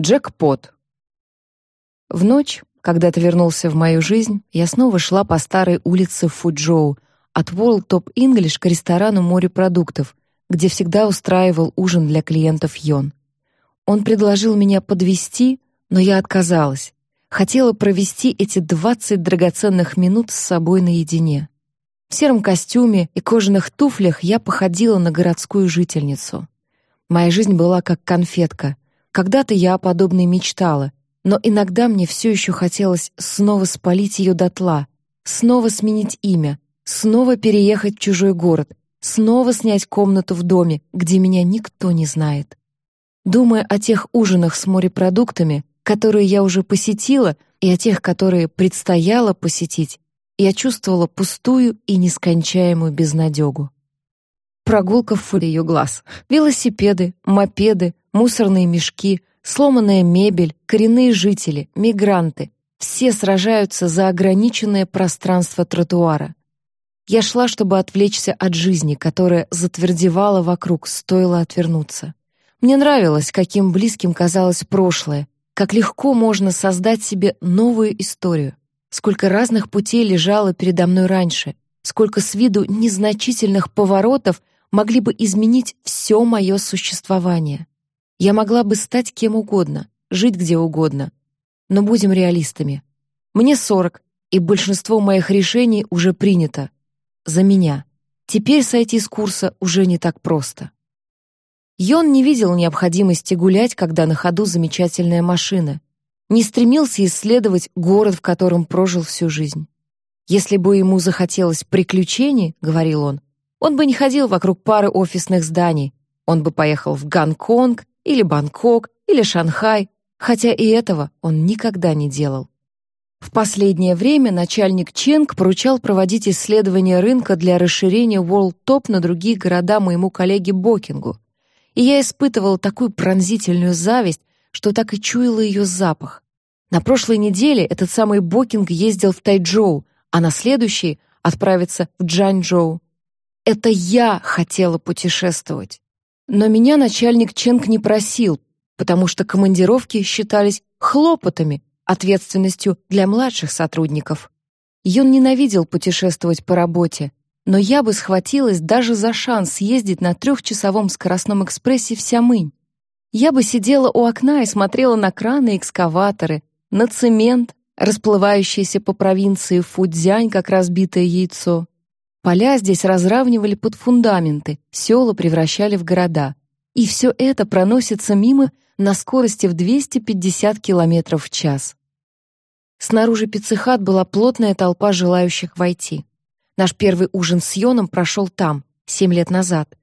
Джекпот. В ночь, когда ты вернулся в мою жизнь, я снова шла по старой улице Фуджоу от World Top English к ресторану морепродуктов, где всегда устраивал ужин для клиентов Йон. Он предложил меня подвести, но я отказалась. Хотела провести эти 20 драгоценных минут с собой наедине. В сером костюме и кожаных туфлях я походила на городскую жительницу. Моя жизнь была как конфетка — когда-то я о подобной мечтала, но иногда мне все еще хотелось снова спалить ее дотла, снова сменить имя, снова переехать в чужой город, снова снять комнату в доме, где меня никто не знает. Думая о тех ужинах с морепродуктами, которые я уже посетила, и о тех, которые предстояло посетить, я чувствовала пустую и нескончаемую безнадегу. Прогулка в ее глаз, велосипеды, мопеды, мусорные мешки, сломанная мебель, коренные жители, мигранты — все сражаются за ограниченное пространство тротуара. Я шла, чтобы отвлечься от жизни, которая затвердевала вокруг, стоило отвернуться. Мне нравилось, каким близким казалось прошлое, как легко можно создать себе новую историю, сколько разных путей лежало передо мной раньше, сколько с виду незначительных поворотов могли бы изменить все мое существование. Я могла бы стать кем угодно, жить где угодно. Но будем реалистами. Мне 40, и большинство моих решений уже принято. За меня. Теперь сойти с курса уже не так просто. Йон не видел необходимости гулять, когда на ходу замечательная машина. Не стремился исследовать город, в котором прожил всю жизнь. Если бы ему захотелось приключений, говорил он, он бы не ходил вокруг пары офисных зданий. Он бы поехал в Гонконг или Бангкок, или Шанхай, хотя и этого он никогда не делал. В последнее время начальник Ченг поручал проводить исследования рынка для расширения World Top на другие города моему коллеге Бокингу. И я испытывала такую пронзительную зависть, что так и чуяла ее запах. На прошлой неделе этот самый Бокинг ездил в Тайчжоу, а на следующий отправится в Джанчжоу. Это я хотела путешествовать. Но меня начальник Ченг не просил, потому что командировки считались хлопотами, ответственностью для младших сотрудников. Юн ненавидел путешествовать по работе, но я бы схватилась даже за шанс съездить на трехчасовом скоростном экспрессе в Сямынь. Я бы сидела у окна и смотрела на краны и экскаваторы, на цемент, расплывающийся по провинции Фудзянь, как разбитое яйцо, Поля здесь разравнивали под фундаменты, села превращали в города. И все это проносится мимо на скорости в 250 км в час. Снаружи пиццехат была плотная толпа желающих войти. Наш первый ужин с Йоном прошел там, семь лет назад.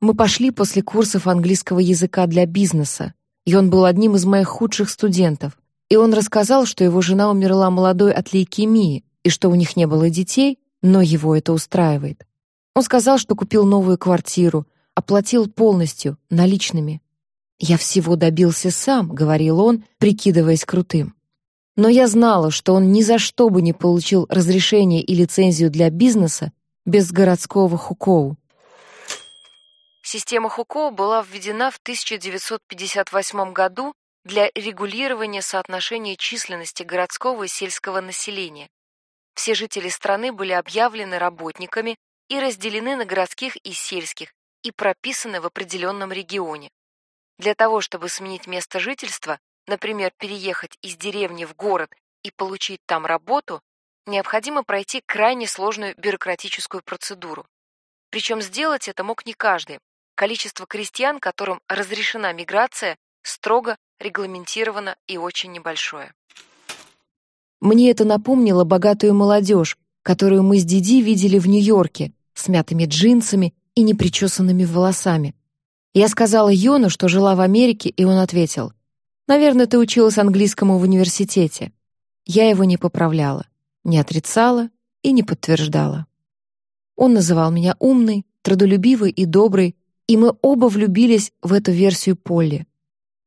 Мы пошли после курсов английского языка для бизнеса. Йон был одним из моих худших студентов. И он рассказал, что его жена умерла молодой от лейкемии, и что у них не было детей, но его это устраивает. Он сказал, что купил новую квартиру, оплатил полностью, наличными. «Я всего добился сам», — говорил он, прикидываясь крутым. Но я знала, что он ни за что бы не получил разрешение и лицензию для бизнеса без городского хукоу. Система хукоу была введена в 1958 году для регулирования соотношения численности городского и сельского населения, все жители страны были объявлены работниками и разделены на городских и сельских и прописаны в определенном регионе. Для того, чтобы сменить место жительства, например, переехать из деревни в город и получить там работу, необходимо пройти крайне сложную бюрократическую процедуру. Причем сделать это мог не каждый. Количество крестьян, которым разрешена миграция, строго регламентировано и очень небольшое. Мне это напомнило богатую молодежь, которую мы с Диди видели в Нью-Йорке, с мятыми джинсами и непричесанными волосами. Я сказала Йону, что жила в Америке, и он ответил, «Наверное, ты училась английскому в университете». Я его не поправляла, не отрицала и не подтверждала. Он называл меня умной, трудолюбивой и доброй, и мы оба влюбились в эту версию Полли.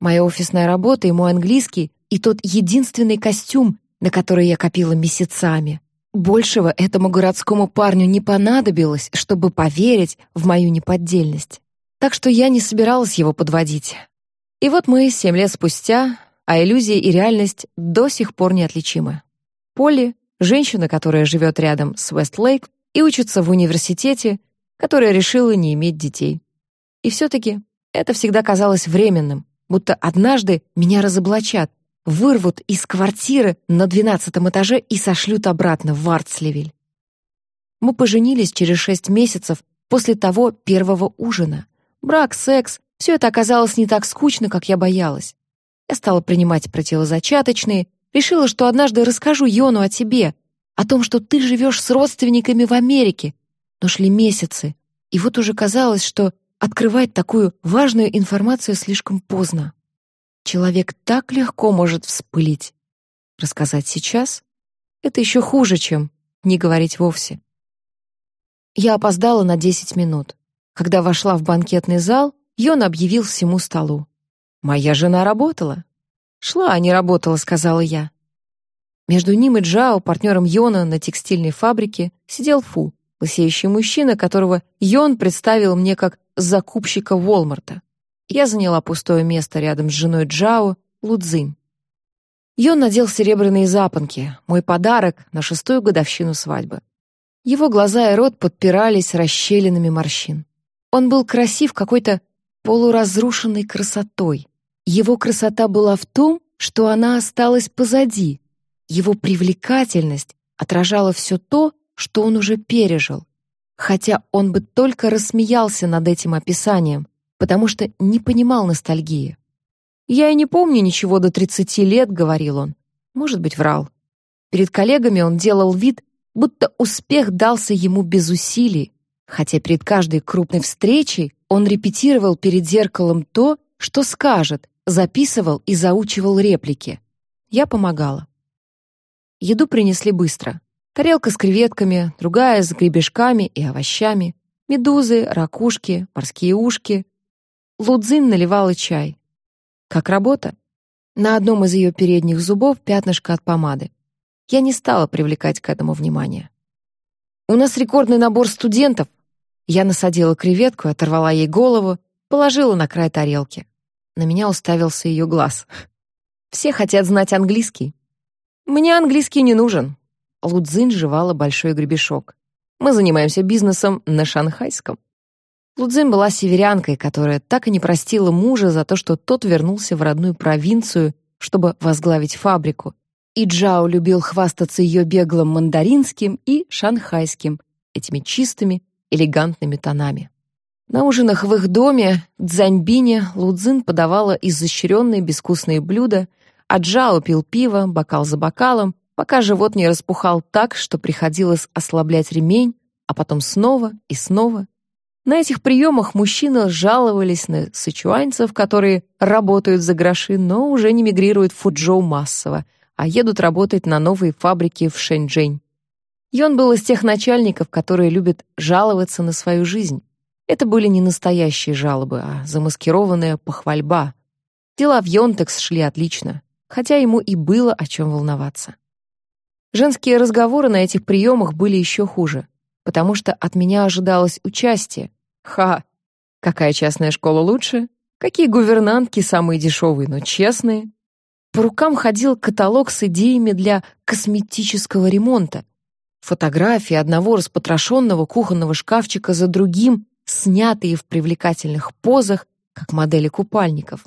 Моя офисная работа и мой английский, и тот единственный костюм, на который я копила месяцами. Большего этому городскому парню не понадобилось, чтобы поверить в мою неподдельность. Так что я не собиралась его подводить. И вот мы, семь лет спустя, а иллюзия и реальность до сих пор неотличимы. Полли — женщина, которая живет рядом с Вестлейк и учится в университете, которая решила не иметь детей. И все-таки это всегда казалось временным, будто однажды меня разоблачат, вырвут из квартиры на двенадцатом этаже и сошлют обратно в Вартслевиль. Мы поженились через шесть месяцев после того первого ужина. Брак, секс — все это оказалось не так скучно, как я боялась. Я стала принимать противозачаточные, решила, что однажды расскажу Йону о тебе, о том, что ты живешь с родственниками в Америке. Но шли месяцы, и вот уже казалось, что открывать такую важную информацию слишком поздно. Человек так легко может вспылить. Рассказать сейчас — это еще хуже, чем не говорить вовсе. Я опоздала на 10 минут. Когда вошла в банкетный зал, Йон объявил всему столу. «Моя жена работала». «Шла, а не работала», — сказала я. Между ним и Джао, партнером Йона на текстильной фабрике, сидел Фу, лысеющий мужчина, которого Йон представил мне как закупщика Волмарта. Я заняла пустое место рядом с женой Джао, Лудзинь. Йон надел серебряные запонки, мой подарок на шестую годовщину свадьбы. Его глаза и рот подпирались расщелинами морщин. Он был красив какой-то полуразрушенной красотой. Его красота была в том, что она осталась позади. Его привлекательность отражала все то, что он уже пережил. Хотя он бы только рассмеялся над этим описанием, потому что не понимал ностальгии. «Я и не помню ничего до 30 лет», — говорил он. Может быть, врал. Перед коллегами он делал вид, будто успех дался ему без усилий, хотя перед каждой крупной встречей он репетировал перед зеркалом то, что скажет, записывал и заучивал реплики. Я помогала. Еду принесли быстро. Тарелка с креветками, другая с гребешками и овощами, медузы, ракушки, морские ушки. Лудзин наливала чай. Как работа? На одном из ее передних зубов пятнышко от помады. Я не стала привлекать к этому внимания. «У нас рекордный набор студентов!» Я насадила креветку, оторвала ей голову, положила на край тарелки. На меня уставился ее глаз. «Все хотят знать английский». «Мне английский не нужен». Лудзин жевала большой гребешок. «Мы занимаемся бизнесом на шанхайском». Лудзин была северянкой, которая так и не простила мужа за то, что тот вернулся в родную провинцию, чтобы возглавить фабрику, и Джао любил хвастаться ее беглым мандаринским и шанхайским, этими чистыми, элегантными тонами. На ужинах в их доме Цзаньбине Лудзин подавала изощренные безвкусные блюда, а Джао пил пиво, бокал за бокалом, пока живот не распухал так, что приходилось ослаблять ремень, а потом снова и снова. На этих приемах мужчины жаловались на сычуанцев, которые работают за гроши, но уже не мигрируют в Фуджоу массово, а едут работать на новые фабрики в Шэньчжэнь. Йон был из тех начальников, которые любят жаловаться на свою жизнь. Это были не настоящие жалобы, а замаскированная похвальба. Дела в Йонтекс шли отлично, хотя ему и было о чем волноваться. Женские разговоры на этих приемах были еще хуже, потому что от меня ожидалось участие. Ха! Какая частная школа лучше? Какие гувернантки самые дешевые, но честные? По рукам ходил каталог с идеями для косметического ремонта. Фотографии одного распотрошенного кухонного шкафчика за другим, снятые в привлекательных позах, как модели купальников.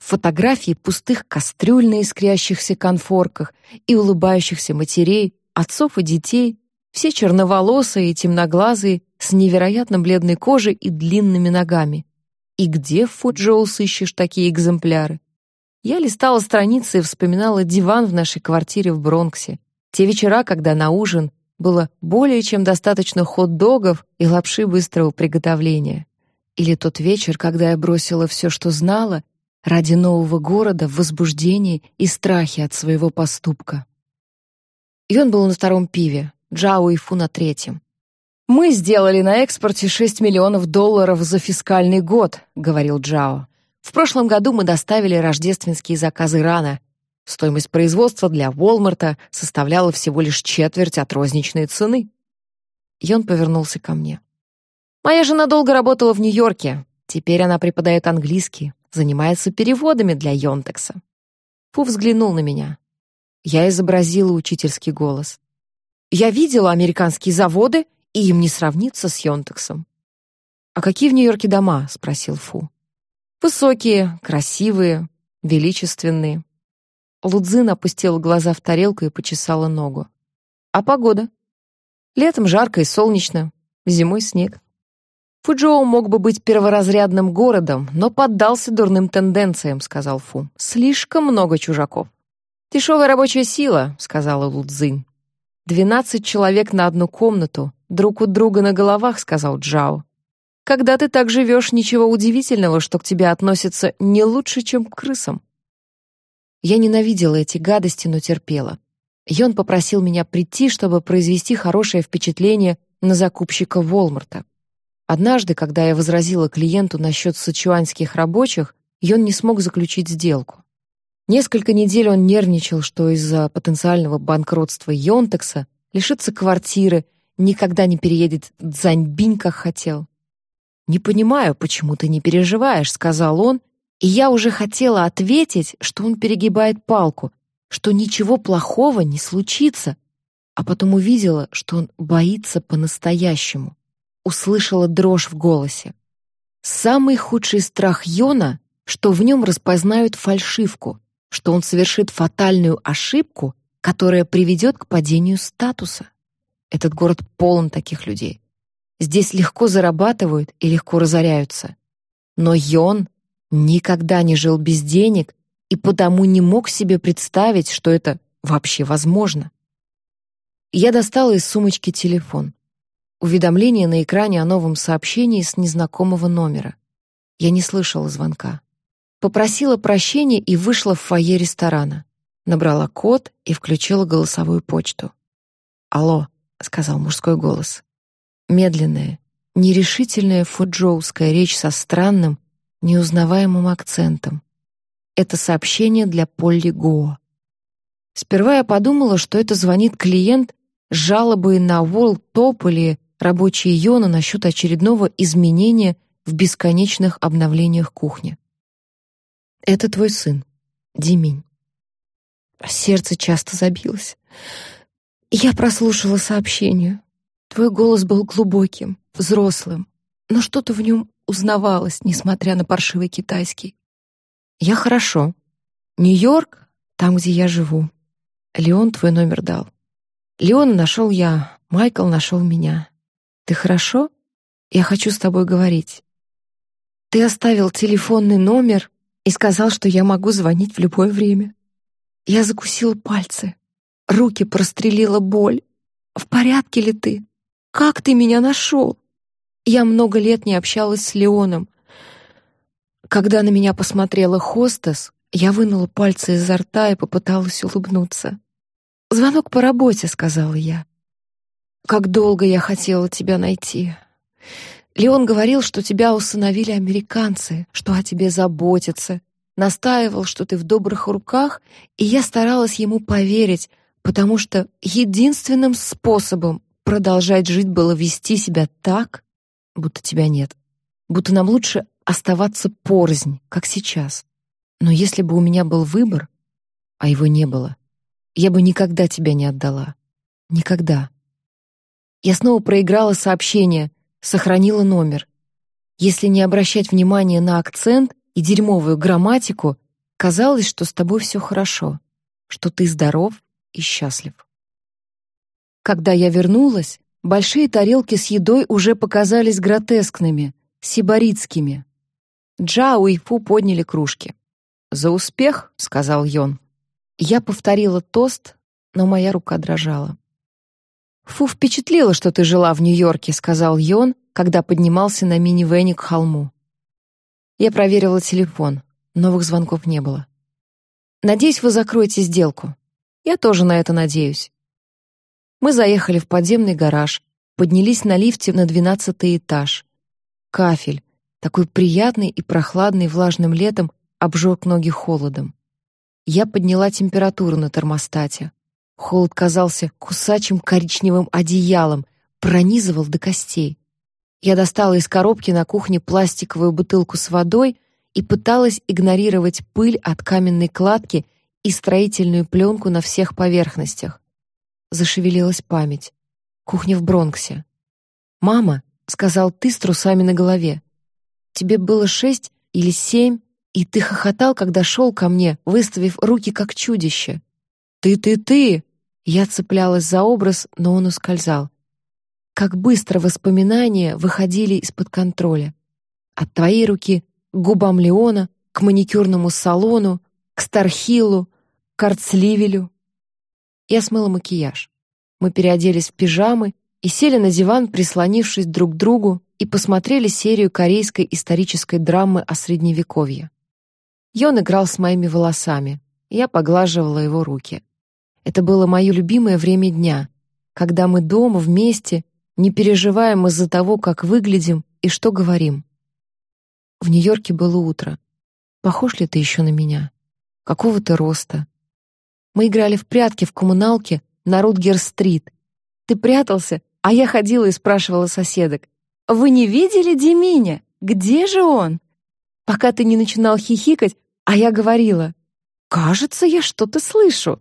Фотографии пустых кастрюль на искрящихся конфорках и улыбающихся матерей, отцов и детей, все черноволосые и темноглазые, с невероятно бледной кожей и длинными ногами. И где в Фуджоу сыщешь такие экземпляры? Я листала страницы и вспоминала диван в нашей квартире в Бронксе. Те вечера, когда на ужин было более чем достаточно хот-догов и лапши быстрого приготовления. Или тот вечер, когда я бросила все, что знала, ради нового города в возбуждении и страхе от своего поступка. И он был на втором пиве, Джао и Фу на третьем. «Мы сделали на экспорте 6 миллионов долларов за фискальный год», — говорил Джао. В прошлом году мы доставили рождественские заказы рано. Стоимость производства для Walmart составляла всего лишь четверть от розничной цены. И он повернулся ко мне. Моя жена долго работала в Нью-Йорке. Теперь она преподает английский, занимается переводами для Йонтекса. Фу взглянул на меня. Я изобразила учительский голос. Я видела американские заводы, и им не сравнится с Йонтексом. «А какие в Нью-Йорке дома?» — спросил Фу. «Высокие, красивые, величественные». Лудзин опустила глаза в тарелку и почесала ногу. «А погода?» «Летом жарко и солнечно, зимой снег». Фуджоу мог бы быть перворазрядным городом, но поддался дурным тенденциям, сказал Фу. Слишком много чужаков. Дешевая рабочая сила, сказала Лудзин. «Двенадцать человек на одну комнату, друг у друга на головах», — сказал Джао. «Когда ты так живешь, ничего удивительного, что к тебе относятся не лучше, чем к крысам». Я ненавидела эти гадости, но терпела. Йон попросил меня прийти, чтобы произвести хорошее впечатление на закупщика Волмарта. Однажды, когда я возразила клиенту насчет сычуанских рабочих, Йон не смог заключить сделку. Несколько недель он нервничал, что из-за потенциального банкротства Йонтекса лишится квартиры, никогда не переедет в Цзаньбинь, как хотел. «Не понимаю, почему ты не переживаешь», — сказал он, и я уже хотела ответить, что он перегибает палку, что ничего плохого не случится, а потом увидела, что он боится по-настоящему услышала дрожь в голосе. Самый худший страх Йона, что в нем распознают фальшивку, что он совершит фатальную ошибку, которая приведет к падению статуса. Этот город полон таких людей. Здесь легко зарабатывают и легко разоряются. Но Йон никогда не жил без денег и потому не мог себе представить, что это вообще возможно. Я достала из сумочки телефон. Уведомление на экране о новом сообщении с незнакомого номера. Я не слышала звонка. Попросила прощения и вышла в фойе ресторана. Набрала код и включила голосовую почту. «Алло», — сказал мужской голос. Медленная, нерешительная фуджоуская речь со странным, неузнаваемым акцентом. Это сообщение для Полли Го. Сперва я подумала, что это звонит клиент с жалобой на World Top или рабочие Йона насчет очередного изменения в бесконечных обновлениях кухни. «Это твой сын, Диминь». Сердце часто забилось. Я прослушала сообщение. Твой голос был глубоким, взрослым, но что-то в нем узнавалось, несмотря на паршивый китайский. Я хорошо. Нью-Йорк, там, где я живу. Леон твой номер дал. Леона нашел я, Майкл нашел меня. Ты хорошо? Я хочу с тобой говорить. Ты оставил телефонный номер и сказал, что я могу звонить в любое время. Я закусила пальцы. Руки прострелила боль. В порядке ли ты? Как ты меня нашел? Я много лет не общалась с Леоном. Когда на меня посмотрела хостес, я вынула пальцы изо рта и попыталась улыбнуться. «Звонок по работе», — сказала я. Как долго я хотела тебя найти. Леон говорил, что тебя усыновили американцы, что о тебе заботятся. Настаивал, что ты в добрых руках, и я старалась ему поверить, потому что единственным способом продолжать жить было вести себя так, будто тебя нет. Будто нам лучше оставаться порознь, как сейчас. Но если бы у меня был выбор, а его не было, я бы никогда тебя не отдала. Никогда. Я снова проиграла сообщение, сохранила номер. Если не обращать внимания на акцент и дерьмовую грамматику, казалось, что с тобой все хорошо, что ты здоров и счастлив. Когда я вернулась, большие тарелки с едой уже показались гротескными, сибаритскими. Джао и Фу подняли кружки. «За успех», — сказал Йон. Я повторила тост, но моя рука дрожала. «Фу впечатлило, что ты жила в Нью-Йорке», — сказал Йон, когда поднимался на мини-вэне к холму. Я проверила телефон. Новых звонков не было. «Надеюсь, вы закроете сделку. Я тоже на это надеюсь». Мы заехали в подземный гараж, поднялись на лифте на двенадцатый этаж. Кафель, такой приятный и прохладный влажным летом, обжег ноги холодом. Я подняла температуру на термостате. Холод казался кусачим коричневым одеялом, пронизывал до костей. Я достала из коробки на кухне пластиковую бутылку с водой и пыталась игнорировать пыль от каменной кладки и строительную пленку на всех поверхностях. Зашевелилась память. Кухня в Бронксе. «Мама», — сказал ты с трусами на голове, «тебе было шесть или семь, и ты хохотал, когда шел ко мне, выставив руки как чудище. Ты, ты, ты!» Я цеплялась за образ, но он ускользал. Как быстро воспоминания выходили из-под контроля. От твоей руки к губам Леона, к маникюрному салону, к Стархиллу, к Арцливелю. Я смыла макияж. Мы переоделись в пижамы и сели на диван, прислонившись друг к другу, и посмотрели серию корейской исторической драмы о Средневековье. Йон играл с моими волосами, я поглаживала его руки. Это было мое любимое время дня, когда мы дома вместе, не переживаем из-за того, как выглядим и что говорим. В Нью-Йорке было утро. Похож ли ты еще на меня? Какого ты роста? Мы играли в прятки в коммуналке на Рутгер-стрит. Ты прятался, а я ходила и спрашивала соседок. «Вы не видели Деминя? Где же он?» Пока ты не начинал хихикать, а я говорила. «Кажется, я что-то слышу».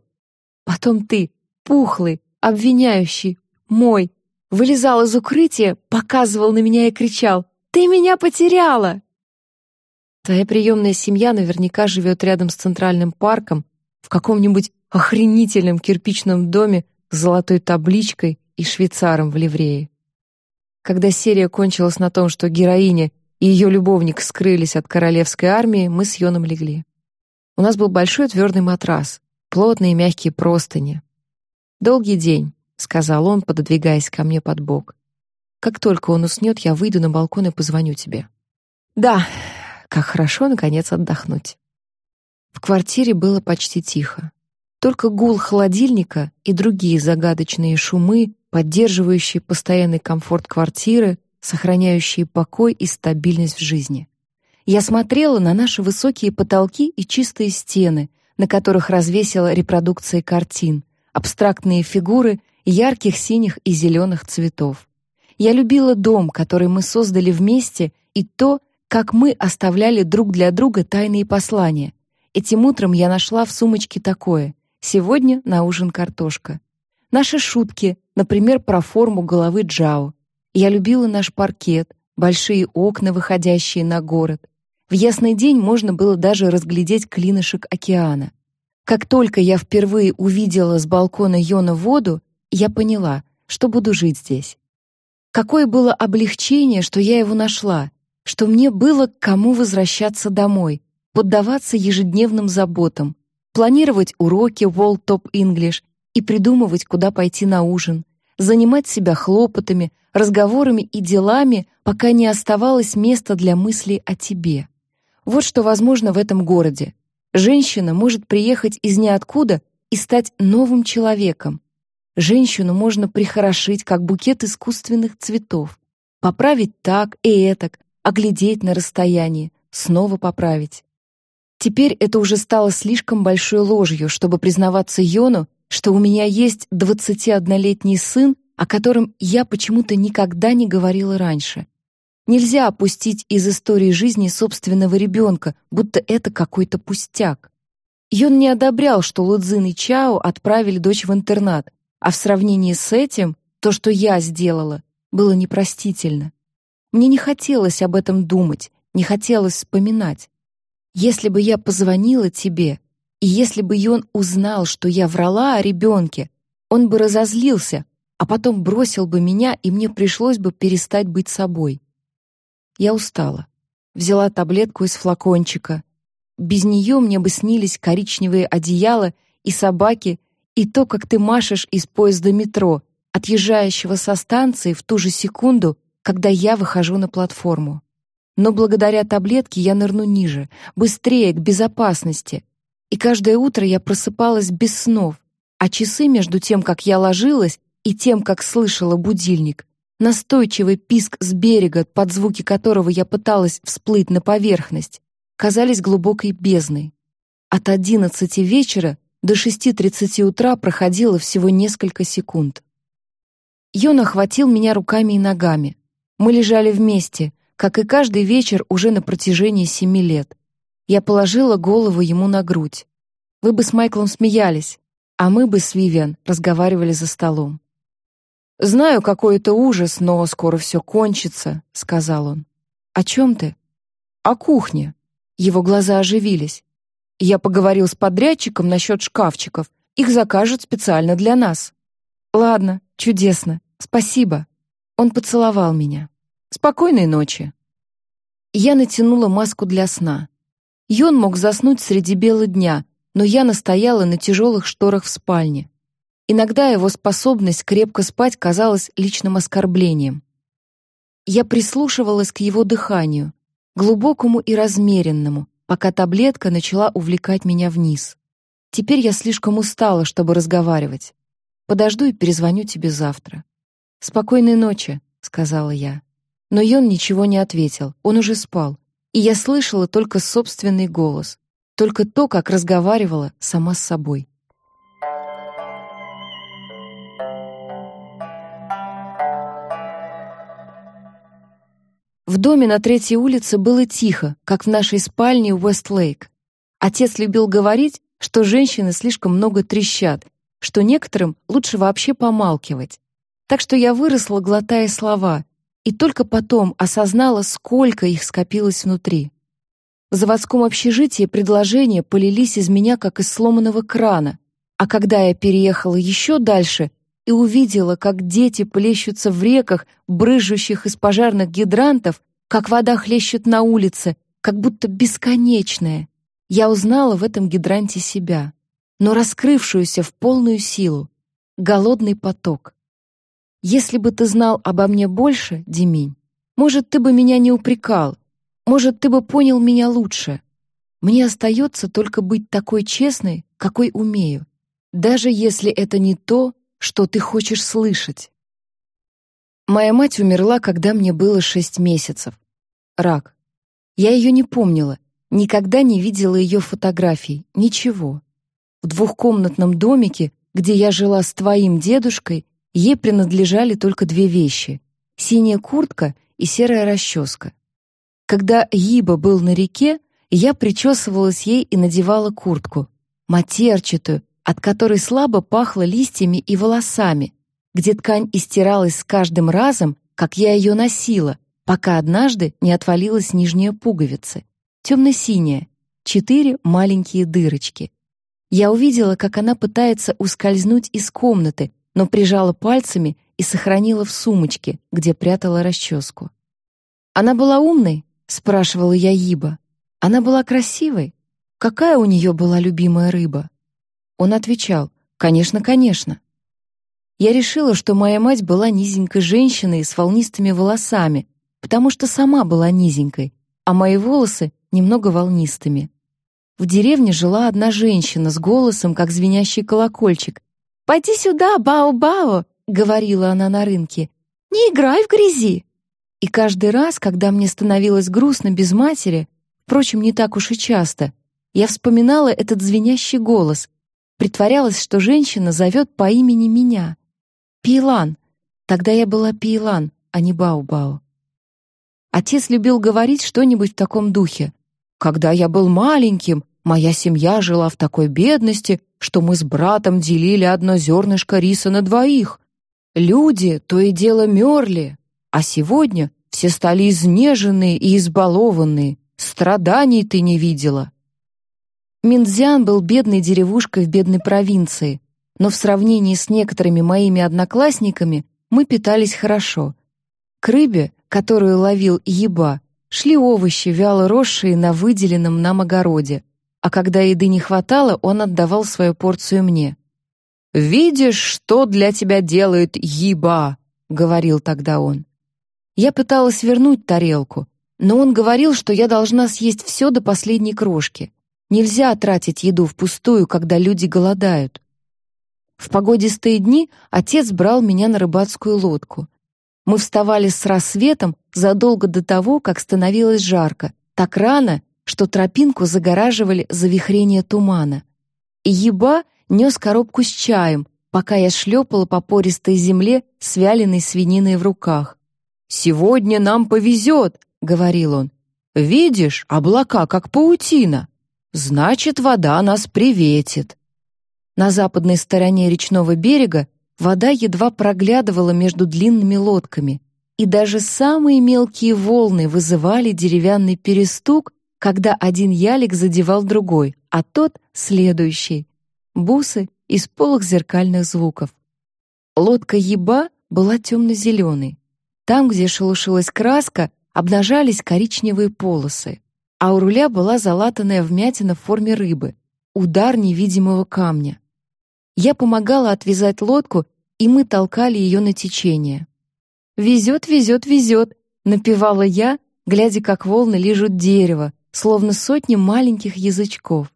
Потом ты, пухлый, обвиняющий, мой, вылезал из укрытия, показывал на меня и кричал «Ты меня потеряла!» Твоя приемная семья наверняка живет рядом с Центральным парком в каком-нибудь охренительном кирпичном доме с золотой табличкой и швейцаром в ливрее. Когда серия кончилась на том, что героиня и ее любовник скрылись от королевской армии, мы с Йоном легли. У нас был большой твердый матрас, плотные мягкие простыни. «Долгий день», — сказал он, пододвигаясь ко мне под бок. «Как только он уснет, я выйду на балкон и позвоню тебе». «Да, как хорошо, наконец, отдохнуть». В квартире было почти тихо. Только гул холодильника и другие загадочные шумы, поддерживающие постоянный комфорт квартиры, сохраняющие покой и стабильность в жизни. Я смотрела на наши высокие потолки и чистые стены, на которых развесила репродукции картин, абстрактные фигуры ярких синих и зеленых цветов. Я любила дом, который мы создали вместе, и то, как мы оставляли друг для друга тайные послания. Этим утром я нашла в сумочке такое: Сегодня на ужин картошка. Наши шутки, например, про форму головы Джао. Я любила наш паркет, большие окна, выходящие на город. В ясный день можно было даже разглядеть клинышек океана. Как только я впервые увидела с балкона Йона воду, я поняла, что буду жить здесь. Какое было облегчение, что я его нашла, что мне было к кому возвращаться домой, поддаваться ежедневным заботам, планировать уроки World Top English и придумывать, куда пойти на ужин, занимать себя хлопотами, разговорами и делами, пока не оставалось места для мыслей о тебе. Вот что возможно в этом городе. Женщина может приехать из ниоткуда и стать новым человеком. Женщину можно прихорошить, как букет искусственных цветов, поправить так и этак, оглядеть на расстоянии, снова поправить. Теперь это уже стало слишком большой ложью, чтобы признаваться Йону, что у меня есть 21-летний сын, о котором я почему-то никогда не говорила раньше. Нельзя опустить из истории жизни собственного ребенка, будто это какой-то пустяк. Йон не одобрял, что Лудзин и Чао отправили дочь в интернат, а в сравнении с этим то, что я сделала, было непростительно. Мне не хотелось об этом думать, не хотелось вспоминать. Если бы я позвонила тебе, и если бы он узнал, что я врала о ребенке, он бы разозлился, а потом бросил бы меня, и мне пришлось бы перестать быть собой. Я устала. Взяла таблетку из флакончика. Без нее мне бы снились коричневые одеяла и собаки, и то, как ты машешь из поезда метро, отъезжающего со станции в ту же секунду, когда я выхожу на платформу. Но благодаря таблетке я нырну ниже, быстрее, к безопасности. И каждое утро я просыпалась без снов, а часы между тем, как я ложилась, и тем, как слышала будильник, настойчивый писк с берега, под звуки которого я пыталась всплыть на поверхность, казались глубокой бездной. От одиннадцати вечера до шести тридцати утра проходило всего несколько секунд. Йон охватил меня руками и ногами. Мы лежали вместе, как и каждый вечер уже на протяжении семи лет. Я положила голову ему на грудь. Вы бы с Майклом смеялись, а мы бы с Вивиан разговаривали за столом. «Знаю, какой это ужас, но скоро все кончится», — сказал он. «О чем ты?» «О кухне». Его глаза оживились. «Я поговорил с подрядчиком насчет шкафчиков. Их закажут специально для нас». «Ладно, чудесно. Спасибо». Он поцеловал меня. «Спокойной ночи». Я натянула маску для сна. Йон мог заснуть среди бела дня, но я настояла на тяжелых шторах в спальне. Иногда его способность крепко спать казалась личным оскорблением. Я прислушивалась к его дыханию, глубокому и размеренному, пока таблетка начала увлекать меня вниз. Теперь я слишком устала, чтобы разговаривать. Подожду и перезвоню тебе завтра. Спокойной ночи, сказала я. Но Йон ничего не ответил. Он уже спал, и я слышала только собственный голос, только то, как разговаривала сама с собой. В доме на третьей улице было тихо, как в нашей спальне в Уэст-Лейк. Отец любил говорить, что женщины слишком много трещат, что некоторым лучше вообще помалкивать. Так что я выросла, глотая слова, и только потом осознала, сколько их скопилось внутри. В заводском общежитии предложения полились из меня, как из сломанного крана. А когда я переехала еще дальше и увидела, как дети плещутся в реках, брызжущих из пожарных гидрантов, как вода хлещет на улице, как будто бесконечная, я узнала в этом гидранте себя, но раскрывшуюся в полную силу, голодный поток. Если бы ты знал обо мне больше, Деминь, может, ты бы меня не упрекал, может, ты бы понял меня лучше. Мне остается только быть такой честной, какой умею, даже если это не то, что ты хочешь слышать. Моя мать умерла, когда мне было шесть месяцев. Рак. Я ее не помнила, никогда не видела ее фотографий, ничего. В двухкомнатном домике, где я жила с твоим дедушкой, ей принадлежали только две вещи — синяя куртка и серая расческа. Когда Иба был на реке, я причесывалась ей и надевала куртку, матерчатую, от которой слабо пахло листьями и волосами, где ткань истиралась с каждым разом, как я ее носила, пока однажды не отвалилась нижняя пуговица, темно-синяя, четыре маленькие дырочки. Я увидела, как она пытается ускользнуть из комнаты, но прижала пальцами и сохранила в сумочке, где прятала расческу. Она была умной, спрашивала я Иба. Она была красивой? Какая у нее была любимая рыба? Он отвечал: "Конечно, конечно". Я решила, что моя мать была низенькой женщиной с волнистыми волосами, потому что сама была низенькой, а мои волосы немного волнистыми. В деревне жила одна женщина с голосом, как звенящий колокольчик. «Пойди сюда, Бао-Бао!» — говорила она на рынке. «Не играй в грязи!» И каждый раз, когда мне становилось грустно без матери, впрочем, не так уж и часто, я вспоминала этот звенящий голос, притворялась, что женщина зовет по имени меня. Пилан. Тогда я была Пилан, а не Бау-Бау. Отец любил говорить что-нибудь в таком духе. «Когда я был маленьким, моя семья жила в такой бедности, что мы с братом делили одно зернышко риса на двоих. Люди то и дело мерли, а сегодня все стали изнеженные и избалованные. Страданий ты не видела. Минзян был бедной деревушкой в бедной провинции, но в сравнении с некоторыми моими одноклассниками мы питались хорошо. К рыбе, которую ловил Еба, шли овощи, вяло росшие на выделенном нам огороде, а когда еды не хватало, он отдавал свою порцию мне. «Видишь, что для тебя делает Еба?» — говорил тогда он. Я пыталась вернуть тарелку, но он говорил, что я должна съесть все до последней крошки. Нельзя тратить еду впустую, когда люди голодают. В погодистые дни отец брал меня на рыбацкую лодку. Мы вставали с рассветом задолго до того, как становилось жарко, так рано, что тропинку загораживали завихрения тумана. И еба нес коробку с чаем, пока я шлепала по пористой земле с вяленой свининой в руках. «Сегодня нам повезет», — говорил он. «Видишь, облака, как паутина. Значит, вода нас приветит. На западной стороне речного берега вода едва проглядывала между длинными лодками, и даже самые мелкие волны вызывали деревянный перестук, когда один ялик задевал другой, а тот — следующий. Бусы из полых зеркальных звуков. Лодка еба была темно-зеленой. Там, где шелушилась краска, обнажались коричневые полосы, а у руля была залатанная вмятина в форме рыбы, удар невидимого камня. Я помогала отвязать лодку, и мы толкали ее на течение. «Везет, везет, везет», — напевала я, глядя, как волны лижут дерево, словно сотни маленьких язычков.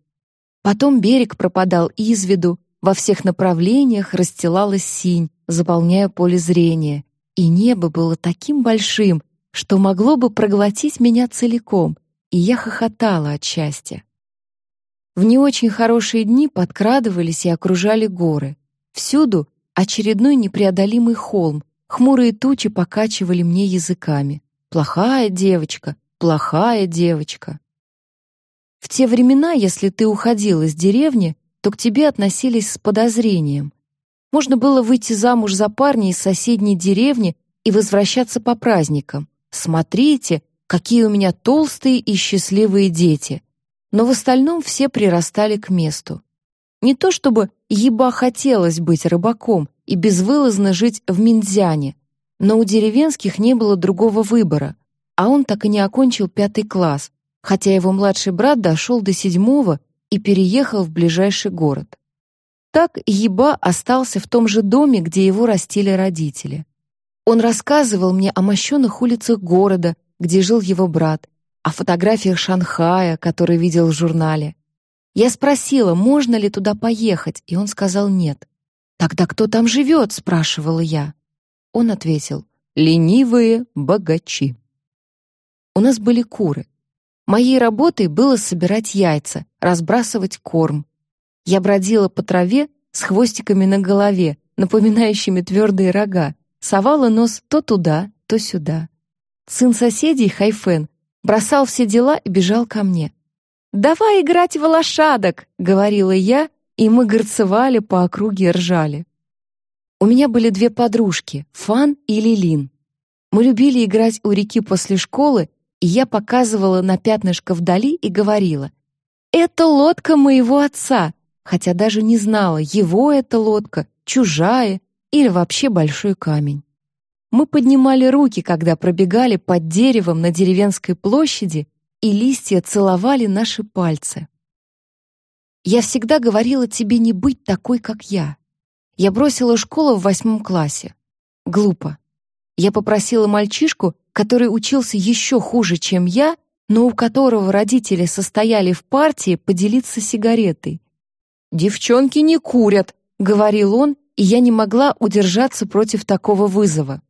Потом берег пропадал из виду, во всех направлениях расстилалась синь, заполняя поле зрения, и небо было таким большим, что могло бы проглотить меня целиком, и я хохотала от счастья. В не очень хорошие дни подкрадывались и окружали горы. Всюду очередной непреодолимый холм, хмурые тучи покачивали мне языками. «Плохая девочка, плохая девочка». В те времена, если ты уходил из деревни, то к тебе относились с подозрением. Можно было выйти замуж за парня из соседней деревни и возвращаться по праздникам. Смотрите, какие у меня толстые и счастливые дети. Но в остальном все прирастали к месту. Не то чтобы еба хотелось быть рыбаком и безвылазно жить в Минзяне, но у деревенских не было другого выбора, а он так и не окончил пятый класс, хотя его младший брат дошел до седьмого и переехал в ближайший город. Так Еба остался в том же доме, где его растили родители. Он рассказывал мне о мощенных улицах города, где жил его брат, о фотографиях Шанхая, которые видел в журнале. Я спросила, можно ли туда поехать, и он сказал нет. «Тогда кто там живет?» — спрашивала я. Он ответил, «Ленивые богачи». У нас были куры. Моей работой было собирать яйца, разбрасывать корм. Я бродила по траве с хвостиками на голове, напоминающими твердые рога, совала нос то туда, то сюда. Сын соседей, Хайфен, бросал все дела и бежал ко мне. «Давай играть в лошадок!» — говорила я, и мы горцевали по округе и ржали. У меня были две подружки — Фан и Лилин. Мы любили играть у реки после школы и я показывала на пятнышко вдали и говорила «Это лодка моего отца», хотя даже не знала, его это лодка, чужая или вообще большой камень. Мы поднимали руки, когда пробегали под деревом на деревенской площади, и листья целовали наши пальцы. Я всегда говорила тебе не быть такой, как я. Я бросила школу в восьмом классе. Глупо. Я попросила мальчишку, который учился еще хуже, чем я, но у которого родители состояли в партии, поделиться сигаретой. «Девчонки не курят», — говорил он, и я не могла удержаться против такого вызова.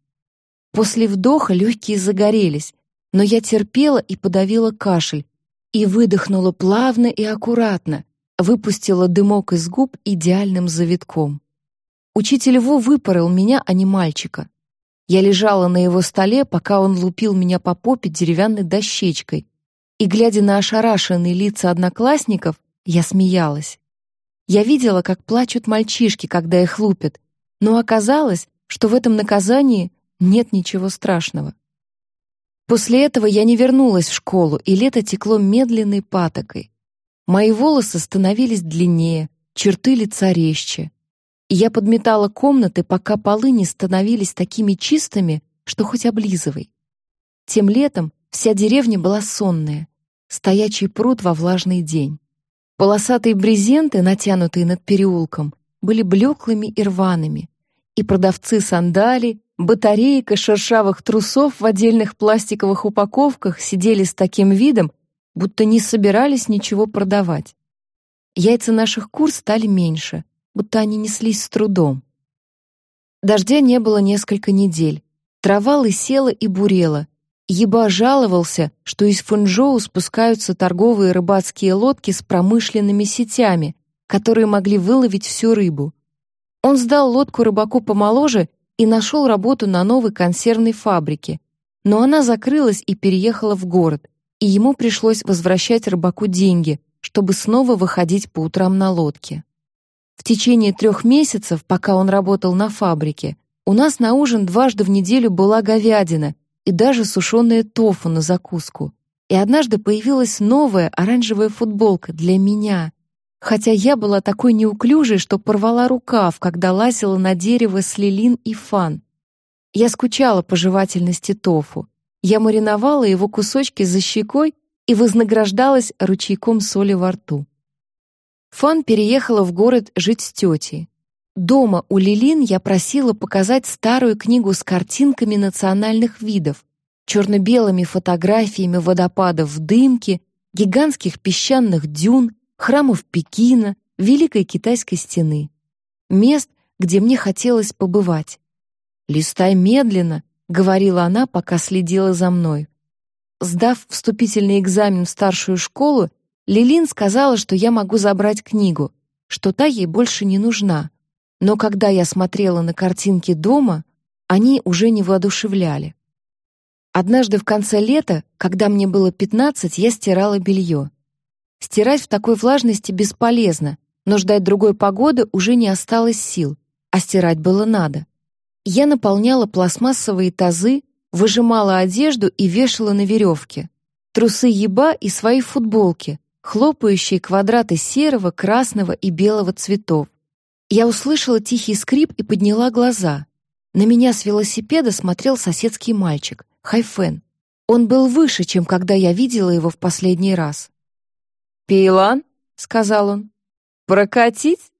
После вдоха легкие загорелись, но я терпела и подавила кашель, и выдохнула плавно и аккуратно, выпустила дымок из губ идеальным завитком. Учитель Ву выпорол меня, а не мальчика. Я лежала на его столе, пока он лупил меня по попе деревянной дощечкой, и, глядя на ошарашенные лица одноклассников, я смеялась. Я видела, как плачут мальчишки, когда их лупят, но оказалось, что в этом наказании нет ничего страшного. После этого я не вернулась в школу, и лето текло медленной патокой. Мои волосы становились длиннее, черты лица резче я подметала комнаты, пока полы не становились такими чистыми, что хоть облизывай. Тем летом вся деревня была сонная, стоячий пруд во влажный день. Полосатые брезенты, натянутые над переулком, были блеклыми и рваными, и продавцы сандалий, батареек и шершавых трусов в отдельных пластиковых упаковках сидели с таким видом, будто не собирались ничего продавать. Яйца наших кур стали меньше — будто они неслись с трудом. Дождя не было несколько недель. Трава лысела и бурела. Еба жаловался, что из Фунчжоу спускаются торговые рыбацкие лодки с промышленными сетями, которые могли выловить всю рыбу. Он сдал лодку рыбаку помоложе и нашел работу на новой консервной фабрике, но она закрылась и переехала в город, и ему пришлось возвращать рыбаку деньги, чтобы снова выходить по утрам на лодке. В течение трех месяцев, пока он работал на фабрике, у нас на ужин дважды в неделю была говядина и даже сушеное тофу на закуску. И однажды появилась новая оранжевая футболка для меня, хотя я была такой неуклюжей, что порвала рукав, когда лазила на дерево с Лилин и Фан. Я скучала по жевательности тофу. Я мариновала его кусочки за щекой и вознаграждалась ручейком соли во рту. Фан переехала в город жить с тетей. Дома у Лилин я просила показать старую книгу с картинками национальных видов, черно-белыми фотографиями водопадов в дымке, гигантских песчаных дюн, храмов Пекина, Великой Китайской стены. Мест, где мне хотелось побывать. «Листай медленно», — говорила она, пока следила за мной. Сдав вступительный экзамен в старшую школу, Лилин сказала, что я могу забрать книгу, что та ей больше не нужна. Но когда я смотрела на картинки дома, они уже не воодушевляли. Однажды в конце лета, когда мне было 15, я стирала белье. Стирать в такой влажности бесполезно, но ждать другой погоды уже не осталось сил, а стирать было надо. Я наполняла пластмассовые тазы, выжимала одежду и вешала на веревке. Трусы еба и свои футболки, хлопающие квадраты серого, красного и белого цветов. Я услышала тихий скрип и подняла глаза. На меня с велосипеда смотрел соседский мальчик, Хайфен. Он был выше, чем когда я видела его в последний раз. «Пейлан?» — сказал он. «Прокатить?»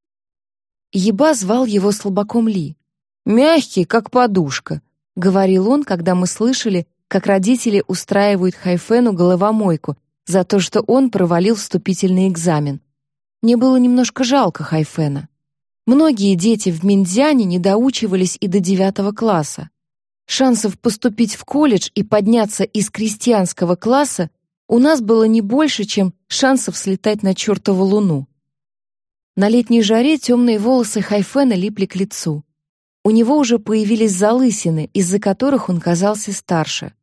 Еба звал его слабаком Ли. «Мягкий, как подушка», — говорил он, когда мы слышали, как родители устраивают Хайфену головомойку за то, что он провалил вступительный экзамен. Мне было немножко жалко Хайфена. Многие дети в Миндзяне не доучивались и до девятого класса. Шансов поступить в колледж и подняться из крестьянского класса у нас было не больше, чем шансов слетать на чертову луну. На летней жаре темные волосы Хайфена липли к лицу. У него уже появились залысины, из-за которых он казался старше.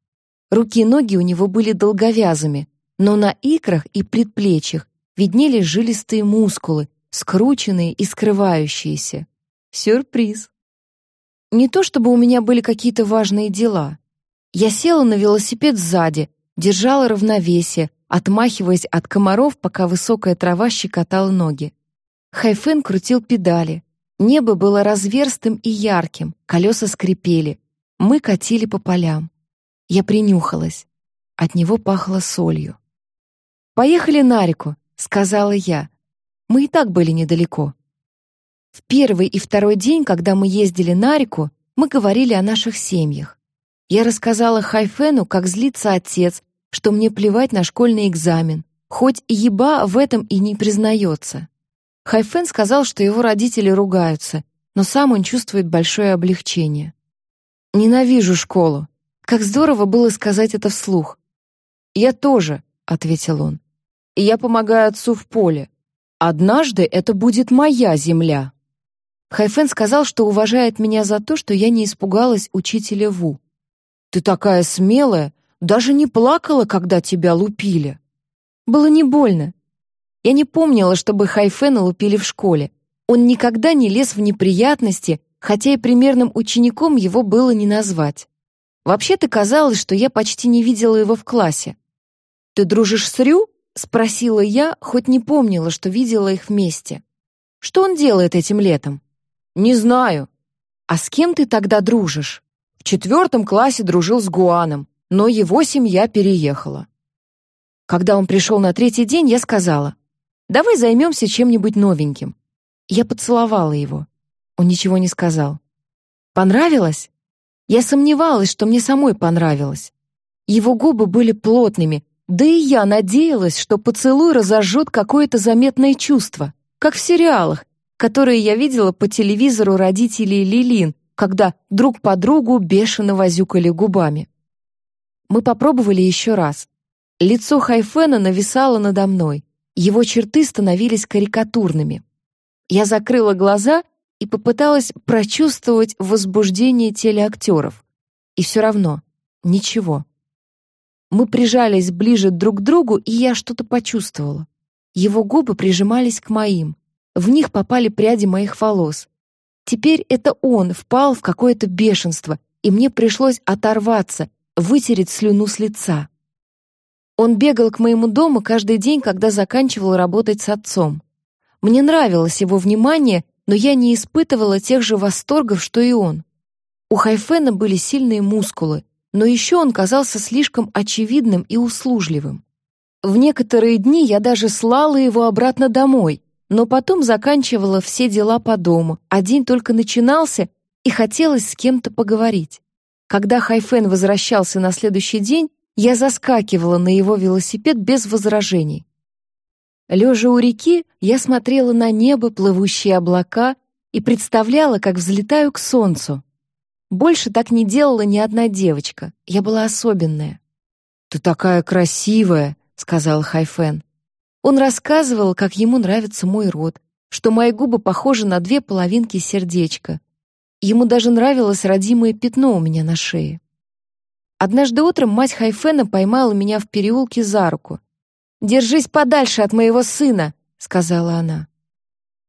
Руки и ноги у него были долговязыми, но на икрах и предплечьях виднелись жилистые мускулы, скрученные и скрывающиеся. Сюрприз. Не то чтобы у меня были какие-то важные дела. Я села на велосипед сзади, держала равновесие, отмахиваясь от комаров, пока высокая трава щекотала ноги. Хайфен крутил педали, Небо было разверстым и ярким, колеса скрипели. Мы катили по полям. Я принюхалась. От него пахло солью. «Поехали на реку», — сказала я. Мы и так были недалеко. В первый и второй день, когда мы ездили на реку, мы говорили о наших семьях. Я рассказала Хайфену, как злится отец, что мне плевать на школьный экзамен, хоть еба в этом и не признается. Хайфен сказал, что его родители ругаются, но сам он чувствует большое облегчение. «Ненавижу школу. Как здорово было сказать это вслух». «Я тоже», — ответил он. «И я помогаю отцу в поле. Однажды это будет моя земля». Хайфен сказал, что уважает меня за то, что я не испугалась учителя Ву. «Ты такая смелая, даже не плакала, когда тебя лупили». Было не больно, я не помнила, чтобы Хайфена лупили в школе. Он никогда не лез в неприятности, хотя и примерным учеником его было не назвать. Вообще-то казалось, что я почти не видела его в классе. «Ты дружишь с Рю?» — спросила я, хоть не помнила, что видела их вместе. «Что он делает этим летом?» «Не знаю». «А с кем ты тогда дружишь?» «В четвертом классе дружил с Гуаном, но его семья переехала». Когда он пришел на третий день, я сказала, Давай займемся чем-нибудь новеньким». Я поцеловала его. Он ничего не сказал. «Понравилось?» Я сомневалась, что мне самой понравилось. Его губы были плотными, да и я надеялась, что поцелуй разожжет какое-то заметное чувство, как в сериалах, которые я видела по телевизору родителей Лилин, когда друг по другу бешено возюкали губами. Мы попробовали еще раз. Лицо Хайфена нависало надо мной. Его черты становились карикатурными. Я закрыла глаза и попыталась прочувствовать возбуждение телеактеров. И все равно ничего. Мы прижались ближе друг к другу, и я что-то почувствовала. Его губы прижимались к моим. В них попали пряди моих волос. Теперь это он впал в какое-то бешенство, и мне пришлось оторваться, вытереть слюну с лица. Он бегал к моему дому каждый день, когда заканчивал работать с отцом. Мне нравилось его внимание, но я не испытывала тех же восторгов, что и он. У Хайфена были сильные мускулы, но еще он казался слишком очевидным и услужливым. В некоторые дни я даже слала его обратно домой, но потом заканчивала все дела по дому, а день только начинался, и хотелось с кем-то поговорить. Когда Хайфен возвращался на следующий день, я заскакивала на его велосипед без возражений. Лежа у реки, я смотрела на небо, плывущие облака и представляла, как взлетаю к солнцу. Больше так не делала ни одна девочка. Я была особенная. «Ты такая красивая», — сказал Хайфен. Он рассказывал, как ему нравится мой рот, что мои губы похожи на две половинки сердечка. Ему даже нравилось родимое пятно у меня на шее. Однажды утром мать Хайфена поймала меня в переулке за руку. «Держись подальше от моего сына», — сказала она.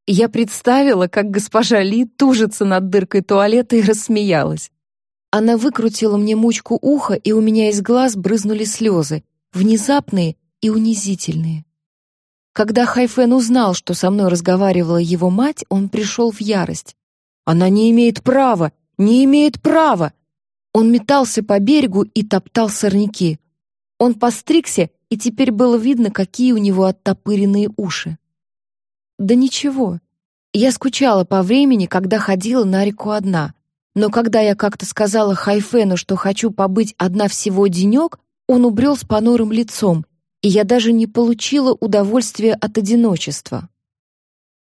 Я представила, как госпожа Ли тужится над дыркой туалета и рассмеялась. Она выкрутила мне мучку уха, и у меня из глаз брызнули слезы, внезапные и унизительные. Когда Хайфен узнал, что со мной разговаривала его мать, он пришел в ярость. «Она не имеет права! Не имеет права!» Он метался по берегу и топтал сорняки. Он постригся, и теперь было видно, какие у него оттопыренные уши. Да ничего. Я скучала по времени, когда ходила на реку одна. Но когда я как-то сказала Хайфену, что хочу побыть одна всего денек, он убрел с понурым лицом и я даже не получила удовольствия от одиночества.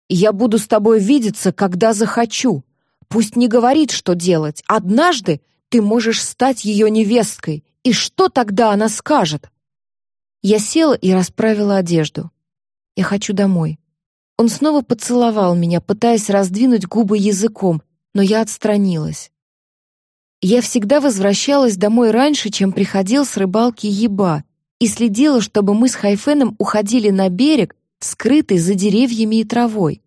«Я буду с тобой видеться, когда захочу. Пусть не говорит, что делать. Однажды ты можешь стать ее невесткой, и что тогда она скажет?» Я села и расправила одежду. «Я хочу домой». Он снова поцеловал меня, пытаясь раздвинуть губы языком, но я отстранилась. Я всегда возвращалась домой раньше, чем приходил с рыбалки Еба, и следила, чтобы мы с Хайфеном уходили на берег, скрытый за деревьями и травой.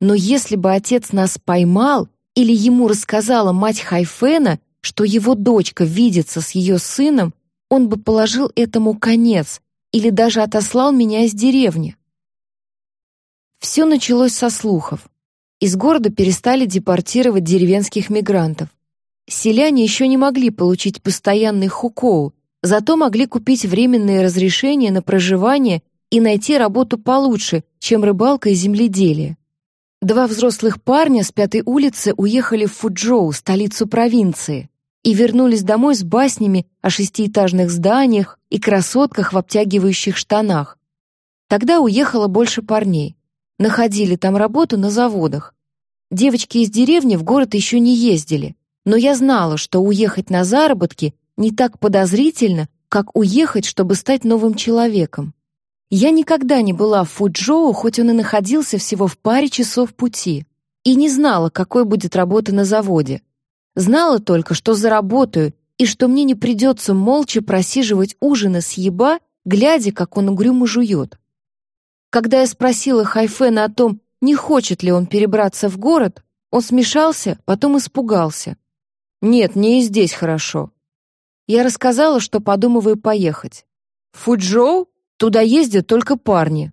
Но если бы отец нас поймал или ему рассказала мать Хайфена, что его дочка видится с ее сыном, он бы положил этому конец или даже отослал меня из деревни. Все началось со слухов. Из города перестали депортировать деревенских мигрантов. Селяне еще не могли получить постоянный хукоу, зато могли купить временные разрешения на проживание и найти работу получше, чем рыбалка и земледелие. Два взрослых парня с пятой улицы уехали в Фуджоу, столицу провинции, и вернулись домой с баснями о шестиэтажных зданиях и красотках в обтягивающих штанах. Тогда уехало больше парней. Находили там работу на заводах. Девочки из деревни в город еще не ездили, но я знала, что уехать на заработки не так подозрительно, как уехать, чтобы стать новым человеком. Я никогда не была в Фуджоу, хоть он и находился всего в паре часов пути, и не знала, какой будет работа на заводе. Знала только, что заработаю, и что мне не придется молча просиживать ужины с еба, глядя, как он угрюмо жует. Когда я спросила Хайфена о том, не хочет ли он перебраться в город, он смешался, потом испугался. «Нет, мне и здесь хорошо. Я рассказала, что подумываю поехать. В Фуджоу туда ездят только парни.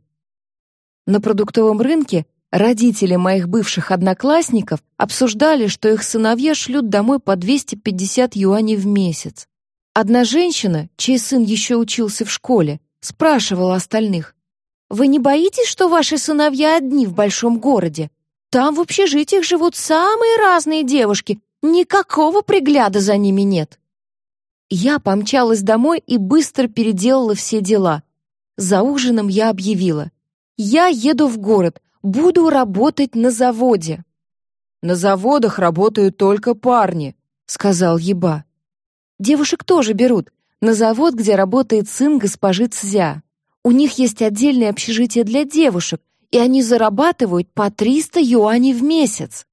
На продуктовом рынке родители моих бывших одноклассников обсуждали, что их сыновья шлют домой по 250 юаней в месяц. Одна женщина, чей сын еще учился в школе, спрашивала остальных, «Вы не боитесь, что ваши сыновья одни в большом городе? Там в общежитиях живут самые разные девушки, никакого пригляда за ними нет». Я помчалась домой и быстро переделала все дела. За ужином я объявила. «Я еду в город, буду работать на заводе». «На заводах работают только парни», — сказал Еба. «Девушек тоже берут. На завод, где работает сын госпожи Цзя. У них есть отдельное общежитие для девушек, и они зарабатывают по 300 юаней в месяц».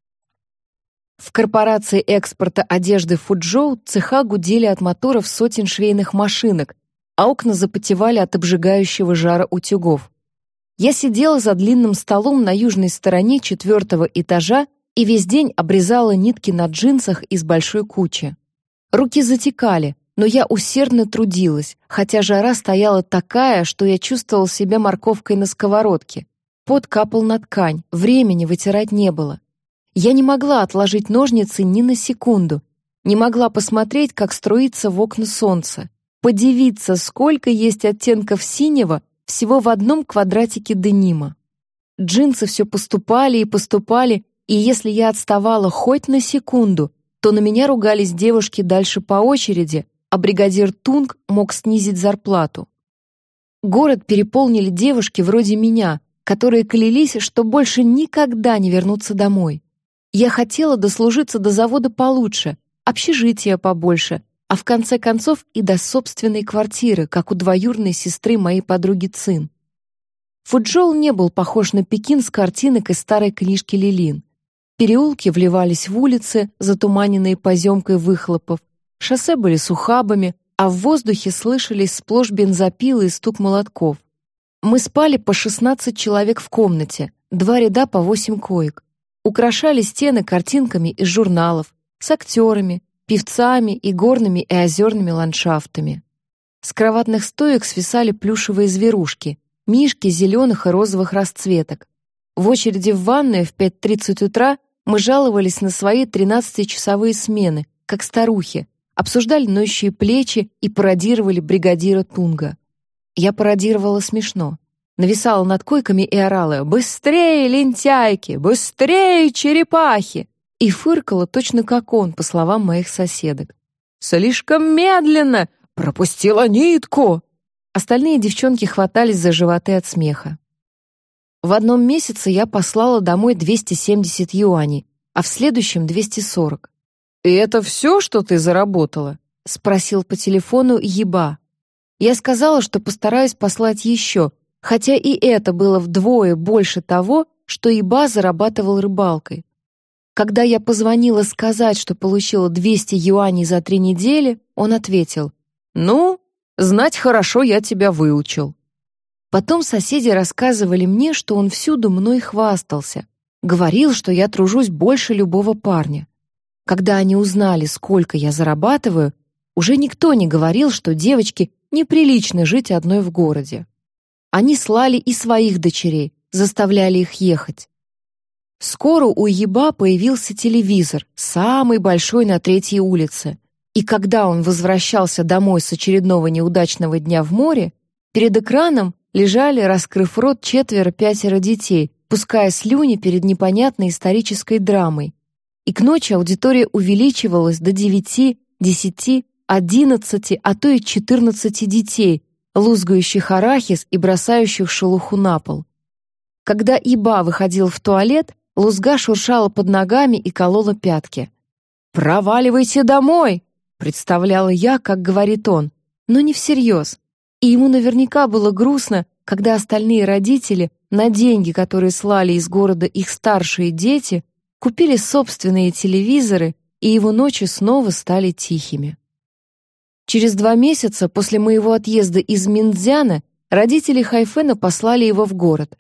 В корпорации экспорта одежды Фуджоу цеха гудели от моторов сотен швейных машинок, а окна запотевали от обжигающего жара утюгов. Я сидела за длинным столом на южной стороне четвертого этажа и весь день обрезала нитки на джинсах из большой кучи. Руки затекали, но я усердно трудилась, хотя жара стояла такая, что я чувствовал себя морковкой на сковородке. Пот капал на ткань, времени вытирать не было. Я не могла отложить ножницы ни на секунду, не могла посмотреть, как струится в окна солнце, подивиться, сколько есть оттенков синего всего в одном квадратике денима. Джинсы все поступали и поступали, и если я отставала хоть на секунду, то на меня ругались девушки дальше по очереди, а бригадир Тунг мог снизить зарплату. Город переполнили девушки вроде меня, которые клялись, что больше никогда не вернутся домой. Я хотела дослужиться до завода получше, общежития побольше, а в конце концов и до собственной квартиры, как у двоюродной сестры моей подруги Цин. Фуджоу не был похож на Пекин с картинок из старой книжки Лилин. Переулки вливались в улицы, затуманенные поземкой выхлопов, шоссе были сухабами, а в воздухе слышались сплошь бензопилы и стук молотков. Мы спали по 16 человек в комнате, два ряда по 8 коек. Украшали стены картинками из журналов, с актерами, певцами и горными и озерными ландшафтами. С кроватных стоек свисали плюшевые зверушки, мишки зеленых и розовых расцветок. В очереди в ванную в 5.30 утра мы жаловались на свои 13-часовые смены, как старухи, обсуждали ноющие плечи и пародировали бригадира Тунга. Я пародировала смешно. Нависала над койками и орала «Быстрее, лентяйки! Быстрее, черепахи!» и фыркала точно как он, по словам моих соседок. «Слишком медленно! Пропустила нитку!» Остальные девчонки хватались за животы от смеха. В одном месяце я послала домой 270 юаней, а в следующем 240. «И это все, что ты заработала?» — спросил по телефону Еба. Я сказала, что постараюсь послать еще, хотя и это было вдвое больше того, что Еба зарабатывал рыбалкой. Когда я позвонила сказать, что получила 200 юаней за три недели, он ответил, «Ну, знать хорошо я тебя выучил». Потом соседи рассказывали мне, что он всюду мной хвастался, говорил, что я тружусь больше любого парня. Когда они узнали, сколько я зарабатываю, уже никто не говорил, что девочке неприлично жить одной в городе. Они слали и своих дочерей, заставляли их ехать. Скоро у Еба появился телевизор, самый большой на третьей улице. И когда он возвращался домой с очередного неудачного дня в море, перед экраном лежали, раскрыв рот, четверо-пятеро детей, пуская слюни перед непонятной исторической драмой. И к ночи аудитория увеличивалась до девяти, десяти, одиннадцати, а то и четырнадцати детей, лузгающих арахис и бросающих шелуху на пол. Когда Иба выходил в туалет, Лузга шуршала под ногами и колола пятки. «Проваливайте домой!» — представляла я, как говорит он, но не всерьез. И ему наверняка было грустно, когда остальные родители на деньги, которые слали из города их старшие дети, купили собственные телевизоры, и его ночи снова стали тихими. Через два месяца после моего отъезда из Миндзяна родители Хайфена послали его в город.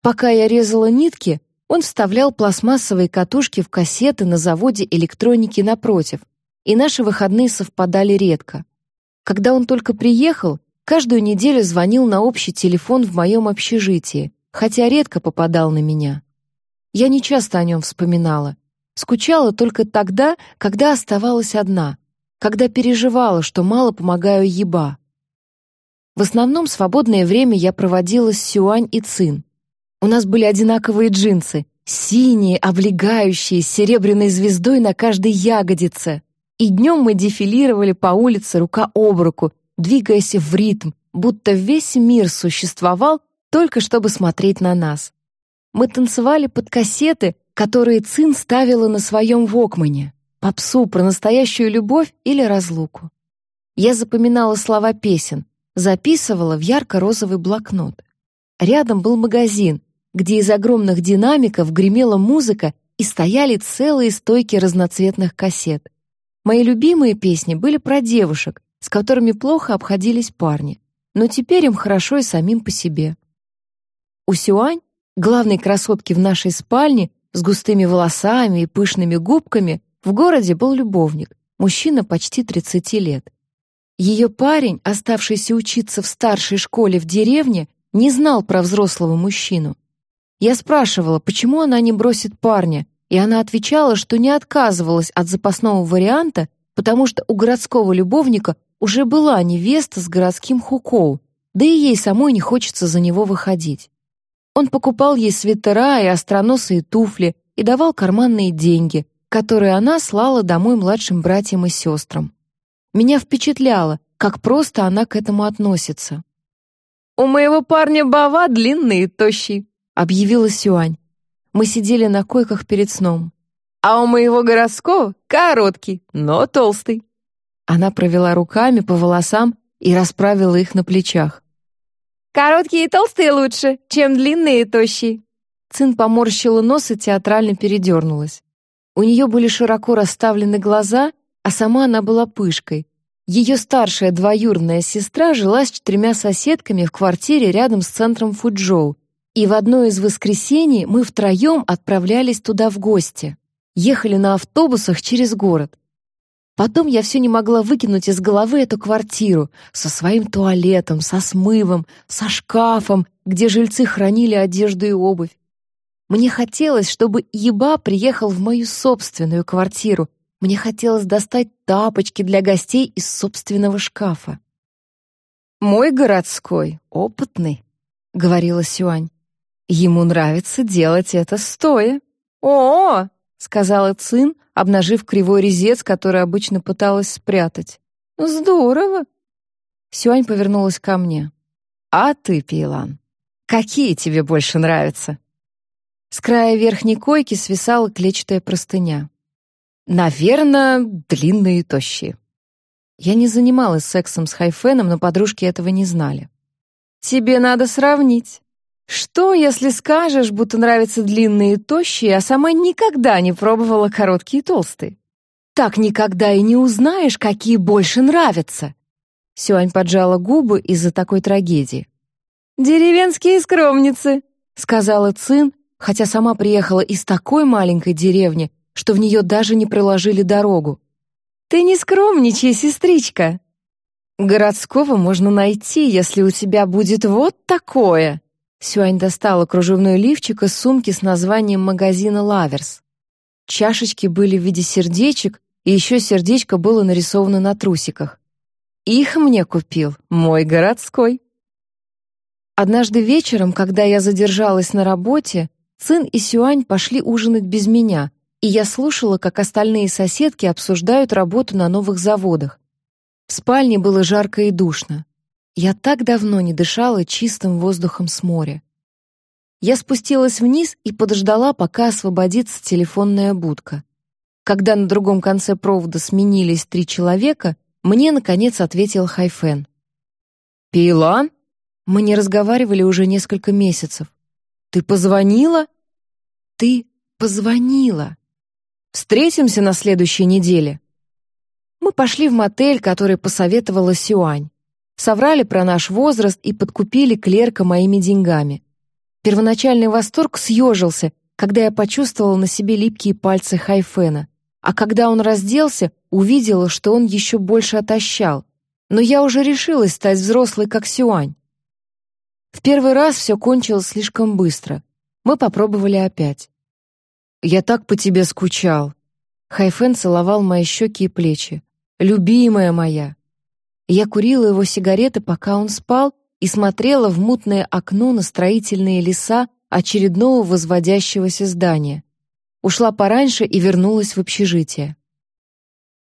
Пока я резала нитки, он вставлял пластмассовые катушки в кассеты на заводе электроники напротив, и наши выходные совпадали редко. Когда он только приехал, каждую неделю звонил на общий телефон в моем общежитии, хотя редко попадал на меня. Я не часто о нем вспоминала. Скучала только тогда, когда оставалась одна, когда переживала, что мало помогаю еба. В основном свободное время я проводила с Сюань и Цин. У нас были одинаковые джинсы, синие, облегающие, с серебряной звездой на каждой ягодице. И днем мы дефилировали по улице рука об руку, двигаясь в ритм, будто весь мир существовал только чтобы смотреть на нас. Мы танцевали под кассеты, которые Цин ставила на своем вокмане, попсу про настоящую любовь или разлуку. Я запоминала слова песен, записывала в ярко-розовый блокнот. Рядом был магазин, где из огромных динамиков гремела музыка и стояли целые стойки разноцветных кассет. Мои любимые песни были про девушек, с которыми плохо обходились парни, но теперь им хорошо и самим по себе. У Сюань, главной красотки в нашей спальне, с густыми волосами и пышными губками, в городе был любовник, мужчина почти 30 лет. Ее парень, оставшийся учиться в старшей школе в деревне, не знал про взрослого мужчину. Я спрашивала, почему она не бросит парня, и она отвечала, что не отказывалась от запасного варианта, потому что у городского любовника уже была невеста с городским хукоу, да и ей самой не хочется за него выходить. Он покупал ей свитера и остроносые туфли и давал карманные деньги, которые она слала домой младшим братьям и сестрам. Меня впечатляло, как просто она к этому относится. «У моего парня Бава длинный и тощий», — объявила Сюань. Мы сидели на койках перед сном. «А у моего городского короткий, но толстый». Она провела руками по волосам и расправила их на плечах. «Короткие и толстые лучше, чем длинные и тощие». Цин поморщила нос и театрально передернулась. У нее были широко расставлены глаза, а сама она была пышкой. Ее старшая двоюродная сестра жила с четырьмя соседками в квартире рядом с центром Фуджоу, и в одно из воскресений мы втроем отправлялись туда в гости. Ехали на автобусах через город. Потом я все не могла выкинуть из головы эту квартиру со своим туалетом, со смывом, со шкафом, где жильцы хранили одежду и обувь. Мне хотелось, чтобы Еба приехал в мою собственную квартиру. Мне хотелось достать тапочки для гостей из собственного шкафа. «Мой городской, опытный», — говорила Сюань. «Ему нравится делать это стоя». «О!», сказала Цин, обнажив кривой резец, который обычно пыталась спрятать. «Здорово!» Сюань повернулась ко мне. «А ты, Пилан, какие тебе больше нравятся?» С края верхней койки свисала клетчатая простыня. Наверное, длинные и тощие. Я не занималась сексом с Хайфеном, но подружки этого не знали. «Тебе надо сравнить. Что, если скажешь, будто нравятся длинные и тощие, а сама никогда не пробовала короткие и толстые? Так никогда и не узнаешь, какие больше нравятся». Сюань поджала губы из-за такой трагедии. «Деревенские скромницы», — сказала Цин, хотя сама приехала из такой маленькой деревни, что в нее даже не проложили дорогу. «Ты не скромничай, сестричка!» «Городского можно найти, если у тебя будет вот такое!» Сюань достала кружевной лифчик из сумки с названием магазина «Лаверс». Чашечки были в виде сердечек, и еще сердечко было нарисовано на трусиках. Их мне купил мой городской. Однажды вечером, когда я задержалась на работе, Цин и Сюань пошли ужинать без меня, и я слушала, как остальные соседки обсуждают работу на новых заводах. В спальне было жарко и душно. Я так давно не дышала чистым воздухом с моря. Я спустилась вниз и подождала, пока освободится телефонная будка. Когда на другом конце провода сменились три человека, мне, наконец, ответил Хайфен. «Пилан?» Мы не разговаривали уже несколько месяцев. Ты позвонила? Ты позвонила. Встретимся на следующей неделе. Мы пошли в мотель, который посоветовала Сюань. Соврали про наш возраст и подкупили клерка моими деньгами. Первоначальный восторг съежился, когда я почувствовала на себе липкие пальцы Хайфена. А когда он разделся, увидела, что он еще больше отощал. Но я уже решилась стать взрослой, как Сюань. В первый раз все кончилось слишком быстро. Мы попробовали опять. «Я так по тебе скучал». Хайфен целовал мои щеки и плечи. «Любимая моя». Я курила его сигареты, пока он спал, и смотрела в мутное окно на строительные леса очередного возводящегося здания. Ушла пораньше и вернулась в общежитие.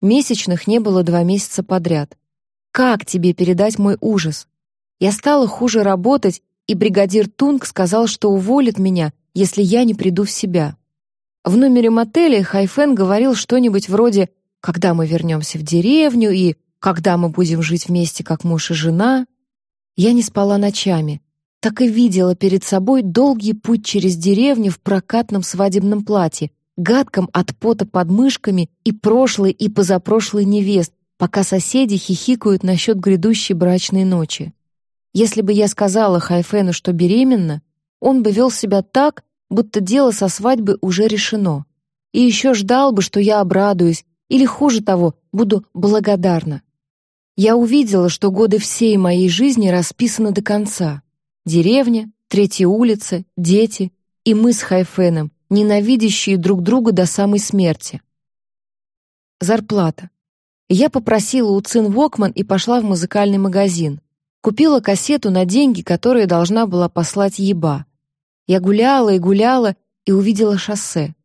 Месячных не было два месяца подряд. Как тебе передать мой ужас? Я стала хуже работать, и бригадир Тунг сказал, что уволит меня, если я не приду в себя. В номере мотеля Хайфен говорил что-нибудь вроде «когда мы вернемся в деревню» и «когда мы будем жить вместе, как муж и жена». Я не спала ночами, так и видела перед собой долгий путь через деревню в прокатном свадебном платье, гадком от пота под мышками и прошлой и позапрошлой невест, пока соседи хихикают насчет грядущей брачной ночи. Если бы я сказала Хайфену, что беременна, он бы вел себя так, будто дело со свадьбы уже решено. И еще ждал бы, что я обрадуюсь, или, хуже того, буду благодарна. Я увидела, что годы всей моей жизни расписаны до конца. Деревня, третья улица, дети и мы с Хайфеном, ненавидящие друг друга до самой смерти. Зарплата. Я попросила у Цин Вокман и пошла в музыкальный магазин. Купила кассету на деньги, которые должна была послать Еба. Я гуляла и гуляла и увидела шоссе.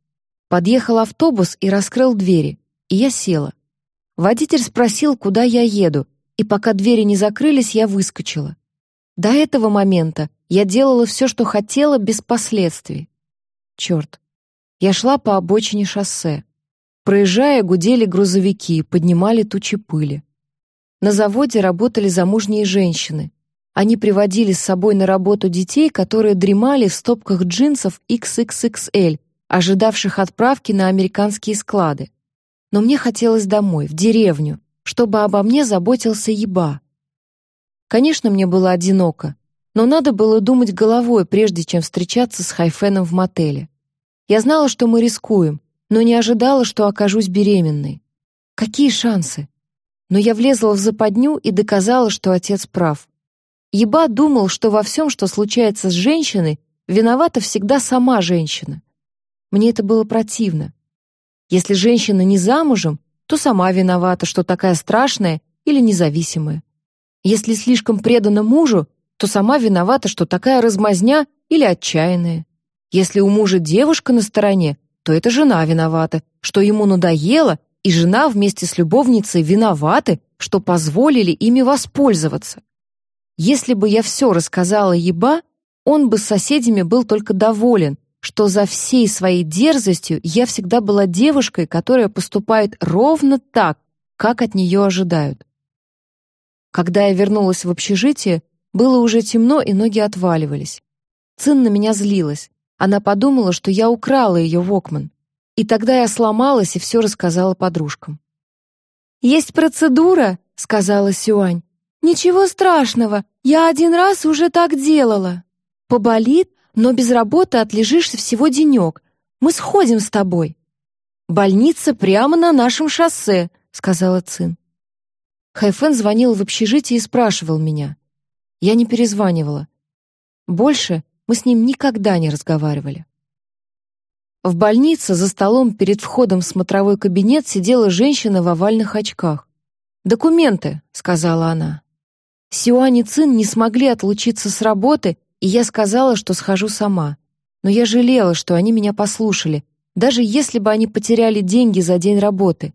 Подъехал автобус и раскрыл двери, и я села. Водитель спросил, куда я еду, и пока двери не закрылись, я выскочила. До этого момента я делала все, что хотела, без последствий. Черт. Я шла по обочине шоссе. Проезжая, гудели грузовики, поднимали тучи пыли. На заводе работали замужние женщины. Они приводили с собой на работу детей, которые дремали в стопках джинсов XXXL, ожидавших отправки на американские склады. Но мне хотелось домой, в деревню, чтобы обо мне заботился Еба. Конечно, мне было одиноко, но надо было думать головой, прежде чем встречаться с Хайфеном в мотеле. Я знала, что мы рискуем, но не ожидала, что окажусь беременной. Какие шансы? Но я влезла в западню и доказала, что отец прав. Еба думал, что во всем, что случается с женщиной, виновата всегда сама женщина. Мне это было противно. Если женщина не замужем, то сама виновата, что такая страшная или независимая. Если слишком предана мужу, то сама виновата, что такая размазня или отчаянная. Если у мужа девушка на стороне, то это жена виновата, что ему надоело, и жена вместе с любовницей виноваты, что позволили ими воспользоваться. Если бы я все рассказала Еба, он бы с соседями был только доволен, что за всей своей дерзостью я всегда была девушкой, которая поступает ровно так, как от нее ожидают. Когда я вернулась в общежитие, было уже темно, и ноги отваливались. Цин на меня злилась. Она подумала, что я украла ее Вокман. И тогда я сломалась и все рассказала подружкам. «Есть процедура», — сказала Сюань. «Ничего страшного, я один раз уже так делала. Поболит, но без работы отлежишься всего денек. Мы сходим с тобой». «Больница прямо на нашем шоссе», — сказала Цин. Хайфен звонил в общежитие и спрашивал меня. Я не перезванивала. Больше мы с ним никогда не разговаривали. В больнице за столом перед входом в смотровой кабинет сидела женщина в овальных очках. «Документы», — сказала она. Сюань и Цин не смогли отлучиться с работы, и я сказала, что схожу сама. Но я жалела, что они меня послушали, даже если бы они потеряли деньги за день работы.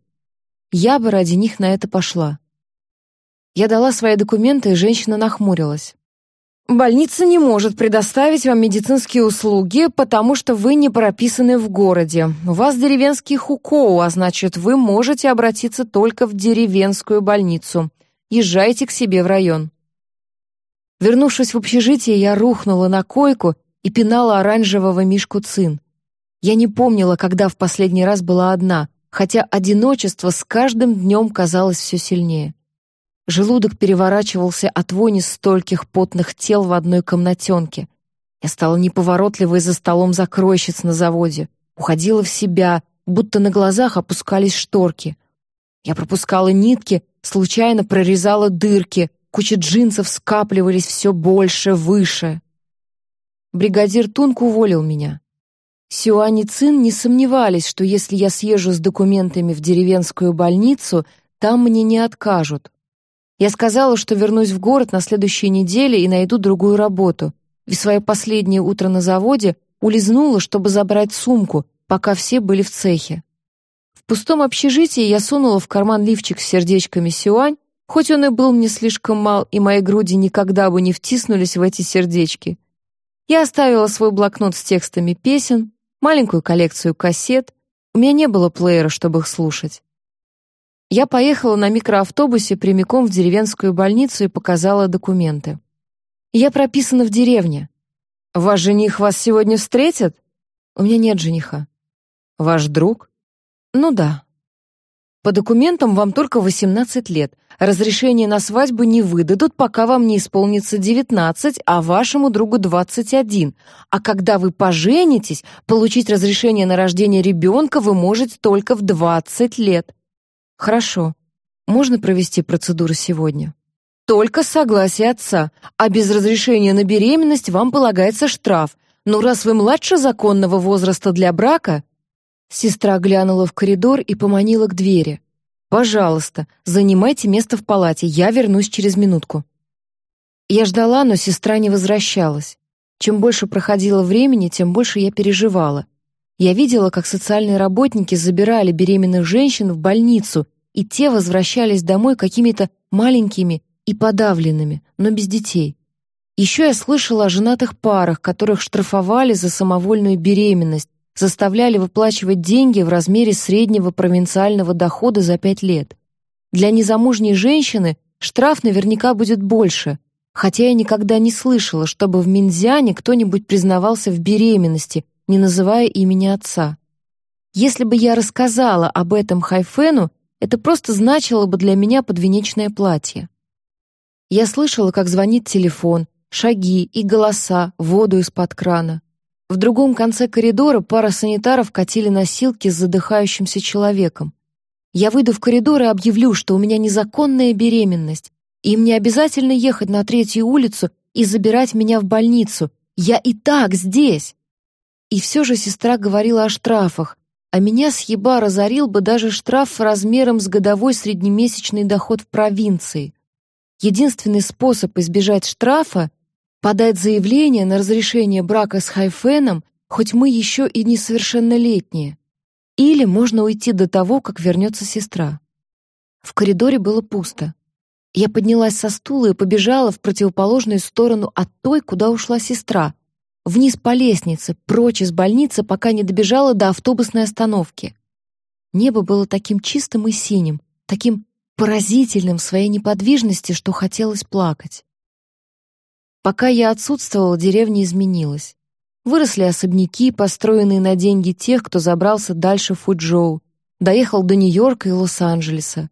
Я бы ради них на это пошла. Я дала свои документы, и женщина нахмурилась. Больница не может предоставить вам медицинские услуги, потому что вы не прописаны в городе. У вас деревенский хукоу, а значит, вы можете обратиться только в деревенскую больницу. Езжайте к себе в район. Вернувшись в общежитие, я рухнула на койку и пинала оранжевого мишку Цин. Я не помнила, когда в последний раз была одна, хотя одиночество с каждым днем казалось все сильнее. Желудок переворачивался от вони стольких потных тел в одной комнатенке. Я стала неповоротливой за столом закройщиц на заводе, уходила в себя, будто на глазах опускались шторки. Я пропускала нитки, случайно прорезала дырки, кучи джинсов скапливались все больше, выше. Бригадир Тунг уволил меня. Сюань и Цин не сомневались, что если я съезжу с документами в деревенскую больницу, там мне не откажут. Я сказала, что вернусь в город на следующей неделе и найду другую работу. И свое последнее утро на заводе улизнула, чтобы забрать сумку, пока все были в цехе. В пустом общежитии я сунула в карман лифчик с сердечками сюань, хоть он и был мне слишком мал, и мои груди никогда бы не втиснулись в эти сердечки. Я оставила свой блокнот с текстами песен, маленькую коллекцию кассет. У меня не было плеера, чтобы их слушать. Я поехала на микроавтобусе прямиком в деревенскую больницу и показала документы. Я прописана в деревне. Ваш жених вас сегодня встретит? У меня нет жениха. Ваш друг? Ну да. По документам вам только 18 лет. Разрешение на свадьбу не выдадут, пока вам не исполнится 19, а вашему другу 21. А когда вы поженитесь, получить разрешение на рождение ребенка вы можете только в 20 лет. Хорошо. Можно провести процедуру сегодня? Только с согласия отца, а без разрешения на беременность вам полагается штраф. Но раз вы младше законного возраста для брака, Сестра глянула в коридор и поманила к двери. «Пожалуйста, занимайте место в палате, я вернусь через минутку». Я ждала, но сестра не возвращалась. Чем больше проходило времени, тем больше я переживала. Я видела, как социальные работники забирали беременных женщин в больницу, и те возвращались домой какими-то маленькими и подавленными, но без детей. Еще я слышала о женатых парах, которых штрафовали за самовольную беременность, заставляли выплачивать деньги в размере среднего провинциального дохода за пять лет. Для незамужней женщины штраф наверняка будет больше, хотя я никогда не слышала, чтобы в Минзяне кто-нибудь признавался в беременности, не называя имени отца. Если бы я рассказала об этом Хайфену, это просто значило бы для меня подвенечное платье. Я слышала, как звонит телефон, шаги и голоса, воду из-под крана. В другом конце коридора пара санитаров катили носилки с задыхающимся человеком. Я выйду в коридор и объявлю, что у меня незаконная беременность, и мне обязательно ехать на третью улицу и забирать меня в больницу. Я и так здесь. И все же сестра говорила о штрафах, а меня съеба разорил бы даже штраф размером с годовой среднемесячный доход в провинции. Единственный способ избежать штрафа подать заявление на разрешение брака с Хайфеном, хоть мы еще и несовершеннолетние. Или можно уйти до того, как вернется сестра. В коридоре было пусто. Я поднялась со стула и побежала в противоположную сторону от той, куда ушла сестра, вниз по лестнице, прочь из больницы, пока не добежала до автобусной остановки. Небо было таким чистым и синим, таким поразительным в своей неподвижности, что хотелось плакать. Пока я отсутствовала, деревня изменилась. Выросли особняки, построенные на деньги тех, кто забрался дальше Фуджоу, доехал до Нью-Йорка и Лос-Анджелеса.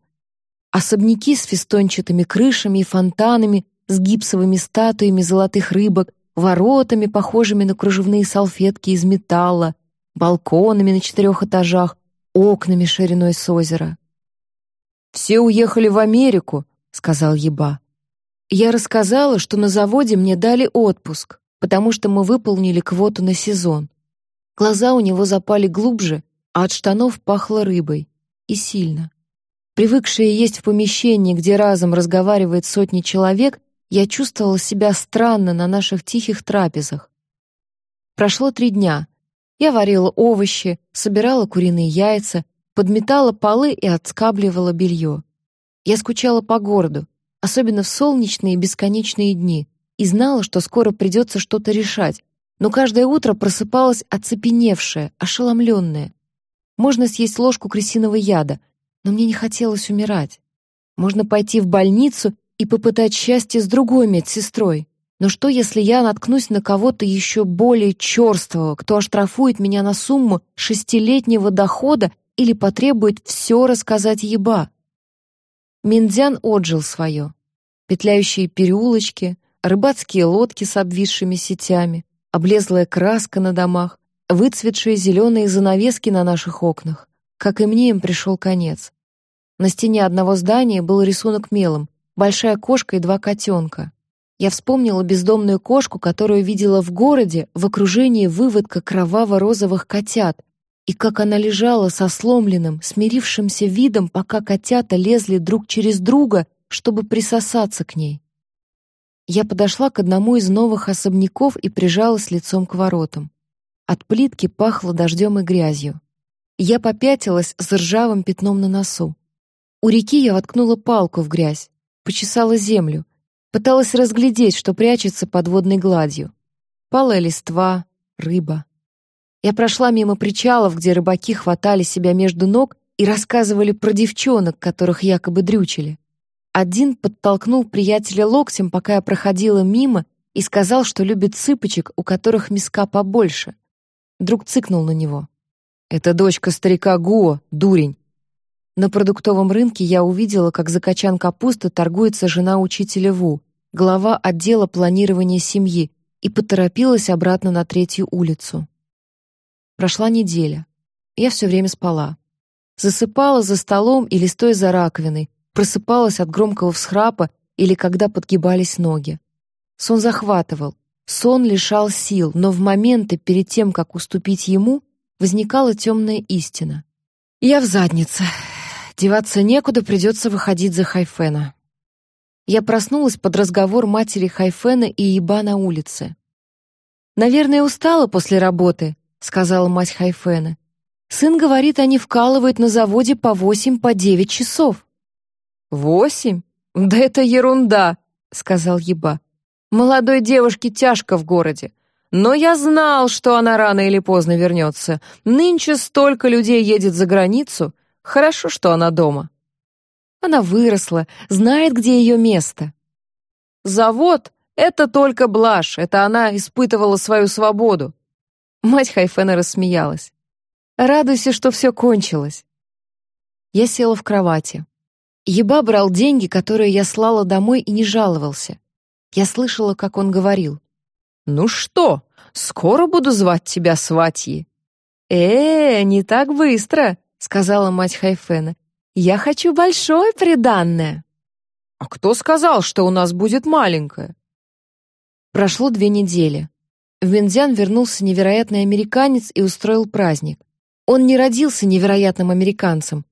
Особняки с фестончатыми крышами и фонтанами, с гипсовыми статуями золотых рыбок, воротами, похожими на кружевные салфетки из металла, балконами на четырех этажах, окнами шириной с озера. «Все уехали в Америку», — сказал Еба. Я рассказала, что на заводе мне дали отпуск, потому что мы выполнили квоту на сезон. Глаза у него запали глубже, а от штанов пахло рыбой. И сильно. Привыкшая есть в помещении, где разом разговаривает сотни человек, я чувствовала себя странно на наших тихих трапезах. Прошло три дня. Я варила овощи, собирала куриные яйца, подметала полы и отскабливала белье. Я скучала по городу, особенно в солнечные бесконечные дни, и знала, что скоро придется что-то решать, но каждое утро просыпалась оцепеневшая, ошеломленная. Можно съесть ложку крысиного яда, но мне не хотелось умирать. Можно пойти в больницу и попытать счастье с другой медсестрой. Но что, если я наткнусь на кого-то еще более черствого, кто оштрафует меня на сумму шестилетнего дохода или потребует все рассказать еба? Миндзян отжил свое. Петляющие переулочки, рыбацкие лодки с обвисшими сетями, облезлая краска на домах, выцветшие зеленые занавески на наших окнах. Как и мне им пришел конец. На стене одного здания был рисунок мелом, большая кошка и два котенка. Я вспомнила бездомную кошку, которую видела в городе в окружении выводка кроваво-розовых котят, и как она лежала со сломленным, смирившимся видом, пока котята лезли друг через друга, чтобы присосаться к ней. Я подошла к одному из новых особняков и прижалась лицом к воротам. От плитки пахло дождем и грязью. Я попятилась с ржавым пятном на носу. У реки я воткнула палку в грязь, почесала землю, пыталась разглядеть, что прячется под водной гладью. Палая листва, рыба. Я прошла мимо причалов, где рыбаки хватали себя между ног и рассказывали про девчонок, которых якобы дрючили. Один подтолкнул приятеля локтем, пока я проходила мимо, и сказал, что любит цыпочек, у которых миска побольше. Друг цыкнул на него. «Это дочка старика Гуо, дурень». На продуктовом рынке я увидела, как за качан капусты торгуется жена учителя Ву, глава отдела планирования семьи, и поторопилась обратно на третью улицу. Прошла неделя. Я все время спала. Засыпала за столом или стоя за раковиной, просыпалась от громкого всхрапа или когда подгибались ноги. Сон захватывал, сон лишал сил, но в моменты перед тем, как уступить ему, возникала темная истина. Я в заднице. Деваться некуда, придется выходить за Хайфена. Я проснулась под разговор матери Хайфена и Еба на улице. «Наверное, устала после работы», — сказала мать Хайфена. «Сын говорит, они вкалывают на заводе по восемь, по девять часов». «Восемь? Да это ерунда», — сказал Еба. «Молодой девушке тяжко в городе. Но я знал, что она рано или поздно вернется. Нынче столько людей едет за границу. Хорошо, что она дома». Она выросла, знает, где ее место. Завод — это только блажь, это она испытывала свою свободу. Мать Хайфена рассмеялась. Радуйся, что все кончилось. Я села в кровати. Еба брал деньги, которые я слала домой, и не жаловался. Я слышала, как он говорил. «Ну что, скоро буду звать тебя сватьи?» «Э, не так быстро», — сказала мать Хайфена. Я хочу большое приданное. А кто сказал, что у нас будет маленькое? Прошло две недели. В Миндзян вернулся невероятный американец и устроил праздник. Он не родился невероятным американцем.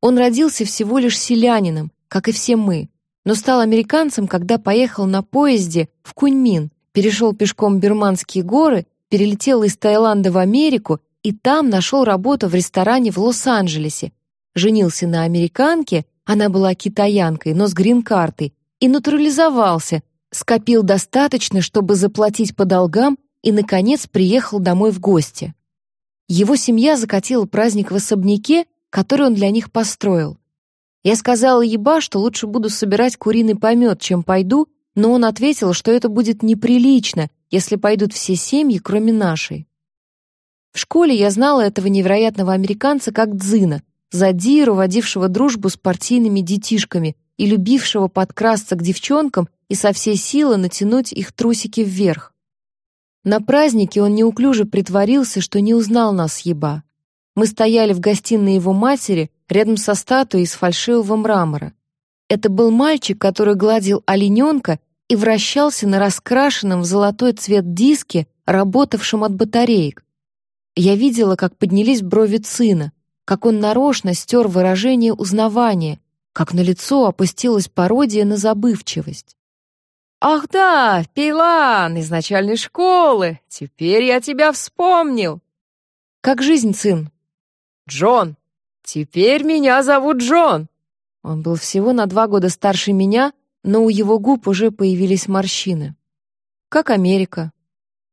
Он родился всего лишь селянином, как и все мы, но стал американцем, когда поехал на поезде в Куньмин, перешел пешком Бирманские горы, перелетел из Таиланда в Америку и там нашел работу в ресторане в Лос-Анджелесе, женился на американке, она была китаянкой, но с грин-картой, и натурализовался, скопил достаточно, чтобы заплатить по долгам и, наконец, приехал домой в гости. Его семья закатила праздник в особняке, который он для них построил. Я сказала Еба, что лучше буду собирать куриный помет, чем пойду, но он ответил, что это будет неприлично, если пойдут все семьи, кроме нашей. В школе я знала этого невероятного американца как Дзина, задиру, водившего дружбу с партийными детишками и любившего подкрасться к девчонкам и со всей силы натянуть их трусики вверх. На празднике он неуклюже притворился, что не узнал нас еба. Мы стояли в гостиной его матери, рядом со статуей из фальшивого мрамора. Это был мальчик, который гладил олененка и вращался на раскрашенном в золотой цвет диске, работавшем от батареек. Я видела, как поднялись брови сына, как он нарочно стер выражение узнавания, как на лицо опустилась пародия на забывчивость. «Ах да, Пейлан из начальной школы! Теперь я тебя вспомнил!» «Как жизнь, сын?» «Джон! Теперь меня зовут Джон!» Он был всего на два года старше меня, но у его губ уже появились морщины. «Как Америка?»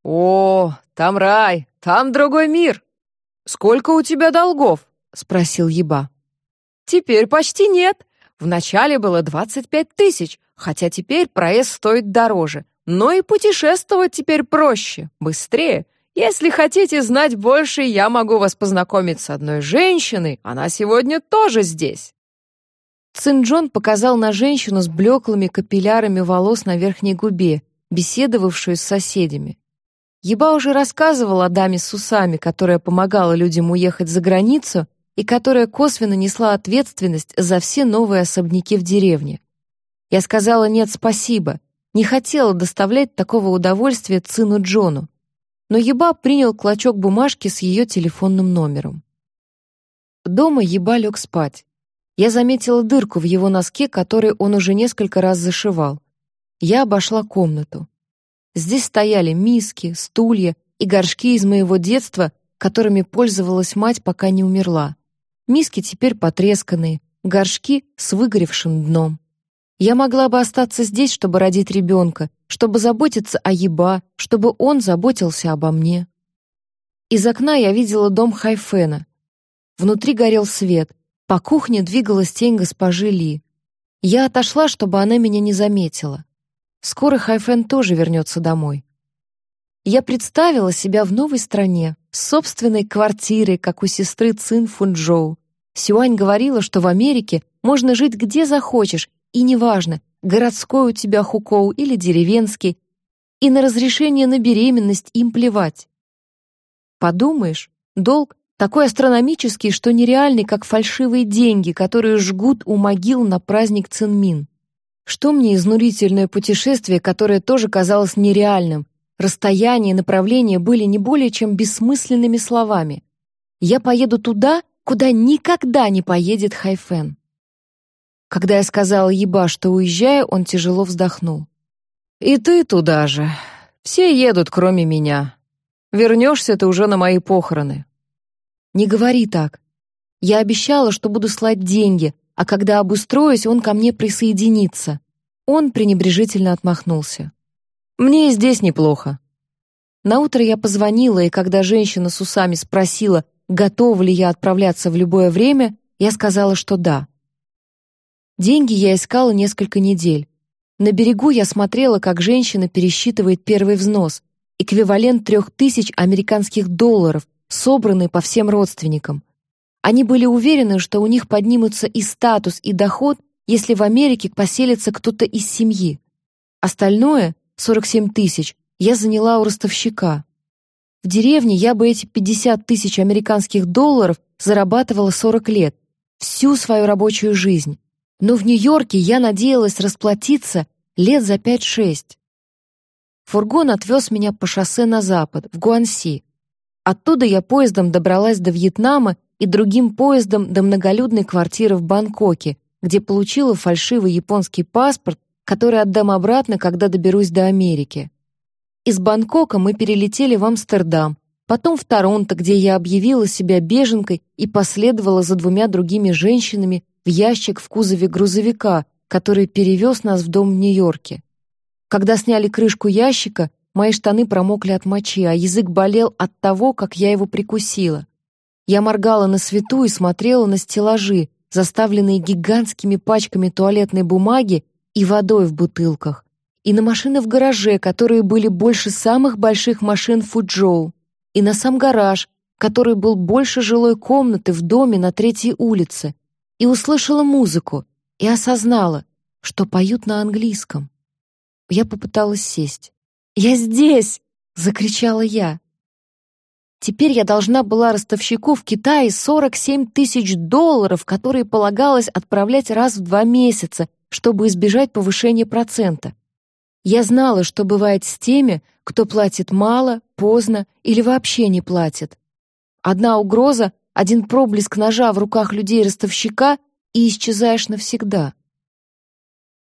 «О, там рай, там другой мир! Сколько у тебя долгов?» — спросил Еба. «Теперь почти нет. Вначале было 25 тысяч, хотя теперь проезд стоит дороже. Но и путешествовать теперь проще, быстрее. Если хотите знать больше, я могу вас познакомить с одной женщиной. Она сегодня тоже здесь». Цинджон показал на женщину с блеклыми капиллярами волос на верхней губе, беседовавшую с соседями. Еба уже рассказывал о даме с усами, которая помогала людям уехать за границу и которая косвенно несла ответственность за все новые особняки в деревне. Я сказала «нет, спасибо», не хотела доставлять такого удовольствия сыну Джону, но Еба принял клочок бумажки с ее телефонным номером. Дома Еба лег спать. Я заметила дырку в его носке, которую он уже несколько раз зашивал. Я обошла комнату. Здесь стояли миски, стулья и горшки из моего детства, которыми пользовалась мать, пока не умерла. Миски теперь потресканные, горшки с выгоревшим дном. Я могла бы остаться здесь, чтобы родить ребенка, чтобы заботиться о еба, чтобы он заботился обо мне. Из окна я видела дом Хайфена. Внутри горел свет, по кухне двигалась тень госпожи Ли. Я отошла, чтобы она меня не заметила. Скоро Хайфен тоже вернется домой. Я представила себя в новой стране, с собственной квартирой, как у сестры Цин Фунчжоу. Сюань говорила, что в Америке можно жить где захочешь, и неважно, городской у тебя хукоу или деревенский, и на разрешение на беременность им плевать. Подумаешь, долг такой астрономический, что нереальный, как фальшивые деньги, которые жгут у могил на праздник Цинмин. Что мне изнурительное путешествие, которое тоже казалось нереальным? Расстояние и направление были не более чем бессмысленными словами. Я поеду туда, куда никогда не поедет Хайфен. Когда я сказала Еба, что уезжаю, он тяжело вздохнул. «И ты туда же. Все едут, кроме меня. Вернешься ты уже на мои похороны». «Не говори так. Я обещала, что буду слать деньги, а когда обустроюсь, он ко мне присоединится». Он пренебрежительно отмахнулся. «Мне здесь неплохо». Наутро я позвонила, и когда женщина с усами спросила, готова ли я отправляться в любое время, я сказала, что да. Деньги я искала несколько недель. На берегу я смотрела, как женщина пересчитывает первый взнос, эквивалент трех тысяч американских долларов, собранный по всем родственникам. Они были уверены, что у них поднимутся и статус, и доход, если в Америке поселится кто-то из семьи. Остальное, 47 тысяч, я заняла у ростовщика. В деревне я бы эти 50 тысяч американских долларов зарабатывала 40 лет, всю свою рабочую жизнь. Но в Нью-Йорке я надеялась расплатиться лет за 5-6. Фургон отвез меня по шоссе на запад, в Гуанси. Оттуда я поездом добралась до Вьетнама и другим поездом до многолюдной квартиры в Бангкоке, где получила фальшивый японский паспорт, который отдам обратно, когда доберусь до Америки. Из Бангкока мы перелетели в Амстердам, потом в Торонто, где я объявила себя беженкой и последовала за двумя другими женщинами в ящик в кузове грузовика, который перевез нас в дом в Нью-Йорке. Когда сняли крышку ящика, мои штаны промокли от мочи, а язык болел от того, как я его прикусила. Я моргала на свету и смотрела на стеллажи, заставленные гигантскими пачками туалетной бумаги и водой в бутылках и на машины в гараже, которые были больше самых больших машин Фуджоу, и на сам гараж, который был больше жилой комнаты в доме на третьей улице, и услышала музыку, и осознала, что поют на английском. Я попыталась сесть. «Я здесь!» — закричала я. Теперь я должна была ростовщику в Китае 47 тысяч долларов, которые полагалось отправлять раз в два месяца, чтобы избежать повышения процента. Я знала, что бывает с теми, кто платит мало, поздно или вообще не платит. Одна угроза, один проблеск ножа в руках людей-ростовщика и исчезаешь навсегда.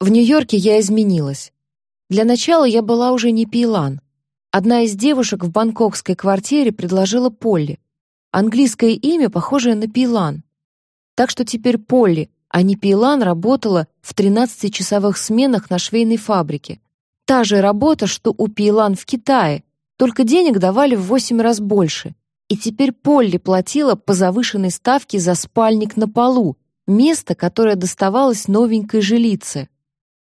В Нью-Йорке я изменилась. Для начала я была уже не Пейлан. Одна из девушек в бангкокской квартире предложила Полли. Английское имя, похожее на Пейлан. Так что теперь Полли, а не Пейлан, работала в 13-часовых сменах на швейной фабрике, Та же работа, что у Пейлан в Китае, только денег давали в восемь раз больше. И теперь Полли платила по завышенной ставке за спальник на полу, место, которое доставалось новенькой жилице.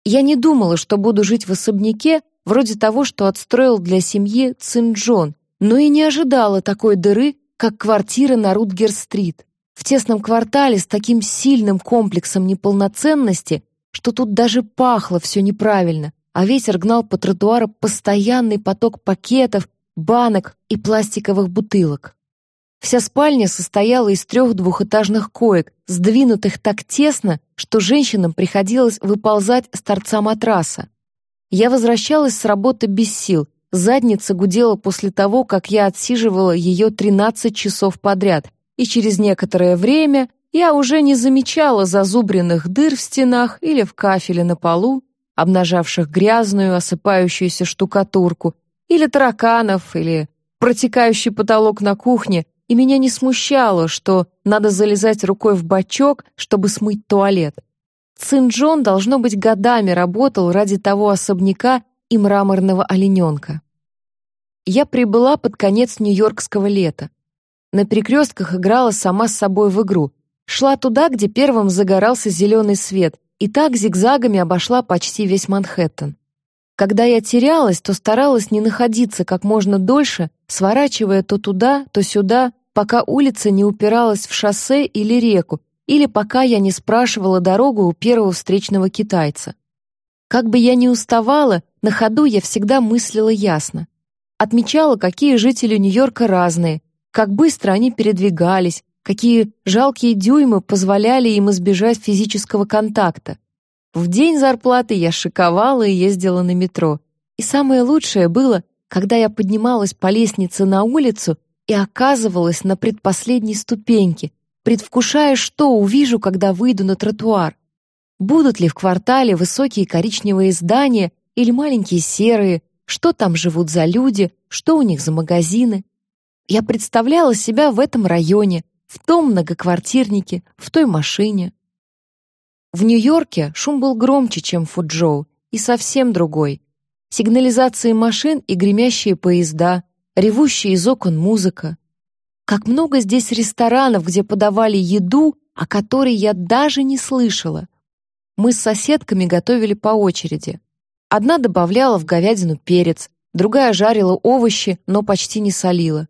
Я не думала, что буду жить в особняке, вроде того, что отстроил для семьи Цинджон, но и не ожидала такой дыры, как квартира на Рутгер-стрит. В тесном квартале с таким сильным комплексом неполноценности, что тут даже пахло все неправильно, а ветер гнал по тротуару постоянный поток пакетов, банок и пластиковых бутылок. Вся спальня состояла из трех двухэтажных коек, сдвинутых так тесно, что женщинам приходилось выползать с торца матраса. Я возвращалась с работы без сил, задница гудела после того, как я отсиживала ее 13 часов подряд, и через некоторое время я уже не замечала зазубренных дыр в стенах или в кафеле на полу, обнажавших грязную, осыпающуюся штукатурку, или тараканов, или протекающий потолок на кухне, и меня не смущало, что надо залезать рукой в бачок, чтобы смыть туалет. Цинджон, должно быть, годами работал ради того особняка и мраморного олененка. Я прибыла под конец нью-йоркского лета. На перекрестках играла сама с собой в игру. Шла туда, где первым загорался зеленый свет, и так зигзагами обошла почти весь Манхэттен. Когда я терялась, то старалась не находиться как можно дольше, сворачивая то туда, то сюда, пока улица не упиралась в шоссе или реку, или пока я не спрашивала дорогу у первого встречного китайца. Как бы я ни уставала, на ходу я всегда мыслила ясно. Отмечала, какие жители Нью-Йорка разные, как быстро они передвигались, какие жалкие дюймы позволяли им избежать физического контакта. В день зарплаты я шиковала и ездила на метро. И самое лучшее было, когда я поднималась по лестнице на улицу и оказывалась на предпоследней ступеньке, предвкушая, что увижу, когда выйду на тротуар. Будут ли в квартале высокие коричневые здания или маленькие серые, что там живут за люди, что у них за магазины. Я представляла себя в этом районе, в том многоквартирнике, в той машине. В Нью-Йорке шум был громче, чем в Фуджоу, и совсем другой. Сигнализации машин и гремящие поезда, ревущая из окон музыка. Как много здесь ресторанов, где подавали еду, о которой я даже не слышала. Мы с соседками готовили по очереди. Одна добавляла в говядину перец, другая жарила овощи, но почти не солила.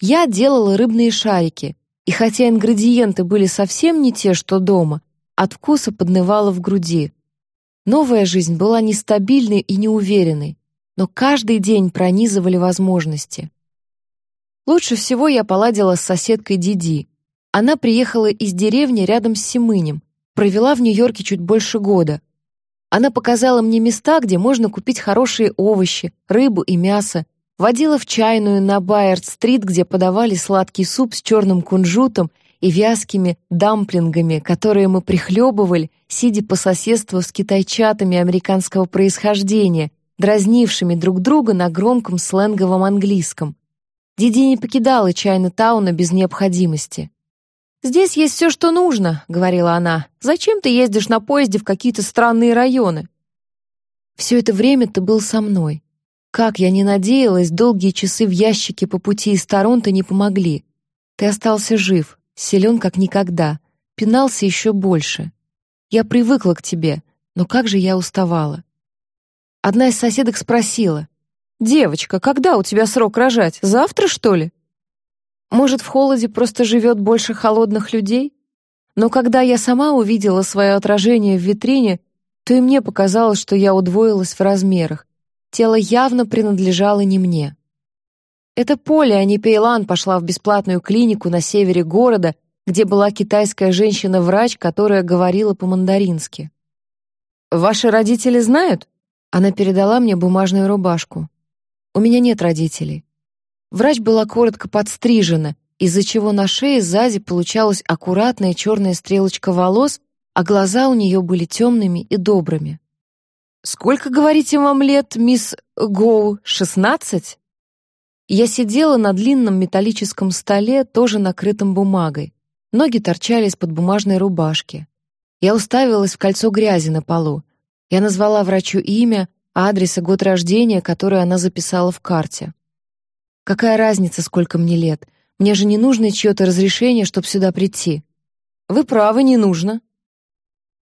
Я делала рыбные шарики, и хотя ингредиенты были совсем не те, что дома, от вкуса поднывало в груди. Новая жизнь была нестабильной и неуверенной, но каждый день пронизывали возможности. Лучше всего я поладила с соседкой Диди. Она приехала из деревни рядом с Семынем, провела в Нью-Йорке чуть больше года. Она показала мне места, где можно купить хорошие овощи, рыбу и мясо, водила в чайную на Байерд-стрит, где подавали сладкий суп с черным кунжутом и вязкими дамплингами, которые мы прихлебывали, сидя по соседству с китайчатами американского происхождения, дразнившими друг друга на громком сленговом английском. Диди не покидала Чайна-тауна без необходимости. «Здесь есть все, что нужно», — говорила она. «Зачем ты ездишь на поезде в какие-то странные районы?» Все это время ты был со мной. Как я не надеялась, долгие часы в ящике по пути из Торонто не помогли. Ты остался жив, силен как никогда, пинался еще больше. Я привыкла к тебе, но как же я уставала. Одна из соседок спросила, «Девочка, когда у тебя срок рожать? Завтра, что ли?» Может, в холоде просто живет больше холодных людей? Но когда я сама увидела свое отражение в витрине, то и мне показалось, что я удвоилась в размерах. Тело явно принадлежало не мне. Это Поля, а не Пейлан, пошла в бесплатную клинику на севере города, где была китайская женщина-врач, которая говорила по-мандарински. «Ваши родители знают?» Она передала мне бумажную рубашку. «У меня нет родителей. Врач была коротко подстрижена, из-за чего на шее сзади получалась аккуратная черная стрелочка волос, а глаза у нее были темными и добрыми. «Сколько, говорите, вам лет, мисс Гоу, шестнадцать?» Я сидела на длинном металлическом столе, тоже накрытом бумагой. Ноги торчали из-под бумажной рубашки. Я уставилась в кольцо грязи на полу. Я назвала врачу имя, адрес и год рождения, который она записала в карте. Какая разница, сколько мне лет? Мне же не нужно чье-то разрешение, чтобы сюда прийти. Вы правы, не нужно.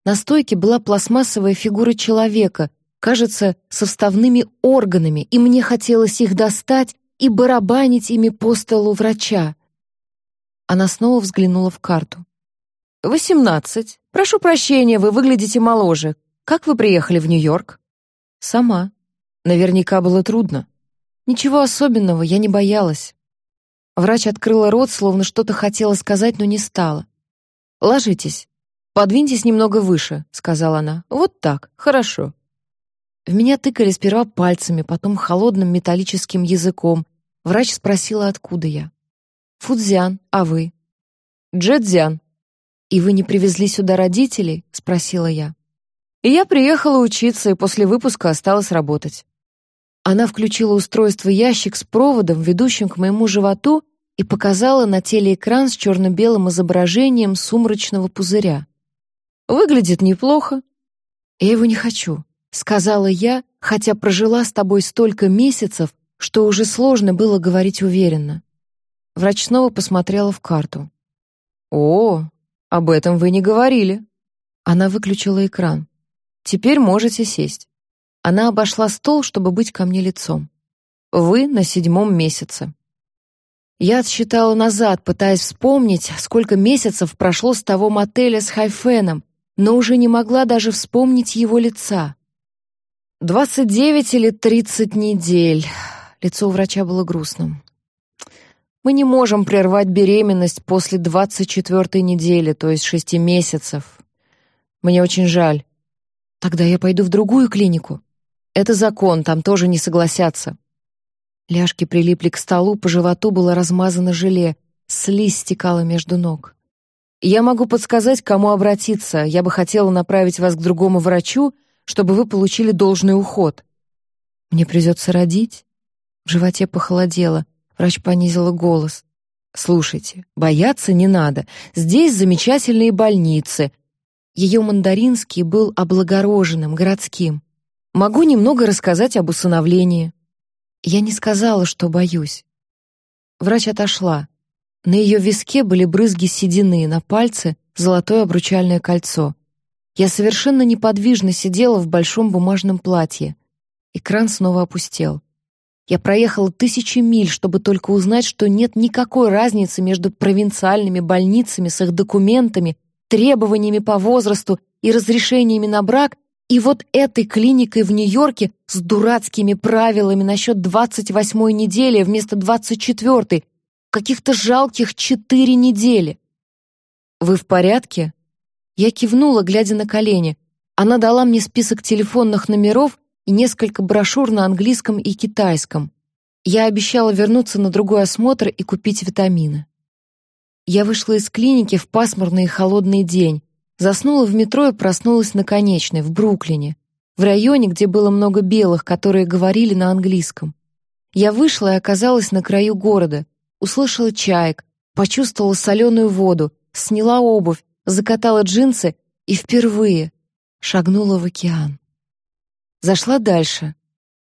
На стойке была пластмассовая фигура человека, кажется, со вставными органами, и мне хотелось их достать и барабанить ими по столу врача. Она снова взглянула в карту. «Восемнадцать. Прошу прощения, вы выглядите моложе. Как вы приехали в Нью-Йорк?» «Сама. Наверняка было трудно». Ничего особенного, я не боялась. Врач открыла рот, словно что-то хотела сказать, но не стала. «Ложитесь. Подвиньтесь немного выше», — сказала она. «Вот так. Хорошо». В меня тыкали сперва пальцами, потом холодным металлическим языком. Врач спросила, откуда я. «Фудзян, а вы?» «Джэцзян». «И вы не привезли сюда родителей?» — спросила я. И я приехала учиться, и после выпуска осталась работать. Она включила устройство ящик с проводом, ведущим к моему животу, и показала на телеэкран с черно-белым изображением сумрачного пузыря. «Выглядит неплохо». «Я его не хочу», — сказала я, хотя прожила с тобой столько месяцев, что уже сложно было говорить уверенно. Врач снова посмотрела в карту. «О, об этом вы не говорили». Она выключила экран. «Теперь можете сесть». Она обошла стол, чтобы быть ко мне лицом. «Вы на седьмом месяце». Я отсчитала назад, пытаясь вспомнить, сколько месяцев прошло с того мотеля с Хайфеном, но уже не могла даже вспомнить его лица. «Двадцать девять или тридцать недель». Лицо врача было грустным. «Мы не можем прервать беременность после двадцать четвертой недели, то есть шести месяцев. Мне очень жаль. Тогда я пойду в другую клинику. Это закон, там тоже не согласятся. Ляжки прилипли к столу, по животу было размазано желе, слизь стекала между ног. «Я могу подсказать, кому обратиться. Я бы хотела направить вас к другому врачу, чтобы вы получили должный уход». «Мне придется родить?» В животе похолодело. Врач понизила голос. «Слушайте, бояться не надо. Здесь замечательные больницы». Ее мандаринский был облагороженным, городским. «Могу немного рассказать об усыновлении». Я не сказала, что боюсь. Врач отошла. На ее виске были брызги седины, на пальце — золотое обручальное кольцо. Я совершенно неподвижно сидела в большом бумажном платье. Экран снова опустел. Я проехала тысячи миль, чтобы только узнать, что нет никакой разницы между провинциальными больницами с их документами, требованиями по возрасту и разрешениями на брак и вот этой клиникой в Нью-Йорке с дурацкими правилами насчет 28-й недели вместо 24-й, каких-то жалких четыре недели. «Вы в порядке?» Я кивнула, глядя на колени. Она дала мне список телефонных номеров и несколько брошюр на английском и китайском. Я обещала вернуться на другой осмотр и купить витамины. Я вышла из клиники в пасмурный и холодный день, Заснула в метро и проснулась на конечной, в Бруклине, в районе, где было много белых, которые говорили на английском. Я вышла и оказалась на краю города, услышала чаек, почувствовала соленую воду, сняла обувь, закатала джинсы и впервые шагнула в океан. Зашла дальше.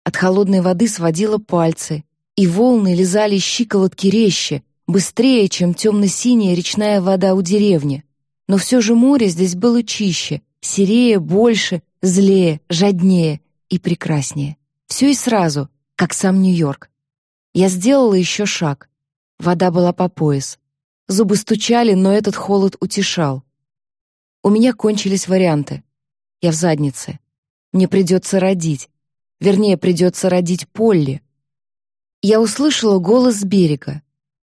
От холодной воды сводила пальцы, и волны лизали щиколотки резче, быстрее, чем темно-синяя речная вода у деревни. Но все же море здесь было чище, серее, больше, злее, жаднее и прекраснее. Все и сразу, как сам Нью-Йорк. Я сделала еще шаг. Вода была по пояс. Зубы стучали, но этот холод утешал. У меня кончились варианты. Я в заднице. Мне придется родить. Вернее, придется родить Полли. Я услышала голос с берега.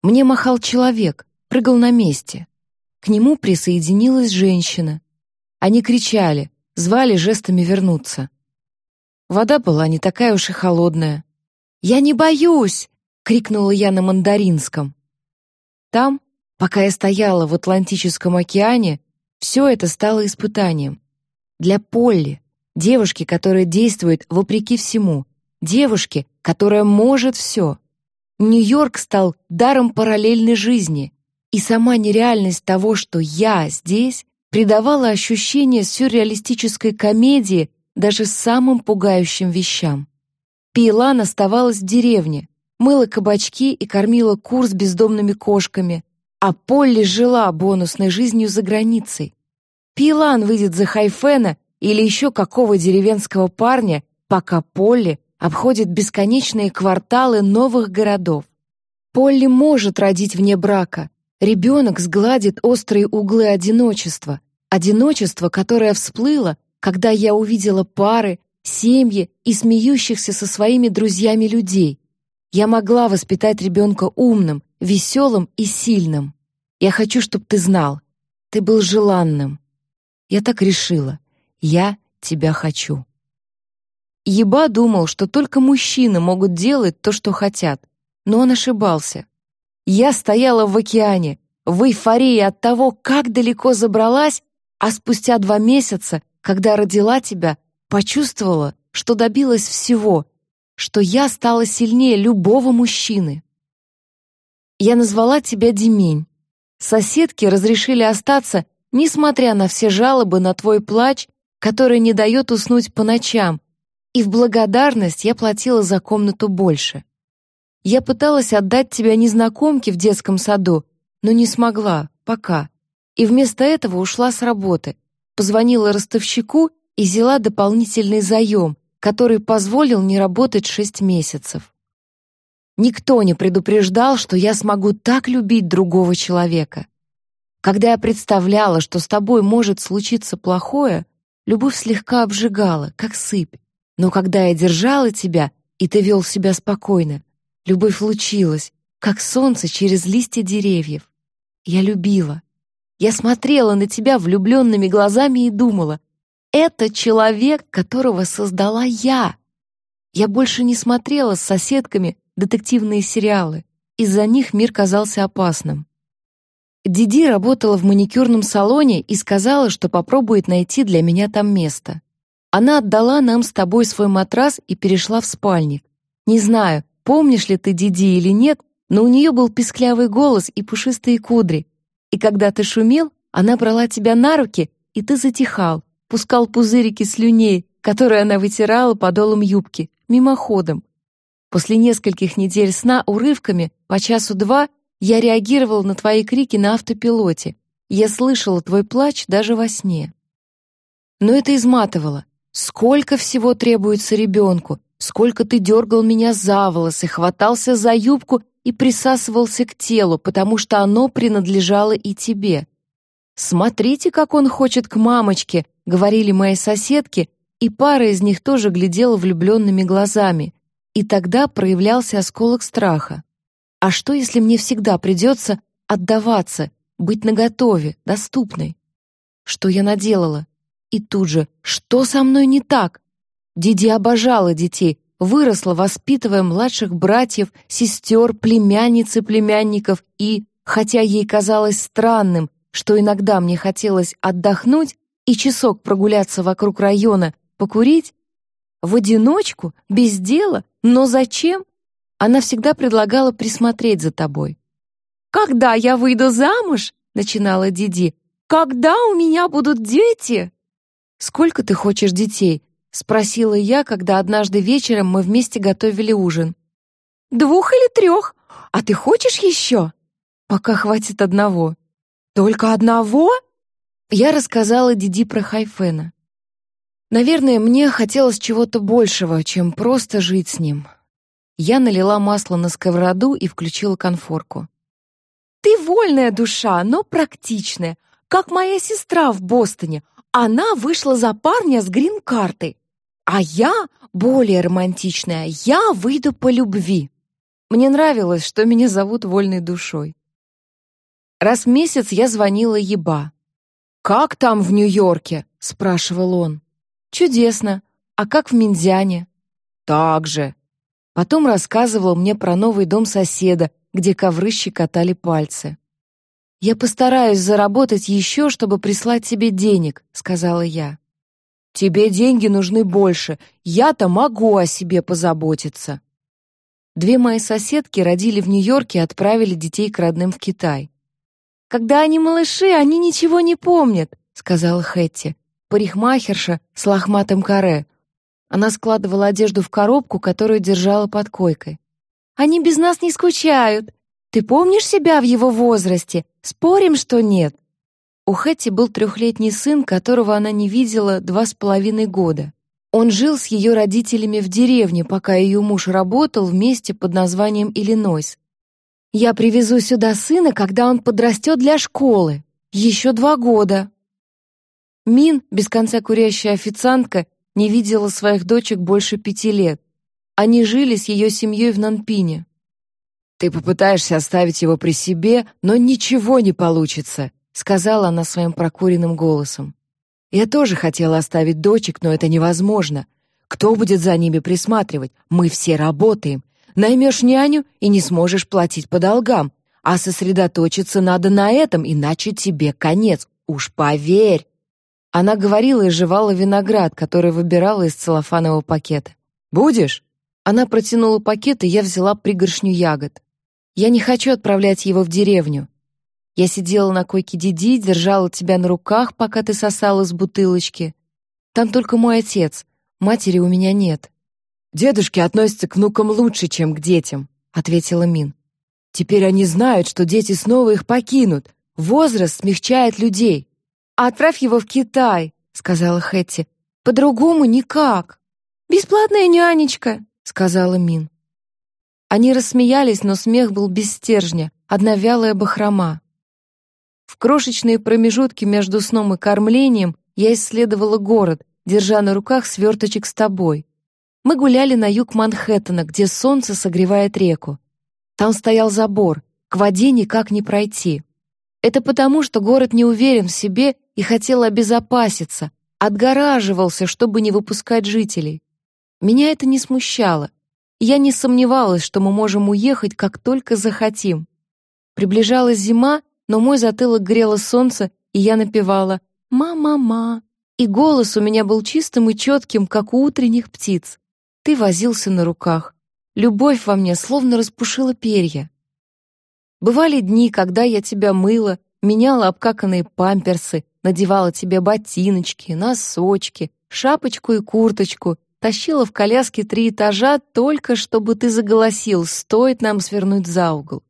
Мне махал человек, прыгал на месте. К нему присоединилась женщина. Они кричали, звали жестами вернуться. Вода была не такая уж и холодная. «Я не боюсь!» — крикнула я на мандаринском. Там, пока я стояла в Атлантическом океане, все это стало испытанием. Для Полли, девушки, которая действует вопреки всему, девушки, которая может все. Нью-Йорк стал даром параллельной жизни, и сама нереальность того, что я здесь, придавала ощущение сюрреалистической комедии даже самым пугающим вещам. Пилан оставалась в деревне, мыла кабачки и кормила кур с бездомными кошками, а Полли жила бонусной жизнью за границей. Пилан выйдет за Хайфена или еще какого деревенского парня, пока Полли обходит бесконечные кварталы новых городов. Полли может родить вне брака, Ребенок сгладит острые углы одиночества, одиночество, которое всплыло, когда я увидела пары, семьи и смеющихся со своими друзьями людей. Я могла воспитать ребенка умным, веселым и сильным. Я хочу, чтобы ты знал. Ты был желанным. Я так решила. Я тебя хочу. Еба думал, что только мужчины могут делать то, что хотят, но он ошибался. Я стояла в океане, в эйфории от того, как далеко забралась, а спустя два месяца, когда родила тебя, почувствовала, что добилась всего, что я стала сильнее любого мужчины. Я назвала тебя Демень. Соседки разрешили остаться, несмотря на все жалобы на твой плач, который не дает уснуть по ночам, и в благодарность я платила за комнату больше. Я пыталась отдать тебя незнакомке в детском саду, но не смогла, пока. И вместо этого ушла с работы, позвонила ростовщику и взяла дополнительный заем, который позволил не работать шесть месяцев. Никто не предупреждал, что я смогу так любить другого человека. Когда я представляла, что с тобой может случиться плохое, любовь слегка обжигала, как сыпь. Но когда я держала тебя, и ты вел себя спокойно, любовь лучилась, как солнце через листья деревьев. Я любила. Я смотрела на тебя влюбленными глазами и думала, это человек, которого создала я. Я больше не смотрела с соседками детективные сериалы. Из-за них мир казался опасным. Диди работала в маникюрном салоне и сказала, что попробует найти для меня там место. Она отдала нам с тобой свой матрас и перешла в спальник. Не знаю, помнишь ли ты Диди или нет, но у нее был писклявый голос и пушистые кудри. И когда ты шумел, она брала тебя на руки, и ты затихал, пускал пузырики слюней, которые она вытирала подолом юбки, мимоходом. После нескольких недель сна урывками, по часу-два, я реагировала на твои крики на автопилоте. Я слышала твой плач даже во сне. Но это изматывало. Сколько всего требуется ребенку, сколько ты дергал меня за волосы, хватался за юбку и присасывался к телу, потому что оно принадлежало и тебе. «Смотрите, как он хочет к мамочке», — говорили мои соседки, и пара из них тоже глядела влюбленными глазами. И тогда проявлялся осколок страха. А что, если мне всегда придется отдаваться, быть наготове, доступной? Что я наделала? И тут же, что со мной не так? Диди обожала детей, выросла, воспитывая младших братьев, сестер, племянниц и племянников, и, хотя ей казалось странным, что иногда мне хотелось отдохнуть и часок прогуляться вокруг района, покурить, в одиночку, без дела, но зачем? Она всегда предлагала присмотреть за тобой. «Когда я выйду замуж?» — начинала Диди. «Когда у меня будут дети?» «Сколько ты хочешь детей?» — спросила я, когда однажды вечером мы вместе готовили ужин. «Двух или трех? А ты хочешь еще?» «Пока хватит одного». «Только одного?» Я рассказала Диди про Хайфена. Наверное, мне хотелось чего-то большего, чем просто жить с ним. Я налила масло на сковороду и включила конфорку. «Ты вольная душа, но практичная, как моя сестра в Бостоне. Она вышла за парня с грин-картой. А я более романтичная, я выйду по любви». Мне нравилось, что меня зовут вольной душой. Раз в месяц я звонила Еба. «Как там в Нью-Йорке?» — спрашивал он. «Чудесно. А как в Минзяне?» «Так же. Потом рассказывал мне про новый дом соседа, где ковры щекотали пальцы. «Я постараюсь заработать еще, чтобы прислать тебе денег», — сказала я. «Тебе деньги нужны больше. Я-то могу о себе позаботиться». Две мои соседки родили в Нью-Йорке и отправили детей к родным в Китай. «Когда они малыши, они ничего не помнят», — сказала Хэтти, парикмахерша с лохматым каре, она складывала одежду в коробку, которую держала под койкой. «Они без нас не скучают. Ты помнишь себя в его возрасте? Спорим, что нет?» У Хэтти был трехлетний сын, которого она не видела два с половиной года. Он жил с ее родителями в деревне, пока ее муж работал вместе под названием Иллинойс. «Я привезу сюда сына, когда он подрастет для школы. Еще два года». Мин, без конца курящая официантка, не видела своих дочек больше пяти лет. Они жили с ее семьей в Нанпине. «Ты попытаешься оставить его при себе, но ничего не получится», сказала она своим прокуренным голосом. «Я тоже хотела оставить дочек, но это невозможно. Кто будет за ними присматривать? Мы все работаем. Наймешь няню и не сможешь платить по долгам. А сосредоточиться надо на этом, иначе тебе конец. Уж поверь!» Она говорила и жевала виноград, который выбирала из целлофанового пакета. «Будешь?» Она протянула пакет, и я взяла пригоршню ягод. «Я не хочу отправлять его в деревню. Я сидела на койке Диди, держала тебя на руках, пока ты сосала из бутылочки. Там только мой отец, матери у меня нет». «Дедушки относятся к внукам лучше, чем к детям», — ответила Мин. «Теперь они знают, что дети снова их покинут. Возраст смягчает людей. «Отправь его в Китай», — сказала Хэтти. «По-другому никак». «Бесплатная нянечка», — сказала Мин. Они рассмеялись, но смех был без стержня, одна вялая бахрома. В крошечные промежутки между сном и кормлением я исследовала город, держа на руках сверточек с тобой. Мы гуляли на юг Манхэттена, где солнце согревает реку. Там стоял забор, к воде никак не пройти. Это потому, что город не уверен в себе и хотел обезопаситься, отгораживался, чтобы не выпускать жителей. Меня это не смущало. Я не сомневалась, что мы можем уехать, как только захотим. Приближалась зима, но мой затылок грело солнце, и я напевала «Ма-ма-ма». И голос у меня был чистым и четким, как у утренних птиц. Ты возился на руках. Любовь во мне словно распушила перья. Бывали дни, когда я тебя мыла, меняла обкаканные памперсы, надевала тебе ботиночки, носочки, шапочку и курточку, тащила в коляске три этажа только чтобы ты заголосил, стоит нам свернуть за угол.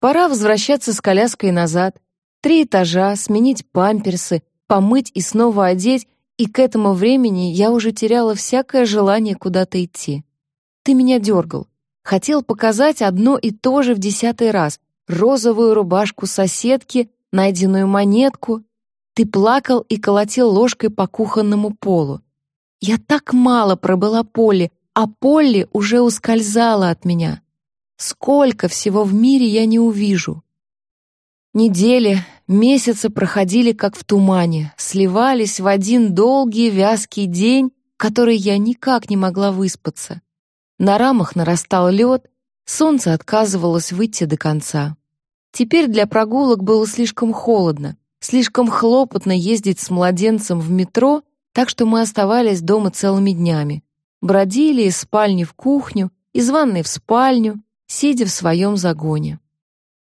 Пора возвращаться с коляской назад. Три этажа, сменить памперсы, помыть и снова одеть, и к этому времени я уже теряла всякое желание куда-то идти. Ты меня дергал. Хотел показать одно и то же в десятый раз. Розовую рубашку соседки, найденную монетку. Ты плакал и колотил ложкой по кухонному полу. Я так мало пробыла Полли, а Полли уже ускользала от меня. Сколько всего в мире я не увижу. Недели, месяцы проходили как в тумане, сливались в один долгий вязкий день, который я никак не могла выспаться. На рамах нарастал лед, солнце отказывалось выйти до конца. Теперь для прогулок было слишком холодно, слишком хлопотно ездить с младенцем в метро, так что мы оставались дома целыми днями. Бродили из спальни в кухню, из ванной в спальню, сидя в своем загоне.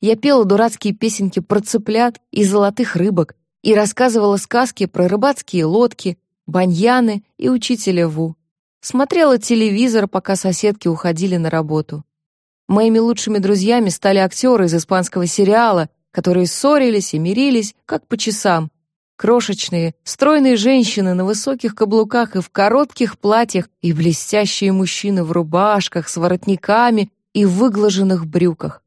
Я пела дурацкие песенки про цыплят и золотых рыбок и рассказывала сказки про рыбацкие лодки, баньяны и учителя Ву. Смотрела телевизор, пока соседки уходили на работу. Моими лучшими друзьями стали актеры из испанского сериала, которые ссорились и мирились, как по часам. Крошечные, стройные женщины на высоких каблуках и в коротких платьях и блестящие мужчины в рубашках с воротниками и выглаженных брюках.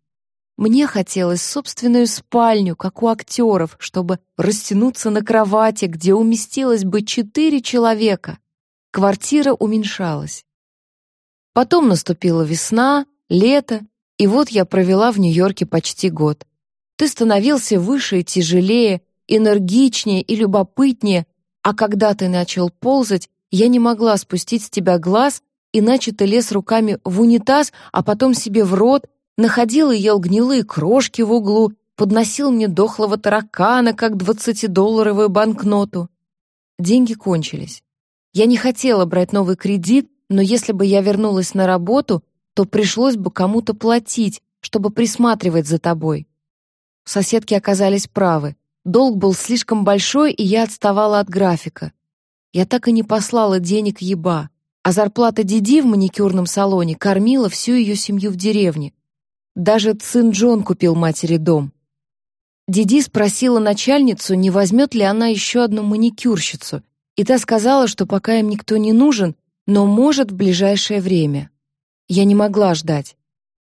Мне хотелось собственную спальню, как у актеров, чтобы растянуться на кровати, где уместилось бы четыре человека. Квартира уменьшалась. Потом наступила весна, лето, и вот я провела в Нью-Йорке почти год. Ты становился выше и тяжелее, энергичнее и любопытнее, а когда ты начал ползать, я не могла спустить с тебя глаз иначе ты лез руками в унитаз, а потом себе в рот, находил и ел гнилые крошки в углу, подносил мне дохлого таракана, как двадцатидолларовую банкноту. Деньги кончились. Я не хотела брать новый кредит, но если бы я вернулась на работу, то пришлось бы кому-то платить, чтобы присматривать за тобой. Соседки оказались правы. Долг был слишком большой, и я отставала от графика. Я так и не послала денег еба а зарплата Диди в маникюрном салоне кормила всю ее семью в деревне. Даже Цин Джон купил матери дом. Диди спросила начальницу, не возьмет ли она еще одну маникюрщицу, и та сказала, что пока им никто не нужен, но может в ближайшее время. Я не могла ждать.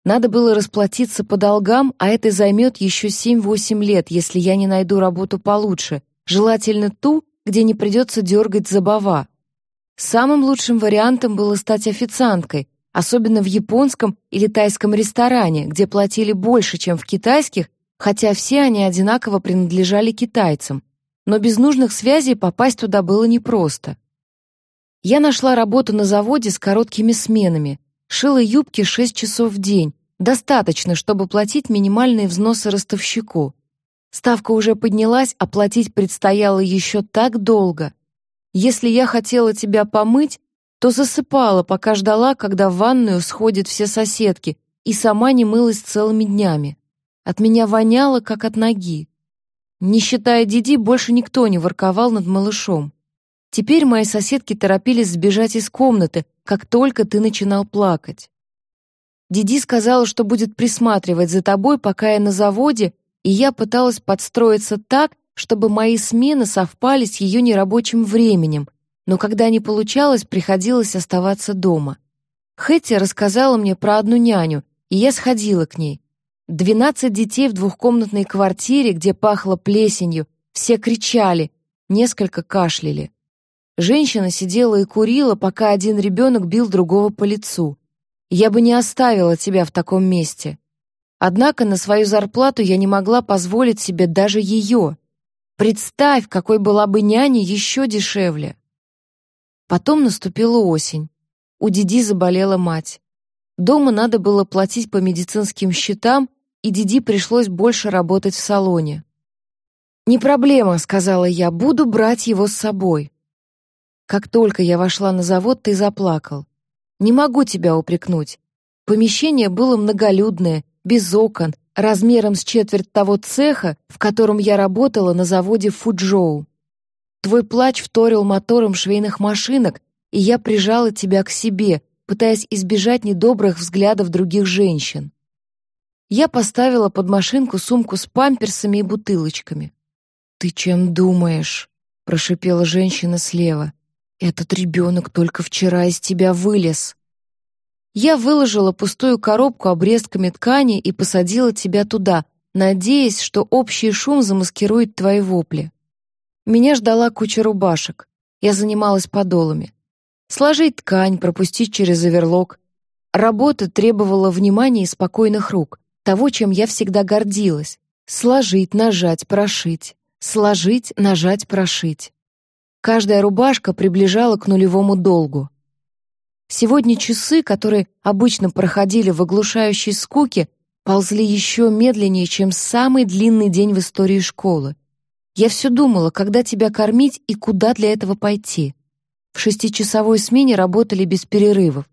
Надо было расплатиться по долгам, а это займет еще 7-8 лет, если я не найду работу получше, желательно ту, где не придется дергать забава. Самым лучшим вариантом было стать официанткой, особенно в японском или тайском ресторане, где платили больше, чем в китайских, хотя все они одинаково принадлежали китайцам. Но без нужных связей попасть туда было непросто. Я нашла работу на заводе с короткими сменами, шила юбки 6 часов в день, достаточно, чтобы платить минимальные взносы ростовщику. Ставка уже поднялась, а платить предстояло еще так долго. Если я хотела тебя помыть, то засыпала, пока ждала, когда в ванную сходят все соседки, и сама не мылась целыми днями. От меня воняло, как от ноги. Не считая Диди, больше никто не ворковал над малышом. Теперь мои соседки торопились сбежать из комнаты, как только ты начинал плакать. Диди сказала, что будет присматривать за тобой, пока я на заводе, и я пыталась подстроиться так, чтобы мои смены совпали с ее нерабочим временем, но когда не получалось, приходилось оставаться дома. Хэтти рассказала мне про одну няню, И я сходила к ней. Двенадцать детей в двухкомнатной квартире, где пахло плесенью, все кричали, несколько кашляли. Женщина сидела и курила, пока один ребенок бил другого по лицу. Я бы не оставила тебя в таком месте. Однако на свою зарплату я не могла позволить себе даже ее. Представь, какой была бы няня еще дешевле. Потом наступила осень. У Диди заболела мать. Дома надо было платить по медицинским счетам, и Диди пришлось больше работать в салоне. «Не проблема», — сказала я, — «буду брать его с собой». Как только я вошла на завод, ты заплакал. Не могу тебя упрекнуть. Помещение было многолюдное, без окон, размером с четверть того цеха, в котором я работала на заводе Фуджоу. Твой плач вторил мотором швейных машинок, и я прижала тебя к себе, пытаясь избежать недобрых взглядов других женщин. Я поставила под машинку сумку с памперсами и бутылочками. «Ты чем думаешь?» — прошипела женщина слева. Этот ребенок только вчера из тебя вылез. Я выложила пустую коробку обрезками ткани и посадила тебя туда, надеясь, что общий шум замаскирует твои вопли. Меня ждала куча рубашек. Я занималась подолами. Сложить ткань, пропустить через оверлок. Работа требовала внимания и спокойных рук, того, чем я всегда гордилась. Сложить, нажать, прошить. Сложить, нажать, прошить. Каждая рубашка приближала к нулевому долгу. Сегодня часы, которые обычно проходили в оглушающей скуке, ползли еще медленнее, чем самый длинный день в истории школы. Я все думала, когда тебя кормить и куда для этого пойти. В шестичасовой смене работали без перерывов.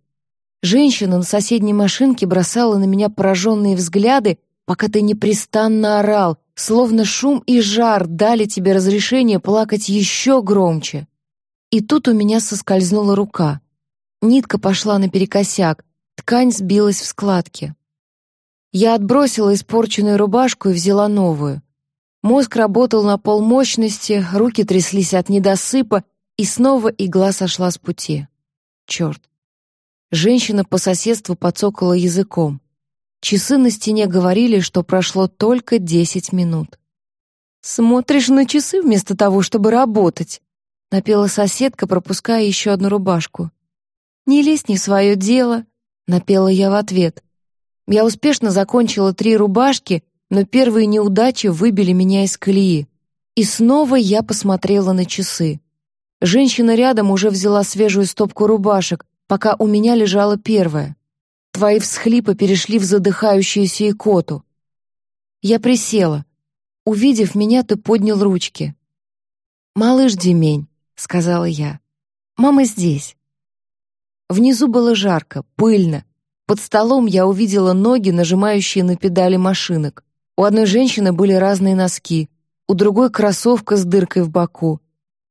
Женщина на соседней машинке бросала на меня пораженные взгляды, пока ты непрестанно орал, словно шум и жар дали тебе разрешение плакать еще громче. И тут у меня соскользнула рука. Нитка пошла наперекосяк, ткань сбилась в складки. Я отбросила испорченную рубашку и взяла новую. Мозг работал на полмощности, руки тряслись от недосыпа, и снова игла сошла с пути. Черт. Женщина по соседству подсокала языком. Часы на стене говорили, что прошло только десять минут. «Смотришь на часы вместо того, чтобы работать», — напела соседка, пропуская еще одну рубашку. «Не лезь не в свое дело», — напела я в ответ. Я успешно закончила три рубашки, но первые неудачи выбили меня из колеи. И снова я посмотрела на часы. Женщина рядом уже взяла свежую стопку рубашек, пока у меня лежала первая. Твои всхлипы перешли в задыхающуюся икоту. Я присела. Увидев меня, ты поднял ручки. «Малыш Демень», — сказала я. «Мама здесь». Внизу было жарко, пыльно. Под столом я увидела ноги, нажимающие на педали машинок. У одной женщины были разные носки, у другой кроссовка с дыркой в боку.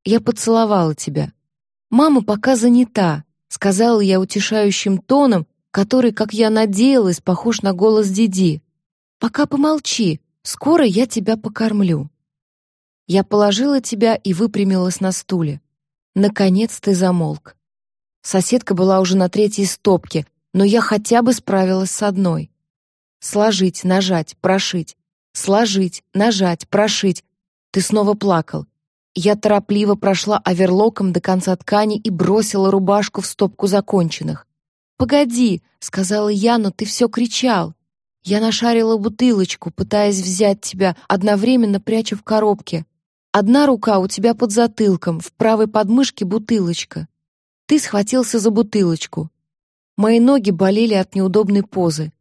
Я поцеловала тебя. «Мама пока занята», — сказала я утешающим тоном, который, как я надеялась, похож на голос Диди. «Пока помолчи, скоро я тебя покормлю». Я положила тебя и выпрямилась на стуле. Наконец ты замолк. Соседка была уже на третьей стопке, но я хотя бы справилась с одной. Сложить, нажать, прошить. Сложить, нажать, прошить. Ты снова плакал. Я торопливо прошла оверлоком до конца ткани и бросила рубашку в стопку законченных. «Погоди», — сказала я, — «но ты все кричал». Я нашарила бутылочку, пытаясь взять тебя, одновременно пряча в коробке. Одна рука у тебя под затылком, в правой подмышке бутылочка. Ты схватился за бутылочку. Мои ноги болели от неудобной позы.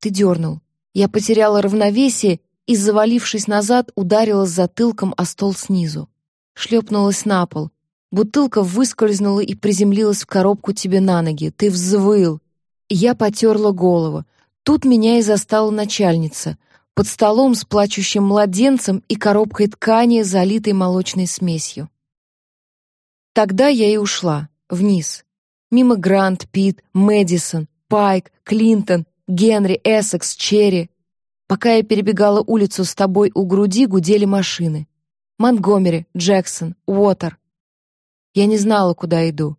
Ты дернул. Я потеряла равновесие и, завалившись назад, ударилась затылком о стол снизу. Шлепнулась на пол. Бутылка выскользнула и приземлилась в коробку тебе на ноги. Ты взвыл. Я потерла голову. Тут меня и застала начальница. Под столом с плачущим младенцем и коробкой ткани, залитой молочной смесью. Тогда я и ушла. Вниз. Мимо Грант, Пит, Мэдисон, Пайк, Клинтон, Генри, Эссекс, Черри. Пока я перебегала улицу с тобой у груди, гудели машины. Монтгомери, Джексон, Уотер. Я не знала, куда иду.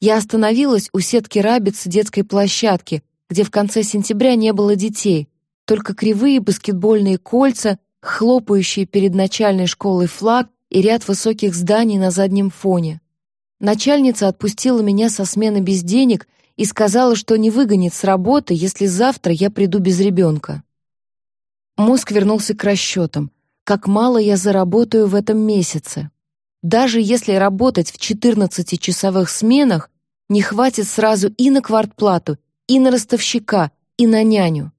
Я остановилась у сетки рабиц детской площадки, где в конце сентября не было детей, только кривые баскетбольные кольца, хлопающие перед начальной школой флаг и ряд высоких зданий на заднем фоне. Начальница отпустила меня со смены без денег и сказала, что не выгонит с работы, если завтра я приду без ребенка. Мозг вернулся к расчетам. Как мало я заработаю в этом месяце. Даже если работать в 14-часовых сменах, не хватит сразу и на квартплату, и на ростовщика, и на няню.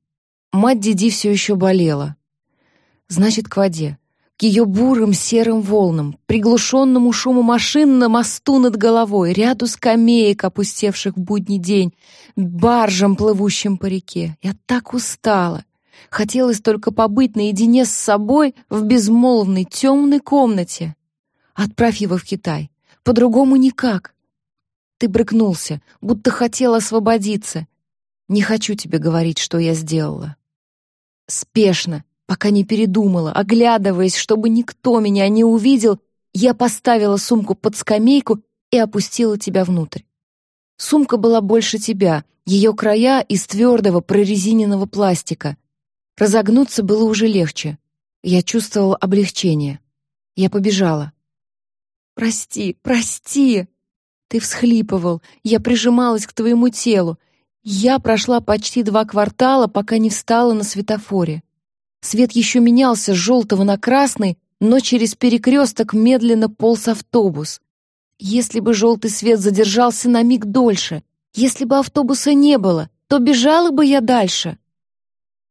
Мать Диди все еще болела. Значит, к воде. К ее бурым серым волнам, приглушенному шуму машин на мосту над головой, ряду скамеек, опустевших в будний день, баржам, плывущим по реке. Я так устала. Хотелось только побыть наедине с собой в безмолвной темной комнате. Отправь его в Китай. По-другому никак. Ты брыкнулся, будто хотел освободиться. Не хочу тебе говорить, что я сделала. Спешно, пока не передумала, оглядываясь, чтобы никто меня не увидел, я поставила сумку под скамейку и опустила тебя внутрь. Сумка была больше тебя, ее края из твердого прорезиненного пластика. Разогнуться было уже легче. Я чувствовала облегчение. Я побежала. «Прости, прости!» Ты всхлипывал, я прижималась к твоему телу. Я прошла почти два квартала, пока не встала на светофоре. Свет еще менялся с желтого на красный, но через перекресток медленно полз автобус. Если бы желтый свет задержался на миг дольше, если бы автобуса не было, то бежала бы я дальше.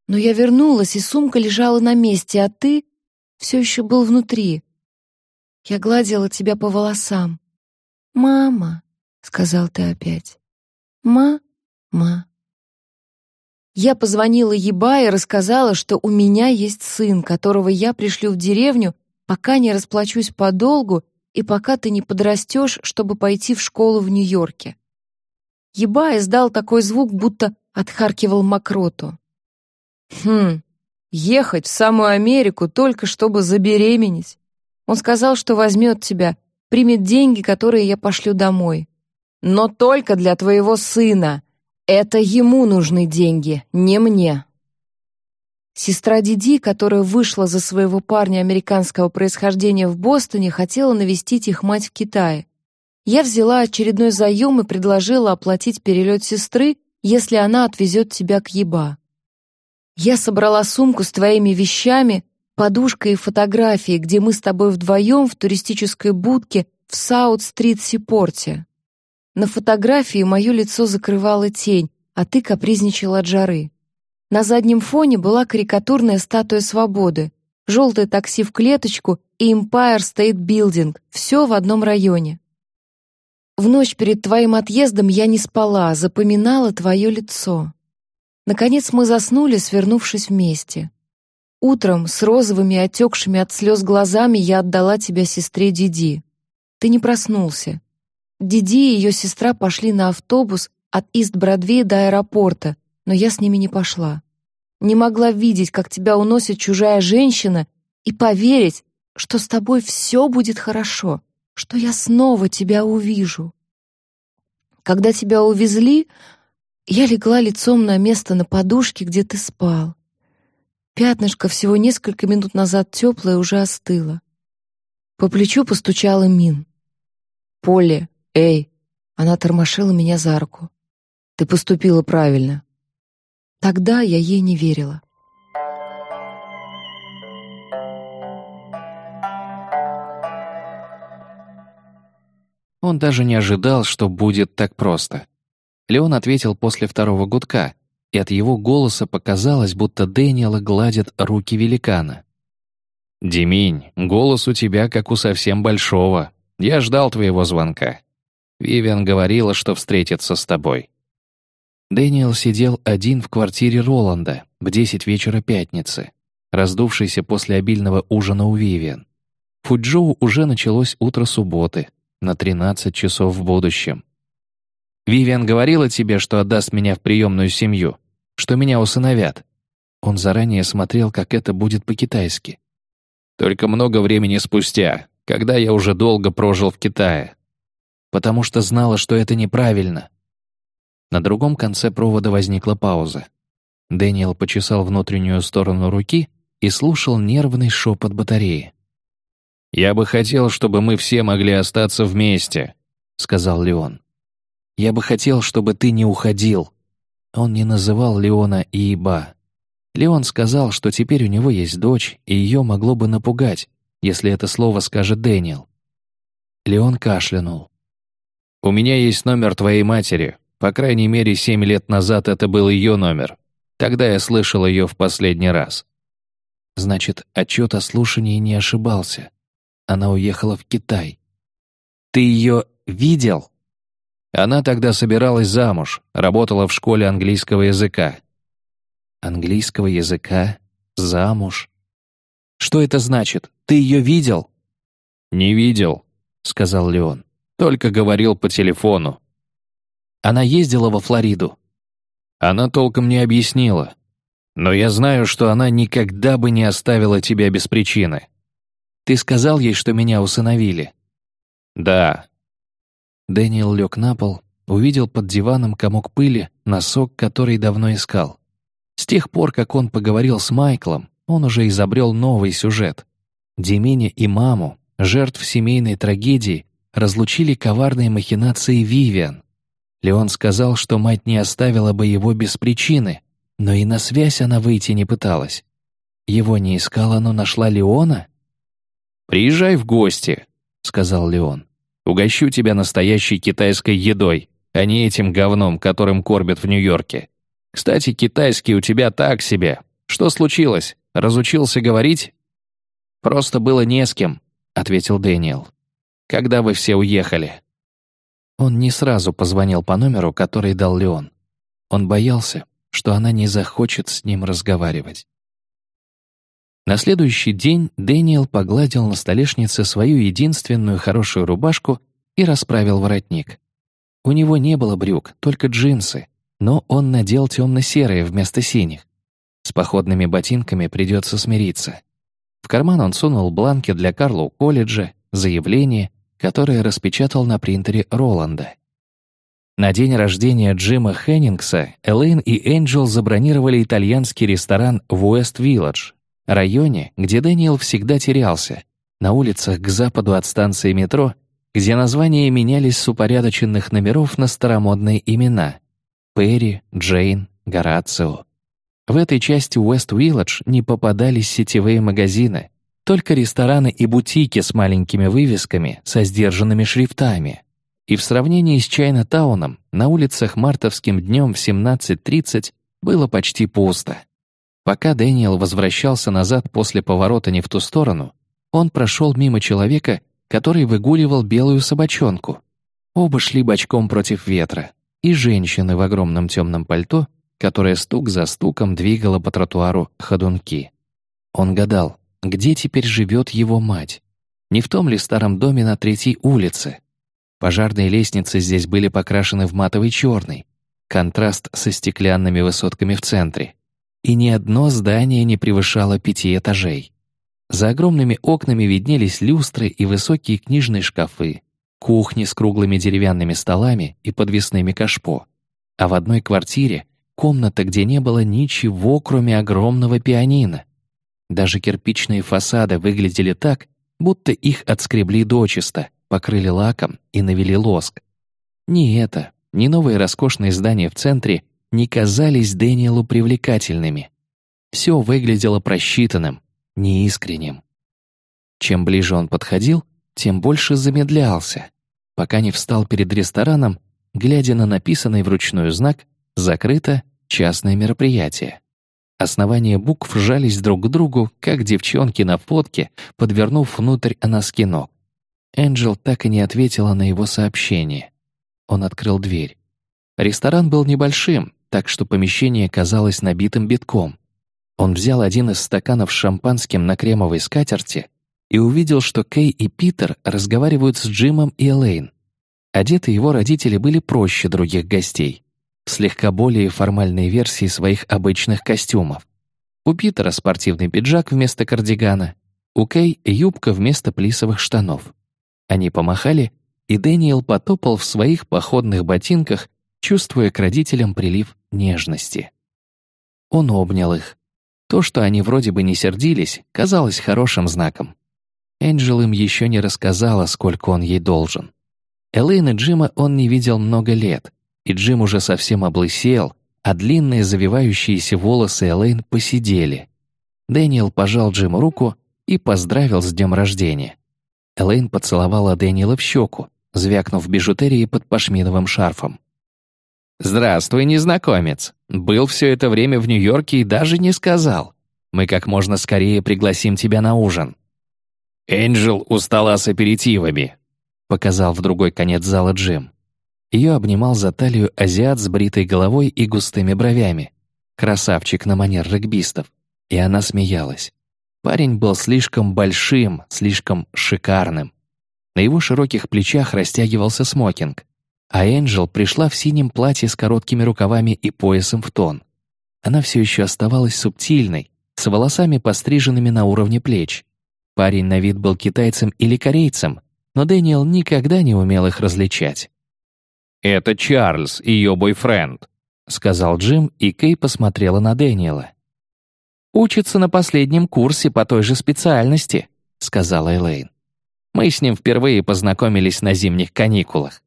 Но я вернулась, и сумка лежала на месте, а ты все еще был внутри. Я гладила тебя по волосам. «Мама», — сказал ты опять. «Ма-ма». Я позвонила Еба и рассказала, что у меня есть сын, которого я пришлю в деревню, пока не расплачусь по долгу и пока ты не подрастешь, чтобы пойти в школу в Нью-Йорке. Еба издал такой звук, будто отхаркивал мокроту. Хм, ехать в самую Америку только чтобы забеременеть. Он сказал, что возьмет тебя, примет деньги, которые я пошлю домой. Но только для твоего сына. Это ему нужны деньги, не мне. Сестра Диди, которая вышла за своего парня американского происхождения в Бостоне, хотела навестить их мать в Китае. Я взяла очередной заем и предложила оплатить перелет сестры, если она отвезет тебя к Еба. Я собрала сумку с твоими вещами, подушкой и фотографией, где мы с тобой вдвоем в туристической будке в Саут-стрит-Сипорте. На фотографии мое лицо закрывала тень, а ты капризничал от жары. На заднем фоне была карикатурная статуя свободы, желтое такси в клеточку и Empire State Building, все в одном районе. В ночь перед твоим отъездом я не спала, запоминала твое лицо. Наконец мы заснули, свернувшись вместе. Утром с розовыми отекшими от слез глазами я отдала тебя сестре Диди. Ты не проснулся. Диди и ее сестра пошли на автобус от Ист-Бродвея до аэропорта, но я с ними не пошла. Не могла видеть, как тебя уносит чужая женщина, и поверить, что с тобой все будет хорошо, что я снова тебя увижу. Когда тебя увезли, я легла лицом на место на подушке, где ты спал. Пятнышко всего несколько минут назад теплое уже остыло. По плечу постучала Мин. «Полли, эй!» Она тормошила меня за руку. «Ты поступила правильно». Тогда я ей не верила. Он даже не ожидал, что будет так просто. Леон ответил после второго гудка, и от его голоса показалось, будто Дэниела гладят руки великана. «Диминь, голос у тебя как у совсем большого. Я ждал твоего звонка. Вивиан говорила, что встретится с тобой». Дэниел сидел один в квартире Роланда в десять вечера пятницы, раздувшийся после обильного ужина у Вивиан. Фуджоу уже началось утро субботы, на 13 часов в будущем. «Вивиан говорила тебе, что отдаст меня в приемную семью?» Что меня усыновят. Он заранее смотрел, как это будет по-китайски. Только много времени спустя, когда я уже долго прожил в Китае. Потому что знала, что это неправильно. На другом конце провода возникла пауза. Дэниел почесал внутреннюю сторону руки и слушал нервный шепот батареи. «Я бы хотел, чтобы мы все могли остаться вместе», — сказал Леон. «Я бы хотел, чтобы ты не уходил». Он не называл Леона Иеба. Леон сказал, что теперь у него есть дочь, и ее могло бы напугать, если это слово скажет Дэниел. Леон кашлянул. «У меня есть номер твоей матери. По крайней мере, семь лет назад это был ее номер. Тогда я слышал ее в последний раз». Значит, отчет о слушании не ошибался. Она уехала в Китай. «Ты ее видел?» Она тогда собиралась замуж, работала в школе английского языка. Английского языка? Замуж? Что это значит? Ты ее видел? Не видел, сказал Леон. Только говорил по телефону. Она ездила во Флориду. Она толком не объяснила. Но я знаю, что она никогда бы не оставила тебя без причины. Ты сказал ей, что меня усыновили? Да, Дэниел лег на пол, увидел под диваном комок пыли, носок, который давно искал. С тех пор, как он поговорил с Майклом, он уже изобрел новый сюжет. Демине и маму, жертв семейной трагедии, разлучили коварные махинации Вивиан. Леон сказал, что мать не оставила бы его без причины, но и на связь она выйти не пыталась. Его не искала, но нашла Леона? «Приезжай в гости», — сказал Леон. Угощу тебя настоящей китайской едой, а не этим говном, которым кормят в Нью-Йорке. Кстати, китайский у тебя так себе. Что случилось? Разучился говорить?» «Просто было не с кем», — ответил Дэниел. «Когда вы все уехали?» Он не сразу позвонил по номеру, который дал Леон. Он боялся, что она не захочет с ним разговаривать. На следующий день Дэниел погладил на столешнице свою единственную хорошую рубашку и расправил воротник. У него не было брюк, только джинсы, но он надел темно-серые вместо синих. С походными ботинками придется смириться. В карман он сунул бланки для Карлоу колледжа, заявление, которое распечатал на принтере Роланда. На день рождения Джима Хеннингса Элейн и Энджел забронировали итальянский ресторан в Уэст-Вилледж, районе, где Дэниел всегда терялся, на улицах к западу от станции метро, где названия менялись с упорядоченных номеров на старомодные имена — Перри, Джейн, Горацио. В этой части Уэст-Вилледж не попадались сетевые магазины, только рестораны и бутики с маленькими вывесками со сдержанными шрифтами. И в сравнении с Чайна-тауном на улицах мартовским днем в 17.30 было почти пусто. Пока Дэниел возвращался назад после поворота не в ту сторону, он прошел мимо человека, который выгуливал белую собачонку. Оба шли бочком против ветра, и женщины в огромном темном пальто, которая стук за стуком двигала по тротуару ходунки. Он гадал, где теперь живет его мать? Не в том ли старом доме на третьей улице? Пожарные лестницы здесь были покрашены в матовый черный, контраст со стеклянными высотками в центре и ни одно здание не превышало пяти этажей. За огромными окнами виднелись люстры и высокие книжные шкафы, кухни с круглыми деревянными столами и подвесными кашпо. А в одной квартире — комната, где не было ничего, кроме огромного пианино. Даже кирпичные фасады выглядели так, будто их отскребли дочисто, покрыли лаком и навели лоск. Ни это, ни новые роскошные здания в центре не казались Дэниелу привлекательными. Все выглядело просчитанным, неискренним. Чем ближе он подходил, тем больше замедлялся, пока не встал перед рестораном, глядя на написанный вручную знак «Закрыто. Частное мероприятие». Основания букв жались друг к другу, как девчонки на фотке, подвернув внутрь носки ног. Энджел так и не ответила на его сообщение. Он открыл дверь. Ресторан был небольшим, так что помещение казалось набитым битком. Он взял один из стаканов с шампанским на кремовой скатерти и увидел, что Кей и Питер разговаривают с Джимом и Элейн. Одеты его родители были проще других гостей, в слегка более формальной версии своих обычных костюмов. У Питера спортивный пиджак вместо кардигана, у Кей юбка вместо плисовых штанов. Они помахали, и Дэниел потопал в своих походных ботинках чувствуя к родителям прилив нежности. Он обнял их. То, что они вроде бы не сердились, казалось хорошим знаком. Энджел им еще не рассказала, сколько он ей должен. Элейн и Джима он не видел много лет, и Джим уже совсем облысел, а длинные завивающиеся волосы Элейн посидели. Дэниел пожал Джиму руку и поздравил с днем рождения. Элейн поцеловала Дэниела в щеку, звякнув бижутерией под пашминовым шарфом. «Здравствуй, незнакомец. Был все это время в Нью-Йорке и даже не сказал. Мы как можно скорее пригласим тебя на ужин». «Энджел у стола с аперитивами», — показал в другой конец зала Джим. Ее обнимал за талию азиат с бритой головой и густыми бровями. Красавчик на манер регбистов. И она смеялась. Парень был слишком большим, слишком шикарным. На его широких плечах растягивался смокинг, а Энджел пришла в синем платье с короткими рукавами и поясом в тон. Она все еще оставалась субтильной, с волосами постриженными на уровне плеч. Парень на вид был китайцем или корейцем, но Дэниел никогда не умел их различать. «Это Чарльз, ее бойфренд», — сказал Джим, и Кей посмотрела на Дэниела. «Учится на последнем курсе по той же специальности», — сказала Элейн. «Мы с ним впервые познакомились на зимних каникулах».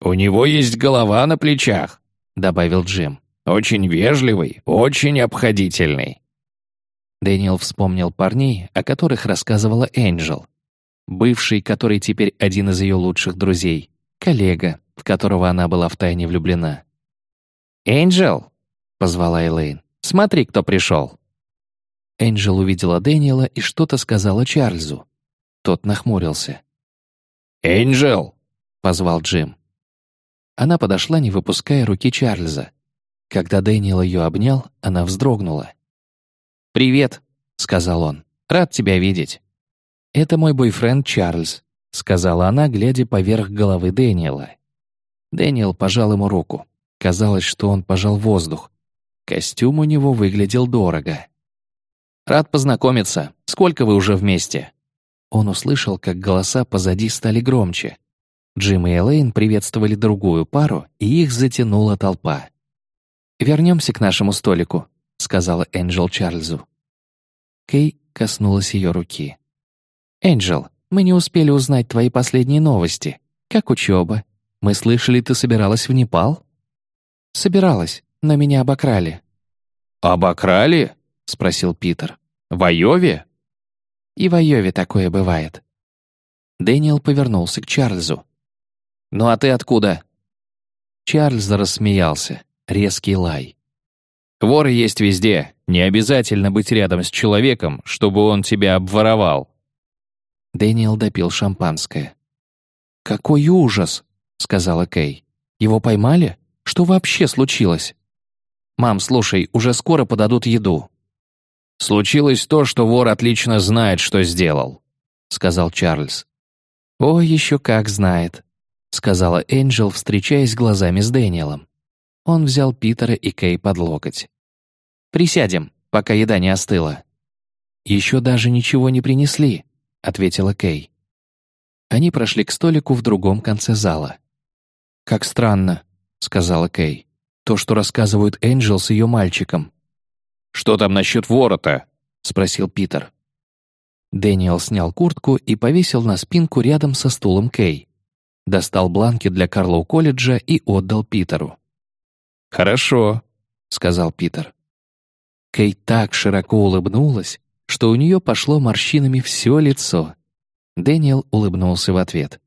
«У него есть голова на плечах», — добавил Джим. «Очень вежливый, очень обходительный». Дэниел вспомнил парней, о которых рассказывала Энджел. Бывший, который теперь один из ее лучших друзей, коллега, в которого она была втайне влюблена. «Энджел!» — позвала Элейн. «Смотри, кто пришел!» Энджел увидела Дэниела и что-то сказала Чарльзу. Тот нахмурился. «Энджел!» — позвал Джим. Она подошла, не выпуская руки Чарльза. Когда Дэниел ее обнял, она вздрогнула. «Привет», — сказал он. «Рад тебя видеть». «Это мой бойфренд Чарльз», — сказала она, глядя поверх головы Дэниела. Дэниел пожал ему руку. Казалось, что он пожал воздух. Костюм у него выглядел дорого. «Рад познакомиться. Сколько вы уже вместе?» Он услышал, как голоса позади стали громче. Джим и Элейн приветствовали другую пару, и их затянула толпа. «Вернемся к нашему столику», — сказала Энджел Чарльзу. Кей коснулась ее руки. «Энджел, мы не успели узнать твои последние новости. Как учеба? Мы слышали, ты собиралась в Непал?» «Собиралась, но меня обокрали». «Обокрали?» — спросил Питер. «В Айове?» «И в Айове такое бывает». Дэниел повернулся к Чарльзу. «Ну а ты откуда?» Чарльз рассмеялся. Резкий лай. «Воры есть везде. Не обязательно быть рядом с человеком, чтобы он тебя обворовал». Дэниел допил шампанское. «Какой ужас!» — сказала Кей. «Его поймали? Что вообще случилось?» «Мам, слушай, уже скоро подадут еду». «Случилось то, что вор отлично знает, что сделал», — сказал Чарльз. «О, еще как знает», — сказала Энджел, встречаясь глазами с Дэниелом. Он взял Питера и Кей под локоть. «Присядем, пока еда не остыла». «Еще даже ничего не принесли», — ответила Кей. Они прошли к столику в другом конце зала. «Как странно», — сказала Кей. «То, что рассказывают Энджел с ее мальчиком». «Что там насчет ворота?» — спросил Питер. Дэниел снял куртку и повесил на спинку рядом со стулом Кей. Достал бланки для Карлоу колледжа и отдал Питеру. «Хорошо», — сказал Питер. Кей так широко улыбнулась, что у нее пошло морщинами все лицо. Дэниел улыбнулся в ответ.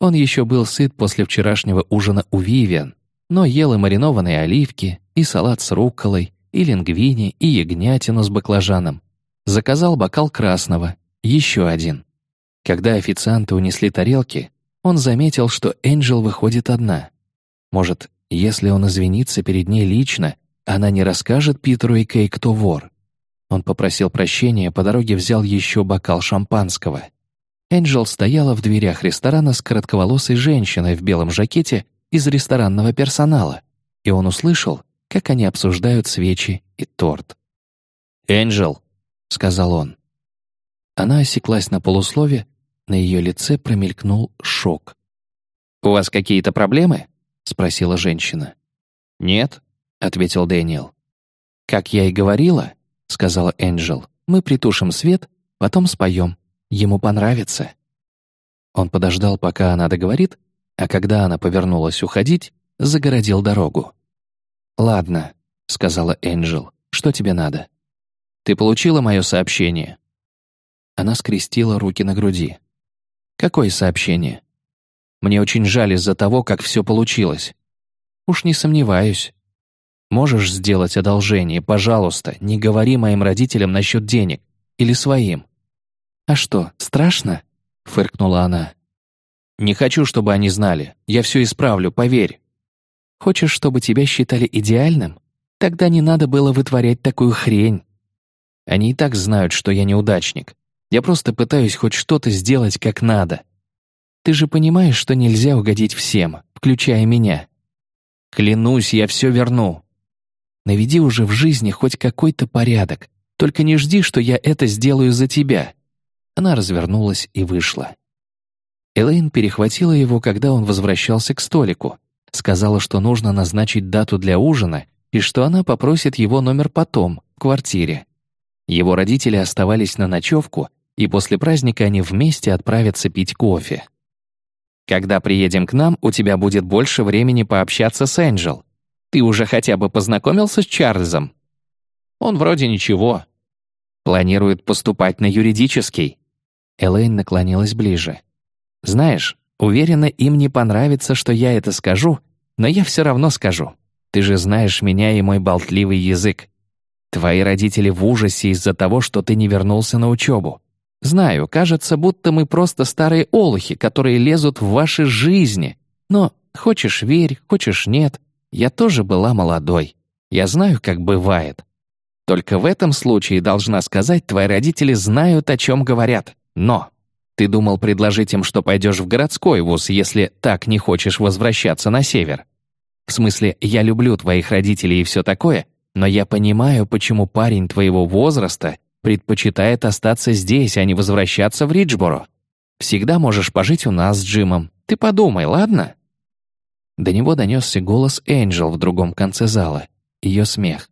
Он еще был сыт после вчерашнего ужина у Вивиан, но ел и маринованные оливки, и салат с рукколой, и лингвини, и ягнятину с баклажаном. Заказал бокал красного, еще один. Когда официанты унесли тарелки, он заметил, что Энджел выходит одна. Может, если он извинится перед ней лично, она не расскажет Питеру и Кей, кто вор. Он попросил прощения, по дороге взял еще бокал шампанского — Энджел стояла в дверях ресторана с коротковолосой женщиной в белом жакете из ресторанного персонала, и он услышал, как они обсуждают свечи и торт. «Энджел», — сказал он. Она осеклась на полуслове, на ее лице промелькнул шок. «У вас какие-то проблемы?» — спросила женщина. «Нет», — ответил Дэниел. «Как я и говорила», — сказала Энджел, «мы притушим свет, потом споем. Ему понравится». Он подождал, пока она договорит, а когда она повернулась уходить, загородил дорогу. «Ладно», — сказала Энджел, — «что тебе надо?» «Ты получила мое сообщение?» Она скрестила руки на груди. «Какое сообщение?» «Мне очень жаль из-за того, как все получилось. Уж не сомневаюсь. Можешь сделать одолжение, пожалуйста, не говори моим родителям насчет денег. Или своим». «А что, страшно?» — фыркнула она. «Не хочу, чтобы они знали. Я все исправлю, поверь». «Хочешь, чтобы тебя считали идеальным? Тогда не надо было вытворять такую хрень. Они и так знают, что я неудачник. Я просто пытаюсь хоть что-то сделать как надо. Ты же понимаешь, что нельзя угодить всем, включая меня. Клянусь, я все верну. Наведи уже в жизни хоть какой-то порядок. Только не жди, что я это сделаю за тебя». Она развернулась и вышла. Элейн перехватила его, когда он возвращался к столику. Сказала, что нужно назначить дату для ужина и что она попросит его номер потом, в квартире. Его родители оставались на ночевку, и после праздника они вместе отправятся пить кофе. «Когда приедем к нам, у тебя будет больше времени пообщаться с Энджел. Ты уже хотя бы познакомился с Чарльзом?» «Он вроде ничего. Планирует поступать на юридический». Элейн наклонилась ближе. Знаешь, уверена, им не понравится, что я это скажу, но я все равно скажу. Ты же знаешь меня и мой болтливый язык. Твои родители в ужасе из-за того, что ты не вернулся на учебу. Знаю, кажется, будто мы просто старые олухи, которые лезут в ваши жизни. Но хочешь верь, хочешь нет, я тоже была молодой. Я знаю, как бывает. Только в этом случае, должна сказать, твои родители знают, о чем говорят. Но ты думал предложить им, что пойдешь в городской вуз, если так не хочешь возвращаться на север? В смысле, я люблю твоих родителей и все такое, но я понимаю, почему парень твоего возраста предпочитает остаться здесь, а не возвращаться в Риджборо. Всегда можешь пожить у нас с Джимом. Ты подумай, ладно?» До него донесся голос Энджел в другом конце зала. Ее смех.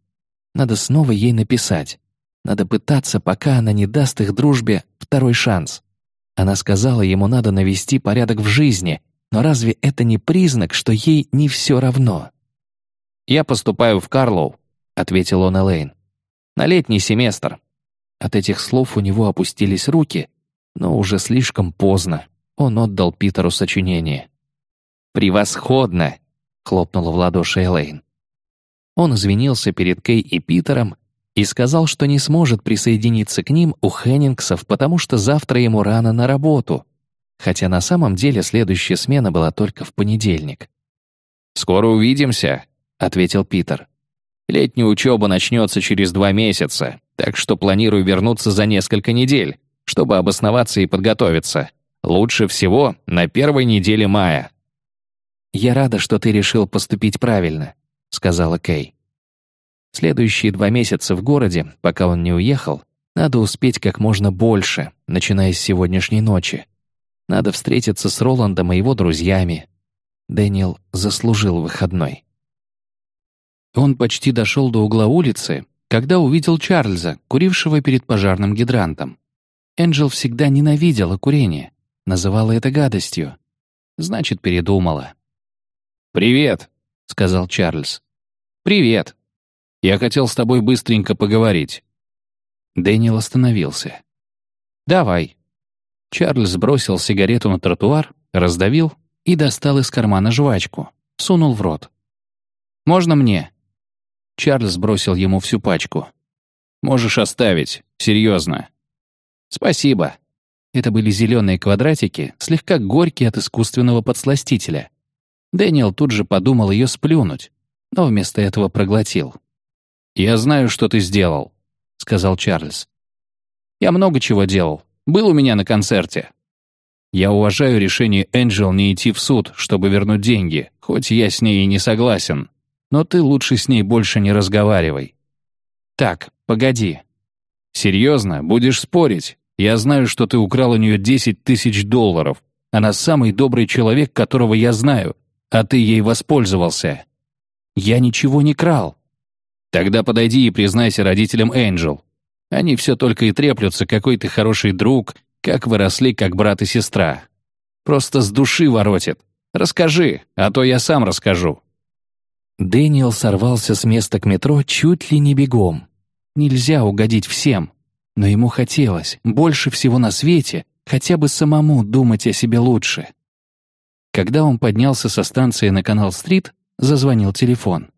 Надо снова ей написать. Надо пытаться, пока она не даст их дружбе второй шанс. Она сказала, ему надо навести порядок в жизни, но разве это не признак, что ей не все равно? «Я поступаю в Карлоу», — ответил он Элейн. «На летний семестр». От этих слов у него опустились руки, но уже слишком поздно. Он отдал Питеру сочинение. «Превосходно!» — хлопнула в ладоши Элейн. Он извинился перед Кей и Питером, и сказал, что не сможет присоединиться к ним у Хеннингсов, потому что завтра ему рано на работу, хотя на самом деле следующая смена была только в понедельник. «Скоро увидимся», — ответил Питер. «Летняя учеба начнется через два месяца, так что планирую вернуться за несколько недель, чтобы обосноваться и подготовиться. Лучше всего на первой неделе мая». «Я рада, что ты решил поступить правильно», — сказала Кей. Следующие два месяца в городе, пока он не уехал, надо успеть как можно больше, начиная с сегодняшней ночи. Надо встретиться с Роландом и его друзьями. Дэниел заслужил выходной. Он почти дошел до угла улицы, когда увидел Чарльза, курившего перед пожарным гидрантом. Энджел всегда ненавидела курение, называла это гадостью. Значит, передумала. «Привет», — сказал Чарльз. «Привет», я хотел с тобой быстренько поговорить». Дэниел остановился. «Давай». Чарльз бросил сигарету на тротуар, раздавил и достал из кармана жвачку, сунул в рот. «Можно мне?» Чарльз бросил ему всю пачку. «Можешь оставить, серьезно». «Спасибо». Это были зеленые квадратики, слегка горькие от искусственного подсластителя. Дэниел тут же подумал ее сплюнуть, но вместо этого проглотил. «Я знаю, что ты сделал», — сказал Чарльз. «Я много чего делал. Был у меня на концерте. Я уважаю решение Энджел не идти в суд, чтобы вернуть деньги, хоть я с ней и не согласен. Но ты лучше с ней больше не разговаривай». «Так, погоди». «Серьезно? Будешь спорить? Я знаю, что ты украл у нее 10 тысяч долларов. Она самый добрый человек, которого я знаю. а ты ей воспользовался. Я ничего не крал. Тогда подойди и признайся родителям Энджел. Они все только и треплются, какой ты хороший друг, как выросли, как брат и сестра. Просто с души воротит. Расскажи, а то я сам расскажу». Дэниел сорвался с места к метро чуть ли не бегом. Нельзя угодить всем, но ему хотелось, больше всего на свете, хотя бы самому думать о себе лучше. Когда он поднялся со станции на Канал-стрит, зазвонил телефон.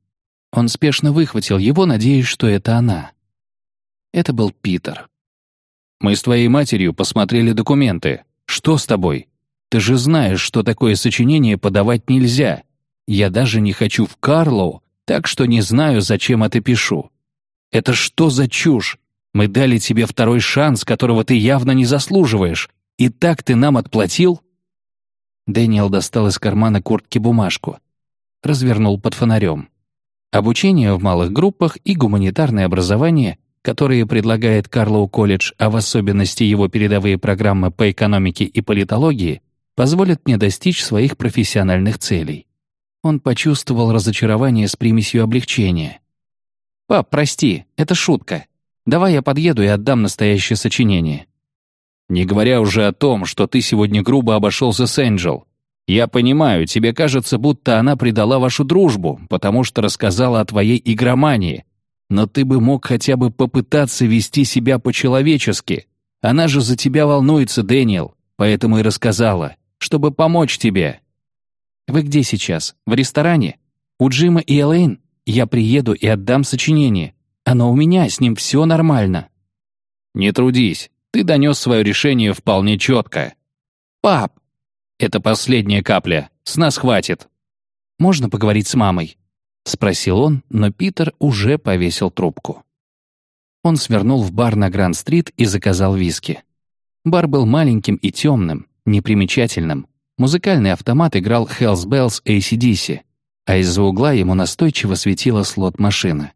Он спешно выхватил его, надеясь, что это она. Это был Питер. «Мы с твоей матерью посмотрели документы. Что с тобой? Ты же знаешь, что такое сочинение подавать нельзя. Я даже не хочу в Карлоу, так что не знаю, зачем это пишу. Это что за чушь? Мы дали тебе второй шанс, которого ты явно не заслуживаешь. И так ты нам отплатил?» Дэниел достал из кармана куртки бумажку. Развернул под фонарем. Обучение в малых группах и гуманитарное образование, которые предлагает Карлоу колледж, а в особенности его передовые программы по экономике и политологии, позволят мне достичь своих профессиональных целей. Он почувствовал разочарование с примесью облегчения. «Пап, прости, это шутка. Давай я подъеду и отдам настоящее сочинение». «Не говоря уже о том, что ты сегодня грубо обошелся с Энджел. Я понимаю, тебе кажется, будто она предала вашу дружбу, потому что рассказала о твоей игромании. Но ты бы мог хотя бы попытаться вести себя по-человечески. Она же за тебя волнуется, Дэниел, поэтому и рассказала, чтобы помочь тебе». «Вы где сейчас? В ресторане? У Джима и Элейн?» Я приеду и отдам сочинение. Оно у меня, с ним все нормально». «Не трудись. Ты донес свое решение вполне четко». «Пап!» «Это последняя капля. С нас хватит». «Можно поговорить с мамой?» — спросил он, но Питер уже повесил трубку. Он свернул в бар на Гранд-стрит и заказал виски. Бар был маленьким и темным, непримечательным. Музыкальный автомат играл Hells Bells ACDC а из-за угла ему настойчиво светила слот-машина.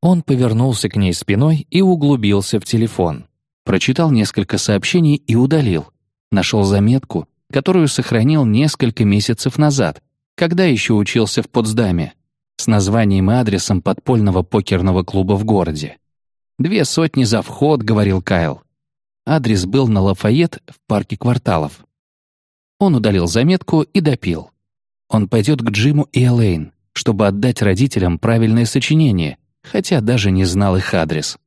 Он повернулся к ней спиной и углубился в телефон. Прочитал несколько сообщений и удалил. Нашел заметку, которую сохранил несколько месяцев назад, когда еще учился в Потсдаме, с названием и адресом подпольного покерного клуба в городе. «Две сотни за вход», — говорил Кайл. Адрес был на Лафайет в парке кварталов. Он удалил заметку и допил. Он пойдет к Джиму и Элейн, чтобы отдать родителям правильное сочинение, хотя даже не знал их адрес.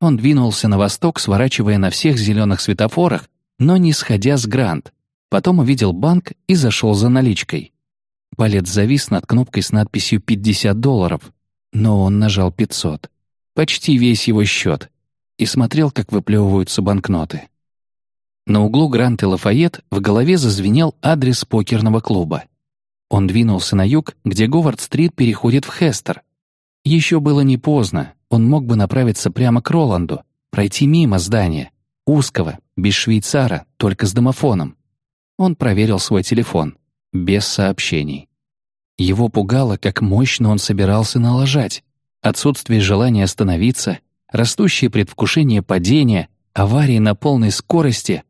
Он двинулся на восток, сворачивая на всех зеленых светофорах, но не сходя с Гранд. Потом увидел банк и зашел за наличкой. Палец завис над кнопкой с надписью «50 долларов», но он нажал 500. Почти весь его счет. И смотрел, как выплевываются банкноты. На углу Грант и Лафайет в голове зазвенел адрес покерного клуба. Он двинулся на юг, где Говард-стрит переходит в Хестер. Еще было не поздно, он мог бы направиться прямо к Роланду, пройти мимо здания, узкого, без швейцара, только с домофоном. Он проверил свой телефон, без сообщений. Его пугало, как мощно он собирался налажать. Отсутствие желания остановиться, растущее предвкушение падения, аварии на полной скорости.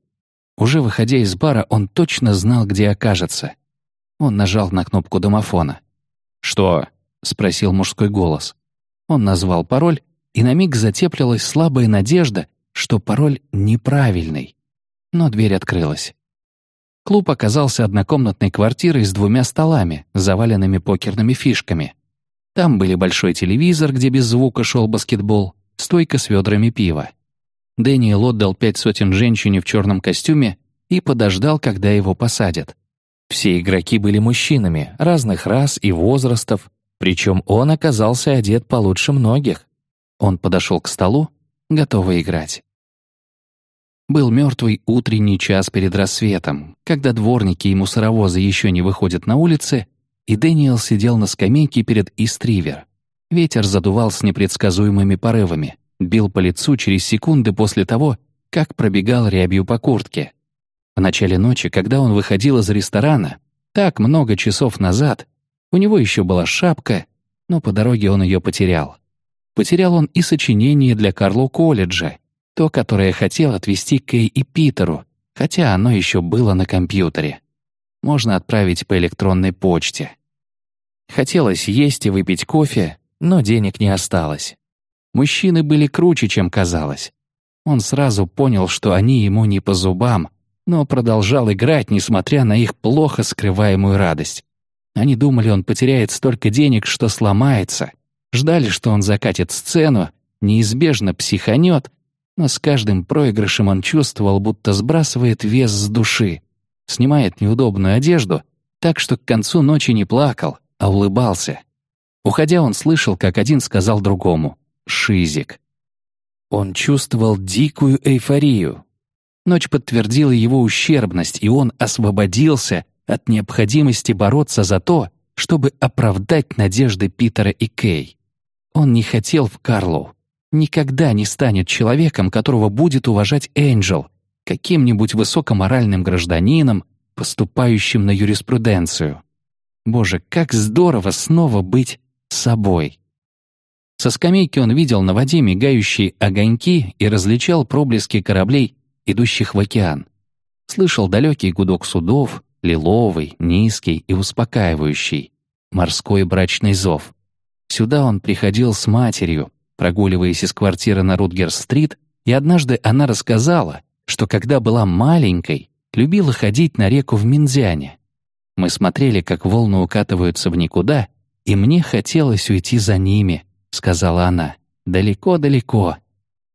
Уже выходя из бара, он точно знал, где окажется. Он нажал на кнопку домофона. «Что?» — спросил мужской голос. Он назвал пароль, и на миг затеплилась слабая надежда, что пароль неправильный. Но дверь открылась. Клуб оказался однокомнатной квартирой с двумя столами, заваленными покерными фишками. Там были большой телевизор, где без звука шел баскетбол, стойка с ведрами пива. Дэниел отдал пять сотен женщине в черном костюме и подождал, когда его посадят. Все игроки были мужчинами, разных рас и возрастов, причем он оказался одет получше многих. Он подошел к столу, готовый играть. Был мертвый утренний час перед рассветом, когда дворники и мусоровозы еще не выходят на улицы, и Дэниел сидел на скамейке перед Истривер. Ветер задувал с непредсказуемыми порывами, бил по лицу через секунды после того, как пробегал рябью по куртке. В начале ночи, когда он выходил из ресторана, так много часов назад, у него еще была шапка, но по дороге он ее потерял. Потерял он и сочинение для Карло колледжа, то, которое хотел отвезти Кей и Питеру, хотя оно еще было на компьютере. можно отправить по электронной почте. Хотелось есть и выпить кофе, но денег не осталось. Мужчины были круче, чем казалось. Он сразу понял, что они ему не по зубам, но продолжал играть, несмотря на их плохо скрываемую радость. Они думали, он потеряет столько денег, что сломается. Ждали, что он закатит сцену, неизбежно психанет, но с каждым проигрышем он чувствовал, будто сбрасывает вес с души, снимает неудобную одежду, так что к концу ночи не плакал, а улыбался. Уходя, он слышал, как один сказал другому «Шизик». Он чувствовал дикую эйфорию. Ночь подтвердила его ущербность, и он освободился от необходимости бороться за то, чтобы оправдать надежды Питера и Кей. Он не хотел в Карлоу. Никогда не станет человеком, которого будет уважать Энджел, каким-нибудь высокоморальным гражданином, поступающим на юриспруденцию. Боже, как здорово снова быть собой. Со скамейки он видел на воде мигающие огоньки и различал проблески кораблей, идущих в океан. Слышал далекий гудок судов, лиловый, низкий и успокаивающий, морской брачный зов. Сюда он приходил с матерью, прогуливаясь из квартиры на Рутгер-стрит, и однажды она рассказала, что когда была маленькой, любила ходить на реку в Минзяне. Мы смотрели, как волны укатываются в никуда, и мне хотелось уйти за ними, сказала она, далеко-далеко.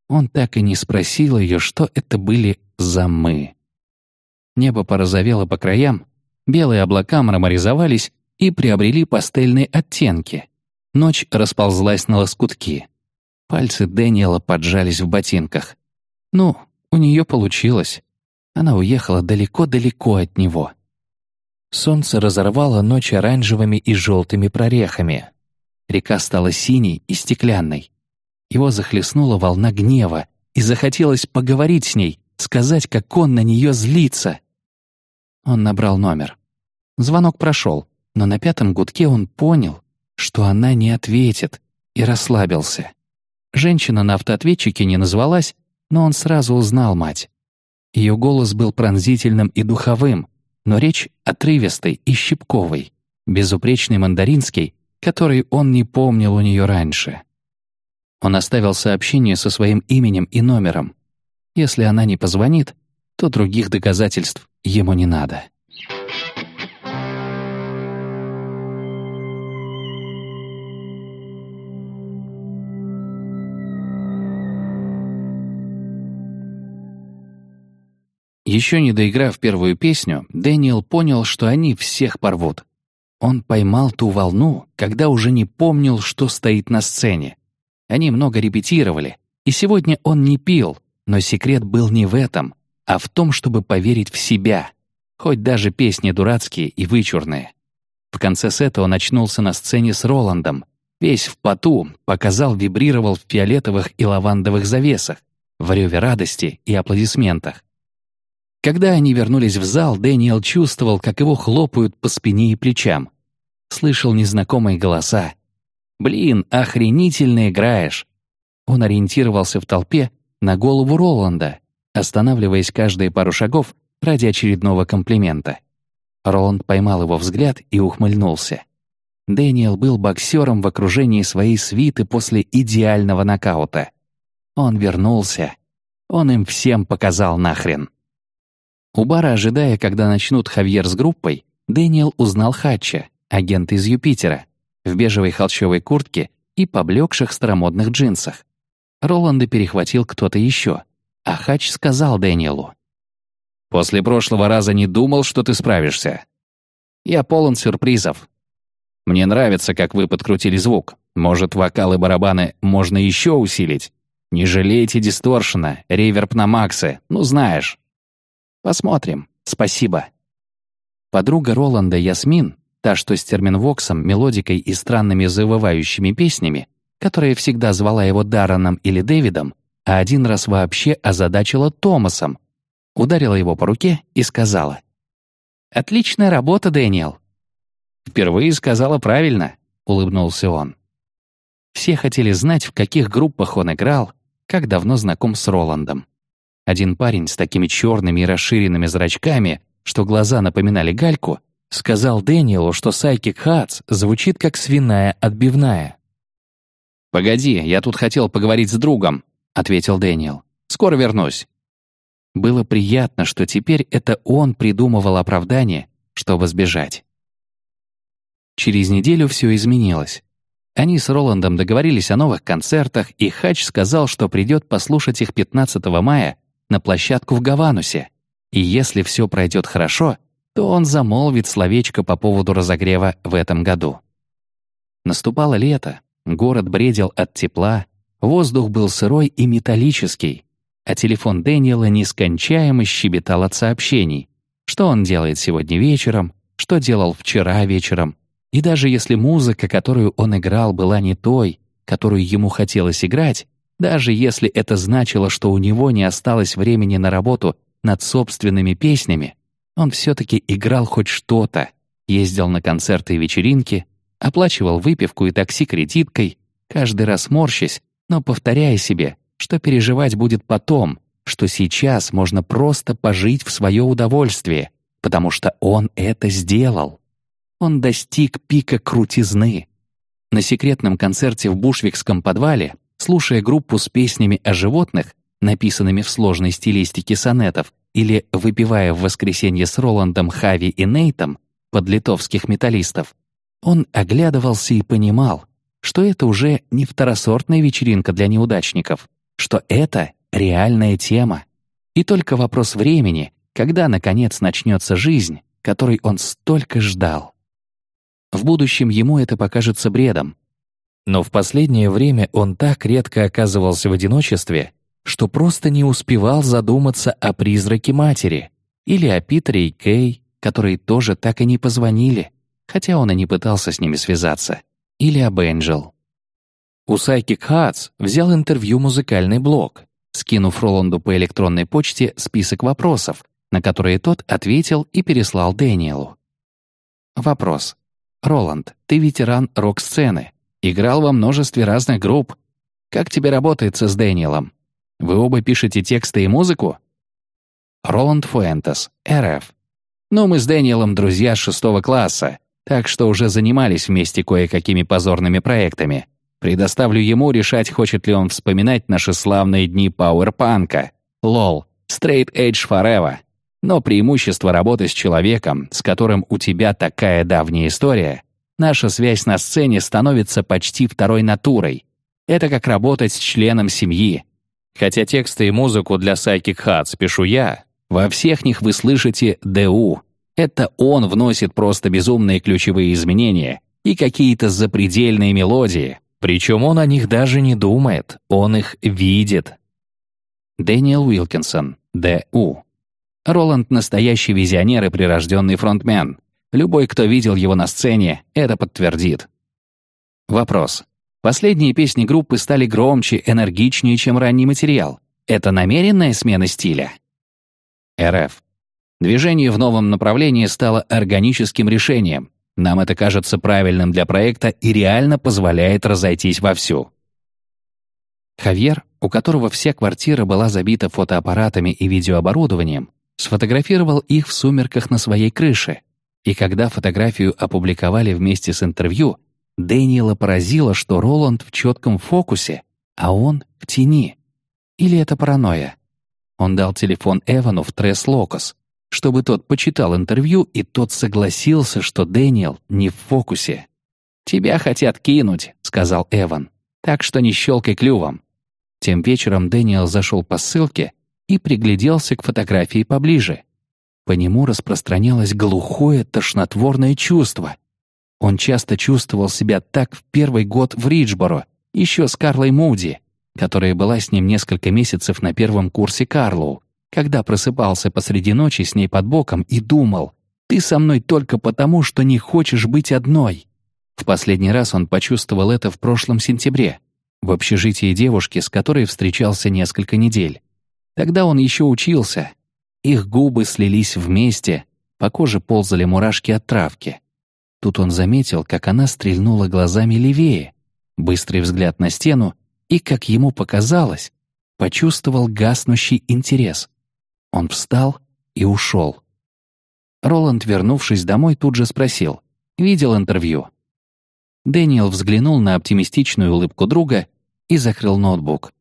Он так и не спросил ее, что это были за «мы». Небо порозовело по краям, белые облака мраморизовались и приобрели пастельные оттенки. Ночь расползлась на лоскутки. Пальцы Дэниела поджались в ботинках. Ну, у нее получилось. Она уехала далеко-далеко от него. Солнце разорвало ночь оранжевыми и желтыми прорехами. Река стала синей и стеклянной. Его захлестнула волна гнева, и захотелось поговорить с ней, сказать, как он на нее злится. Он набрал номер. Звонок прошел, но на пятом гудке он понял, что она не ответит, и расслабился. Женщина на автоответчике не назвалась, но он сразу узнал мать. Ее голос был пронзительным и духовым, но речь отрывистой и щипковой, безупречный мандаринский, который он не помнил у нее раньше. Он оставил сообщение со своим именем и номером. Если она не позвонит, то других доказательств ему не надо. Еще не доиграв первую песню, Дэниел понял, что они всех порвут. Он поймал ту волну, когда уже не помнил, что стоит на сцене. Они много репетировали, и сегодня он не пил, но секрет был не в этом, а в том, чтобы поверить в себя, хоть даже песни дурацкие и вычурные. В конце сета он очнулся на сцене с Роландом, весь в поту, показал, вибрировал в фиолетовых и лавандовых завесах, в реве радости и аплодисментах. Когда они вернулись в зал, Дэниел чувствовал, как его хлопают по спине и плечам. Слышал незнакомые голоса. «Блин, охренительно играешь!» Он ориентировался в толпе на голову Роланда, останавливаясь каждые пару шагов ради очередного комплимента. Роланд поймал его взгляд и ухмыльнулся. Дэниел был боксером в окружении своей свиты после идеального нокаута. Он вернулся. Он им всем показал нахрен. У бара, ожидая, когда начнут Хавьер с группой, Дэниел узнал Хатча, агента из Юпитера, в бежевой холщовой куртке и поблекших старомодных джинсах. Роланда перехватил кто-то еще, а Хач сказал Дэниелу. «После прошлого раза не думал, что ты справишься. Я полон сюрпризов. Мне нравится, как вы подкрутили звук. Может, вокал и барабаны можно еще усилить? Не жалейте дисторшена, реверб на максы, ну знаешь. Посмотрим. Спасибо. Подруга Роланда Ясмин, та, что с терминвоксом, мелодикой и странными завывающими песнями, которая всегда звала его Дараном или Дэвидом, а один раз вообще озадачила Томасом, ударила его по руке и сказала «Отличная работа, Дэниел». «Впервые сказала правильно», — улыбнулся он. Все хотели знать, в каких группах он играл, как давно знаком с Роландом. Один парень с такими черными и расширенными зрачками что глаза напоминали гальку, сказал Дэниелу, что Psychic Hats звучит как свиная отбивная. «Погоди, я тут хотел поговорить с другом», — ответил Дэниел. «Скоро вернусь». Было приятно, что теперь это он придумывал оправдание, чтобы сбежать. Через неделю все изменилось. Они с Роландом договорились о новых концертах, и Хач сказал, что придет послушать их 15 мая на площадку в Гаванусе. И если все пройдет хорошо, то он замолвит словечко по поводу разогрева в этом году. Наступало лето, город бредил от тепла, воздух был сырой и металлический, а телефон Дэниела нескончаемо щебетал от сообщений, что он делает сегодня вечером, что делал вчера вечером. И даже если музыка, которую он играл, была не той, которую ему хотелось играть, даже если это значило, что у него не осталось времени на работу над собственными песнями, он все-таки играл хоть что-то, ездил на концерты и вечеринки, оплачивал выпивку и такси кредиткой, каждый раз морщась, но повторяя себе, что переживать будет потом, что сейчас можно просто пожить в свое удовольствие, потому что он это сделал. Он достиг пика крутизны. На секретном концерте в Бушвикском подвале, слушая группу с песнями о животных, написанными в сложной стилистике сонетов, или выпивая в воскресенье с Роландом, Хави и Нейтом под литовских металлистов, он оглядывался и понимал, что это уже не второсортная вечеринка для неудачников, что это реальная тема. И только вопрос времени, когда, наконец, начнется жизнь, которой он столько ждал. В будущем ему это покажется бредом. Но в последнее время он так редко оказывался в одиночестве, что просто не успевал задуматься о призраке матери или о Питере и Кей, которые тоже так и не позвонили, хотя он и не пытался с ними связаться, или об Энджел. У Psychic Hats взял интервью музыкальный блог, скинув Роланду по электронной почте список вопросов, на которые тот ответил и переслал Дэниелу. Вопрос. «Роланд, ты ветеран рок-сцены, играл во множестве разных групп. Как тебе работается с Дэниелом? Вы оба пишете тексты и музыку?» Роланд Фуэнтес, РФ. «Ну, мы с Дэниелом друзья шестого класса, так что уже занимались вместе кое-какими позорными проектами. Предоставлю ему решать, хочет ли он вспоминать наши славные дни пауэрпанка. Лол, straight edge forever. Но преимущество работы с человеком, с которым у тебя такая давняя история, наша связь на сцене становится почти второй натурой. Это как работать с членом семьи. Хотя тексты и музыку для Psychic Hats пишу я, во всех них вы слышите «ДУ». Это он вносит просто безумные ключевые изменения и какие-то запредельные мелодии, причем он о них даже не думает, он их видит. Дэниел Уилкинсон, Д.У. Роланд — настоящий визионер и прирожденный фронтмен. Любой, кто видел его на сцене, это подтвердит. Вопрос. Последние песни группы стали громче, энергичнее, чем ранний материал. Это намеренная смена стиля? РФ. Движение в новом направлении стало органическим решением, нам это кажется правильным для проекта и реально позволяет разойтись вовсю. Хавьер, у которого вся квартира была забита фотоаппаратами и видеооборудованием, сфотографировал их в сумерках на своей крыше. И когда фотографию опубликовали вместе с интервью, Дэниела поразило, что Роланд в четком фокусе, а он в тени. Или это паранойя? Он дал телефон Эвану в Трес Локос, чтобы тот почитал интервью, и тот согласился, что Дэниел не в фокусе. «Тебя хотят кинуть», — сказал Эван. «Так что не щелкай клювом». Тем вечером Дэниел зашел по ссылке и пригляделся к фотографии поближе. По нему распространялось глухое тошнотворное чувство. Он часто чувствовал себя так в первый год в Риджборо, еще с Карлой Муди, которая была с ним несколько месяцев на первом курсе Карлоу, когда просыпался посреди ночи с ней под боком и думал, «Ты со мной только потому, что не хочешь быть одной». В последний раз он почувствовал это в прошлом сентябре, в общежитии девушки, с которой встречался несколько недель. Тогда он еще учился. Их губы слились вместе, по коже ползали мурашки от травки. Тут он заметил, как она стрельнула глазами левее, быстрый взгляд на стену и, как ему показалось, почувствовал гаснущий интерес. Он встал и ушел. Роланд, вернувшись домой, тут же спросил. «Видел интервью?» Дэниел взглянул на оптимистичную улыбку друга и закрыл ноутбук.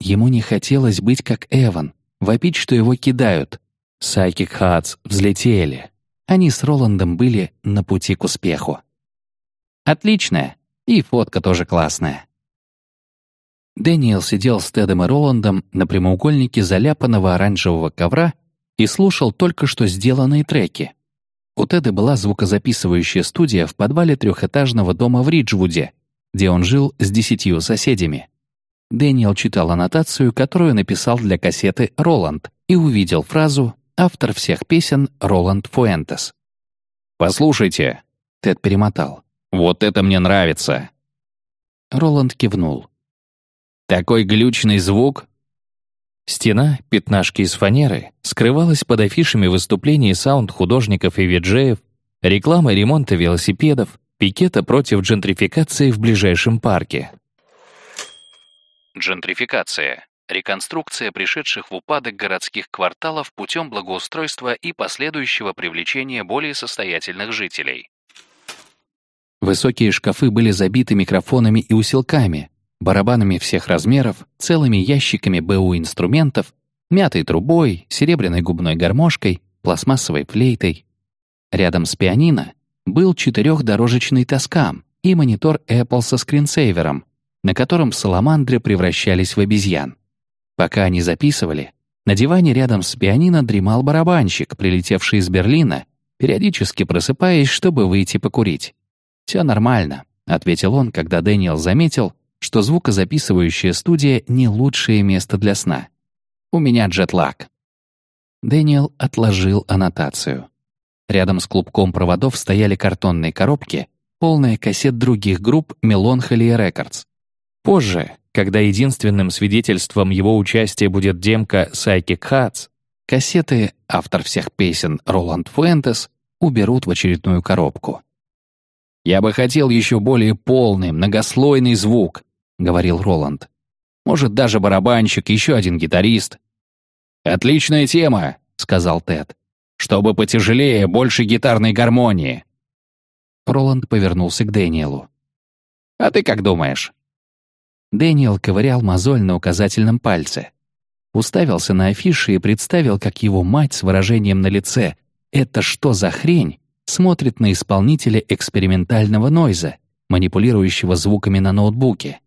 Ему не хотелось быть как Эван, вопить, что его кидают. Сайкик Хатс взлетели. Они с Роландом были на пути к успеху. Отличная. И фотка тоже классная. Дэниел сидел с Тедом и Роландом на прямоугольнике заляпанного оранжевого ковра и слушал только что сделанные треки. У Теда была звукозаписывающая студия в подвале трехэтажного дома в Риджвуде, где он жил с десятью соседями. Дэниел читал аннотацию, которую написал для кассеты Роланд, и увидел фразу «Автор всех песен Роланд Фуэнтес». «Послушайте», — Тед перемотал, — «вот это мне нравится». Роланд кивнул. «Такой глючный звук Стена, пятнашки из фанеры, скрывалась под афишами выступлений саунд-художников и виджеев, рекламы ремонта велосипедов, пикета против джентрификации в ближайшем парке. Джентрификация — реконструкция пришедших в упадок городских кварталов путем благоустройства и последующего привлечения более состоятельных жителей. Высокие шкафы были забиты микрофонами и усилками, барабанами всех размеров, целыми ящиками БУ-инструментов, мятой трубой, серебряной губной гармошкой, пластмассовой флейтой. Рядом с пианино был четырехдорожечный тоскам и монитор Apple со скринсейвером, на котором саламандры превращались в обезьян. Пока они записывали, на диване рядом с пианино дремал барабанщик, прилетевший из Берлина, периодически просыпаясь, чтобы выйти покурить. «Все нормально», — ответил он, когда Дэниел заметил, что звукозаписывающая студия — не лучшее место для сна. «У меня джетлаг». Дэниел отложил аннотацию. Рядом с клубком проводов стояли картонные коробки, полные кассет других групп Melancholy Records. Позже, когда единственным свидетельством его участия будет демка Psychic Hats, кассеты, автор всех песен Роланд Фуэнтес, уберут в очередную коробку. «Я бы хотел еще более полный, многослойный звук», говорил Роланд. «Может, даже барабанщик, еще один гитарист». «Отличная тема», — сказал Тед. «Чтобы потяжелее, больше гитарной гармонии». Роланд повернулся к Дэниелу. «А ты как думаешь?» Дэниел ковырял мозоль на указательном пальце. Уставился на афиши и представил, как его мать с выражением на лице «Это что за хрень?» смотрит на исполнителя экспериментального нойза, манипулирующего звуками на ноутбуке.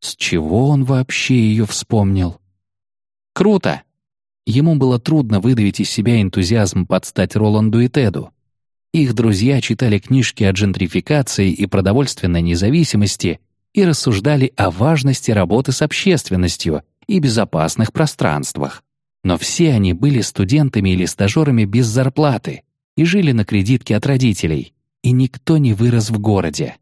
С чего он вообще ее вспомнил? Круто! Ему было трудно выдавить из себя энтузиазм подстать Роланду и Теду. Их друзья читали книжки о джентрификации и продовольственной независимости и рассуждали о важности работы с общественностью и безопасных пространствах. Но все они были студентами или стажерами без зарплаты и жили на кредитке от родителей, и никто не вырос в городе.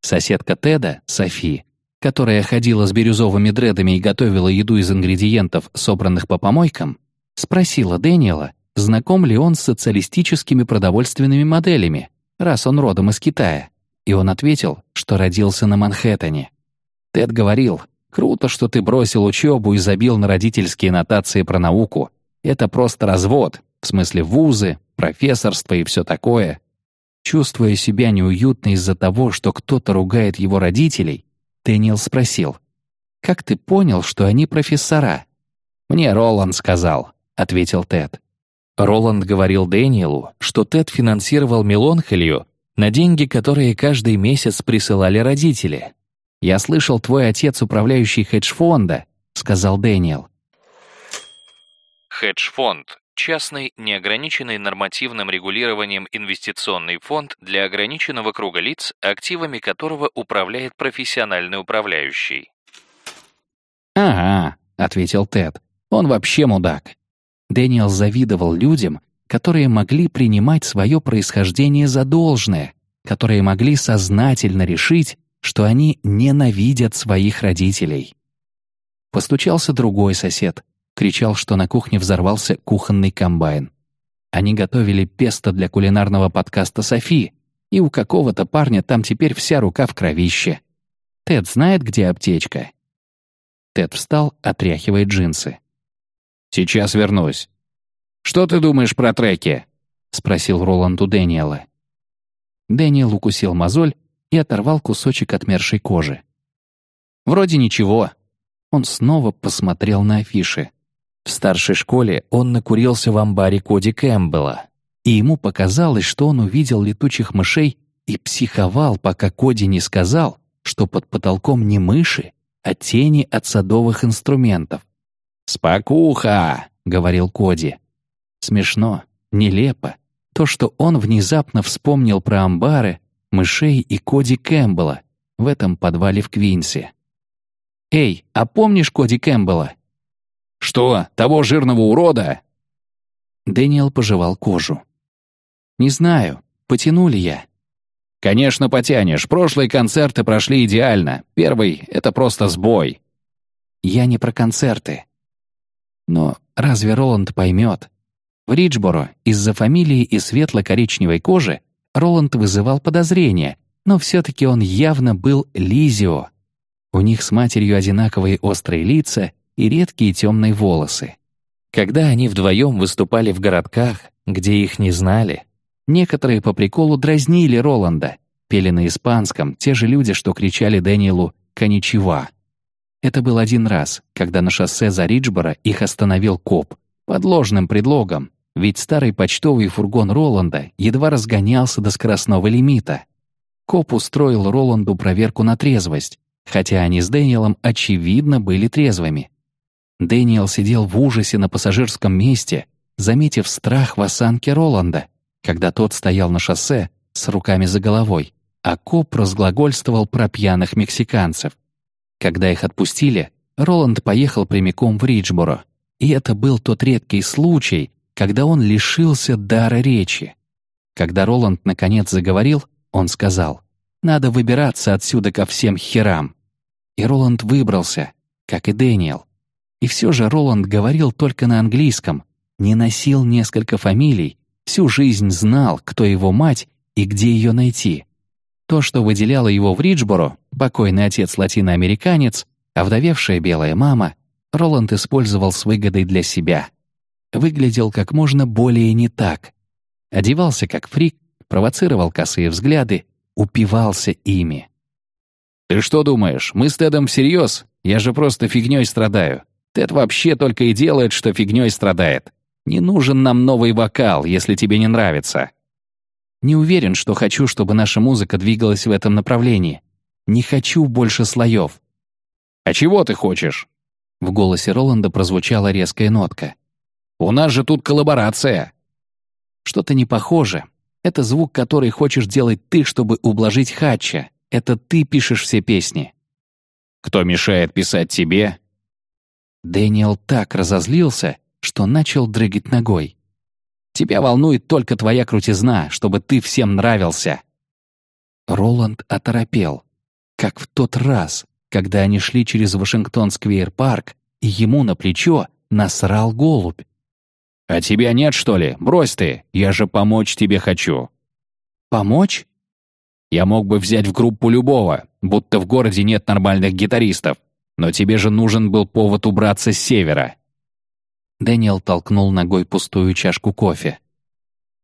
Соседка Теда, Софи, которая ходила с бирюзовыми дредами и готовила еду из ингредиентов, собранных по помойкам, спросила Дэниела, знаком ли он с социалистическими продовольственными моделями, раз он родом из Китая. И он ответил, что родился на Манхэттене. Тед говорил, «Круто, что ты бросил учебу и забил на родительские нотации про науку. Это просто развод, в смысле вузы, профессорство и все такое». Чувствуя себя неуютно из-за того, что кто-то ругает его родителей, Дэниел спросил, «Как ты понял, что они профессора?» «Мне Роланд сказал», — ответил Тед. Роланд говорил Дэниелу, что Тед финансировал Мелонхолию на деньги, которые каждый месяц присылали родители. «Я слышал, твой отец управляющий хедж-фонда», — сказал Дэниел. Хедж-фонд частный, неограниченный нормативным регулированием инвестиционный фонд для ограниченного круга лиц, активами которого управляет профессиональный управляющий. «Ага», — ответил Тед, — «он вообще мудак». Дэниел завидовал людям, которые могли принимать свое происхождение за должное, которые могли сознательно решить, что они ненавидят своих родителей. Постучался другой сосед, кричал, что на кухне взорвался кухонный комбайн. Они готовили песто для кулинарного подкаста «Софи», и у какого-то парня там теперь вся рука в кровище. Тед знает, где аптечка. Тед встал, отряхивая джинсы. «Сейчас вернусь. Что ты думаешь про треки?» спросил Роланд у Дэниела. Дэниел укусил мозоль и оторвал кусочек отмершей кожи. «Вроде ничего». Он снова посмотрел на афиши. В старшей школе он накурился в амбаре Коди Кэмпбелла, и ему показалось, что он увидел летучих мышей и психовал, пока Коди не сказал, что под потолком не мыши, а тени от садовых инструментов. «Спокуха!» — говорил Коди. Смешно, нелепо. То, что он внезапно вспомнил про амбары, мышей и Коди Кэмпбелла в этом подвале в Квинсе. «Эй, а помнишь Коди Кэмпбелла?» «Что, того жирного урода?» Дэниел пожевал кожу. «Не знаю, потянули я». «Конечно, потянешь. Прошлые концерты прошли идеально. Первый — это просто сбой». «Я не про концерты». Но разве Роланд поймет? В Риджборо из-за фамилии и светло-коричневой кожи Роланд вызывал подозрения, но все-таки он явно был Лизио. У них с матерью одинаковые острые лица и редкие темные волосы. Когда они вдвоем выступали в городках, где их не знали, некоторые по приколу дразнили Роланда, пели на испанском те же люди, что кричали Дэниелу «Коничева». Это был один раз, когда на шоссе за Риджборо их остановил коп, под ложным предлогом, ведь старый почтовый фургон Роланда едва разгонялся до скоростного лимита. Коп устроил Роланду проверку на трезвость, хотя они с Дэниелом очевидно были трезвыми. Дэниел сидел в ужасе на пассажирском месте, заметив страх в осанке Роланда, когда тот стоял на шоссе с руками за головой, а коп разглагольствовал про пьяных мексиканцев. Когда их отпустили, Роланд поехал прямиком в Риджборо, и это был тот редкий случай, когда он лишился дара речи. Когда Роланд наконец заговорил, он сказал, «Надо выбираться отсюда ко всем херам». И Роланд выбрался, как и Дэниел. И все же Роланд говорил только на английском, не носил несколько фамилий, всю жизнь знал, кто его мать и где ее найти. То, что выделяло его в Риджборо, покойный отец латиноамериканец, а вдовевшая белая мама, Роланд использовал с выгодой для себя. Выглядел как можно более не так. Одевался как фрик, провоцировал косые взгляды, упивался ими. «Ты что думаешь, мы с Тедом всерьез? Я же просто фигней страдаю. Тед вообще только и делает, что фигней страдает. Не нужен нам новый вокал, если тебе не нравится». Не уверен, что хочу, чтобы наша музыка двигалась в этом направлении. Не хочу больше слоев. «А чего ты хочешь?» В голосе Роланда прозвучала резкая нотка. «У нас же тут коллаборация». «Что-то не похоже. Это звук, который хочешь делать ты, чтобы ублажить Хатча. Это ты пишешь все песни». «Кто мешает писать тебе?» Дэниел так разозлился, что начал дрыгать ногой. «Тебя волнует только твоя крутизна, чтобы ты всем нравился». Роланд оторопел, как в тот раз, когда они шли через Вашингтон-сквер-парк, и ему на плечо насрал голубь. «А тебя нет, что ли? Брось ты, я же помочь тебе хочу». «Помочь?» «Я мог бы взять в группу любого, будто в городе нет нормальных гитаристов. Но тебе же нужен был повод убраться с севера». Дэниел толкнул ногой пустую чашку кофе.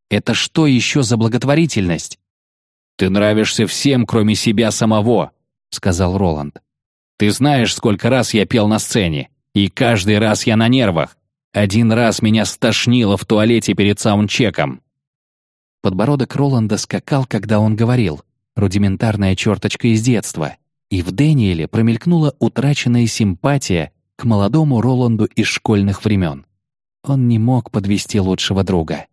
«Это что еще за благотворительность?» «Ты нравишься всем, кроме себя самого», — сказал Роланд. «Ты знаешь, сколько раз я пел на сцене, и каждый раз я на нервах. Один раз меня стошнило в туалете перед саундчеком». Подбородок Роланда скакал, когда он говорил. Рудиментарная черточка из детства — и в Дэниеле промелькнула утраченная симпатия к молодому Роланду из школьных времен. Он не мог подвести лучшего друга.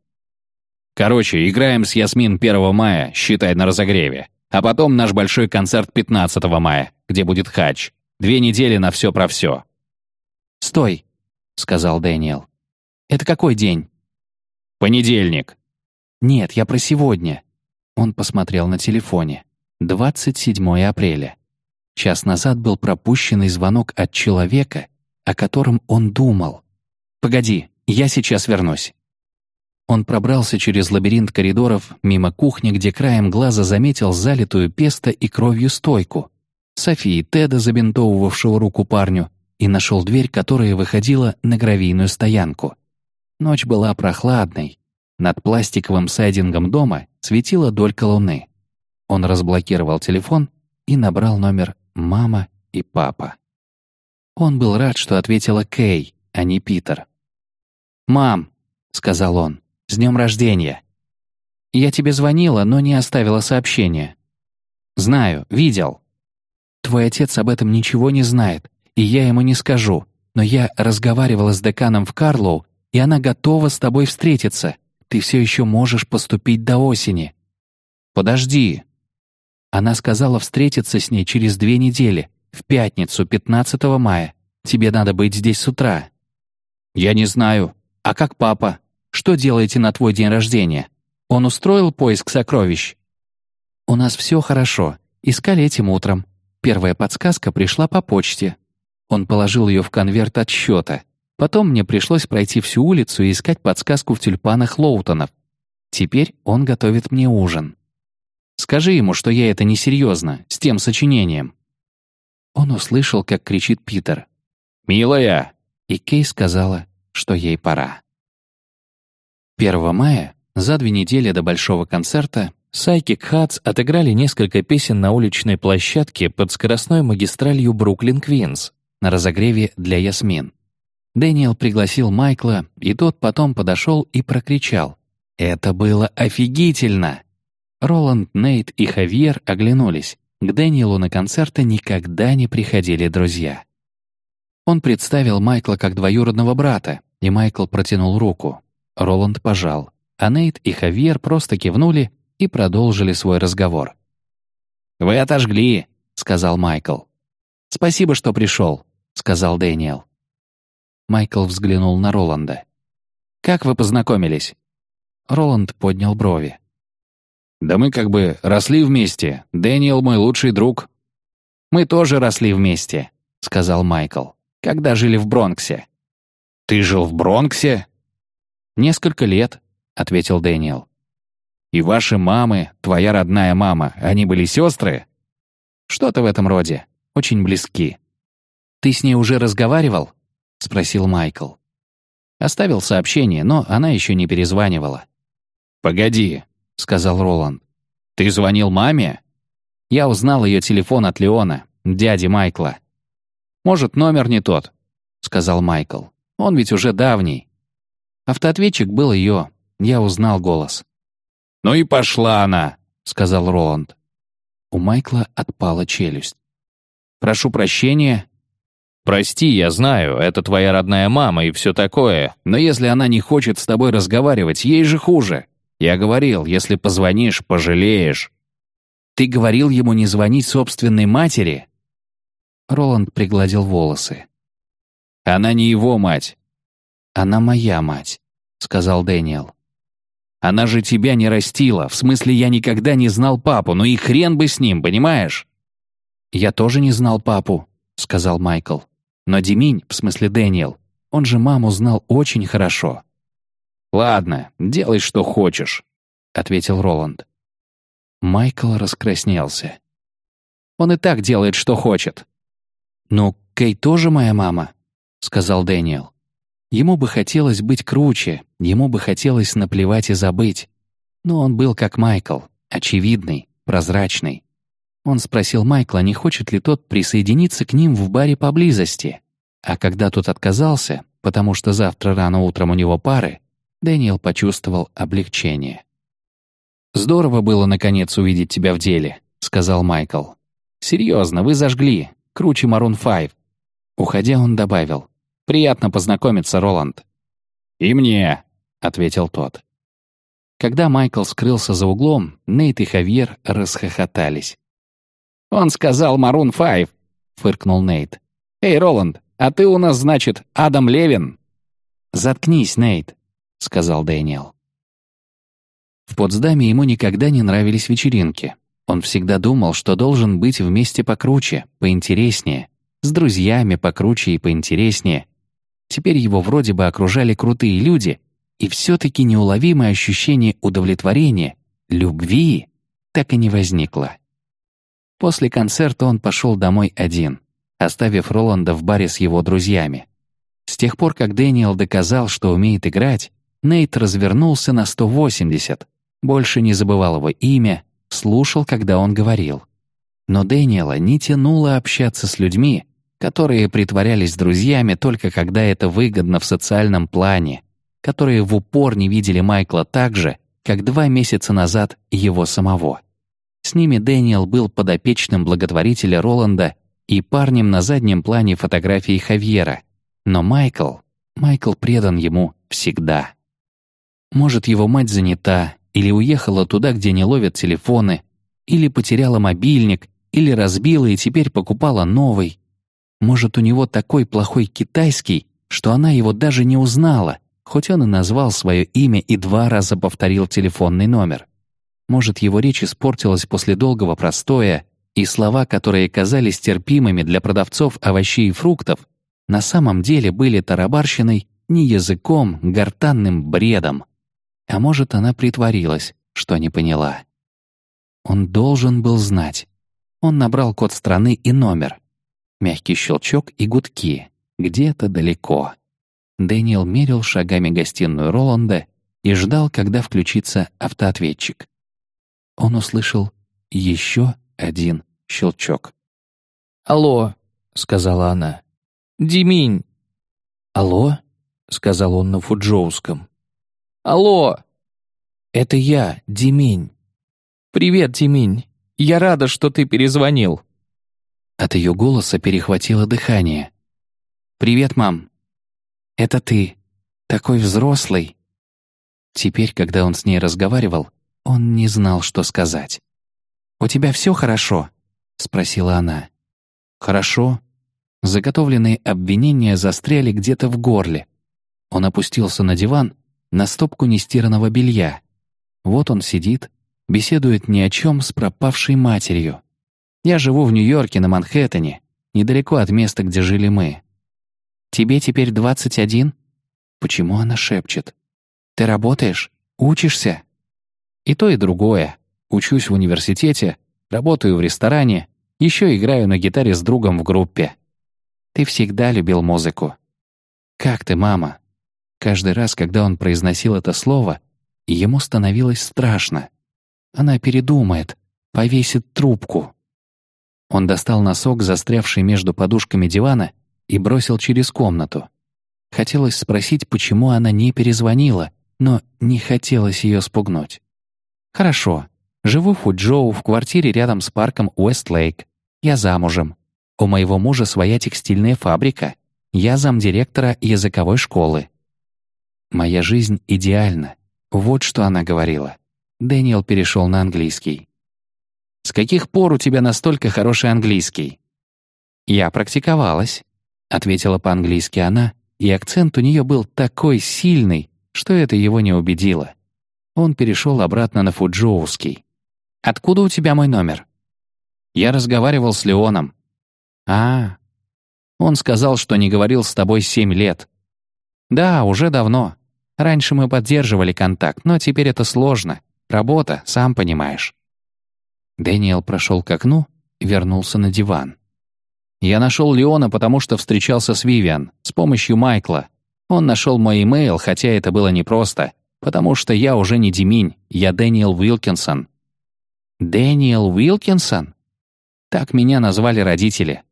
«Короче, играем с Ясмин 1 мая, считай, на разогреве. А потом наш большой концерт 15 мая, где будет хач. Две недели на все про все». «Стой», — сказал Дэниел. «Это какой день?» «Понедельник». «Нет, я про сегодня». Он посмотрел на телефоне. 27 апреля. Час назад был пропущенный звонок от человека, о котором он думал. «Погоди, я сейчас вернусь». Он пробрался через лабиринт коридоров, мимо кухни, где краем глаза заметил залитую песто и кровью стойку, Софии Теда, забинтовывавшего руку парню, и нашел дверь, которая выходила на гравийную стоянку. Ночь была прохладной. Над пластиковым сайдингом дома светила долька луны. Он разблокировал телефон и набрал номер «Мама» и «Папа». Он был рад, что ответила Кей, а не Питер. «Мам», — сказал он, — «с днем рождения». «Я тебе звонила, но не оставила сообщения». «Знаю, видел». «Твой отец об этом ничего не знает, и я ему не скажу, но я разговаривала с деканом в Карлоу, и она готова с тобой встретиться. Ты все еще можешь поступить до осени». «Подожди». Она сказала встретиться с ней через две недели, в пятницу, 15 мая. Тебе надо быть здесь с утра». «Я не знаю. А как папа? Что делаете на твой день рождения? Он устроил поиск сокровищ?» «У нас все хорошо. Искали этим утром. Первая подсказка пришла по почте. Он положил ее в конверт отсчета. Потом мне пришлось пройти всю улицу и искать подсказку в тюльпанах Лоутонов. Теперь он готовит мне ужин. Скажи ему, что я это несерьезно, с тем сочинением». Он услышал, как кричит Питер. «Милая!» И Кей сказала, что ей пора. 1 мая, за две недели до большого концерта, Сайкик Хатс отыграли несколько песен на уличной площадке под скоростной магистралью Бруклин-Квинс на разогреве для Ясмин. Дэниел пригласил Майкла, и тот потом подошел и прокричал. «Это было офигительно!» Роланд, Нейт и Хавьер оглянулись. К Дэниелу на концерты никогда не приходили друзья. Он представил Майкла как двоюродного брата, и Майкл протянул руку. Роланд пожал, а Нейт и Хавьер просто кивнули и продолжили свой разговор. «Вы отожгли», — сказал Майкл. «Спасибо, что пришел», — сказал Дэниел. Майкл взглянул на Роланда. «Как вы познакомились?» Роланд поднял брови. Да мы как бы росли вместе. Дэниел мой лучший друг». «Мы тоже росли вместе», — сказал Майкл, «когда жили в Бронксе». «Ты жил в Бронксе?» «Несколько лет», — ответил Дэниел. «И ваши мамы, твоя родная мама, они были сестры?» «Что-то в этом роде. Очень близки». «Ты с ней уже разговаривал?» — спросил Майкл. Оставил сообщение, но она еще не перезванивала. «Погоди, — сказал Роланд. «Ты звонил маме?» Я узнал ее телефон от Леона, дяди Майкла. «Может, номер не тот», — сказал Майкл. «Он ведь уже давний». Автоответчик был ее. Я узнал голос. «Ну и пошла она», — сказал Роланд. У Майкла отпала челюсть. «Прошу прощения». «Прости, я знаю, это твоя родная мама и все такое, но если она не хочет с тобой разговаривать, ей же хуже. Я говорил, если позвонишь, пожалеешь. Ты говорил ему не звонить собственной матери? Роланд пригладил волосы. Она не его мать. Она моя мать, сказал Дэниел. Она же тебя не растила, в смысле я никогда не знал папу, ну и хрен бы с ним, понимаешь? Я тоже не знал папу, сказал Майкл. Но Деминь, в смысле Дэниел, он же маму знал очень хорошо. «Ладно, делай, что хочешь», — ответил Роланд. Майкл раскраснелся. «Он и так делает, что хочет». «Ну, Кей тоже моя мама», — сказал Дэниел. Ему бы хотелось быть круче, ему бы хотелось наплевать и забыть. Но он был как Майкл, очевидный, прозрачный. Он спросил Майкла, не хочет ли тот присоединиться к ним в баре поблизости. А когда тот отказался, потому что завтра рано утром у него пары, Дэниел почувствовал облегчение. «Здорово было, наконец, увидеть тебя в деле», — сказал Майкл. «Серьезно, вы зажгли. Круче Марун 5». Уходя, он добавил. «Приятно познакомиться, Роланд». «И мне», — ответил тот. Когда Майкл скрылся за углом, Нейт и Хавьер расхохотались. «Он сказал Марун 5», — фыркнул Нейт. «Эй, Роланд, а ты у нас, значит, Адам Левин?» «Заткнись, Нейт», — сказал Дэниел. В Потсдаме ему никогда не нравились вечеринки. Он всегда думал, что должен быть вместе покруче, поинтереснее, с друзьями покруче и поинтереснее. Теперь его вроде бы окружали крутые люди, и все-таки неуловимое ощущение удовлетворения, любви, так и не возникло. После концерта он пошел домой один, оставив Роланда в баре с его друзьями. С тех пор, как Дэниел доказал, что умеет играть, Нейт развернулся на 180, больше не забывал его имя, слушал, когда он говорил. Но Дэниела не тянуло общаться с людьми, которые притворялись друзьями только когда это выгодно в социальном плане, которые в упор не видели Майкла так же, как два месяца назад его самого. С ними Дэниел был подопечным благотворителя Роланда и парнем на заднем плане фотографии Хавьера. Но Майкл, Майкл предан ему всегда. Может, его мать занята, или уехала туда, где не ловят телефоны, или потеряла мобильник, или разбила и теперь покупала новый. Может, у него такой плохой китайский, что она его даже не узнала, хоть он и назвал свое имя и два раза повторил телефонный номер. Может, его речь испортилась после долгого простоя, и слова, которые казались терпимыми для продавцов овощей и фруктов, на самом деле были тарабарщиной не языком, гортанным бредом. А может, она притворилась, что не поняла. Он должен был знать. Он набрал код страны и номер. Мягкий щелчок и гудки. Где-то далеко. Дэниел мерил шагами гостиную Роланда и ждал, когда включится автоответчик. Он услышал еще один щелчок. «Алло», — сказала она. «Диминь». «Алло?» — сказал он на фуджоуском. «Алло!» «Это я, Диминь». «Привет, Диминь. Я рада, что ты перезвонил». От ее голоса перехватило дыхание. «Привет, мам. Это ты. Такой взрослый». Теперь, когда он с ней разговаривал, он не знал, что сказать. «У тебя все хорошо?» — спросила она. «Хорошо». Заготовленные обвинения застряли где-то в горле. Он опустился на диван, на стопку нестиранного белья. Вот он сидит, беседует ни о чем с пропавшей матерью. Я живу в Нью-Йорке, на Манхэттене, недалеко от места, где жили мы. Тебе теперь двадцать один? Почему она шепчет? Ты работаешь? Учишься? И то, и другое. Учусь в университете, работаю в ресторане, еще играю на гитаре с другом в группе. Ты всегда любил музыку. Как ты, мама? Каждый раз, когда он произносил это слово, ему становилось страшно. Она передумает, повесит трубку. Он достал носок, застрявший между подушками дивана, и бросил через комнату. Хотелось спросить, почему она не перезвонила, но не хотелось ее спугнуть. «Хорошо. Живу в Фуджоу в квартире рядом с парком Уэст-Лейк. Я замужем. У моего мужа своя текстильная фабрика. Я замдиректора языковой школы. Моя жизнь идеальна. Вот что она говорила. Дэниел перешел на английский. «С каких пор у тебя настолько хороший английский?» «Я практиковалась», — ответила по-английски она, и акцент у нее был такой сильный, что это его не убедило. Он перешел обратно на фуджоуский. «Откуда у тебя мой номер?» «Я разговаривал с Леоном». «А, он сказал, что не говорил с тобой семь лет». «Да, уже давно. Раньше мы поддерживали контакт, но теперь это сложно. Работа, сам понимаешь». Дэниел прошел к окну и вернулся на диван. «Я нашел Леона, потому что встречался с Вивиан, с помощью Майкла. Он нашел мой имейл, хотя это было непросто, потому что я уже не Диминь, я Дэниел Уилкинсон». «Дэниел Уилкинсон?» Так меня назвали родители.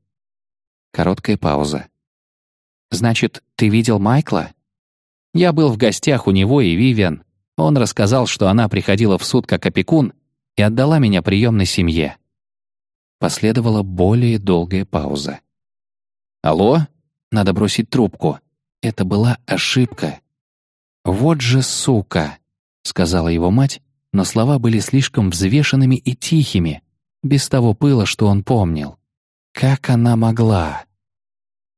Короткая пауза. «Значит, ты видел Майкла?» Я был в гостях у него и Вивиан, он рассказал, что она приходила в суд как опекун и отдала меня приемной семье. Последовала более долгая пауза. «Алло? Надо бросить трубку. Это была ошибка». «Вот же сука!» — сказала его мать, но слова были слишком взвешенными и тихими, без того пыла, что он помнил. Как она могла?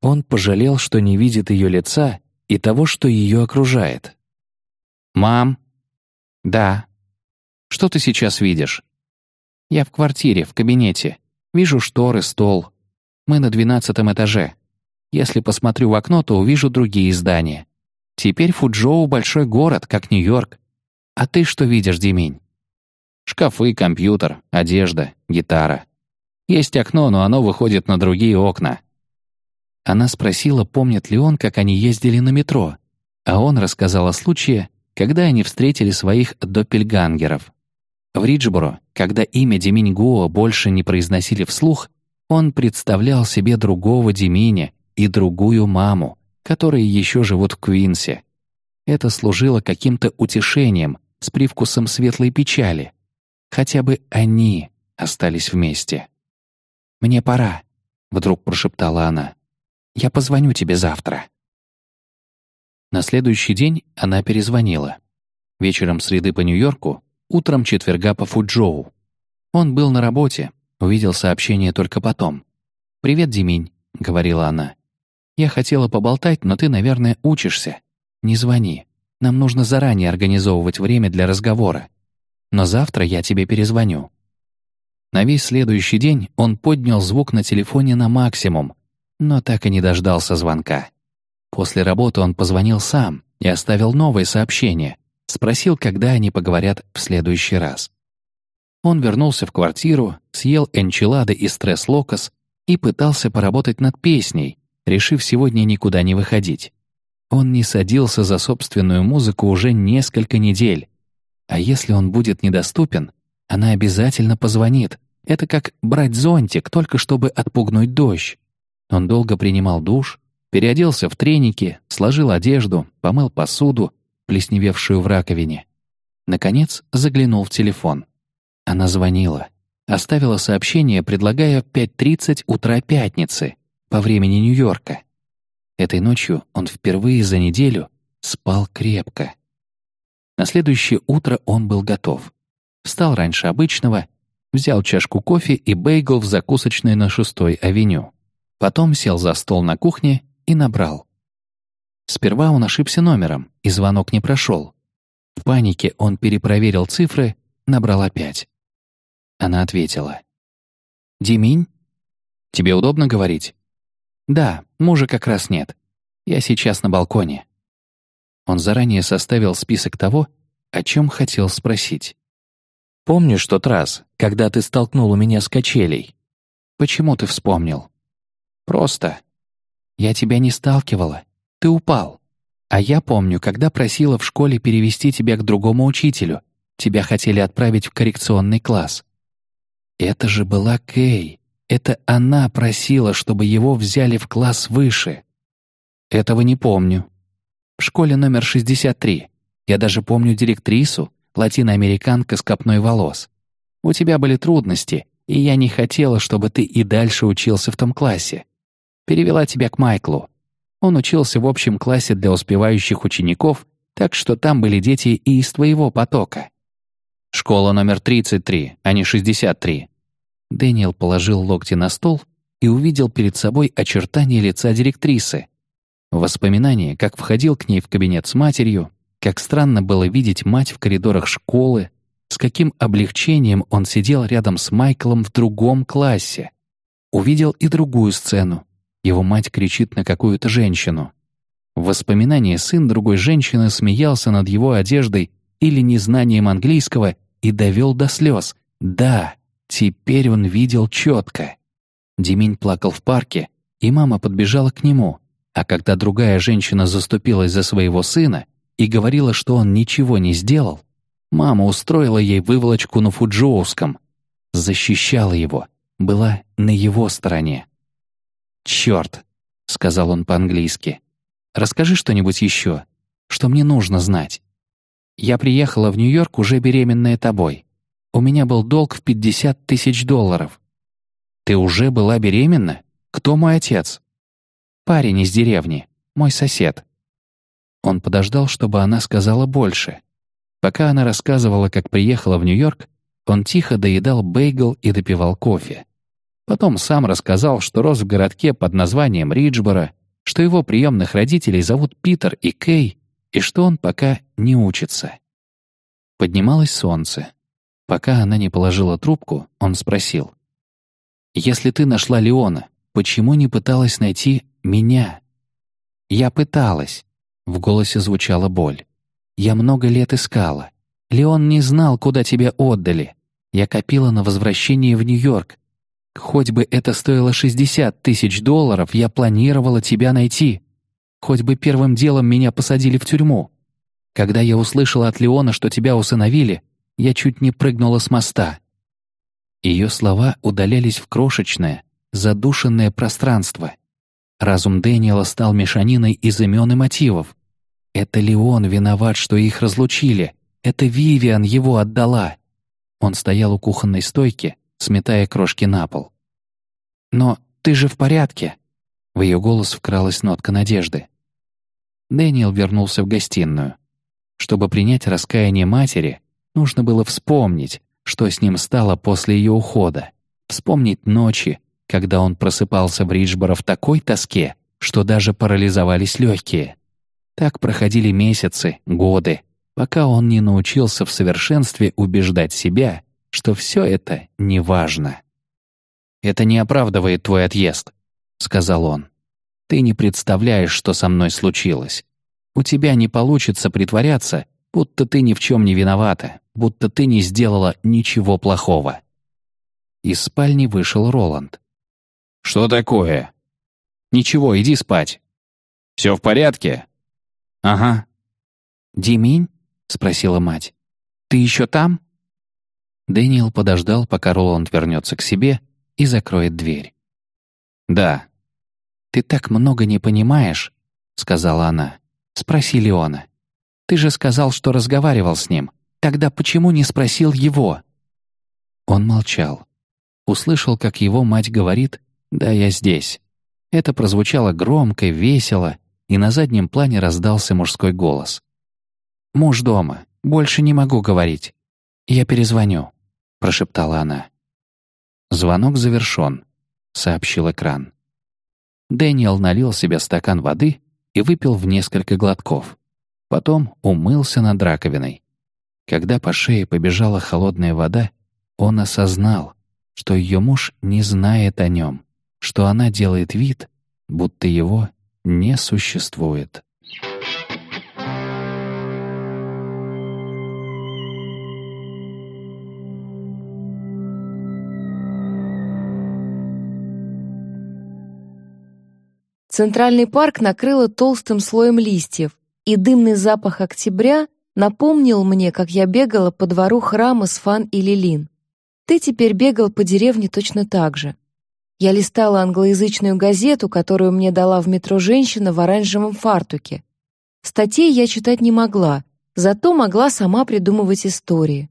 Он пожалел, что не видит ее лица и того, что ее окружает. «Мам?» «Да». «Что ты сейчас видишь?» «Я в квартире, в кабинете. Вижу шторы, стол. Мы на двенадцатом этаже. Если посмотрю в окно, то увижу другие здания. Теперь Фуджоу — большой город, как Нью-Йорк. А ты что видишь, Димень?» «Шкафы, компьютер, одежда, гитара. Есть окно, но оно выходит на другие окна». Она спросила, помнит ли он, как они ездили на метро, а он рассказал о случае, когда они встретили своих доппельгангеров. В Риджборо, когда имя Диминь Гуо больше не произносили вслух, он представлял себе другого Диминя и другую маму, которые еще живут в Квинсе. Это служило каким-то утешением с привкусом светлой печали. Хотя бы они остались вместе. «Мне пора», — вдруг прошептала она. «Я позвоню тебе завтра». На следующий день она перезвонила. Вечером среды по Нью-Йорку, утром четверга по Фуджоу. Он был на работе, увидел сообщение только потом. «Привет, Диминь», — говорила она. «Я хотела поболтать, но ты, наверное, учишься. Не звони. Нам нужно заранее организовывать время для разговора. Но завтра я тебе перезвоню». На весь следующий день он поднял звук на телефоне на максимум, но так и не дождался звонка. После работы он позвонил сам и оставил новое сообщение, спросил, когда они поговорят в следующий раз. Он вернулся в квартиру, съел энчилады и стресс-локос и пытался поработать над песней, решив сегодня никуда не выходить. Он не садился за собственную музыку уже несколько недель. А если он будет недоступен, она обязательно позвонит. Это как брать зонтик, только чтобы отпугнуть дождь. Он долго принимал душ, переоделся в треники, сложил одежду, помыл посуду, плесневевшую в раковине. Наконец заглянул в телефон. Она звонила. Оставила сообщение, предлагая в 5.30 утра пятницы, по времени Нью-Йорка. Этой ночью он впервые за неделю спал крепко. На следующее утро он был готов. Встал раньше обычного, взял чашку кофе и бейгл в закусочной на шестой авеню. Потом сел за стол на кухне и набрал. Сперва он ошибся номером, и звонок не прошел. В панике он перепроверил цифры, набрал опять. Она ответила. «Диминь? Тебе удобно говорить?» «Да, мужа как раз нет. Я сейчас на балконе». Он заранее составил список того, о чем хотел спросить. «Помнишь тот раз, когда ты столкнул у меня с качелей? Почему ты вспомнил?» «Просто. Я тебя не сталкивала. Ты упал. А я помню, когда просила в школе перевести тебя к другому учителю. Тебя хотели отправить в коррекционный класс. Это же была Кей. Это она просила, чтобы его взяли в класс выше. Этого не помню. В школе номер 63. Я даже помню директрису, латиноамериканка с копной волос. У тебя были трудности, и я не хотела, чтобы ты и дальше учился в том классе. Перевела тебя к Майклу. Он учился в общем классе для успевающих учеников, так что там были дети и из твоего потока. Школа номер 33, а не 63. Дэниел положил локти на стол и увидел перед собой очертания лица директрисы. Воспоминания, как входил к ней в кабинет с матерью, как странно было видеть мать в коридорах школы, с каким облегчением он сидел рядом с Майклом в другом классе. Увидел и другую сцену. Его мать кричит на какую-то женщину. В воспоминании сын другой женщины смеялся над его одеждой или незнанием английского и довел до слез. Да, теперь он видел четко. Деминь плакал в парке, и мама подбежала к нему, а когда другая женщина заступилась за своего сына и говорила, что он ничего не сделал, мама устроила ей выволочку на Фуджоуском, защищала его, была на его стороне. «Черт!» — сказал он по-английски. «Расскажи что-нибудь еще, что мне нужно знать. Я приехала в Нью-Йорк уже беременная тобой. У меня был долг в 50 тысяч долларов. Ты уже была беременна? Кто мой отец?» «Парень из деревни, мой сосед». Он подождал, чтобы она сказала больше. Пока она рассказывала, как приехала в Нью-Йорк, он тихо доедал бейгл и допивал кофе. Потом сам рассказал, что рос в городке под названием Риджборо, что его приемных родителей зовут Питер и Кей, и что он пока не учится. Поднималось солнце. Пока она не положила трубку, он спросил. «Если ты нашла Леона, почему не пыталась найти меня?» «Я пыталась», — в голосе звучала боль. «Я много лет искала. Леон не знал, куда тебя отдали. Я копила на возвращение в Нью-Йорк, Хоть бы это стоило 60 тысяч долларов, я планировала тебя найти. Хоть бы первым делом меня посадили в тюрьму. Когда я услышала от Леона, что тебя усыновили, я чуть не прыгнула с моста». Ее слова удалялись в крошечное, задушенное пространство. Разум Дэниела стал мешаниной из имен и мотивов. Это Леон виноват, что их разлучили. Это Вивиан его отдала. Он стоял у кухонной стойки, сметая крошки на пол. «Но ты же в порядке?» В ее голос вкралась нотка надежды. Дэниел вернулся в гостиную. Чтобы принять раскаяние матери, нужно было вспомнить, что с ним стало после ее ухода. Вспомнить ночи, когда он просыпался в Риджборо в такой тоске, что даже парализовались легкие. Так проходили месяцы, годы, пока он не научился в совершенстве убеждать себя, что все это неважно. «Это не оправдывает твой отъезд», — сказал он. «Ты не представляешь, что со мной случилось. У тебя не получится притворяться, будто ты ни в чем не виновата, будто ты не сделала ничего плохого». Из спальни вышел Роланд. «Что такое?» «Ничего, иди спать». «Все в порядке?» «Ага». «Диминь?» — спросила мать. «Ты еще там?» Дэниел подождал, пока Роланд вернется к себе и закроет дверь. «Да». «Ты так много не понимаешь», — сказала она. «Спроси Леона. Ты же сказал, что разговаривал с ним. Тогда почему не спросил его?» Он молчал. Услышал, как его мать говорит «Да, я здесь». Это прозвучало громко, весело, и на заднем плане раздался мужской голос. «Муж дома. Больше не могу говорить. Я перезвоню», — прошептала она. «Звонок завершен», — сообщил экран. Дэниел налил себе стакан воды и выпил в несколько глотков. Потом умылся над раковиной. Когда по шее побежала холодная вода, он осознал, что ее муж не знает о нем, что она делает вид, будто его не существует. Центральный парк накрыло толстым слоем листьев, и дымный запах октября напомнил мне, как я бегала по двору храма с Фан и Лилин. Ты теперь бегал по деревне точно так же. Я листала англоязычную газету, которую мне дала в метро женщина в оранжевом фартуке. Статей я читать не могла, зато могла сама придумывать истории.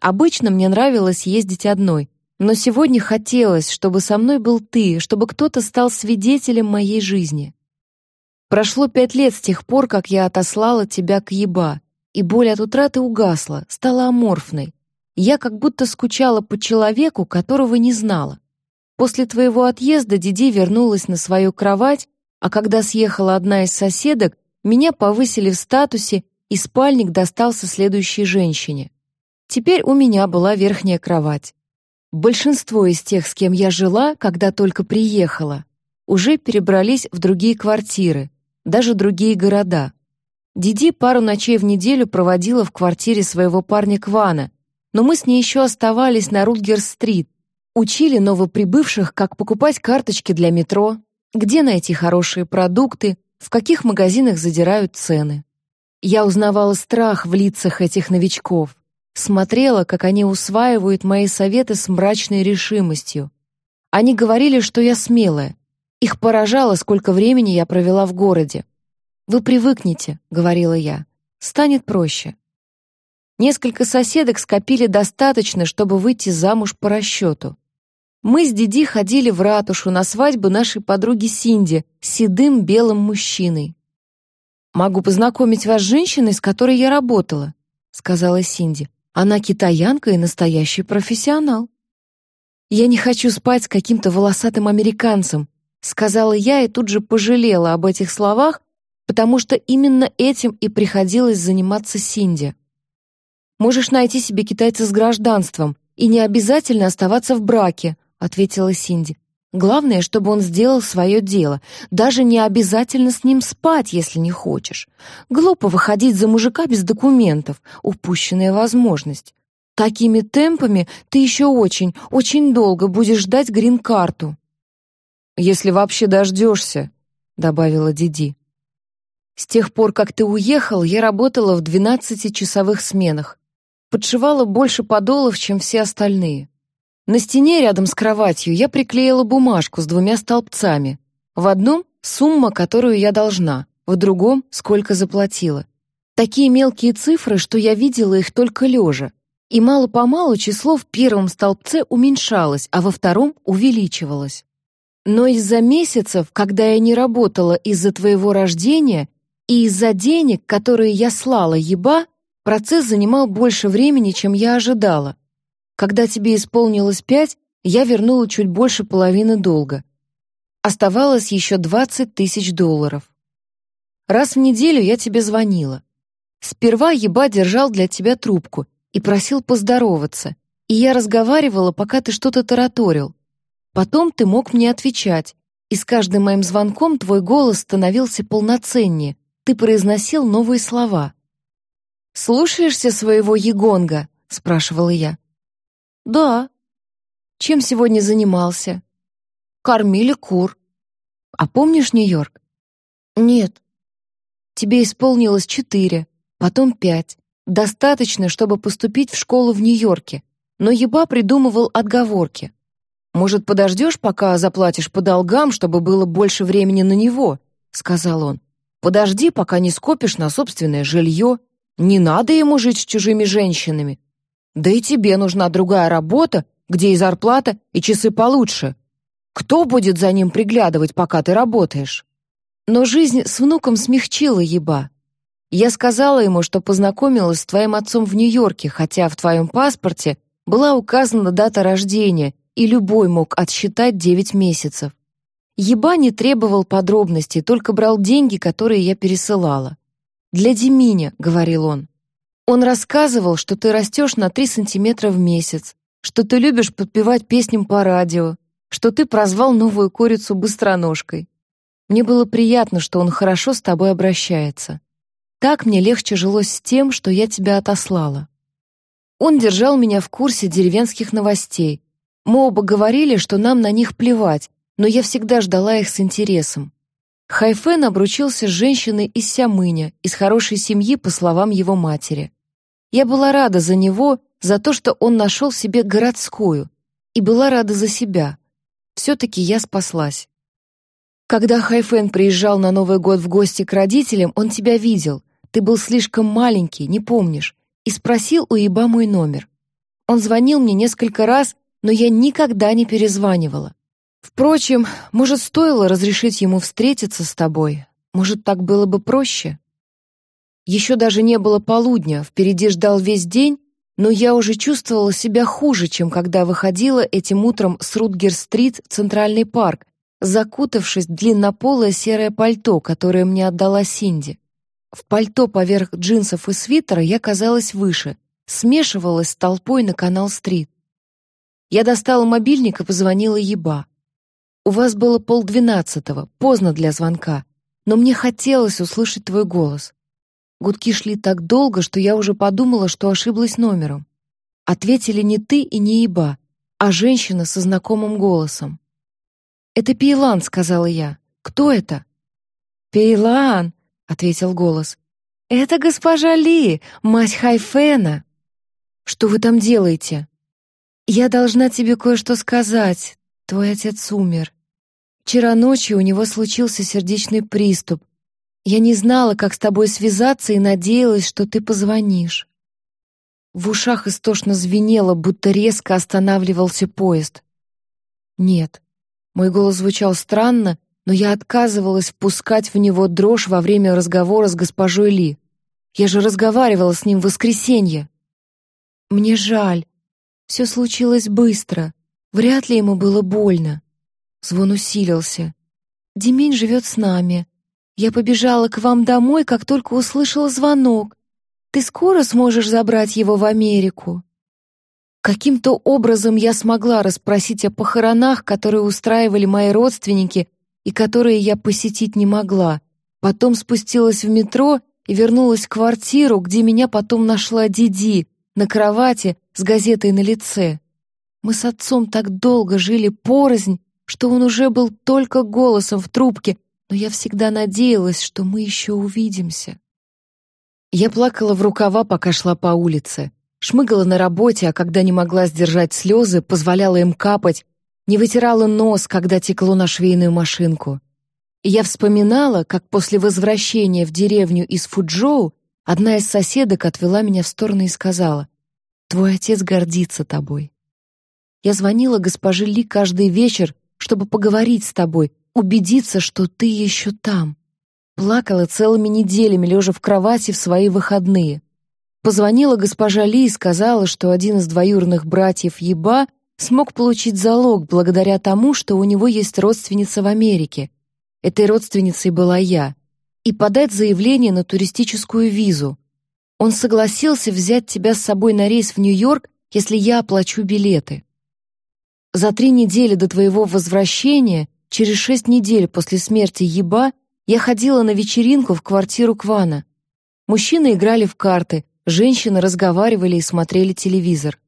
Обычно мне нравилось ездить одной, но сегодня хотелось, чтобы со мной был ты, чтобы кто-то стал свидетелем моей жизни. Прошло пять лет с тех пор, как я отослала тебя к еба, и боль от утраты угасла, стала аморфной. Я как будто скучала по человеку, которого не знала. После твоего отъезда Диди вернулась на свою кровать, а когда съехала одна из соседок, меня повысили в статусе, и спальник достался следующей женщине. Теперь у меня была верхняя кровать. Большинство из тех, с кем я жила, когда только приехала, уже перебрались в другие квартиры, даже другие города. Диди пару ночей в неделю проводила в квартире своего парня Квана, но мы с ней еще оставались на Рутгерс-стрит, учили новоприбывших, как покупать карточки для метро, где найти хорошие продукты, в каких магазинах задирают цены. Я узнавала страх в лицах этих новичков, смотрела, как они усваивают мои советы с мрачной решимостью. Они говорили, что я смелая. Их поражало, сколько времени я провела в городе. «Вы привыкнете», — говорила я. «Станет проще». Несколько соседок скопили достаточно, чтобы выйти замуж по расчету. Мы с Диди ходили в ратушу на свадьбу нашей подруги Синди с седым белым мужчиной. «Могу познакомить вас с женщиной, с которой я работала», — сказала Синди. Она китаянка и настоящий профессионал. «Я не хочу спать с каким-то волосатым американцем», сказала я и тут же пожалела об этих словах, потому что именно этим и приходилось заниматься Синди. «Можешь найти себе китайца с гражданством, и не обязательно оставаться в браке», ответила Синди. Главное, чтобы он сделал свое дело. Даже не обязательно с ним спать, если не хочешь. Глупо выходить за мужика без документов. Упущенная возможность. Такими темпами ты еще очень, очень долго будешь ждать грин-карту. «Если вообще дождешься», — добавила Диди. С тех пор, как ты уехал, я работала в 12-часовых сменах. Подшивала больше подолов, чем все остальные. На стене рядом с кроватью я приклеила бумажку с двумя столбцами. В одном — сумма, которую я должна, в другом — сколько заплатила. Такие мелкие цифры, что я видела их только лежа. И мало-помалу число в первом столбце уменьшалось, а во втором увеличивалось. Но из-за месяцев, когда я не работала из-за твоего рождения, и из-за денег, которые я слала еба, процесс занимал больше времени, чем я ожидала. Когда тебе исполнилось пять, я вернула чуть больше половины долга. Оставалось еще 20 тысяч долларов. Раз в неделю я тебе звонила. Сперва еба держал для тебя трубку и просил поздороваться, и я разговаривала, пока ты что-то тараторил. Потом ты мог мне отвечать, и с каждым моим звонком твой голос становился полноценнее, ты произносил новые слова. «Слушаешься своего Егонга?» — спрашивала я. «Да». «Чем сегодня занимался?» «Кормили кур». «А помнишь Нью-Йорк?» «Нет». «Тебе исполнилось четыре, потом пять. Достаточно, чтобы поступить в школу в Нью-Йорке, но Еба придумывал отговорки. «Может, подождешь, пока заплатишь по долгам, чтобы было больше времени на него?» — сказал он. Подожди, пока не скопишь на собственное жилье. Не надо ему жить с чужими женщинами. Да и тебе нужна другая работа, где и зарплата, и часы получше. Кто будет за ним приглядывать, пока ты работаешь? Но жизнь с внуком смягчила еба. Я сказала ему, что познакомилась с твоим отцом в Нью-Йорке, хотя в твоем паспорте была указана дата рождения, и любой мог отсчитать девять месяцев. Еба не требовал подробностей, только брал деньги, которые я пересылала. «Для Деминя», — говорил он. Он рассказывал, что ты растешь на три сантиметра в месяц, что ты любишь подпевать песням по радио, что ты прозвал новую курицу быстроножкой. Мне было приятно, что он хорошо с тобой обращается. Так мне легче жилось с тем, что я тебя отослала. Он держал меня в курсе деревенских новостей. Мы оба говорили, что нам на них плевать, но я всегда ждала их с интересом. Хайфен обручился с женщиной из Сямыня, из хорошей семьи, по словам его матери. Я была рада за него, за то, что он нашел себе городскую, и была рада за себя. Все-таки я спаслась. Когда Хайфен приезжал на Новый год в гости к родителям, он тебя видел. Ты был слишком маленький, не помнишь, и спросил у Еба мой номер. Он звонил мне несколько раз, но я никогда не перезванивала. Впрочем, может, стоило разрешить ему встретиться с тобой? Может, так было бы проще? Еще даже не было полудня, впереди ждал весь день, но я уже чувствовала себя хуже, чем когда выходила этим утром с Рутгер-стрит в Центральный парк, закутавшись в длиннополое серое пальто, которое мне отдала Синди. В пальто поверх джинсов и свитера я казалась выше, смешивалась с толпой на канал-стрит. Я достала мобильник и позвонила Еба. У вас было полдвенадцатого, поздно для звонка, но мне хотелось услышать твой голос. Гудки шли так долго, что я уже подумала, что ошиблась номером. Ответили не ты и не Иба, а женщина со знакомым голосом. «Это Пейлан», — сказала я. «Кто это?» «Пейлан», — ответил голос. «Это госпожа Ли, мать Хайфена». «Что вы там делаете?» «Я должна тебе кое-что сказать. Твой отец умер. Вчера ночью у него случился сердечный приступ. Я не знала, как с тобой связаться и надеялась, что ты позвонишь. В ушах истошно звенело, будто резко останавливался поезд. Нет, мой голос звучал странно, но я отказывалась впускать в него дрожь во время разговора с госпожой Ли. Я же разговаривала с ним в воскресенье. Мне жаль. Все случилось быстро. Вряд ли ему было больно. Звон усилился. «Демень живет с нами. Я побежала к вам домой, как только услышала звонок. Ты скоро сможешь забрать его в Америку?» Каким-то образом я смогла расспросить о похоронах, которые устраивали мои родственники и которые я посетить не могла. Потом спустилась в метро и вернулась в квартиру, где меня потом нашла Диди на кровати с газетой на лице. Мы с отцом так долго жили порознь, что он уже был только голосом в трубке, но я всегда надеялась, что мы еще увидимся. Я плакала в рукава, пока шла по улице. Шмыгала на работе, а когда не могла сдержать слезы, позволяла им капать, не вытирала нос, когда текло на швейную машинку. И я вспоминала, как после возвращения в деревню из Фуджоу одна из соседок отвела меня в сторону и сказала, «Твой отец гордится тобой». Я звонила госпоже Ли каждый вечер, чтобы поговорить с тобой, убедиться, что ты еще там. Плакала целыми неделями, лежа в кровати в свои выходные. Позвонила госпожа Ли и сказала, что один из двоюродных братьев Еба смог получить залог благодаря тому, что у него есть родственница в Америке. Этой родственницей была я. И подать заявление на туристическую визу. Он согласился взять тебя с собой на рейс в Нью-Йорк, если я оплачу билеты. За три недели до твоего возвращения, через шесть недель после смерти Еба, я ходила на вечеринку в квартиру Квана. Мужчины играли в карты, женщины разговаривали и смотрели телевизор.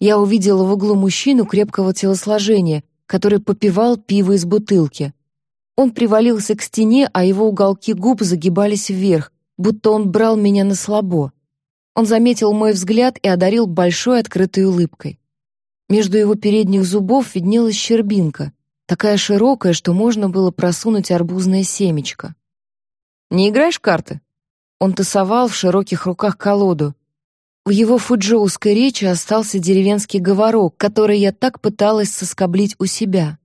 Я увидела в углу мужчину крепкого телосложения, который попивал пиво из бутылки. Он привалился к стене, а его уголки губ загибались вверх, будто он брал меня на слабо. Он заметил мой взгляд и одарил большой открытой улыбкой. Между его передних зубов виднелась щербинка такая широкая, что можно было просунуть арбузное семечко. «Не играешь в карты?» Он тасовал в широких руках колоду. В его фуджоуской речи остался деревенский говорок, который я так пыталась соскоблить у себя.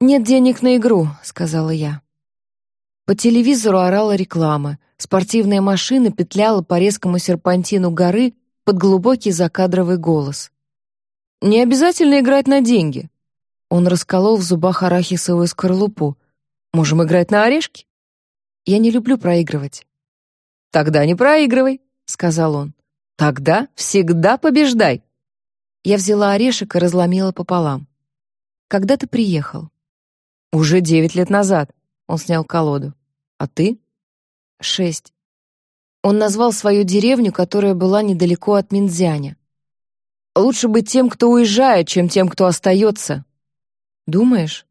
«Нет денег на игру», — сказала я. По телевизору орала реклама. Спортивная машина петляла по резкому серпантину горы под глубокий закадровый голос. «Не обязательно играть на деньги. Он расколол в зубах арахисовую скорлупу. «Можем играть на орешки?» «Я не люблю проигрывать». «Тогда не проигрывай», — сказал он. «Тогда всегда побеждай». Я взяла орешек и разломила пополам. «Когда ты приехал?» «Уже девять лет назад», — он снял колоду. «А ты?» «Шесть». Он назвал свою деревню, которая была недалеко от Миндзяня. «Лучше быть тем, кто уезжает, чем тем, кто остается», Думаешь?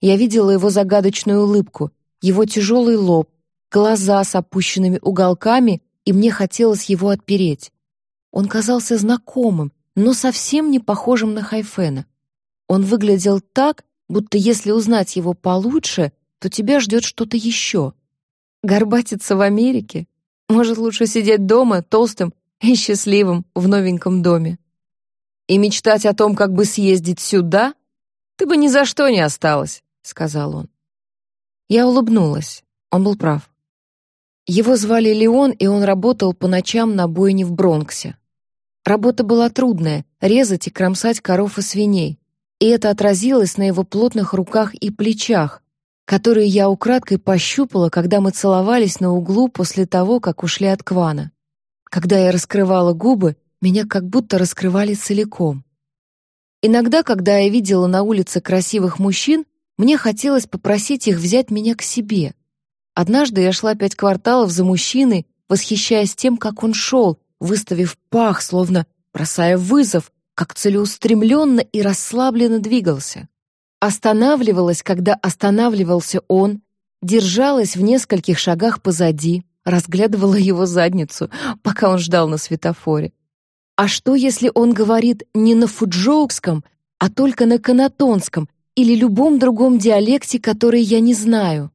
Я видела его загадочную улыбку, его тяжелый лоб, глаза с опущенными уголками, и мне хотелось его отпереть. Он казался знакомым, но совсем не похожим на Хайфена. Он выглядел так, будто если узнать его получше, то тебя ждет что-то еще. Горбатиться в Америке? Может, лучше сидеть дома, толстым и счастливым в новеньком доме. И мечтать о том, как бы съездить сюда, «Ты бы ни за что не осталась», — сказал он. Я улыбнулась. Он был прав. Его звали Леон, и он работал по ночам на бойне в Бронксе. Работа была трудная — резать и кромсать коров и свиней, и это отразилось на его плотных руках и плечах, которые я украдкой пощупала, когда мы целовались на углу после того, как ушли от Квана. Когда я раскрывала губы, меня как будто раскрывали целиком. Иногда, когда я видела на улице красивых мужчин, мне хотелось попросить их взять меня к себе. Однажды я шла пять кварталов за мужчиной, восхищаясь тем, как он шел, выставив пах, словно бросая вызов, как целеустремленно и расслабленно двигался. Останавливалась, когда останавливался он, держалась в нескольких шагах позади, разглядывала его задницу, пока он ждал на светофоре. А что, если он говорит не на фуджоукском, а только на канатонском или любом другом диалекте, который я не знаю?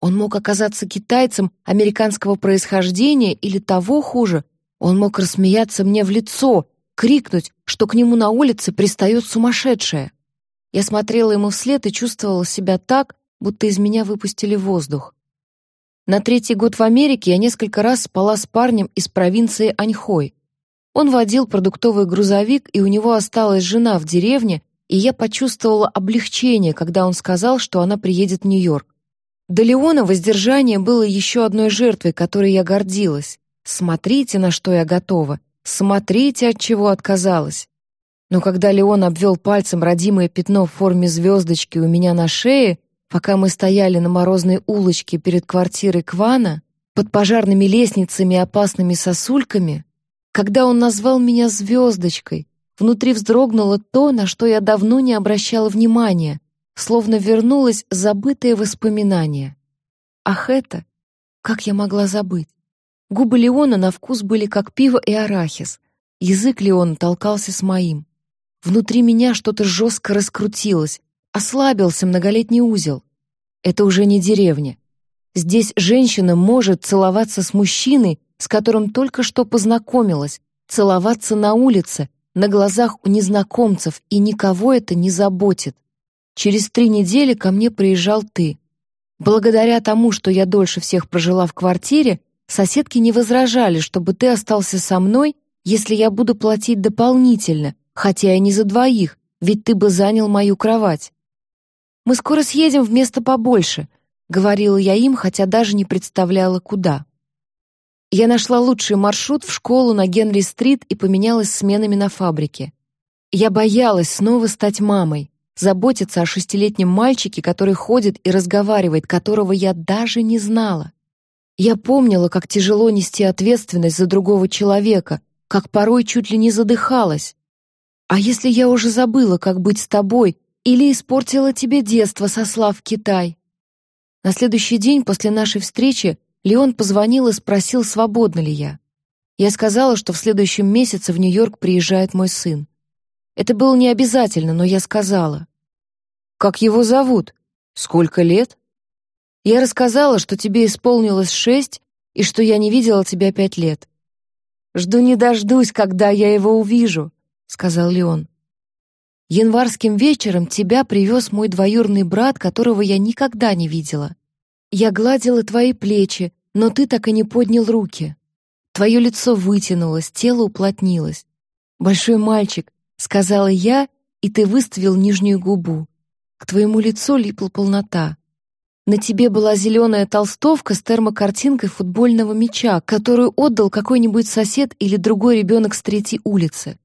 Он мог оказаться китайцем американского происхождения или того хуже, он мог рассмеяться мне в лицо, крикнуть, что к нему на улице пристает сумасшедшая. Я смотрела ему вслед и чувствовала себя так, будто из меня выпустили воздух. На третий год в Америке я несколько раз спала с парнем из провинции Аньхой. Он водил продуктовый грузовик, и у него осталась жена в деревне, и я почувствовала облегчение, когда он сказал, что она приедет в Нью-Йорк. До Леона воздержание было еще одной жертвой, которой я гордилась. Смотрите, на что я готова. Смотрите, от чего отказалась. Но когда Леон обвел пальцем родимое пятно в форме звездочки у меня на шее, пока мы стояли на морозной улочке перед квартирой Квана, под пожарными лестницами и опасными сосульками, когда он назвал меня звездочкой, внутри вздрогнуло то, на что я давно не обращала внимания. словно вернулось забытое воспоминание. Ах это! Как я могла забыть? Губы Леона на вкус были как пиво и арахис. Язык Леона толкался с моим. Внутри меня что-то жестко раскрутилось, ослабился многолетний узел. Это уже не деревня. Здесь женщина может целоваться с мужчиной, с которым только что познакомилась, целоваться на улице, на глазах у незнакомцев, и никого это не заботит. Через три недели ко мне приезжал ты. Благодаря тому, что я дольше всех прожила в квартире, соседки не возражали, чтобы ты остался со мной, если я буду платить дополнительно, хотя и не за двоих, ведь ты бы занял мою кровать. Мы скоро съедем в место побольше, говорила я им, хотя даже не представляла куда. Я нашла лучший маршрут в школу на Генри-стрит и поменялась сменами на фабрике. Я боялась снова стать мамой, заботиться о шестилетнем мальчике, который ходит и разговаривает, которого я даже не знала. Я помнила, как тяжело нести ответственность за другого человека, как порой чуть ли не задыхалась. А если я уже забыла, как быть с тобой, или испортила тебе детство, сослав в Китай? На следующий день после нашей встречи Леон позвонил и спросил, свободна ли я. Я сказала, что в следующем месяце в Нью-Йорк приезжает мой сын. Это было не обязательно, но я сказала. «Как его зовут? Сколько лет?» Я рассказала, что тебе исполнилось шесть и что я не видела тебя пять лет. «Жду не дождусь, когда я его увижу», сказал Леон. Январским вечером тебя привез мой двоюродный брат, которого я никогда не видела. Я гладила твои плечи, но ты так и не поднял руки. Твое лицо вытянулось, тело уплотнилось. Большой мальчик, сказала я, и ты выставил нижнюю губу. К твоему лицу липла полнота. На тебе была зеленая толстовка с термокартинкой футбольного мяча, которую отдал какой-нибудь сосед или другой ребенок с третьей улицы.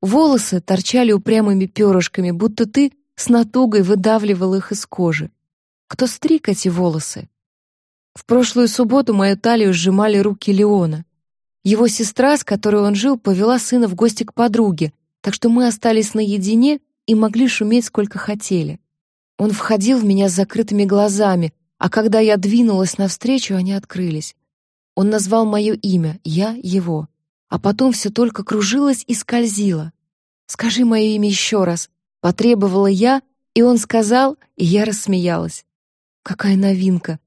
Волосы торчали упрямыми перышками, будто ты с натугой выдавливал их из кожи. Кто стриг эти волосы? В прошлую субботу мою талию сжимали руки Леона. Его сестра, с которой он жил, повела сына в гости к подруге, так что мы остались наедине и могли шуметь сколько хотели. Он входил в меня с закрытыми глазами, а когда я двинулась навстречу, они открылись. Он назвал мое имя, я его а потом все только кружилось и скользило. «Скажи мое имя еще раз», — потребовала я, и он сказал, и я рассмеялась. «Какая новинка!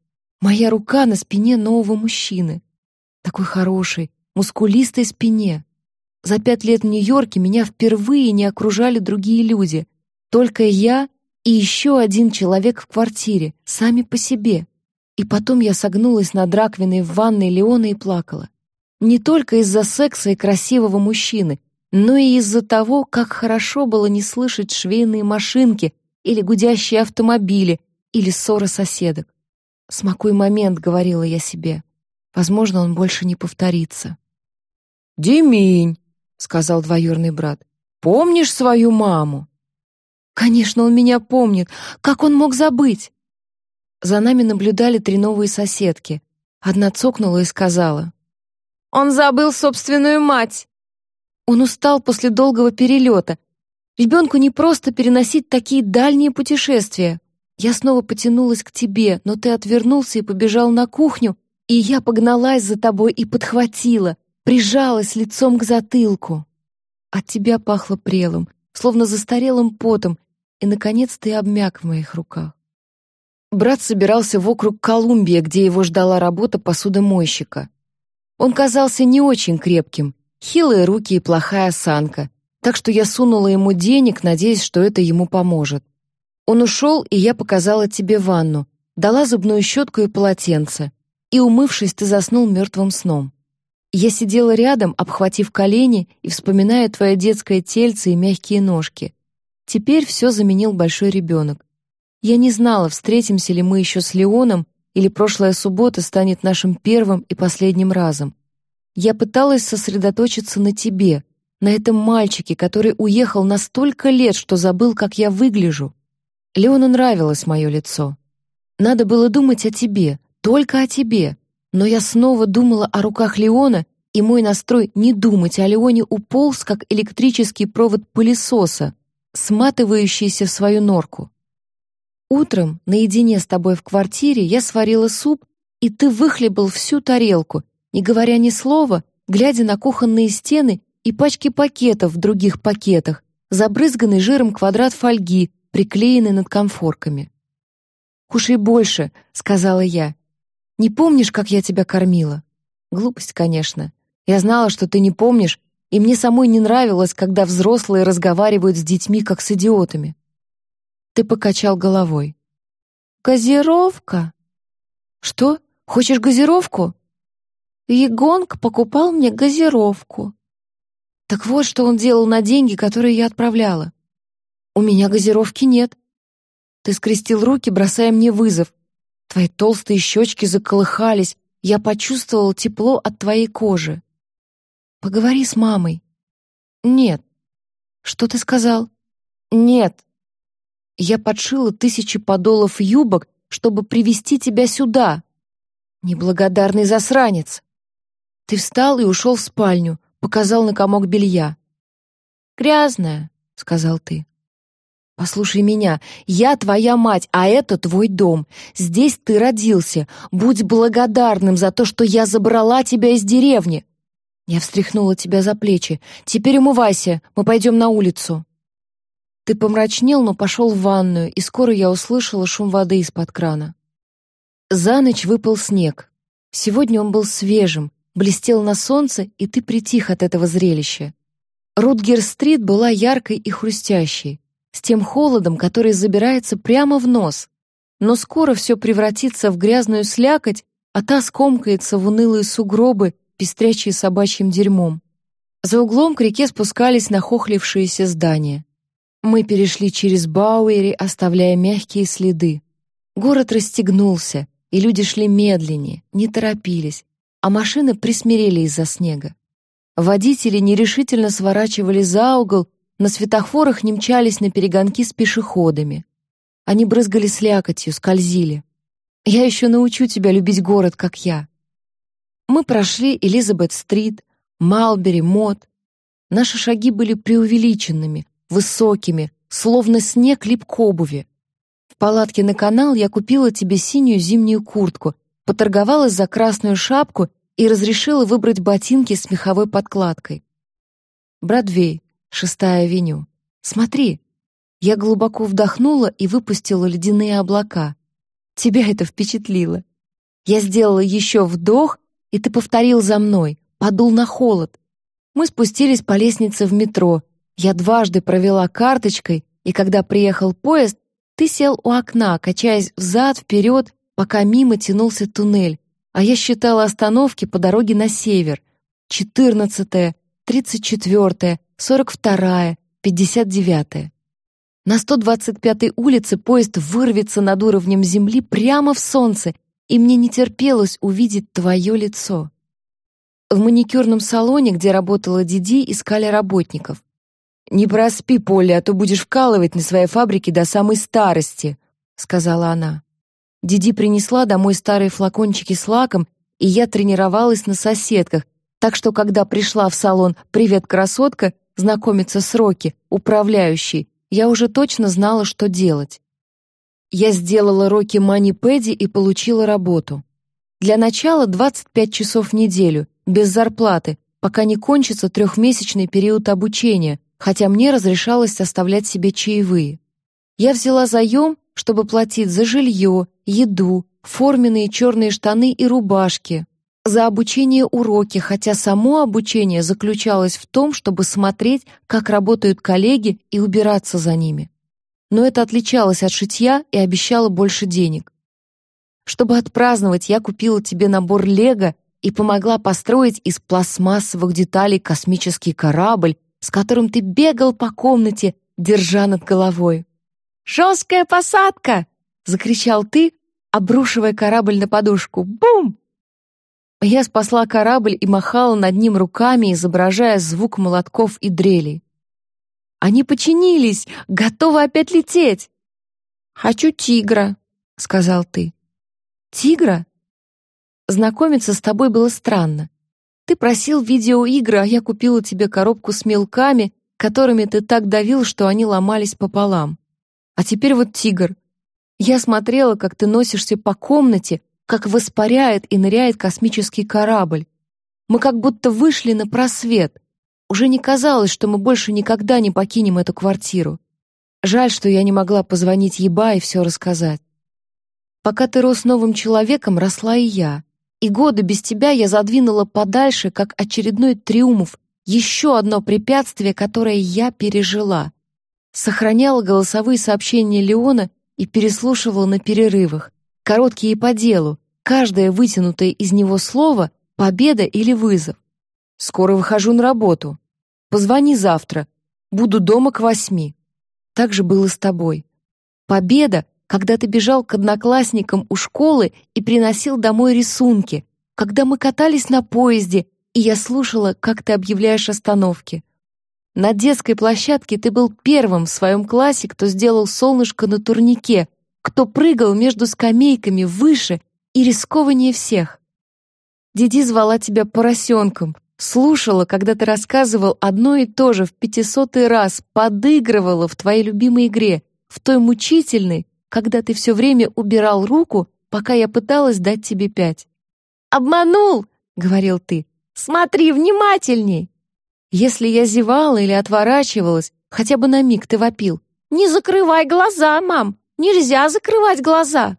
Моя рука на спине нового мужчины. Такой хорошей, мускулистой спине. За пять лет в Нью-Йорке меня впервые не окружали другие люди. Только я и еще один человек в квартире, сами по себе. И потом я согнулась над раковиной в ванной Леона и плакала. Не только из-за секса и красивого мужчины, но и из-за того, как хорошо было не слышать швейные машинки или гудящие автомобили или ссоры соседок. «Смакуй момент», — говорила я себе. «Возможно, он больше не повторится». «Демень», — сказал двоюрный брат, — «помнишь свою маму?» «Конечно, он меня помнит. Как он мог забыть?» За нами наблюдали три новые соседки. Одна цокнула и сказала, он забыл собственную мать. Он устал после долгого перелета. Ребенку не просто переносить такие дальние путешествия. Я снова потянулась к тебе, но ты отвернулся и побежал на кухню, и я погналась за тобой и подхватила, прижалась лицом к затылку. От тебя пахло прелым, словно застарелым потом, и, наконец, ты обмяк в моих руках. Брат собирался в округ Колумбия, где его ждала работа посудомойщика. Он казался не очень крепким, хилые руки и плохая осанка, так что я сунула ему денег, надеясь, что это ему поможет. Он ушел, и я показала тебе ванну, дала зубную щетку и полотенце, и, умывшись, ты заснул мертвым сном. Я сидела рядом, обхватив колени и вспоминая твое детское тельце и мягкие ножки. Теперь все заменил большой ребенок. Я не знала, встретимся ли мы еще с Леоном, или прошлая суббота станет нашим первым и последним разом. Я пыталась сосредоточиться на тебе, на этом мальчике, который уехал на столько лет, что забыл, как я выгляжу. Леону нравилось мое лицо. Надо было думать о тебе, только о тебе. Но я снова думала о руках Леона, и мой настрой не думать о Леоне уполз, как электрический провод пылесоса, сматывающийся в свою норку. Утром, наедине с тобой в квартире, я сварила суп, и ты выхлебал всю тарелку, не говоря ни слова, глядя на кухонные стены и пачки пакетов в других пакетах, забрызганный жиром квадрат фольги, приклеенный над конфорками. «Кушай больше», — сказала я. «Не помнишь, как я тебя кормила?» Глупость, конечно. Я знала, что ты не помнишь, и мне самой не нравилось, когда взрослые разговаривают с детьми, как с идиотами. Ты покачал головой. «Газировка?» «Что? Хочешь газировку?» Егонг покупал мне газировку. Так вот, что он делал на деньги, которые я отправляла. У меня газировки нет. Ты скрестил руки, бросая мне вызов. Твои толстые щечки заколыхались. Я почувствовал тепло от твоей кожи. Поговори с мамой. Нет. Что ты сказал? Нет. Я подшила тысячи подолов юбок, чтобы привести тебя сюда. Неблагодарный засранец. Ты встал и ушел в спальню, показал на комок белья. «Грязная», — сказал ты. «Послушай меня, я твоя мать, а это твой дом. Здесь ты родился. Будь благодарным за то, что я забрала тебя из деревни». Я встряхнула тебя за плечи. «Теперь умывайся, мы пойдем на улицу». Ты помрачнел, но пошел в ванную, и скоро я услышала шум воды из-под крана. За ночь выпал снег. Сегодня он был свежим, блестел на солнце, и ты притих от этого зрелища. Рутгер-стрит была яркой и хрустящей, с тем холодом, который забирается прямо в нос. Но скоро все превратится в грязную слякоть, а та скомкается в унылые сугробы, пестрящие собачьим дерьмом. За углом к реке спускались нахохлившиеся здания. Мы перешли через Бауэри, оставляя мягкие следы. Город расстегнулся, и люди шли медленнее, не торопились, а машины присмирели из-за снега. Водители нерешительно сворачивали за угол, на светофорах не мчались на перегонки с пешеходами. Они брызгали слякотью, скользили. «Я еще научу тебя любить город, как я». Мы прошли Элизабет-стрит, Малбери, Мод. Наши шаги были преувеличенными, высокими, словно снег лип к обуви. В палатке на канал я купила тебе синюю зимнюю куртку поторговалась за красную шапку и разрешила выбрать ботинки с меховой подкладкой. Бродвей, шестая авеню. Смотри. Я глубоко вдохнула и выпустила ледяные облака. Тебя это впечатлило. Я сделала еще вдох, и ты повторил за мной, подул на холод. Мы спустились по лестнице в метро. Я дважды провела карточкой, и когда приехал поезд, ты сел у окна, качаясь взад-вперед пока мимо тянулся туннель, а я считала остановки по дороге на север. Четырнадцатая, тридцать четвертая, сорок вторая, пятьдесят девятая. На 125-й улице поезд вырвется над уровнем земли прямо в солнце, и мне не терпелось увидеть твое лицо. В маникюрном салоне, где работала Диди, искали работников. «Не проспи, Полли, а то будешь вкалывать на своей фабрике до самой старости», — сказала она. Диди принесла домой старые флакончики с лаком, и я тренировалась на соседках, так что когда пришла в салон «Привет, красотка», знакомиться с Роки, управляющей, я уже точно знала, что делать. Я сделала Роки мани-пэди и получила работу. Для начала 25 часов в неделю, без зарплаты, пока не кончится трехмесячный период обучения, хотя мне разрешалось оставлять себе чаевые. Я взяла заем чтобы платить за жилье, еду, форменные черные штаны и рубашки, за обучение уроки, хотя само обучение заключалось в том, чтобы смотреть, как работают коллеги и убираться за ними. Но это отличалось от шитья и обещало больше денег. Чтобы отпраздновать, я купила тебе набор лего и помогла построить из пластмассовых деталей космический корабль, с которым ты бегал по комнате, держа над головой. «Жесткая посадка!» — закричал ты, обрушивая корабль на подушку. «Бум!» Я спасла корабль и махала над ним руками, изображая звук молотков и дрелей. «Они починились! Готовы опять лететь!» «Хочу тигра», — сказал ты. «Тигра?» Знакомиться с тобой было странно. Ты просил видеоигры, а я купила тебе коробку с мелками, которыми ты так давил, что они ломались пополам. А теперь вот тигр. Я смотрела, как ты носишься по комнате, как воспаряет и ныряет космический корабль. Мы как будто вышли на просвет. Уже не казалось, что мы больше никогда не покинем эту квартиру. Жаль, что я не могла позвонить Еба и все рассказать. Пока ты рос новым человеком, росла и я. И годы без тебя я задвинула подальше, как очередной триумф, еще одно препятствие, которое я пережила. Сохраняла голосовые сообщения Леона и переслушивала на перерывах, короткие по делу, каждое вытянутое из него слово — победа или вызов. Скоро выхожу на работу. Позвони завтра. Буду дома к восьми. Так же было с тобой. Победа когда ты бежал к одноклассникам у школы и приносил домой рисунки, когда мы катались на поезде, и я слушала, как ты объявляешь остановки. На детской площадке ты был первым в своем классе, кто сделал солнышко на турнике, кто прыгал между скамейками выше и рискованнее всех. Диди звала тебя поросенком, слушала, когда ты рассказывал одно и то же в пятисотый раз, подыгрывала в твоей любимой игре, в той мучительной, когда ты все время убирал руку, пока я пыталась дать тебе пять. «Обманул!» — говорил ты. «Смотри внимательней!» Если я зевала или отворачивалась, хотя бы на миг ты вопил. «Не закрывай глаза, мам! Нельзя закрывать глаза!»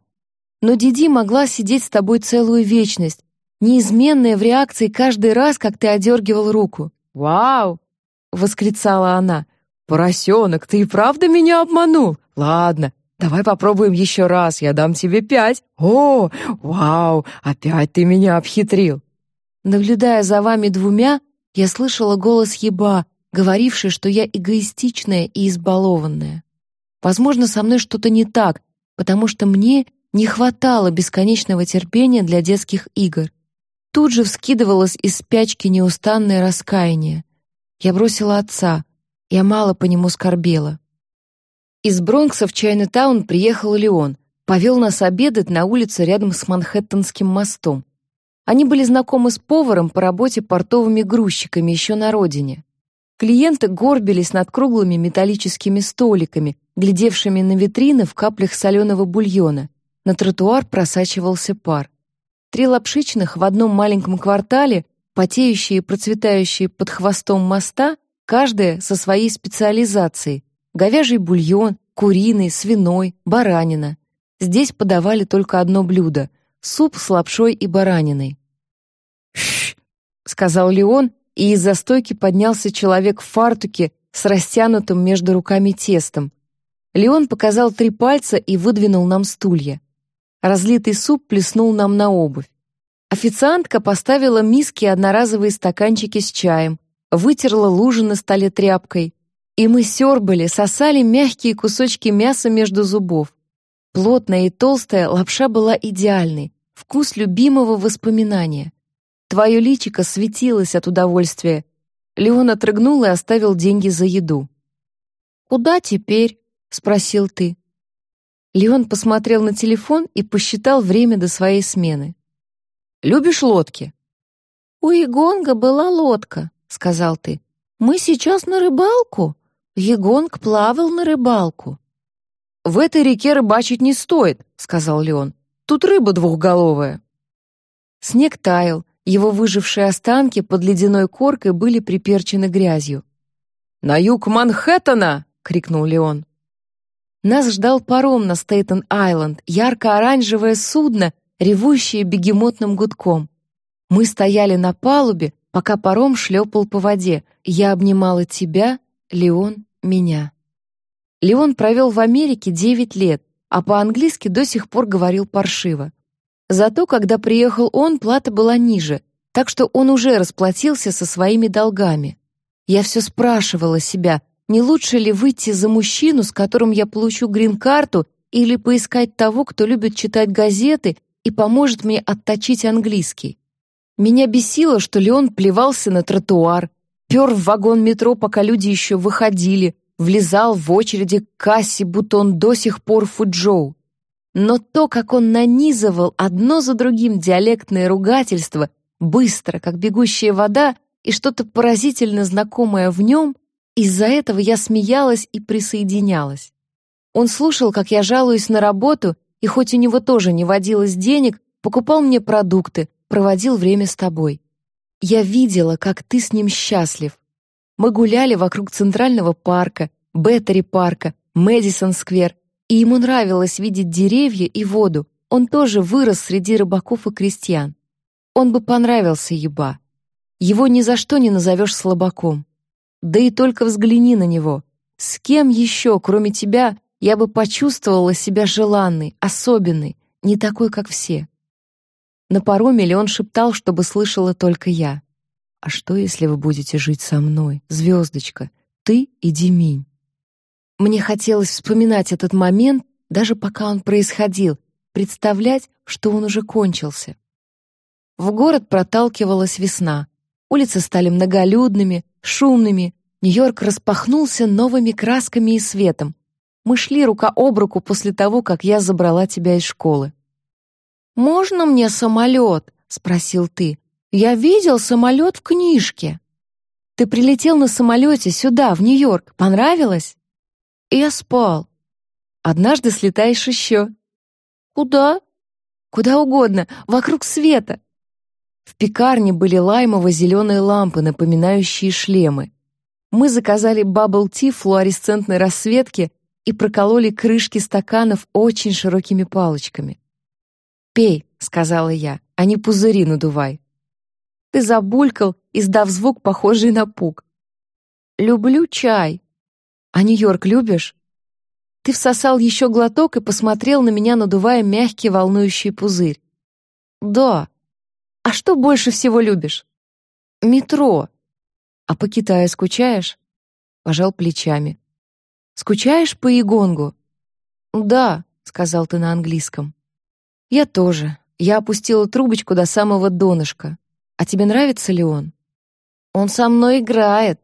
Но Диди могла сидеть с тобой целую вечность, неизменная в реакции каждый раз, как ты одергивал руку. «Вау!» — восклицала она. «Поросенок, ты и правда меня обманул? Ладно, Давай попробуем еще раз, я дам тебе пять. О, вау, опять ты меня обхитрил. Наблюдая за вами двумя, я слышала голос Еба, говоривший, что я эгоистичная и избалованная. Возможно, со мной что-то не так, потому что мне не хватало бесконечного терпения для детских игр. Тут же вскидывалось из спячки неустанное раскаяние. Я бросила отца, я мало по нему скорбела. Из Бронкса в Чайнатаун приехал Леон, повел нас обедать на улице рядом с Манхэттенским мостом. Они были знакомы с поваром по работе портовыми грузчиками еще на родине. Клиенты горбились над круглыми металлическими столиками, глядевшими на витрины в каплях соленого бульона. На тротуар просачивался пар. Три лапшичных в одном маленьком квартале, потеющие и процветающие под хвостом моста, каждая со своей специализацией, Говяжий бульон, куриный, свиной, баранина. Здесь подавали только одно блюдо — суп с лапшой и бараниной. «Шш!» — сказал Леон, и из-за стойки поднялся человек в фартуке с растянутым между руками тестом. Леон показал три пальца и выдвинул нам стулья. Разлитый суп плеснул нам на обувь. Официантка поставила миски и одноразовые стаканчики с чаем, вытерла лужи на столе тряпкой, и мы сёрбали, сосали мягкие кусочки мяса между зубов. Плотная и толстая лапша была идеальной, вкус любимого воспоминания. Твое личико светилось от удовольствия. Леон отрыгнул и оставил деньги за еду. «Куда теперь?» — спросил ты. Леон посмотрел на телефон и посчитал время до своей смены. «Любишь лодки?» «У Игонга была лодка», — сказал ты. «Мы сейчас на рыбалку?» Егонг плавал на рыбалку. «В этой реке рыбачить не стоит», — сказал Леон. «Тут рыба двухголовая». Снег таял, его выжившие останки под ледяной коркой были приперчены грязью. «На юг Манхэттена!» — крикнул Леон. Нас ждал паром на Стейтен-Айленд, ярко-оранжевое судно, ревущее бегемотным гудком. Мы стояли на палубе, пока паром шлепал по воде. Я обнимала тебя, Леон меня. Леон провел в Америке 9 лет, а по-английски до сих пор говорил паршиво. Зато, когда приехал он, плата была ниже, так что он уже расплатился со своими долгами. Я все спрашивала себя, не лучше ли выйти за мужчину, с которым я получу грин-карту, или поискать того, кто любит читать газеты и поможет мне отточить английский. Меня бесило, что Леон плевался на тротуар, пер в вагон метро, пока люди еще выходили, влезал в очереди к кассе, будто он до сих пор Фуджоу. Но то, как он нанизывал одно за другим диалектные ругательства, быстро, как бегущая вода, и что-то поразительно знакомое в нем, из-за этого я смеялась и присоединялась. Он слушал, как я жалуюсь на работу, и хоть у него тоже не водилось денег, покупал мне продукты, проводил время с тобой. Я видела, как ты с ним счастлив. Мы гуляли вокруг Центрального парка, Беттери парка, Мэдисон-сквер, и ему нравилось видеть деревья и воду. Он тоже вырос среди рыбаков и крестьян. Он бы понравился еба. Его ни за что не назовешь слабаком. Да и только взгляни на него. С кем еще, кроме тебя, я бы почувствовала себя желанной, особенной, не такой, как все. На пароме Леон шептал, чтобы слышала только я. «А что, если вы будете жить со мной, звездочка, ты и Деминь?» Мне хотелось вспоминать этот момент, даже пока он происходил, представлять, что он уже кончился. В город проталкивалась весна. Улицы стали многолюдными, шумными. Нью-Йорк распахнулся новыми красками и светом. Мы шли рука об руку после того, как я забрала тебя из школы. «Можно мне самолет?» — спросил ты. «Я видел самолет в книжке». «Ты прилетел на самолете сюда, в Нью-Йорк. Понравилось?» «Я спал». «Однажды слетаешь еще». «Куда?» «Куда угодно, вокруг света». В пекарне были лаймово-зеленые лампы, напоминающие шлемы. Мы заказали бабл-ти флуоресцентной расцветки и прокололи крышки стаканов очень широкими палочками. «Пей», — сказала я, — «а не пузыри надувай». Ты забулькал, издав звук, похожий на пук. «Люблю чай». «А Нью-Йорк любишь?» Ты всосал еще глоток и посмотрел на меня, надувая мягкий волнующий пузырь. «Да». «А что больше всего любишь?» «Метро». «А по Китаю скучаешь?» Пожал плечами. «Скучаешь по Игонгу?» «Да», — сказал ты на английском. «Я тоже. Я опустила трубочку до самого донышка. А тебе нравится ли он?» «Он со мной играет».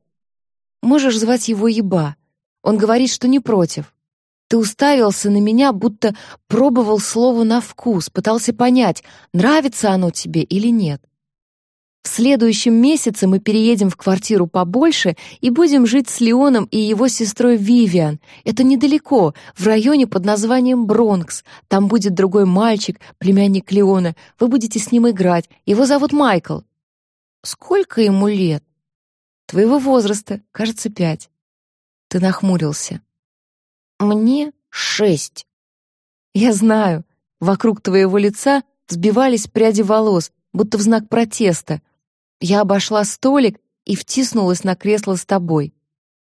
«Можешь звать его Еба. Он говорит, что не против. Ты уставился на меня, будто пробовал слово на вкус, пытался понять, нравится оно тебе или нет. В следующем месяце мы переедем в квартиру побольше и будем жить с Леоном и его сестрой Вивиан. Это недалеко, в районе под названием Бронкс. Там будет другой мальчик, племянник Леона. Вы будете с ним играть. Его зовут Майкл. Сколько ему лет? Твоего возраста, кажется, пять. Ты нахмурился. Мне шесть. Я знаю. Вокруг твоего лица взбивались пряди волос, будто в знак протеста. Я обошла столик и втиснулась на кресло с тобой.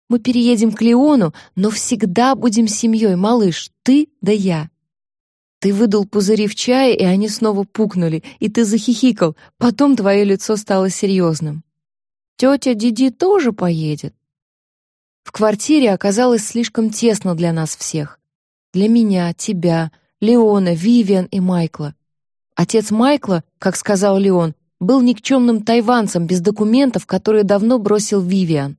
Мы переедем к Леону, но всегда будем семьей, малыш, ты да я. Ты выдал пузыри в чае, и они снова пукнули, и ты захихикал, потом твое лицо стало серьезным. Тетя Диди тоже поедет. В квартире оказалось слишком тесно для нас всех. Для меня, тебя, Леона, Вивиан и Майкла. Отец Майкла, как сказал Леон, был никчемным тайванцем без документов, которые давно бросил Вивиан.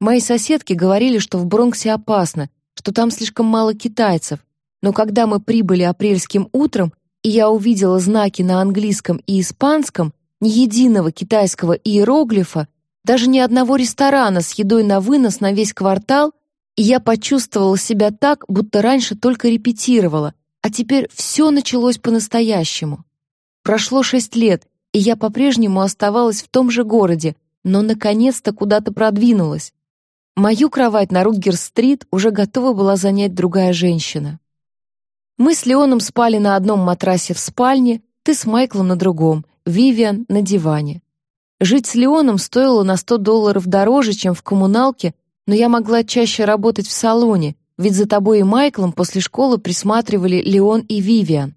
Мои соседки говорили, что в Бронксе опасно, что там слишком мало китайцев, но когда мы прибыли апрельским утром, и я увидела знаки на английском и испанском, ни единого китайского иероглифа, даже ни одного ресторана с едой на вынос на весь квартал, и я почувствовала себя так, будто раньше только репетировала, а теперь все началось по-настоящему. Прошло шесть лет, и я по-прежнему оставалась в том же городе, но наконец-то куда-то продвинулась. Мою кровать на Руггер-стрит уже готова была занять другая женщина. Мы с Леоном спали на одном матрасе в спальне, ты с Майклом на другом, Вивиан на диване. Жить с Леоном стоило на 100 долларов дороже, чем в коммуналке, но я могла чаще работать в салоне, ведь за тобой и Майклом после школы присматривали Леон и Вивиан.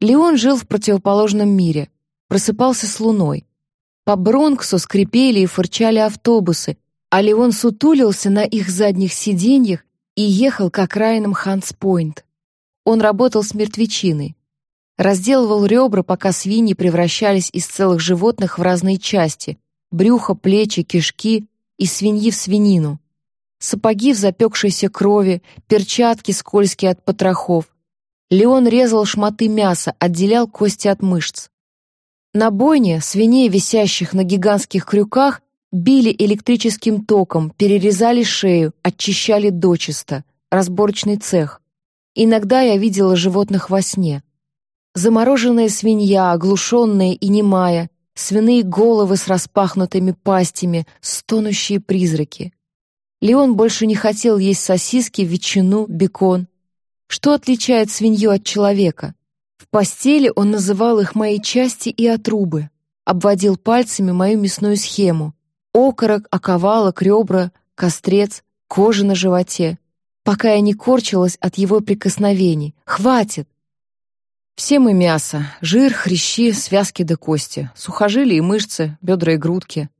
Леон жил в противоположном мире просыпался с луной. По Бронксу скрипели и фырчали автобусы, а Леон сутулился на их задних сиденьях и ехал к окраинам Хантс-Пойнт. Он работал с мертвечиной. Разделывал ребра, пока свиньи превращались из целых животных в разные части — брюхо, плечи, кишки и свиньи в свинину. Сапоги в запекшейся крови, перчатки скользкие от потрохов. Леон резал шматы мяса, отделял кости от мышц. На бойне свиней, висящих на гигантских крюках, били электрическим током, перерезали шею, очищали дочисто, разборочный цех. Иногда я видела животных во сне. Замороженная свинья, оглушенная и немая, свиные головы с распахнутыми пастями, стонущие призраки. Леон больше не хотел есть сосиски, ветчину, бекон. Что отличает свинью от человека? В постели он называл их мои части и отрубы, обводил пальцами мою мясную схему. Окорок, оковалок, ребра, кострец, кожа на животе. Пока я не корчилась от его прикосновений. «Хватит!» Все мы мясо. Жир, хрящи, связки да кости, сухожилия и мышцы, бедра и грудки.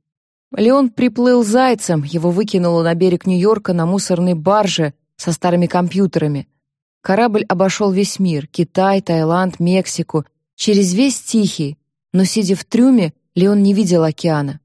Леон приплыл зайцем, его выкинуло на берег Нью-Йорка на мусорной барже со старыми компьютерами. Корабль обошел весь мир — Китай, Таиланд, Мексику, через весь Тихий, но, сидя в трюме, Леон не видел океана.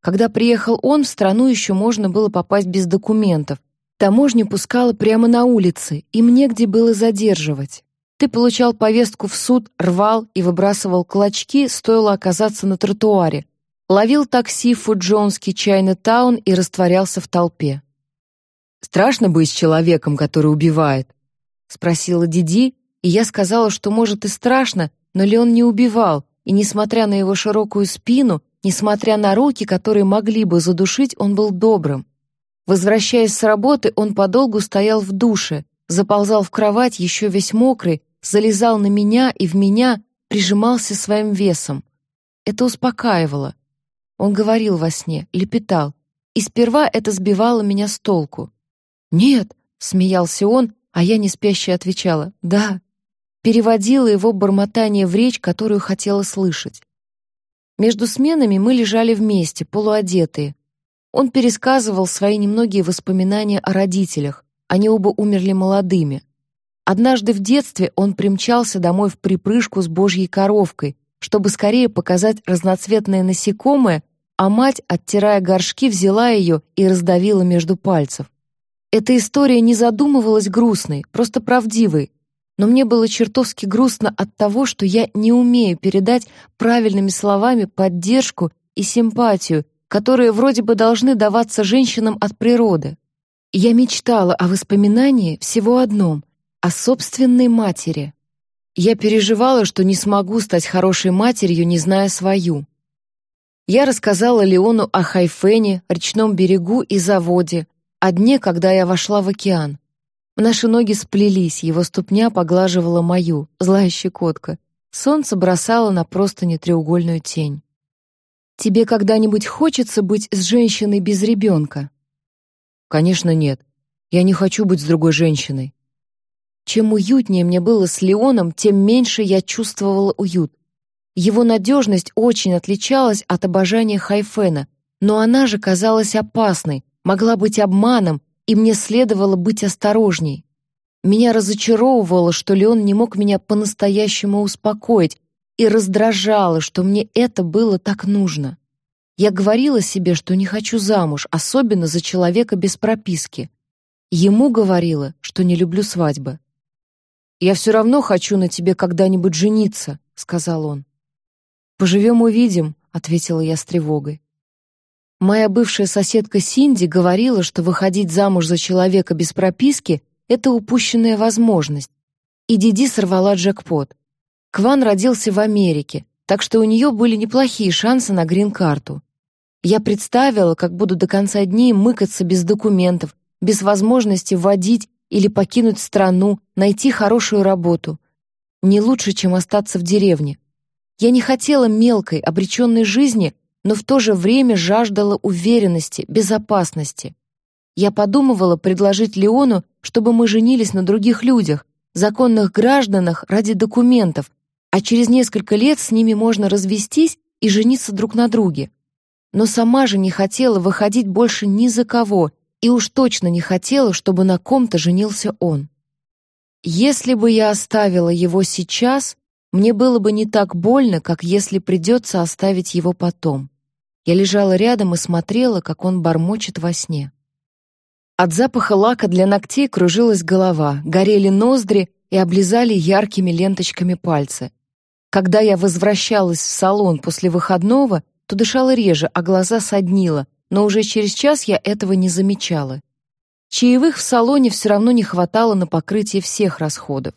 Когда приехал он, в страну еще можно было попасть без документов. Таможня пускала прямо на улице, им негде было задерживать. Ты получал повестку в суд, рвал и выбрасывал клочки, стоило оказаться на тротуаре. Ловил такси в Фуджонский Чайна-таун и растворялся в толпе. «Страшно быть с человеком, который убивает?» — спросила Диди, и я сказала, что, может, и страшно, но Леон не убивал, и, несмотря на его широкую спину, несмотря на руки, которые могли бы задушить, он был добрым. Возвращаясь с работы, он подолгу стоял в душе, заползал в кровать еще весь мокрый, залезал на меня и в меня прижимался своим весом. Это успокаивало. Он говорил во сне, лепетал, и сперва это сбивало меня с толку. «Нет», — смеялся он, а я не спящая отвечала «да». Переводила его бормотание в речь, которую хотела слышать. Между сменами мы лежали вместе, полуодетые. Он пересказывал свои немногие воспоминания о родителях. Они оба умерли молодыми. Однажды в детстве он примчался домой в припрыжку с божьей коровкой, чтобы скорее показать разноцветное насекомое, а мать, оттирая горшки, взяла ее и раздавила между пальцев. Эта история не задумывалась грустной, просто правдивой, но мне было чертовски грустно от того, что я не умею передать правильными словами поддержку и симпатию, которые вроде бы должны даваться женщинам от природы. Я мечтала о воспоминании всего одном о собственной матери. Я переживала, что не смогу стать хорошей матерью, не зная свою. Я рассказала Леону о Хайфене, речном берегу и заводе, о дне, когда я вошла в океан. Наши ноги сплелись, его ступня поглаживала мою, злая щекотка. Солнце бросало на простыни треугольную тень. «Тебе когда-нибудь хочется быть с женщиной без ребенка?» «Конечно, нет. Я не хочу быть с другой женщиной. Чем уютнее мне было с Леоном, тем меньше я чувствовала уют. Его надежность очень отличалась от обожания Хайфена, но она же казалась опасной, могла быть обманом, и мне следовало быть осторожней. Меня разочаровывало, что Леон не мог меня по-настоящему успокоить, и раздражало, что мне это было так нужно. Я говорила себе, что не хочу замуж, особенно за человека без прописки. Ему говорила, что не люблю свадьбы. «Я все равно хочу на тебе когда-нибудь жениться», — сказал он. «Поживем — увидим», — ответила я с тревогой. Моя бывшая соседка Синди говорила, что выходить замуж за человека без прописки — это упущенная возможность. И Диди сорвала джекпот. Кван родился в Америке, так что у нее были неплохие шансы на грин-карту. Я представила, как буду до конца дней мыкаться без документов, без возможности водить или покинуть страну, найти хорошую работу. Не лучше, чем остаться в деревне. Я не хотела мелкой, обреченной жизни, но в то же время жаждала уверенности, безопасности. Я подумывала предложить Леону, чтобы мы женились на других людях, законных гражданах ради документов, а через несколько лет с ними можно развестись и жениться друг на друге. Но сама же не хотела выходить больше ни за кого и уж точно не хотела, чтобы на ком-то женился он. Если бы я оставила его сейчас, мне было бы не так больно, как если придется оставить его потом. Я лежала рядом и смотрела, как он бормочет во сне. От запаха лака для ногтей кружилась голова, горели ноздри и облизали яркими ленточками пальцы. Когда я возвращалась в салон после выходного, то дышала реже, а глаза соднило, но уже через час я этого не замечала. чаевых в салоне все равно не хватало на покрытие всех расходов.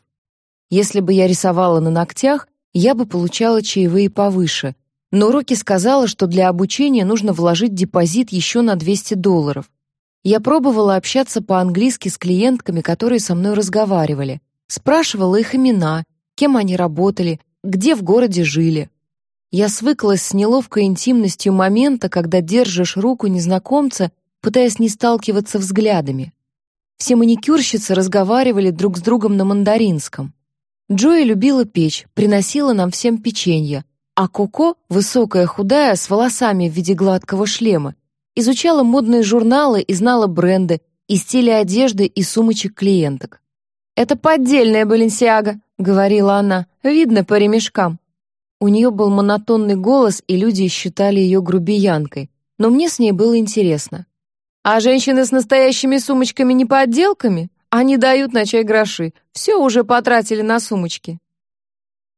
Если бы я рисовала на ногтях, я бы получала чаевые повыше, но Рокки сказала, что для обучения нужно вложить депозит еще на 200 долларов. Я пробовала общаться по-английски с клиентками, которые со мной разговаривали. Спрашивала их имена, кем они работали, где в городе жили. Я свыклась с неловкой интимностью момента, когда держишь руку незнакомца, пытаясь не сталкиваться взглядами. Все маникюрщицы разговаривали друг с другом на мандаринском. Джои любила печь, приносила нам всем печенье, а Коко, высокая, худая, с волосами в виде гладкого шлема, изучала модные журналы и знала бренды, и стили одежды и сумочек клиенток. «Это поддельная Баленсиага», — говорила она, — «видно по ремешкам». У нее был монотонный голос, и люди считали ее грубиянкой, но мне с ней было интересно. «А женщины с настоящими сумочками не подделками? Они дают на чай гроши, все уже потратили на сумочки».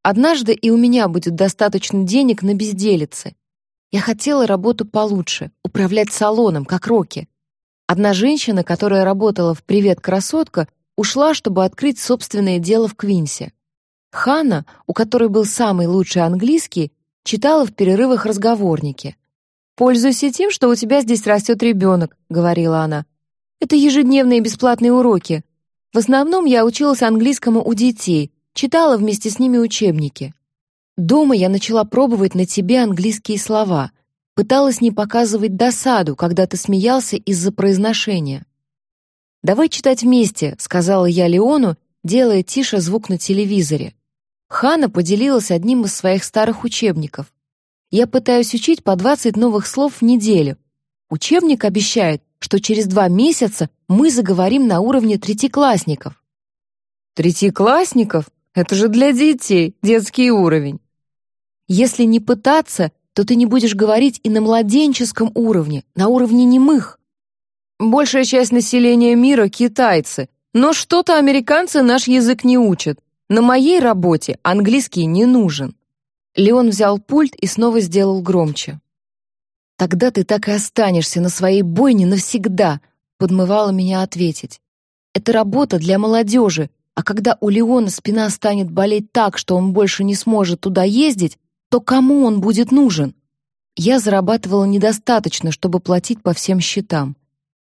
Однажды и у меня будет достаточно денег на безделице. Я хотела работу получше, управлять салоном, как Рокки. Одна женщина, которая работала в «Привет, красотка», ушла, чтобы открыть собственное дело в Квинсе. Ханна, у которой был самый лучший английский, читала в перерывах разговорники. «Пользуйся тем, что у тебя здесь растет ребенок», — говорила она. «Это ежедневные бесплатные уроки. В основном я училась английскому у детей, читала вместе с ними учебники. Дома я начала пробовать на тебе английские слова, пыталась не показывать досаду, когда ты смеялся из-за произношения. «Давай читать вместе», — сказала я Леону, делая тише звук на телевизоре. Хана поделилась одним из своих старых учебников. «Я пытаюсь учить по 20 новых слов в неделю. Учебник обещает, что через два месяца мы заговорим на уровне третьеклассников». «Третьеклассников?» Это же для детей, детский уровень. Если не пытаться, то ты не будешь говорить и на младенческом уровне, на уровне немых. Большая часть населения мира — китайцы, но что-то американцы наш язык не учат. На моей работе английский не нужен. Леон взял пульт и снова сделал громче. «Тогда ты так и останешься на своей бойне навсегда», — подмывала меня ответить. «Это работа для молодежи, а когда у Леона спина станет болеть так, что он больше не сможет туда ездить, то кому он будет нужен? Я зарабатывала недостаточно, чтобы платить по всем счетам.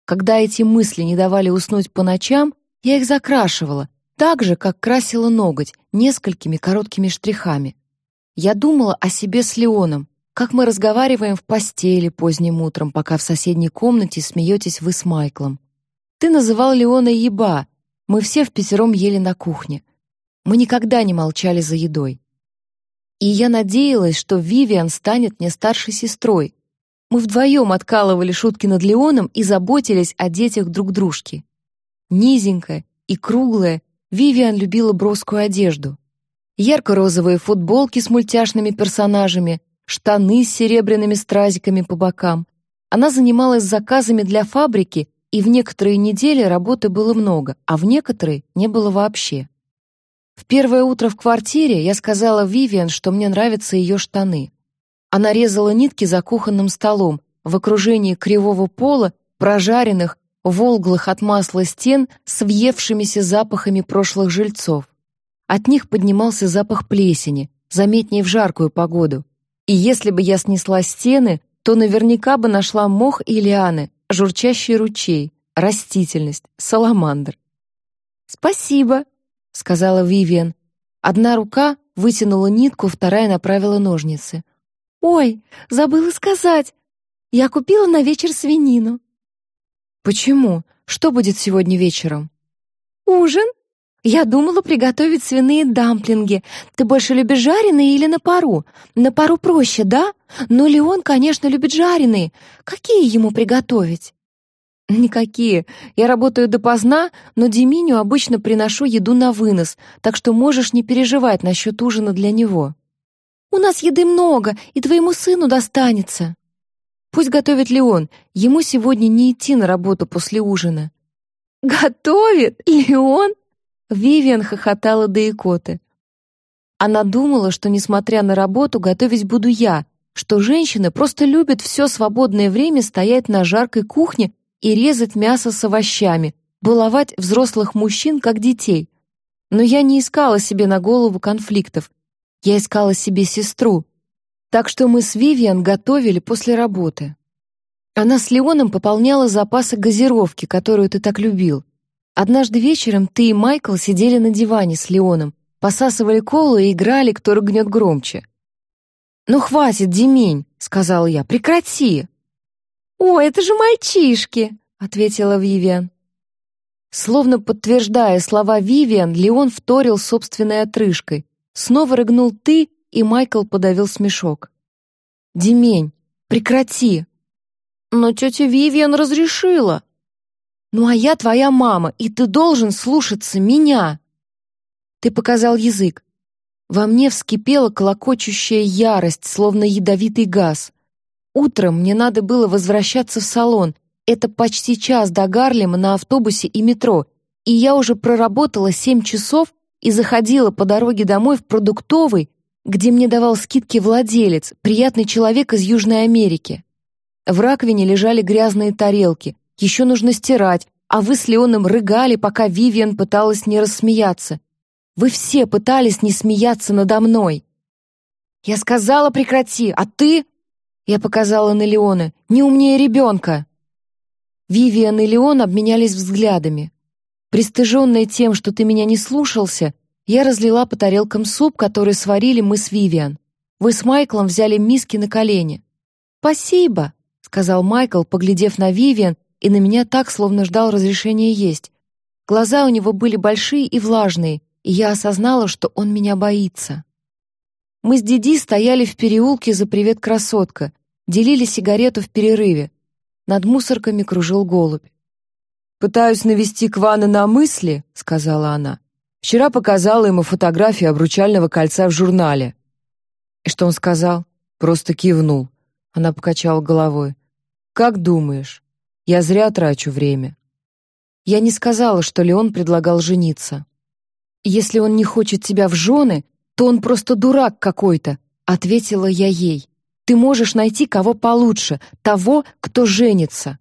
Когда эти мысли не давали уснуть по ночам, я их закрашивала, так же, как красила ноготь, несколькими короткими штрихами. Я думала о себе с Леоном, как мы разговариваем в постели поздним утром, пока в соседней комнате смеетесь вы с Майклом. Ты называл Леона еба, мы все в пятером ели на кухне. Мы никогда не молчали за едой. И я надеялась, что Вивиан станет мне старшей сестрой. Мы вдвоем откалывали шутки над Леоном и заботились о детях друг дружки. Низенькая и круглая, Вивиан любила броскую одежду. Ярко-розовые футболки с мультяшными персонажами, штаны с серебряными стразиками по бокам. Она занималась заказами для фабрики и в некоторые недели работы было много, а в некоторые не было вообще. В первое утро в квартире я сказала Вивиан, что мне нравятся ее штаны. Она резала нитки за кухонным столом в окружении кривого пола, прожаренных, волглых от масла стен с въевшимися запахами прошлых жильцов. От них поднимался запах плесени, заметнее в жаркую погоду. И если бы я снесла стены, то наверняка бы нашла мох и лианы, журчащий ручей, растительность, саламандр. «Спасибо», — сказала Вивиан. Одна рука вытянула нитку, вторая направила ножницы. «Ой, забыла сказать. Я купила на вечер свинину». «Почему? Что будет сегодня вечером?» «Ужин. Я думала приготовить свиные дамплинги. Ты больше любишь жареные или на пару? На пару проще, да? Но Леон, конечно, любит жареные. Какие ему приготовить?» «Никакие. Я работаю допоздна, но Деминю обычно приношу еду на вынос, так что можешь не переживать насчет ужина для него». «У нас еды много, и твоему сыну достанется». «Пусть готовит Леон. Ему сегодня не идти на работу после ужина». «Готовит? Леон?» Вивиан хохотала до икоты. Она думала, что, несмотря на работу, готовить буду я, что женщины просто любят все свободное время стоять на жаркой кухне и резать мясо с овощами, баловать взрослых мужчин как детей. Но я не искала себе на голову конфликтов. Я искала себе сестру. Так что мы с Вивиан готовили после работы. Она с Леоном пополняла запасы газировки, которую ты так любил. Однажды вечером ты и Майкл сидели на диване с Леоном, посасывали колу и играли, кто рыгнет громче. «Ну хватит, Демень», — сказал я, — «прекрати». «О, это же мальчишки», — ответила Вивиан. Словно подтверждая слова Вивиан, Леон вторил собственной отрыжкой. Снова рыгнул «ты», и Майкл подавил смешок. «Демень, прекрати!» «Но тетя Вивиан разрешила!» «Ну а я твоя мама, и ты должен слушаться меня!» Ты показал язык. Во мне вскипела колокочущая ярость, словно ядовитый газ. Утром мне надо было возвращаться в салон. Это почти час до Гарлема на автобусе и метро, и я уже проработала семь часов и заходила по дороге домой в продуктовый, где мне давал скидки владелец, приятный человек из Южной Америки. В раковине лежали грязные тарелки, еще нужно стирать, а вы с Леоном рыгали, пока Вивиан пыталась не рассмеяться. Вы все пытались не смеяться надо мной. Я сказала прекрати, а ты... Я показала на Леона. Не умнее ребенка. Вивиан и Леон обменялись взглядами. Пристыженная тем, что ты меня не слушался, я разлила по тарелкам суп, который сварили мы с Вивиан. Вы с Майклом взяли миски на колени. «Спасибо», — сказал Майкл, поглядев на Вивиан и на меня так, словно ждал разрешения есть. Глаза у него были большие и влажные, и я осознала, что он меня боится. Мы с Диди стояли в переулке за «Привет, красотка», делили сигарету в перерыве. Над мусорками кружил голубь. «Пытаюсь навести Квана на мысли», — сказала она. «Вчера показала ему фотографию обручального кольца в журнале». «И что он сказал?» Просто кивнул. Она покачала головой. «Как думаешь? Я зря трачу время». Я не сказала, что Леон предлагал жениться. «Если он не хочет тебя в жены, то он просто дурак какой-то», — ответила я ей. «Ты можешь найти кого получше, того, кто женится».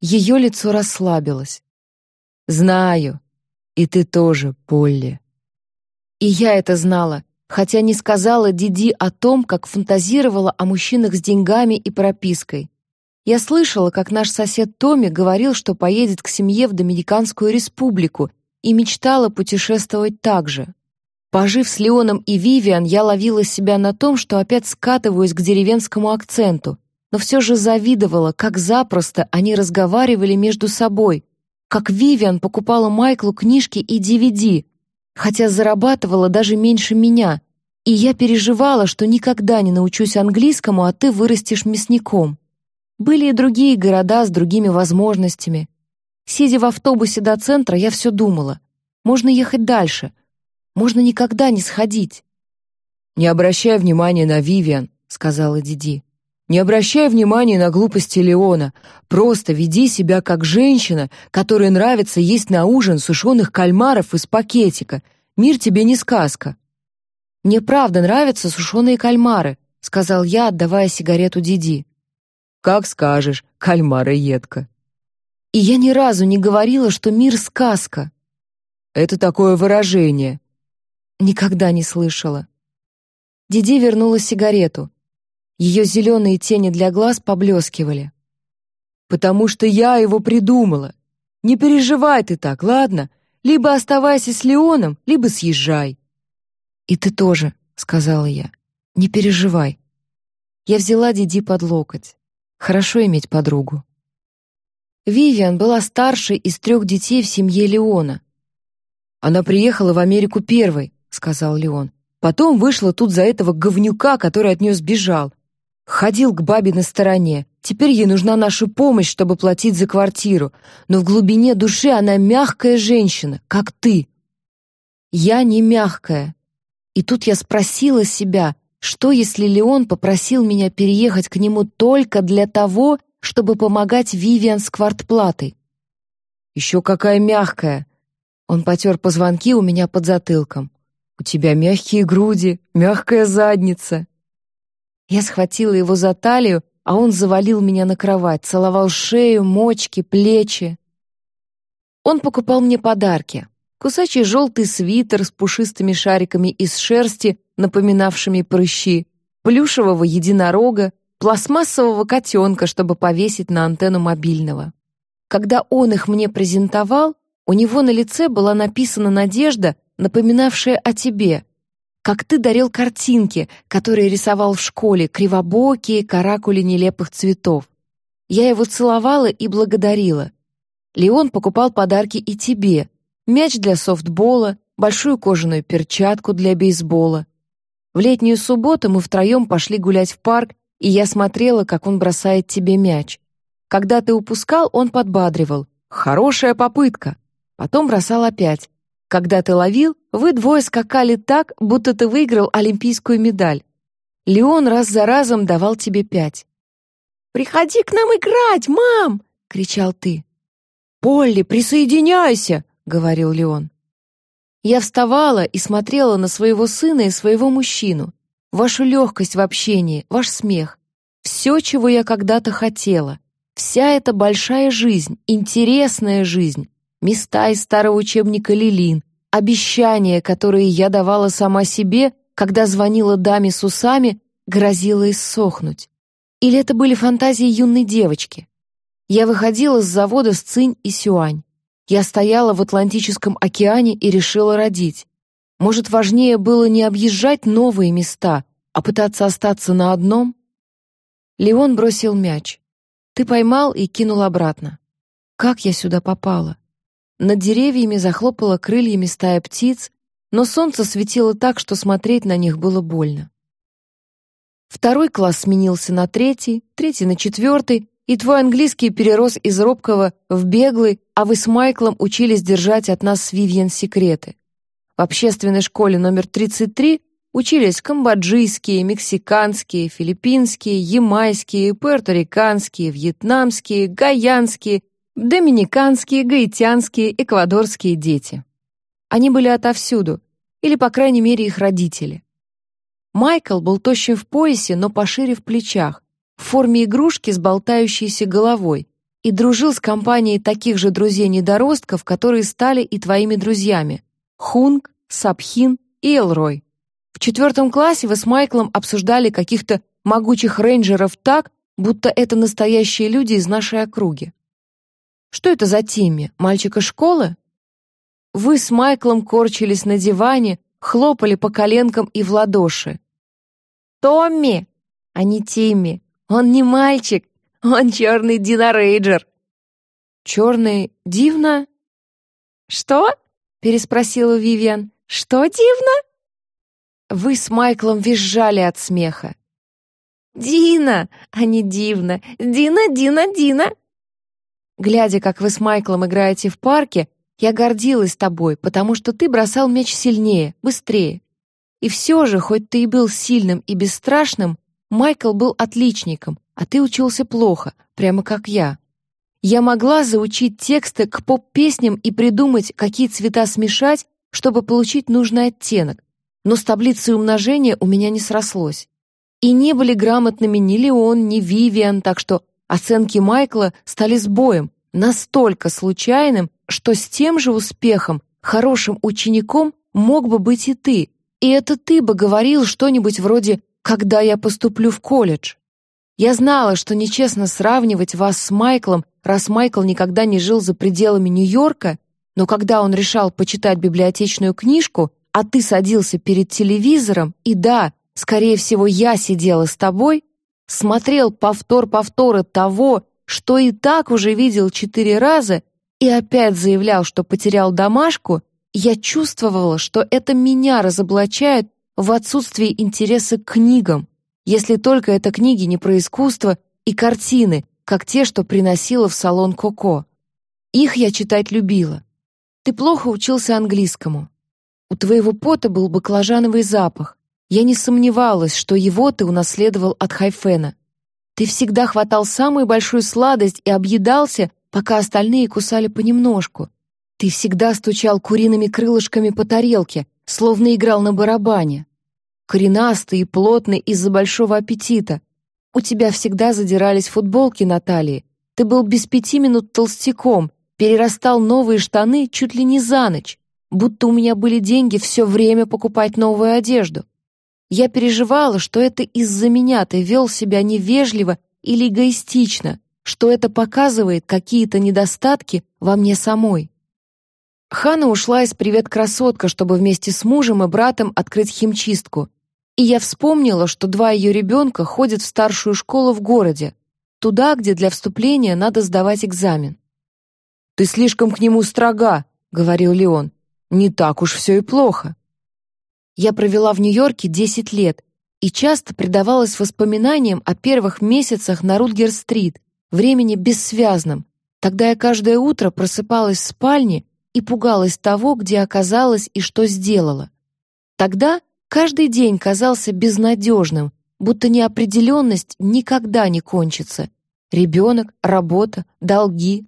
Ее лицо расслабилось. «Знаю. И ты тоже, Полли». И я это знала, хотя не сказала Диди о том, как фантазировала о мужчинах с деньгами и пропиской. Я слышала, как наш сосед Томми говорил, что поедет к семье в Доминиканскую республику и мечтала путешествовать так же. Пожив с Леоном и Вивиан, я ловила себя на том, что опять скатываюсь к деревенскому акценту, но все же завидовала, как запросто они разговаривали между собой, как Вивиан покупала Майклу книжки и DVD, хотя зарабатывала даже меньше меня, и я переживала, что никогда не научусь английскому, а ты вырастешь мясником. Были и другие города с другими возможностями, Сидя в автобусе до центра, я все думала. Можно ехать дальше. Можно никогда не сходить. «Не обращай внимания на Вивиан», — сказала Диди. «Не обращай внимания на глупости Леона. Просто веди себя как женщина, которой нравится есть на ужин сушеных кальмаров из пакетика. Мир тебе не сказка». «Мне правда нравятся сушеные кальмары», — сказал я, отдавая сигарету Диди. «Как скажешь, кальмары едко», и я ни разу не говорила, что мир — сказка. Это такое выражение. Никогда не слышала. Диди вернула сигарету. Ее зеленые тени для глаз поблескивали. «Потому что я его придумала. Не переживай ты так, ладно? Либо оставайся с Леоном, либо съезжай». «И ты тоже», — сказала я. «Не переживай». Я взяла Диди под локоть. Хорошо иметь подругу. Вивиан была старшей из трех детей в семье Леона. «Она приехала в Америку первой», — сказал Леон. «Потом вышла тут за этого говнюка, который от нее сбежал. Ходил к бабе на стороне. Теперь ей нужна наша помощь, чтобы платить за квартиру. Но в глубине души она мягкая женщина, как ты». «Я не мягкая». И тут я спросила себя, что если Леон попросил меня переехать к нему только для того, чтобы помогать Вивиан с квартплатой. «Еще какая мягкая!» Он потер позвонки у меня под затылком. «У тебя мягкие груди, мягкая задница». Я схватила его за талию а он завалил меня на кровать, целовал шею, мочки, плечи. Он покупал мне подарки. Кусачий желтый свитер с пушистыми шариками из шерсти, напоминавшими прыщи, плюшевого единорога, пластмассового котенка, чтобы повесить на антенну мобильного. Когда он их мне презентовал, у него на лице была написана надежда, напоминавшая о тебе, как ты дарил картинки, которые рисовал в школе, кривобокие каракули нелепых цветов. Я его целовала и благодарила. Леон покупал подарки и тебе. Мяч для софтбола, большую кожаную перчатку для бейсбола. В летнюю субботу мы втроем пошли гулять в парк, и я смотрела, как он бросает тебе мяч. Когда ты упускал, он подбадривал. «Хорошая попытка!» Потом бросал опять. Когда ты ловил, вы двое скакали так, будто ты выиграл олимпийскую медаль. Леон раз за разом давал тебе пять. «Приходи к нам играть, мам!» — кричал ты. «Полли, присоединяйся!» — говорил Леон. Я вставала и смотрела на своего сына и своего мужчину, вашу легкость в общении, ваш смех. Все, чего я когда-то хотела. Вся эта большая жизнь, интересная жизнь, места из старого учебника Лилин, обещания, которые я давала сама себе, когда звонила даме с усами, грозила иссохнуть. Или это были фантазии юной девочки? Я выходила с завода с Цинь и Сюань. Я стояла в Атлантическом океане и решила родить. Может, важнее было не объезжать новые места, а пытаться остаться на одном? Леон бросил мяч. Ты поймал и кинул обратно. Как я сюда попала? Над деревьями захлопала крыльями стая птиц, но солнце светило так, что смотреть на них было больно. Второй класс сменился на третий, третий на четвертый, и твой английский перерос из робкого в беглый, а вы с Майклом учились держать от нас с Вивьен секреты. В общественной школе номер 33 учились камбоджийские, мексиканские, филиппинские, ямайские, пуэрториканские, вьетнамские, гаянские Доминиканские, гаитянские, эквадорские дети. Они были отовсюду, или, по крайней мере, их родители. Майкл был тощим в поясе, но пошире в плечах, в форме игрушки с болтающейся головой, и дружил с компанией таких же друзей-недоростков, которые стали и твоими друзьями — Хунг, Сабхин и Элрой. В четвертом классе вы с Майклом обсуждали каких-то могучих рейнджеров так, будто это настоящие люди из нашей округи. Что это за Тимми? Мальчик из школы? Вы с Майклом корчились на диване, хлопали по коленкам и в ладоши. «Томми!» а не Тимми. Он не мальчик, он черный динорейджер. Черный дивно? Что? переспросила Вивиан. Что дивно? Вы с Майклом визжали от смеха. Дина, а не дивно. Дина, Дина, Дина. Глядя, как вы с Майклом играете в парке, я гордилась тобой, потому что ты бросал мяч сильнее, быстрее. И все же, хоть ты и был сильным и бесстрашным, Майкл был отличником, а ты учился плохо, прямо как я. Я могла заучить тексты к поп-песням и придумать, какие цвета смешать, чтобы получить нужный оттенок, но с таблицей умножения у меня не срослось. И не были грамотными ни Леон, ни Вивиан, так что Оценки Майкла стали сбоем, настолько случайным, что с тем же успехом хорошим учеником мог бы быть и ты. И это ты бы говорил что-нибудь вроде «когда я поступлю в колледж». Я знала, что нечестно сравнивать вас с Майклом, раз Майкл никогда не жил за пределами Нью-Йорка, но когда он решал почитать библиотечную книжку, а ты садился перед телевизором, и да, скорее всего, я сидела с тобой, смотрел повтор повтора того, что и так уже видел четыре раза, и опять заявлял, что потерял домашку, я чувствовала, что это меня разоблачает в отсутствии интереса к книгам, если только это книги не про искусство и картины, как те, что приносила в салон Коко. Их я читать любила. Ты плохо учился английскому. У твоего пота был баклажановый запах, я не сомневалась, что его ты унаследовал от Хайфена. Ты всегда хватал самую большую сладость и объедался, пока остальные кусали понемножку. Ты всегда стучал куриными крылышками по тарелке, словно играл на барабане. Коренастый и плотный из-за большого аппетита. У тебя всегда задирались футболки на талии. Ты был без пяти минут толстяком, перерастал новые штаны чуть ли не за ночь, будто у меня были деньги все время покупать новую одежду. Я переживала, что это из-за меня ты вел себя невежливо или эгоистично, что это показывает какие-то недостатки во мне самой. Хана ушла из «Привет, красотка», чтобы вместе с мужем и братом открыть химчистку. И я вспомнила, что два ее ребенка ходят в старшую школу в городе, туда, где для вступления надо сдавать экзамен. «Ты слишком к нему строга», — говорил Леон. «Не так уж все и плохо». Я провела в Нью-Йорке 10 лет и часто предавалась воспоминаниям о первых месяцах на Рутгер-стрит, времени бессвязном. Тогда я каждое утро просыпалась в спальне и пугалась того, где оказалась и что сделала. Тогда каждый день казался безнадежным, будто неопределенность никогда не кончится. Ребенок, работа, долги.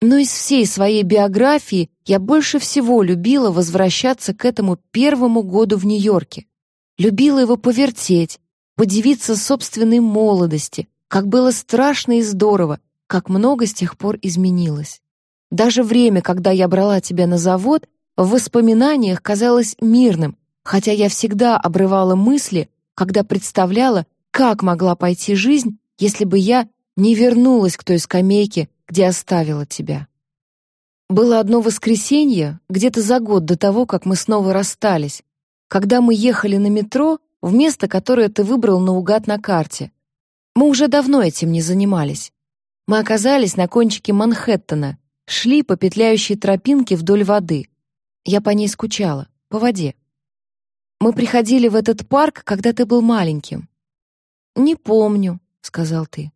Но из всей своей биографии я больше всего любила возвращаться к этому первому году в Нью-Йорке. Любила его повертеть, подивиться собственной молодости, как было страшно и здорово, как много с тех пор изменилось. Даже время, когда я брала тебя на завод, в воспоминаниях казалось мирным, хотя я всегда обрывала мысли, когда представляла, как могла пойти жизнь, если бы я не вернулась к той скамейке, где оставила тебя. Было одно воскресенье, где-то за год до того, как мы снова расстались, когда мы ехали на метро в место, которое ты выбрал наугад на карте. Мы уже давно этим не занимались. Мы оказались на кончике Манхэттена, шли по петляющей тропинке вдоль воды. Я по ней скучала, по воде. Мы приходили в этот парк, когда ты был маленьким. «Не помню», — сказал ты.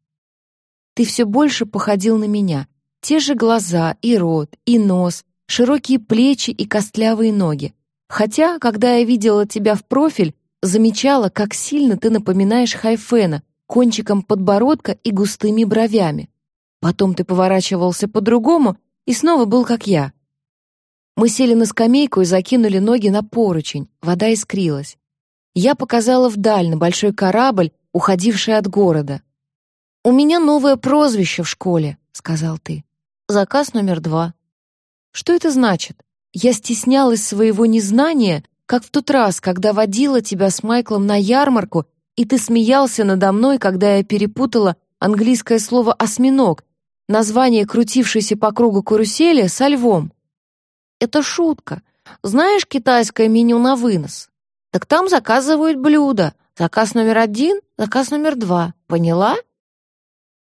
Ты все больше походил на меня. Те же глаза и рот, и нос, широкие плечи и костлявые ноги. Хотя, когда я видела тебя в профиль, замечала, как сильно ты напоминаешь Хайфена, кончиком подбородка и густыми бровями. Потом ты поворачивался по-другому и снова был как я. Мы сели на скамейку и закинули ноги на поручень, вода искрилась. Я показала вдаль на большой корабль, уходивший от города. «У меня новое прозвище в школе», — сказал ты. «Заказ номер два». Что это значит? Я стеснялась своего незнания, как в тот раз, когда водила тебя с Майклом на ярмарку, и ты смеялся надо мной, когда я перепутала английское слово «осьминог», название крутившейся по кругу карусели со львом. Это шутка. Знаешь китайское меню на вынос? Так там заказывают блюда. Заказ номер один, заказ номер два. Поняла?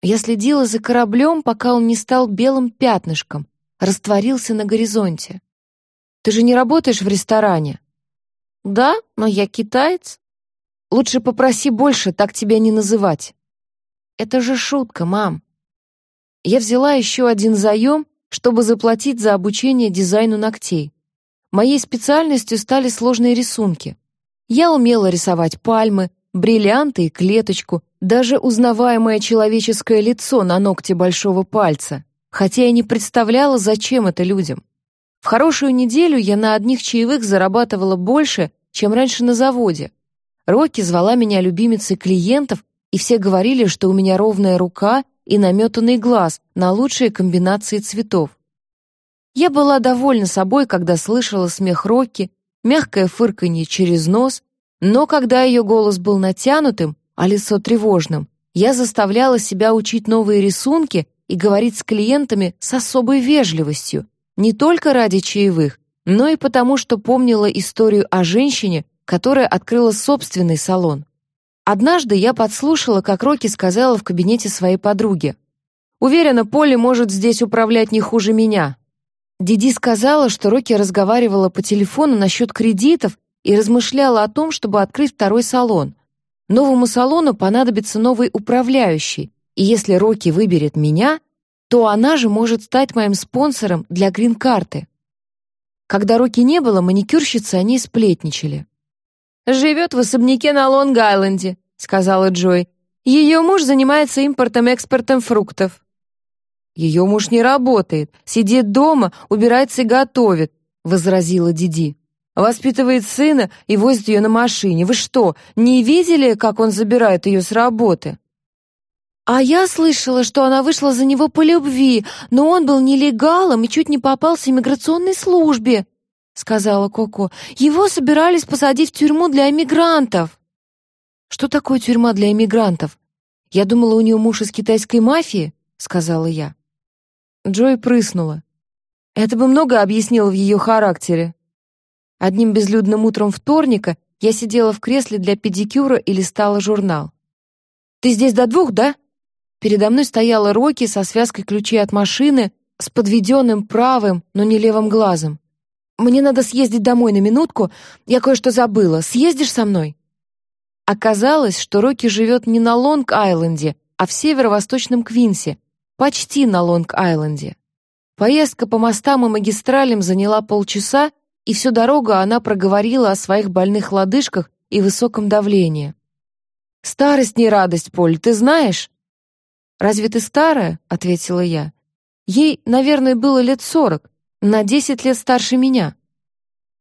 Я следила за кораблем, пока он не стал белым пятнышком, растворился на горизонте. Ты же не работаешь в ресторане? Да, но я китаец. Лучше попроси больше так тебя не называть. Это же шутка, мам. Я взяла еще один заем, чтобы заплатить за обучение дизайну ногтей. Моей специальностью стали сложные рисунки. Я умела рисовать пальмы, бриллианты и клеточку, даже узнаваемое человеческое лицо на ногте большого пальца, хотя я не представляла, зачем это людям. В хорошую неделю я на одних чаевых зарабатывала больше, чем раньше на заводе. Рокки звала меня любимицей клиентов, и все говорили, что у меня ровная рука и наметанный глаз на лучшие комбинации цветов. Я была довольна собой, когда слышала смех Рокки, мягкое фырканье через нос, но когда ее голос был натянутым, а лицо тревожным, я заставляла себя учить новые рисунки и говорить с клиентами с особой вежливостью, не только ради чаевых, но и потому, что помнила историю о женщине, которая открыла собственный салон. Однажды я подслушала, как Рокки сказала в кабинете своей подруги. «Уверена, Полли может здесь управлять не хуже меня». Диди сказала, что Рокки разговаривала по телефону насчет кредитов и размышляла о том, чтобы открыть второй салон. Новому салону понадобится новый управляющий, и если Рокки выберет меня, то она же может стать моим спонсором для грин-карты. Когда Рокки не было, маникюрщицы они сплетничали. «Живет в особняке на Лонг-Айленде», — сказала Джой. «Ее муж занимается импортом-экспортом фруктов». «Ее муж не работает, сидит дома, убирается и готовит», — возразила Диди. «Воспитывает сына и возит ее на машине. Вы что, не видели, как он забирает ее с работы?» «А я слышала, что она вышла за него по любви, но он был нелегалом и чуть не попался иммиграционной службе», — сказала Коко. «Его собирались посадить в тюрьму для эмигрантов». «Что такое тюрьма для эмигрантов? Я думала, у нее муж из китайской мафии», — сказала я. Джой прыснула. Это бы много объяснило в ее характере. Одним безлюдным утром вторника я сидела в кресле для педикюра и листала журнал. «Ты здесь до двух, да?» Передо мной стояла Рокки со связкой ключей от машины, с подведенным правым, но не левым глазом. «Мне надо съездить домой на минутку, я кое-что забыла. Съездишь со мной?» Оказалось, что Рокки живет не на Лонг-Айленде, а в северо-восточном Квинсе, почти на Лонг-Айленде. Поездка по мостам и магистралям заняла полчаса, и всю дорогу она проговорила о своих больных лодыжках и высоком давлении. «Старость не радость, Поль, ты знаешь?» «Разве ты старая?» — ответила я. «Ей, наверное, было лет сорок, на десять лет старше меня».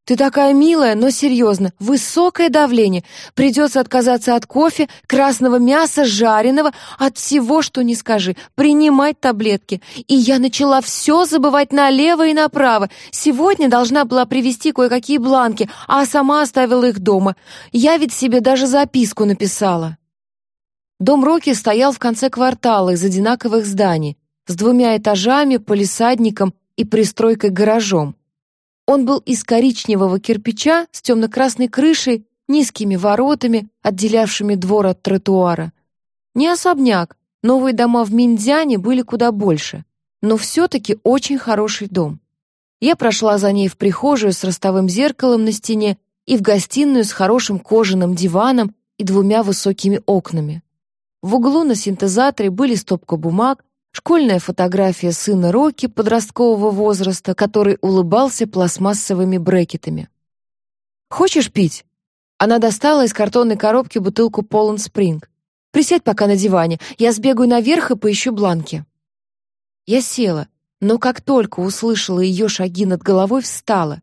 «Ты такая милая, но серьезно. Высокое давление. Придется отказаться от кофе, красного мяса, жареного, от всего, что не скажи. Принимать таблетки. И я начала все забывать налево и направо. Сегодня должна была привезти кое-какие бланки, а сама оставила их дома. Я ведь себе даже записку написала». Дом Роки стоял в конце квартала из одинаковых зданий, с двумя этажами, полисадником и пристройкой-гаражом. Он был из коричневого кирпича с темно-красной крышей, низкими воротами, отделявшими двор от тротуара. Не особняк, новые дома в Миндзяне были куда больше, но все-таки очень хороший дом. Я прошла за ней в прихожую с ростовым зеркалом на стене и в гостиную с хорошим кожаным диваном и двумя высокими окнами. В углу на синтезаторе были стопка бумаг, школьная фотография сына Рокки подросткового возраста, который улыбался пластмассовыми брекетами. «Хочешь пить?» Она достала из картонной коробки бутылку Полон Спринг. «Присядь пока на диване, я сбегаю наверх и поищу бланки». Я села, но как только услышала ее шаги над головой, встала.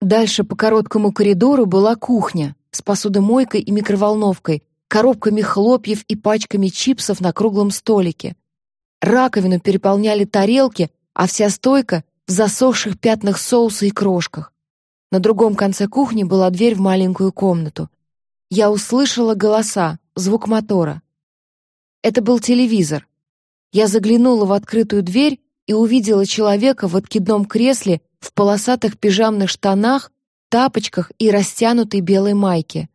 Дальше по короткому коридору была кухня с посудомойкой и микроволновкой, коробками хлопьев и пачками чипсов на круглом столике. Раковину переполняли тарелки, а вся стойка в засохших пятнах соуса и крошках. На другом конце кухни была дверь в маленькую комнату. Я услышала голоса, звук мотора. Это был телевизор. Я заглянула в открытую дверь и увидела человека в откидном кресле в полосатых пижамных штанах, тапочках и растянутой белой майке.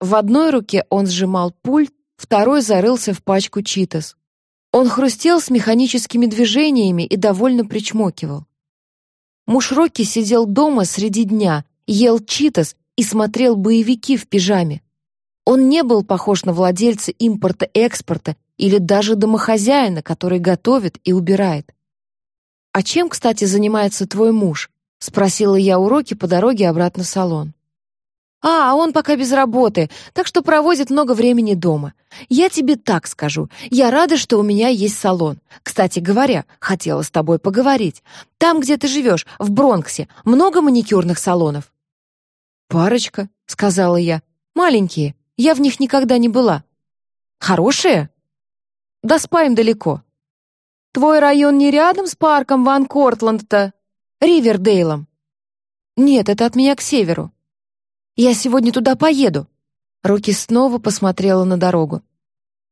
В одной руке он сжимал пульт, второй зарылся в пачку читос. Он хрустел с механическими движениями и довольно причмокивал. Муж Рокки сидел дома среди дня, ел читос и смотрел боевики в пижаме. Он не был похож на владельца импорта-экспорта или даже домохозяина, который готовит и убирает. «А чем, кстати, занимается твой муж?» — спросила я у Рокки по дороге обратно в салон. «А, он пока без работы, так что проводит много времени дома. Я тебе так скажу. Я рада, что у меня есть салон. Кстати говоря, хотела с тобой поговорить. Там, где ты живешь, в Бронксе, много маникюрных салонов?» «Парочка», — сказала я. «Маленькие. Я в них никогда не была». «Хорошие?» «Да спаем далеко». «Твой район не рядом с парком Ван Кортланд-то?» «Ривердейлом». «Нет, это от меня к северу». Я сегодня туда поеду». Руки снова посмотрела на дорогу.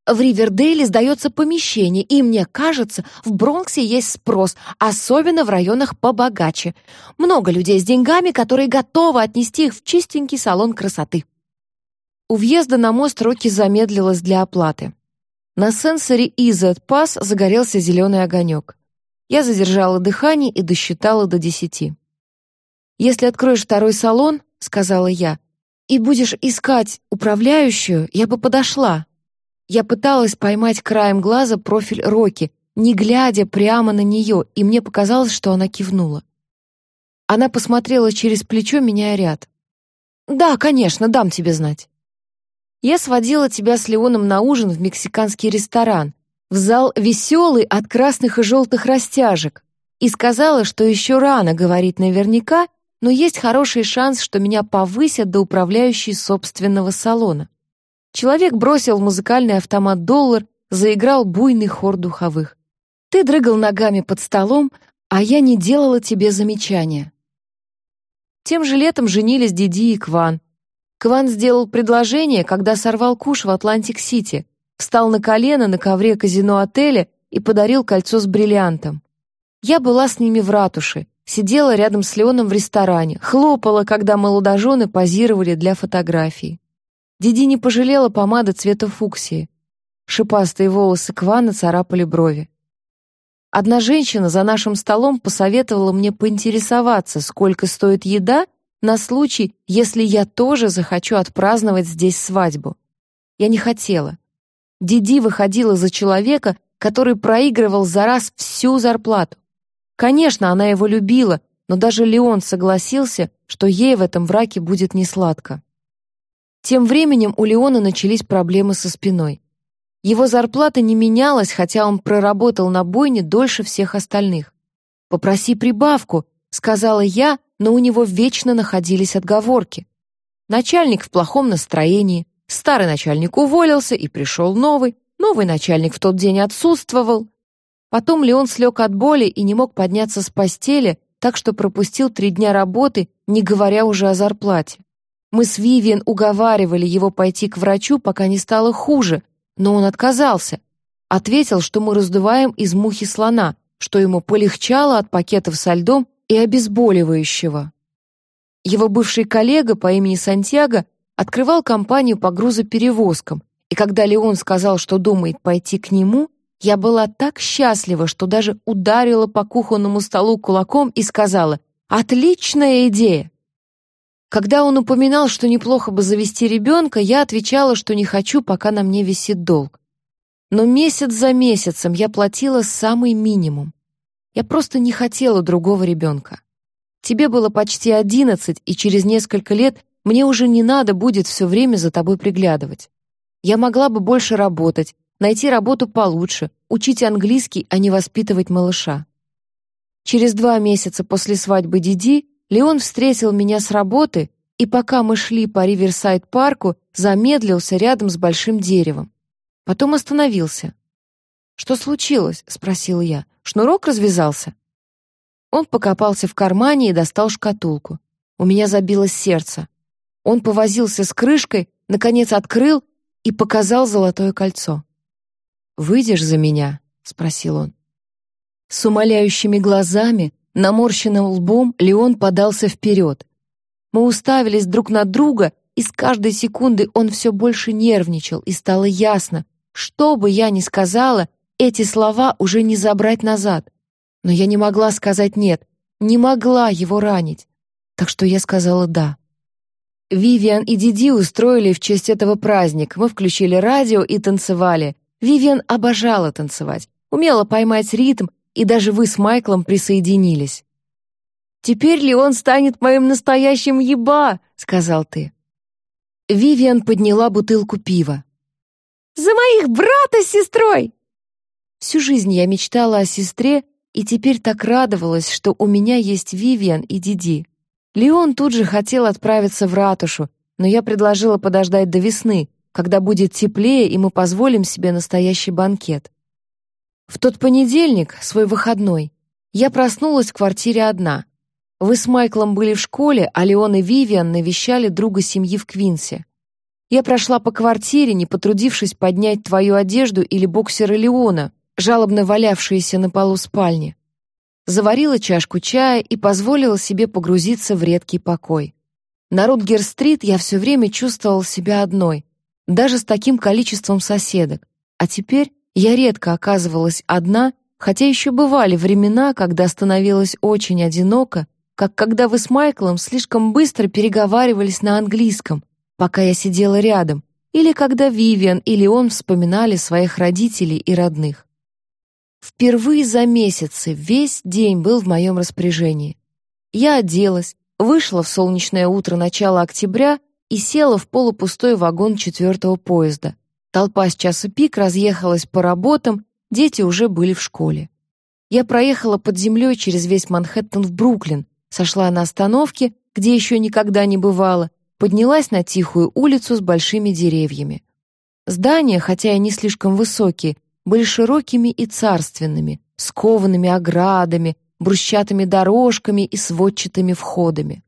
В Ривердейле сдается помещение, и, мне кажется, в Бронксе есть спрос, особенно в районах побогаче. Много людей с деньгами, которые готовы отнести их в чистенький салон красоты. У въезда на мост Рокки замедлилась для оплаты. На сенсоре EZ Pass загорелся зеленый огонек. Я задержала дыхание и досчитала до десяти. «Если откроешь второй салон, — сказала я, — «и будешь искать управляющую, я бы подошла». Я пыталась поймать краем глаза профиль Роки, не глядя прямо на нее, и мне показалось, что она кивнула. Она посмотрела через плечо, меняя ряд. «Да, конечно, дам тебе знать». Я сводила тебя с Леоном на ужин в мексиканский ресторан, в зал веселый от красных и желтых растяжек, и сказала, что еще рано говорить наверняка, но есть хороший шанс, что меня повысят до управляющей собственного салона. Человек бросил музыкальный автомат доллар заиграл буйный хор духовых. Ты дрыгал ногами под столом, а я не делала тебе замечания. Тем же летом женились Диди и Кван. Кван сделал предложение, когда сорвал куш в Атлантик-Сити, встал на колено на ковре казино отеля и подарил кольцо с бриллиантом. Я была с ними в ратуше, сидела рядом с Леоном в ресторане, хлопала, когда молодожены позировали для фотографий. Диди не пожалела помады цвета фуксии. Шипастые волосы Квана царапали брови. Одна женщина за нашим столом посоветовала мне поинтересоваться, сколько стоит еда, на случай, если я тоже захочу отпраздновать здесь свадьбу. Я не хотела. Диди выходила за человека, который проигрывал за раз всю зарплату. Конечно, она его любила, но даже Леон согласился, что ей в этом враке будет несладко. Тем временем у Леона начались проблемы со спиной. Его зарплата не менялась, хотя он проработал на бойне дольше всех остальных. «Попроси прибавку», — сказала я, но у него вечно находились отговорки. Начальник в плохом настроении, старый начальник уволился и пришел новый, новый начальник в тот день отсутствовал. Потом Леон слег от боли и не мог подняться с постели, так что пропустил три дня работы, не говоря уже о зарплате. Мы с Вивиан уговаривали его пойти к врачу, пока не стало хуже, но он отказался. Ответил, что мы раздуваем из мухи слона, что ему полегчало от пакетов со льдом и обезболивающего. Его бывший коллега по имени Сантьяго открывал компанию по грузоперевозкам, и когда Леон сказал, что думает пойти к нему, я была так счастлива, что даже ударила по кухонному столу кулаком и сказала «Отличная идея!». Когда он упоминал, что неплохо бы завести ребенка, я отвечала, что не хочу, пока на мне висит долг. Но месяц за месяцем я платила самый минимум. Я просто не хотела другого ребенка. Тебе было почти одиннадцать, и через несколько лет мне уже не надо будет все время за тобой приглядывать. Я могла бы больше работать, найти работу получше, учить английский, а не воспитывать малыша. Через два месяца после свадьбы Диди Леон встретил меня с работы и пока мы шли по Риверсайд-парку, замедлился рядом с большим деревом. Потом остановился. «Что случилось?» — спросил я. «Шнурок развязался?» Он покопался в кармане и достал шкатулку. У меня забилось сердце. Он повозился с крышкой, наконец открыл и показал золотое кольцо. «Выйдешь за меня?» — спросил он. С умоляющими глазами, наморщенным лбом Леон подался вперед. Мы уставились друг на друга, и с каждой секунды он все больше нервничал, и стало ясно, что бы я ни сказала, эти слова уже не забрать назад. Но я не могла сказать «нет», не могла его ранить, так что я сказала «да». Вивиан и Диди устроили в честь этого праздник. Мы включили радио и танцевали. Вивиан обожала танцевать, умела поймать ритм, и даже вы с Майклом присоединились. «Теперь ли он станет моим настоящим еба?» — сказал ты. Вивиан подняла бутылку пива. «За моих брата с сестрой!» Всю жизнь я мечтала о сестре и теперь так радовалась, что у меня есть Вивиан и Диди. Леон тут же хотел отправиться в ратушу, но я предложила подождать до весны, когда будет теплее, и мы позволим себе настоящий банкет. В тот понедельник, свой выходной, я проснулась в квартире одна. Вы с Майклом были в школе, а Леон и Вивиан навещали друга семьи в Квинсе. Я прошла по квартире, не потрудившись поднять твою одежду или боксеры Леона, жалобно валявшиеся на полу спальни. Заварила чашку чая и позволила себе погрузиться в редкий покой. На Рутгер-стрит я все время чувствовала себя одной, даже с таким количеством соседок. А теперь я редко оказывалась одна, хотя еще бывали времена, когда становилась очень одиноко, как когда вы с Майклом слишком быстро переговаривались на английском, пока я сидела рядом, или когда Вивиан или он вспоминали своих родителей и родных. Впервые за месяцы весь день был в моем распоряжении. Я оделась, вышла в солнечное утро начала октября и села в полупустой вагон четвертого поезда. Толпа с часа пик разъехалась по работам, дети уже были в школе. Я проехала под землей через весь Манхэттен в Бруклин, сошла на остановке, где еще никогда не бывала, поднялась на тихую улицу с большими деревьями. Здания, хотя и не слишком высокие, были широкими и царственными, с коваными оградами, брусчатыми дорожками и сводчатыми входами.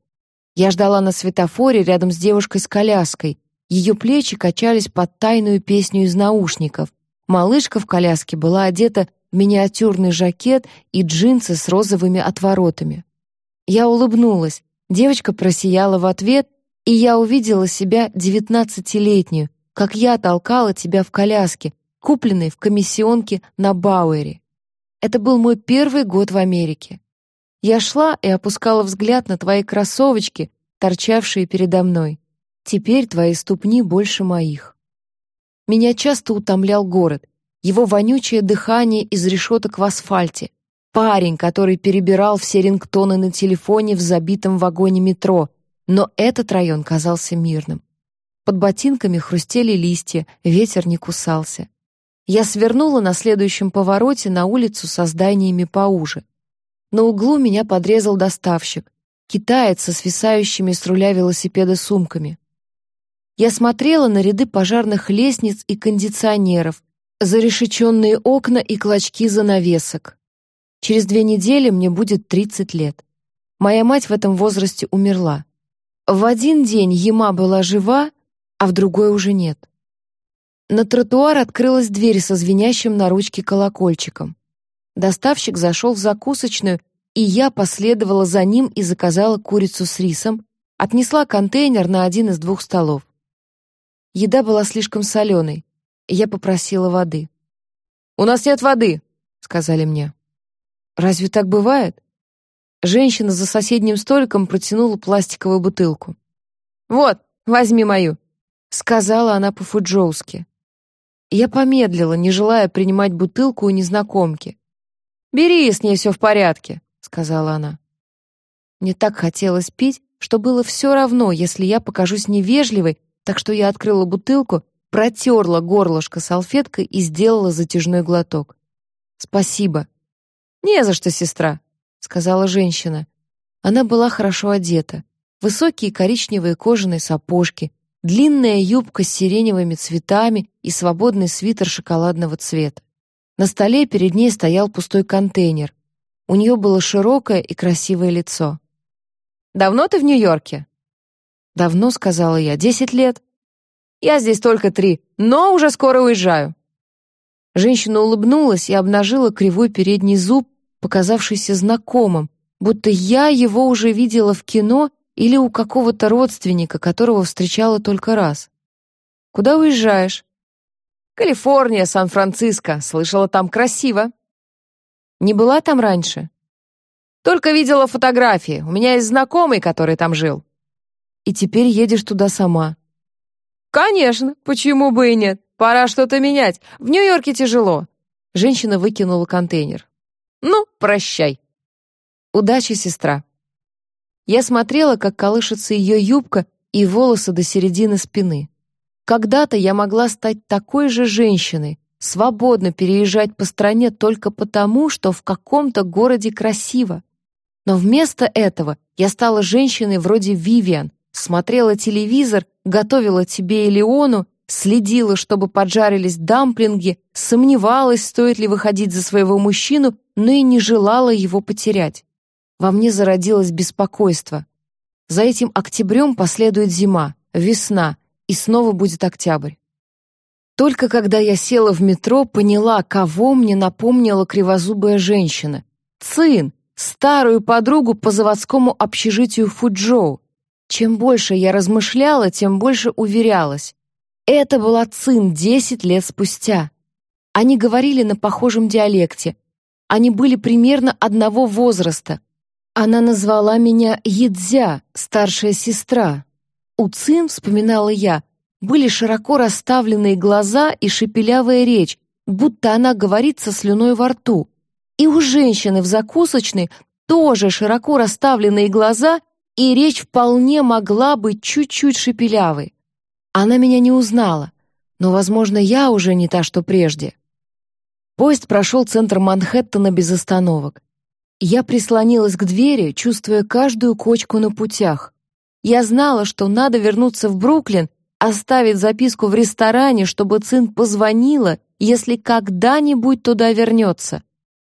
Я ждала на светофоре рядом с девушкой с коляской. Ее плечи качались под тайную песню из наушников. Малышка в коляске была одета в миниатюрный жакет и джинсы с розовыми отворотами. Я улыбнулась. Девочка просияла в ответ, и я увидела себя девятнадцатилетнюю, как я толкала тебя в коляске, купленной в комиссионке на Бауэре. Это был мой первый год в Америке. Я шла и опускала взгляд на твои кроссовочки, торчавшие передо мной. Теперь твои ступни больше моих. Меня часто утомлял город, его вонючее дыхание из решеток в асфальте, парень, который перебирал все рингтоны на телефоне в забитом вагоне метро, но этот район казался мирным. Под ботинками хрустели листья, ветер не кусался. Я свернула на следующем повороте на улицу со зданиями поуже. На углу меня подрезал доставщик, китаец со свисающими с руля велосипеда сумками. Я смотрела на ряды пожарных лестниц и кондиционеров, зарешеченные окна и клочки занавесок. Через две недели мне будет 30 лет. Моя мать в этом возрасте умерла. В один день Ема была жива, а в другой уже нет. На тротуар открылась дверь со звенящим на ручке колокольчиком. Доставщик зашел в закусочную, и я последовала за ним и заказала курицу с рисом, отнесла контейнер на один из двух столов. Еда была слишком соленой. Я попросила воды. «У нас нет воды», — сказали мне. «Разве так бывает?» Женщина за соседним столиком протянула пластиковую бутылку. «Вот, возьми мою», — сказала она по-фуджоуски. Я помедлила, не желая принимать бутылку у незнакомки. «Бери, с ней все в порядке», — сказала она. Мне так хотелось пить, что было все равно, если я покажусь невежливой, так что я открыла бутылку, протерла горлышко салфеткой и сделала затяжной глоток. «Спасибо». «Не за что, сестра», — сказала женщина. Она была хорошо одета. Высокие коричневые кожаные сапожки, длинная юбка с сиреневыми цветами и свободный свитер шоколадного цвета. На столе перед ней стоял пустой контейнер. У нее было широкое и красивое лицо. «Давно ты в Нью-Йорке?» «Давно», — сказала я, — «десять лет». «Я здесь только три, но уже скоро уезжаю». Женщина улыбнулась и обнажила кривой передний зуб, показавшийся знакомым, будто я его уже видела в кино или у какого-то родственника, которого встречала только раз. Куда уезжаешь? Калифорния, Сан-Франциско. Слышала, там красиво. Не была там раньше? Только видела фотографии. У меня есть знакомый, который там жил. И теперь едешь туда сама. Конечно, почему бы и нет? Пора что-то менять. В Нью-Йорке тяжело. Женщина выкинула контейнер. Ну, прощай. Удачи, сестра. Я смотрела, как колышется ее юбка и волосы до середины спины. Когда-то я могла стать такой же женщиной, свободно переезжать по стране только потому, что в каком-то городе красиво. Но вместо этого я стала женщиной вроде Вивиан, смотрела телевизор, готовила тебе и Леону, следила, чтобы поджарились дамплинги, сомневалась, стоит ли выходить за своего мужчину, но и не желала его потерять. Во мне зародилось беспокойство. За этим октябрем последует зима, весна, и снова будет октябрь. Только когда я села в метро, поняла, кого мне напомнила кривозубая женщина. Цин, старую подругу по заводскому общежитию Фуджоу. Чем больше я размышляла, тем больше уверялась. Это была Цин десять лет спустя. Они говорили на похожем диалекте. Они были примерно одного возраста, она назвала меня Едзя, старшая сестра. У Цин, вспоминала я, были широко расставленные глаза и шепелявая речь, будто она говорит со слюной во рту. И у женщины в закусочной тоже широко расставленные глаза, и речь вполне могла быть чуть-чуть шепелявой. Она меня не узнала, но, возможно, я уже не та, что прежде. Поезд прошел центр Манхэттена без остановок. Я прислонилась к двери, чувствуя каждую кочку на путях. Я знала, что надо вернуться в Бруклин, оставить записку в ресторане, чтобы Цин позвонила, если когда-нибудь туда вернется,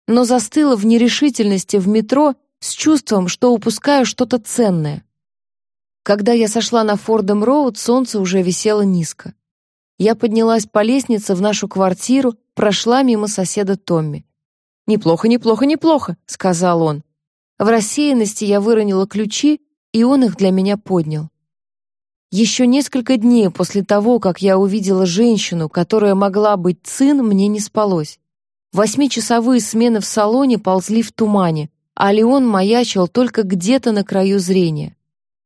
но застыла в нерешительности в метро с чувством, что упускаю что-то ценное. Когда я сошла на Фордом-Роуд, солнце уже висело низко. Я поднялась по лестнице в нашу квартиру, прошла мимо соседа Томми. «Неплохо, неплохо, неплохо», — сказал он. В рассеянности я выронила ключи, и он их для меня поднял. Еще несколько дней после того, как я увидела женщину, которая могла быть цин, мне не спалось. Восьмичасовые смены в салоне ползли в тумане, а Леон маячил только где-то на краю зрения.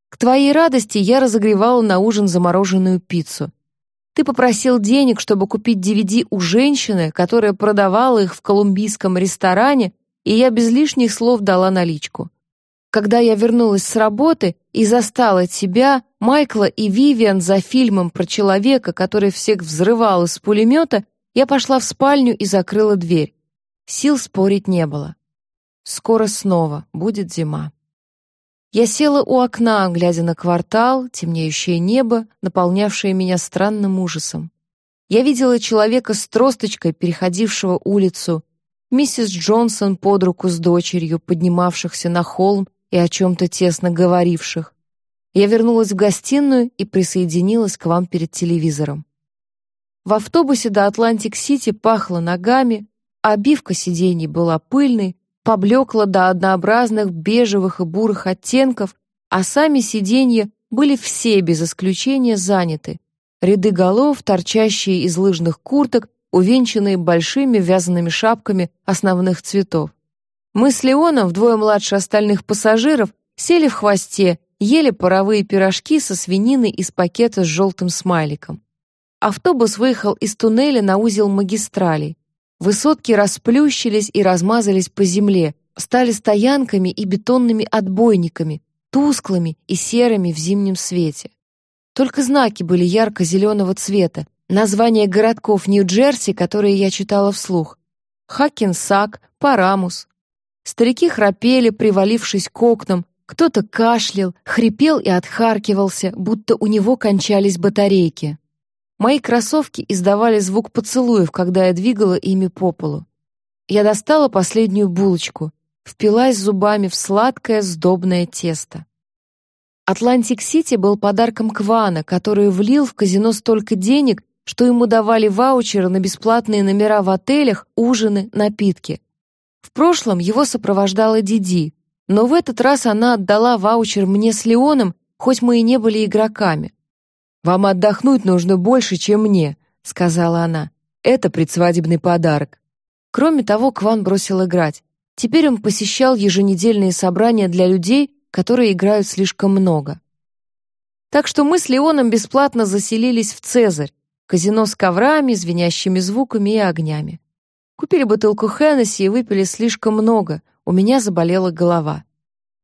К твоей радости я разогревала на ужин замороженную пиццу. Ты попросил денег, чтобы купить DVD у женщины, которая продавала их в колумбийском ресторане, и я без лишних слов дала наличку. Когда я вернулась с работы и застала тебя, Майкла и Вивиан за фильмом про человека, который всех взрывал из пулемета, я пошла в спальню и закрыла дверь. Сил спорить не было. Скоро снова будет зима. Я села у окна, глядя на квартал, темнеющее небо, наполнявшее меня странным ужасом. Я видела человека с тросточкой, переходившего улицу, миссис Джонсон под руку с дочерью, поднимавшихся на холм и о чем-то тесно говоривших. Я вернулась в гостиную и присоединилась к вам перед телевизором. В автобусе до Атлантик-Сити пахло ногами, обивка сидений была пыльной, поблекла до однообразных бежевых и бурых оттенков, а сами сиденья были все без исключения заняты. Ряды голов, торчащие из лыжных курток, увенчанные большими вязаными шапками основных цветов. Мы с Леоном, вдвое младше остальных пассажиров, сели в хвосте, ели паровые пирожки со свининой из пакета с желтым смайликом. Автобус выехал из туннеля на узел магистралей. Высотки расплющились и размазались по земле, стали стоянками и бетонными отбойниками, тусклыми и серыми в зимнем свете. Только знаки были ярко-зеленого цвета, названия городков Нью-Джерси, которые я читала вслух. Хакенсак, Парамус. Старики храпели, привалившись к окнам, кто-то кашлял, хрипел и отхаркивался, будто у него кончались батарейки. Мои кроссовки издавали звук поцелуев, когда я двигала ими по полу. Я достала последнюю булочку, впилась зубами в сладкое сдобное тесто. Атлантик-Сити был подарком Квана, который влил в казино столько денег, что ему давали ваучеры на бесплатные номера в отелях, ужины, напитки. В прошлом его сопровождала Диди, но в этот раз она отдала ваучер мне с Леоном, хоть мы и не были игроками. «Вам отдохнуть нужно больше, чем мне», — сказала она. «Это предсвадебный подарок». Кроме того, Кван бросил играть. Теперь он посещал еженедельные собрания для людей, которые играют слишком много. Так что мы с Леоном бесплатно заселились в «Цезарь», казино с коврами, звенящими звуками и огнями. Купили бутылку Хеннесси и выпили слишком много, у меня заболела голова.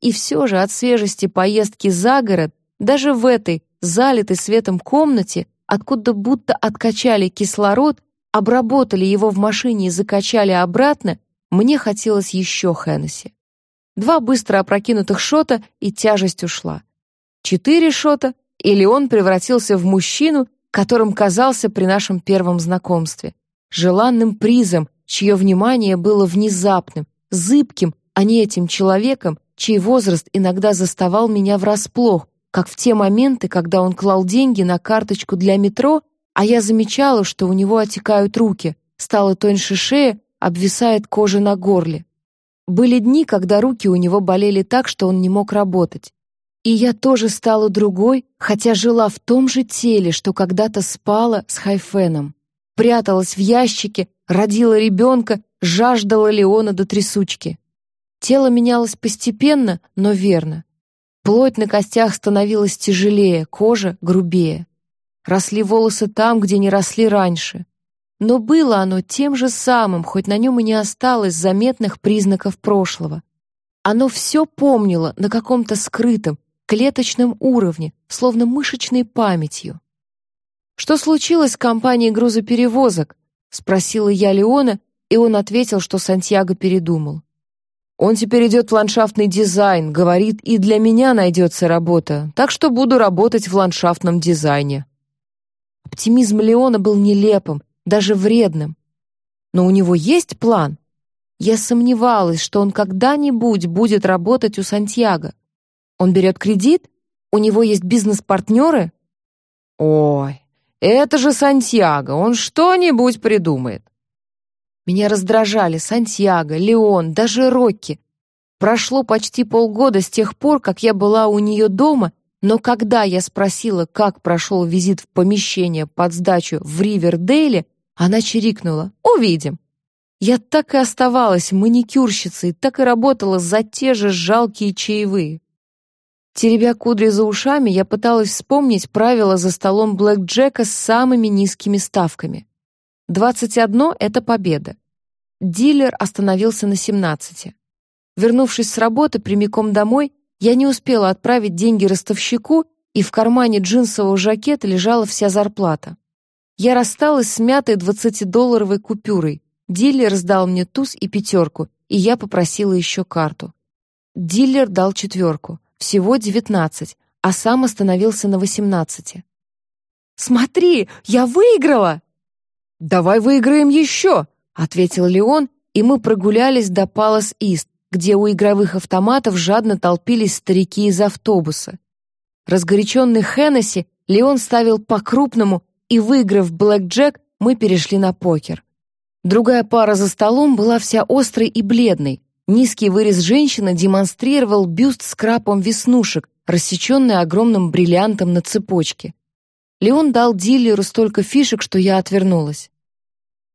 И все же от свежести поездки за город, даже в этой, залитой светом комнате, откуда будто откачали кислород, обработали его в машине и закачали обратно, мне хотелось еще Хеннесси. Два быстро опрокинутых шота, и тяжесть ушла. Четыре шота, или он превратился в мужчину, которым казался при нашем первом знакомстве. Желанным призом, чье внимание было внезапным, зыбким, а не этим человеком, чей возраст иногда заставал меня врасплох, как в те моменты, когда он клал деньги на карточку для метро, а я замечала, что у него отекают руки, стала тоньше шея, обвисает кожа на горле. Были дни, когда руки у него болели так, что он не мог работать. И я тоже стала другой, хотя жила в том же теле, что когда-то спала с Хайфеном. Пряталась в ящике, родила ребенка, жаждала Леона до трясучки. Тело менялось постепенно, но верно. Плоть на костях становилась тяжелее, кожа грубее. Росли волосы там, где не росли раньше. Но было оно тем же самым, хоть на нем и не осталось заметных признаков прошлого. Оно все помнило на каком-то скрытом, клеточном уровне, словно мышечной памятью. «Что случилось с компанией грузоперевозок?» — спросила я Леона, и он ответил, что Сантьяго передумал. Он теперь идет в ландшафтный дизайн, говорит, и для меня найдется работа, так что буду работать в ландшафтном дизайне. Оптимизм Леона был нелепым, даже вредным. Но у него есть план. Я сомневалась, что он когда-нибудь будет работать у Сантьяго. Он берет кредит? У него есть бизнес-партнеры? Ой, это же Сантьяго, он что-нибудь придумает. Меня раздражали Сантьяго, Леон, даже Рокки. Прошло почти полгода с тех пор, как я была у нее дома, но когда я спросила, как прошел визит в помещение под сдачу в Ривердейле, она чирикнула «Увидим». Я так и оставалась маникюрщицей, так и работала за те же жалкие чаевые. Теребя кудри за ушами, я пыталась вспомнить правила за столом Блэк Джека с самыми низкими ставками. 21 — это победа. Дилер остановился на 17. Вернувшись с работы прямиком домой, я не успела отправить деньги ростовщику, и в кармане джинсового жакета лежала вся зарплата. Я рассталась с мятой 20-долларовой купюрой. Дилер сдал мне туз и пятерку, и я попросила еще карту. Дилер дал четверку всего девятнадцать, а сам остановился на восемнадцати. «Смотри, я выиграла!» «Давай выиграем еще!» — ответил Леон, и мы прогулялись до Палас-Ист, где у игровых автоматов жадно толпились старики из автобуса. Разгоряченный Хеннесси, Леон ставил по-крупному, и, выиграв блэк-джек, мы перешли на покер. Другая пара за столом была вся острой и бледной, Низкий вырез женщины демонстрировал бюст с крапом веснушек, рассеченный огромным бриллиантом на цепочке. Леон дал дилеру столько фишек, что я отвернулась.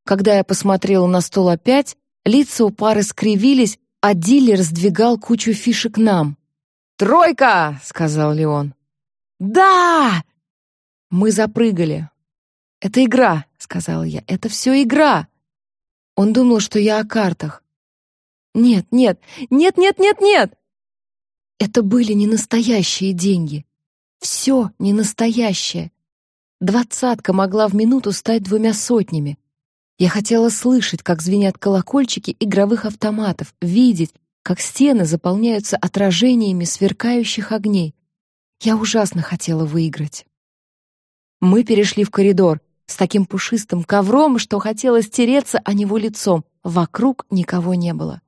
Когда я посмотрела на стол опять, лица у пары скривились, а дилер сдвигал кучу фишек нам. «Тройка!» — сказал Леон. «Да!» Мы запрыгали. «Это игра», — сказала я. «Это все игра». Он думал, что я о картах. Нет, нет, нет, нет, нет, нет! Это были не настоящие деньги. Все не настоящее. Двадцатка могла в минуту стать двумя сотнями. Я хотела слышать, как звенят колокольчики игровых автоматов, видеть, как стены заполняются отражениями сверкающих огней. Я ужасно хотела выиграть. Мы перешли в коридор с таким пушистым ковром, что хотелось тереться о него лицом. Вокруг никого не было.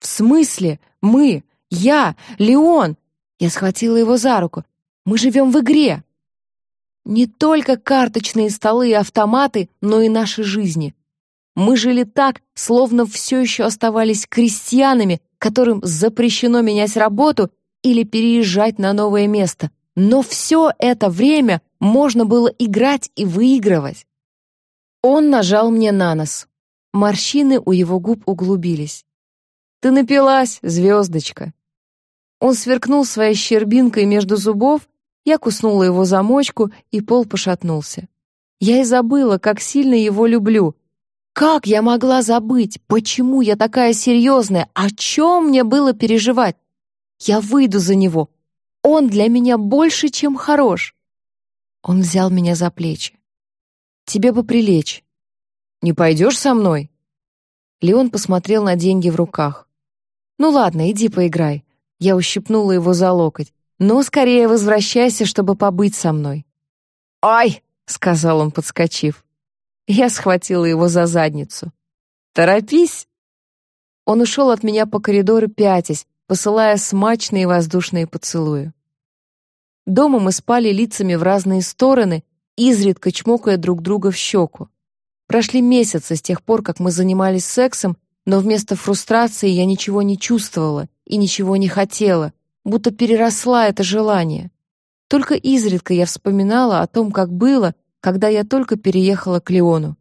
«В смысле? Мы? Я? Леон?» Я схватила его за руку. «Мы живем в игре!» Не только карточные столы и автоматы, но и наши жизни. Мы жили так, словно все еще оставались крестьянами, которым запрещено менять работу или переезжать на новое место. Но все это время можно было играть и выигрывать. Он нажал мне на нос. Морщины у его губ углубились. Ты напилась, звездочка!» Он сверкнул своей щербинкой между зубов, я куснула его замочку, и пол пошатнулся. Я и забыла, как сильно его люблю. Как я могла забыть? Почему я такая серьезная? О чем мне было переживать? Я выйду за него. Он для меня больше, чем хорош. Он взял меня за плечи. Тебе бы прилечь. Не пойдешь со мной? Леон посмотрел на деньги в руках. «Ну ладно, иди поиграй». Я ущипнула его за локоть. «Ну, скорее возвращайся, чтобы побыть со мной». «Ай!» — сказал он, подскочив. Я схватила его за задницу. «Торопись!» Он ушел от меня по коридору пятясь, посылая смачные воздушные поцелуи. Дома мы спали лицами в разные стороны, изредка чмокая друг друга в щеку. Прошли месяцы с тех пор, как мы занимались сексом, но вместо фрустрации я ничего не чувствовала и ничего не хотела, будто переросла это желание. Только изредка я вспоминала о том, как было, когда я только переехала к Леону.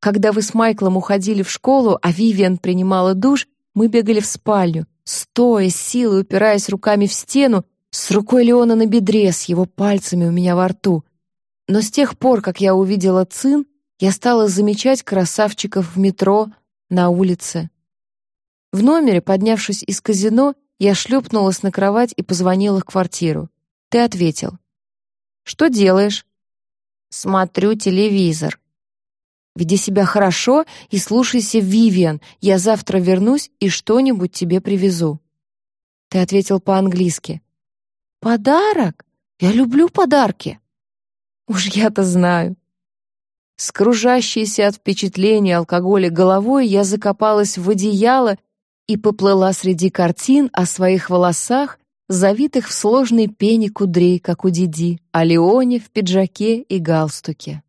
Когда вы с Майклом уходили в школу, а Вивиан принимала душ, мы бегали в спальню, стоя, силой упираясь руками в стену, с рукой Леона на бедре, с его пальцами у меня во рту. Но с тех пор, как я увидела Цин, я стала замечать красавчиков в метро, на улице. В номере, поднявшись из казино, я шлепнулась на кровать и позвонила в квартиру. Ты ответил. «Что делаешь?» «Смотрю телевизор». «Веди себя хорошо и слушайся Вивиан. Я завтра вернусь и что-нибудь тебе привезу». Ты ответил по-английски. «Подарок? Я люблю подарки». Уж я-то знаю. Скружащейся от впечатления алкоголя головой, я закопалась в одеяло и поплыла среди картин о своих волосах, завитых в сложной пене кудрей, как у Диди, о Леоне в пиджаке и галстуке.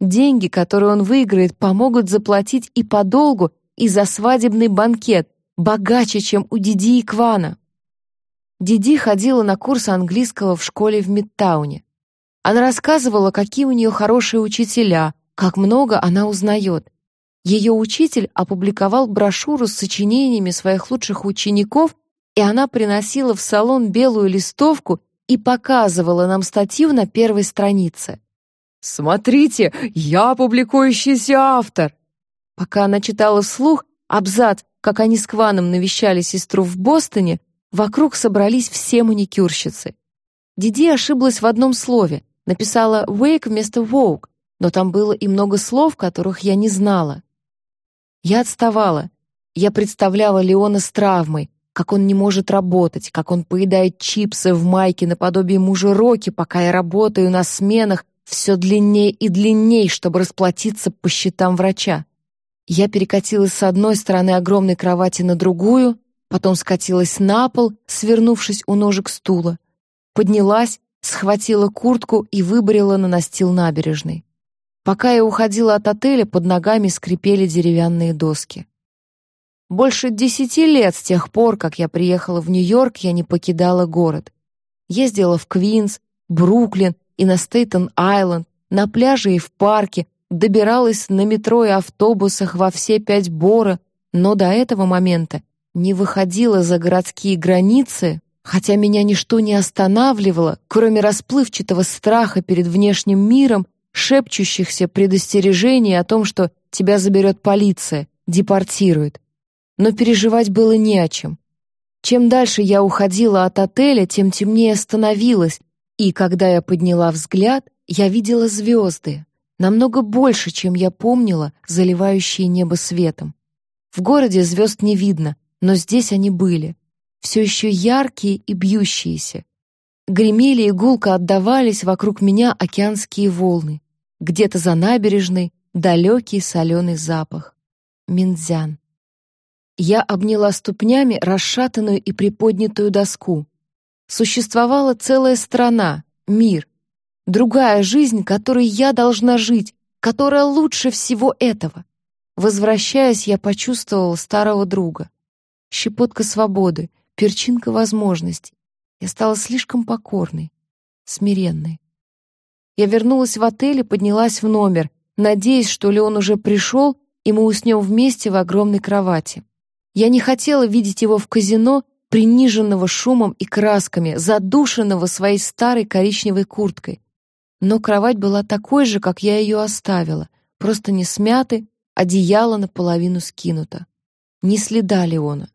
Деньги, которые он выиграет, помогут заплатить и по долгу, и за свадебный банкет, богаче, чем у Диди и Квана. Диди ходила на курс английского в школе в Мидтауне. Она рассказывала, какие у нее хорошие учителя, как много она узнает. Ее учитель опубликовал брошюру с сочинениями своих лучших учеников, и она приносила в салон белую листовку и показывала нам статью на первой странице. «Смотрите, я публикующийся автор!» Пока она читала вслух абзац, как они с Кваном навещали сестру в Бостоне, вокруг собрались все маникюрщицы. Диди ошиблась в одном слове, написала «wake» вместо «woke», но там было и много слов, которых я не знала. Я отставала. Я представляла Леона с травмой, как он не может работать, как он поедает чипсы в майке наподобие мужа Роки, пока я работаю на сменах все длиннее и длиннее, чтобы расплатиться по счетам врача. Я перекатилась с одной стороны огромной кровати на другую, потом скатилась на пол, свернувшись у ножек стула. Поднялась, схватила куртку и выбрела на настил набережной. Пока я уходила от отеля, под ногами скрипели деревянные доски. Больше десяти лет с тех пор, как я приехала в Нью-Йорк, я не покидала город. Ездила в Квинс, Бруклин и на Стейтен-Айленд, на пляже и в парке, добиралась на метро и автобусах во все пять Бора, но до этого момента не выходила за городские границы, хотя меня ничто не останавливало, кроме расплывчатого страха перед внешним миром, шепчущихся предостережений о том, что тебя заберет полиция, депортирует. Но переживать было не о чем. Чем дальше я уходила от отеля, тем темнее становилось, и когда я подняла взгляд, я видела звезды, намного больше, чем я помнила, заливающие небо светом. В городе звезд не видно, но здесь они были, все еще яркие и бьющиеся. Гремели и гулко отдавались вокруг меня океанские волны. Где-то за набережной далекий соленый запах. Минзян. Я обняла ступнями расшатанную и приподнятую доску. Существовала целая страна, мир, Другая жизнь, которой я должна жить, которая лучше всего этого. Возвращаясь, я почувствовала старого друга. Щепотка свободы, перчинка возможностей. Я стала слишком покорной, смиренной. Я вернулась в отель и поднялась в номер, надеясь, что Леон уже пришел, и мы уснем вместе в огромной кровати. Я не хотела видеть его в казино, приниженного шумом и красками, задушенного своей старой коричневой курткой. Но кровать была такой же, как я ее оставила, просто не смяты, одеяло наполовину скинуто. Ни следа Леона.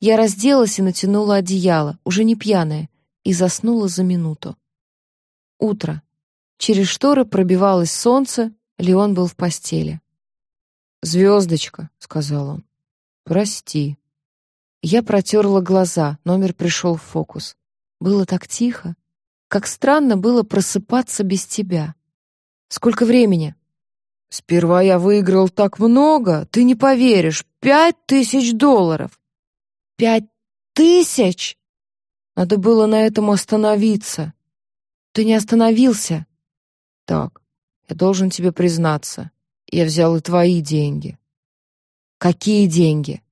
Я разделась и натянула одеяло, уже не пьяная, и заснула за минуту. Утро. Через шторы пробивалось солнце, Леон был в постели. «Звездочка», — сказал он, — «прости». Я протерла глаза, номер пришел в фокус. Было так тихо. Как странно было просыпаться без тебя. Сколько времени? Сперва я выиграл так много, ты не поверишь, пять тысяч долларов. Пять тысяч? Надо было на этом остановиться. Ты не остановился. Так, я должен тебе признаться. Я взял и твои деньги. Какие деньги?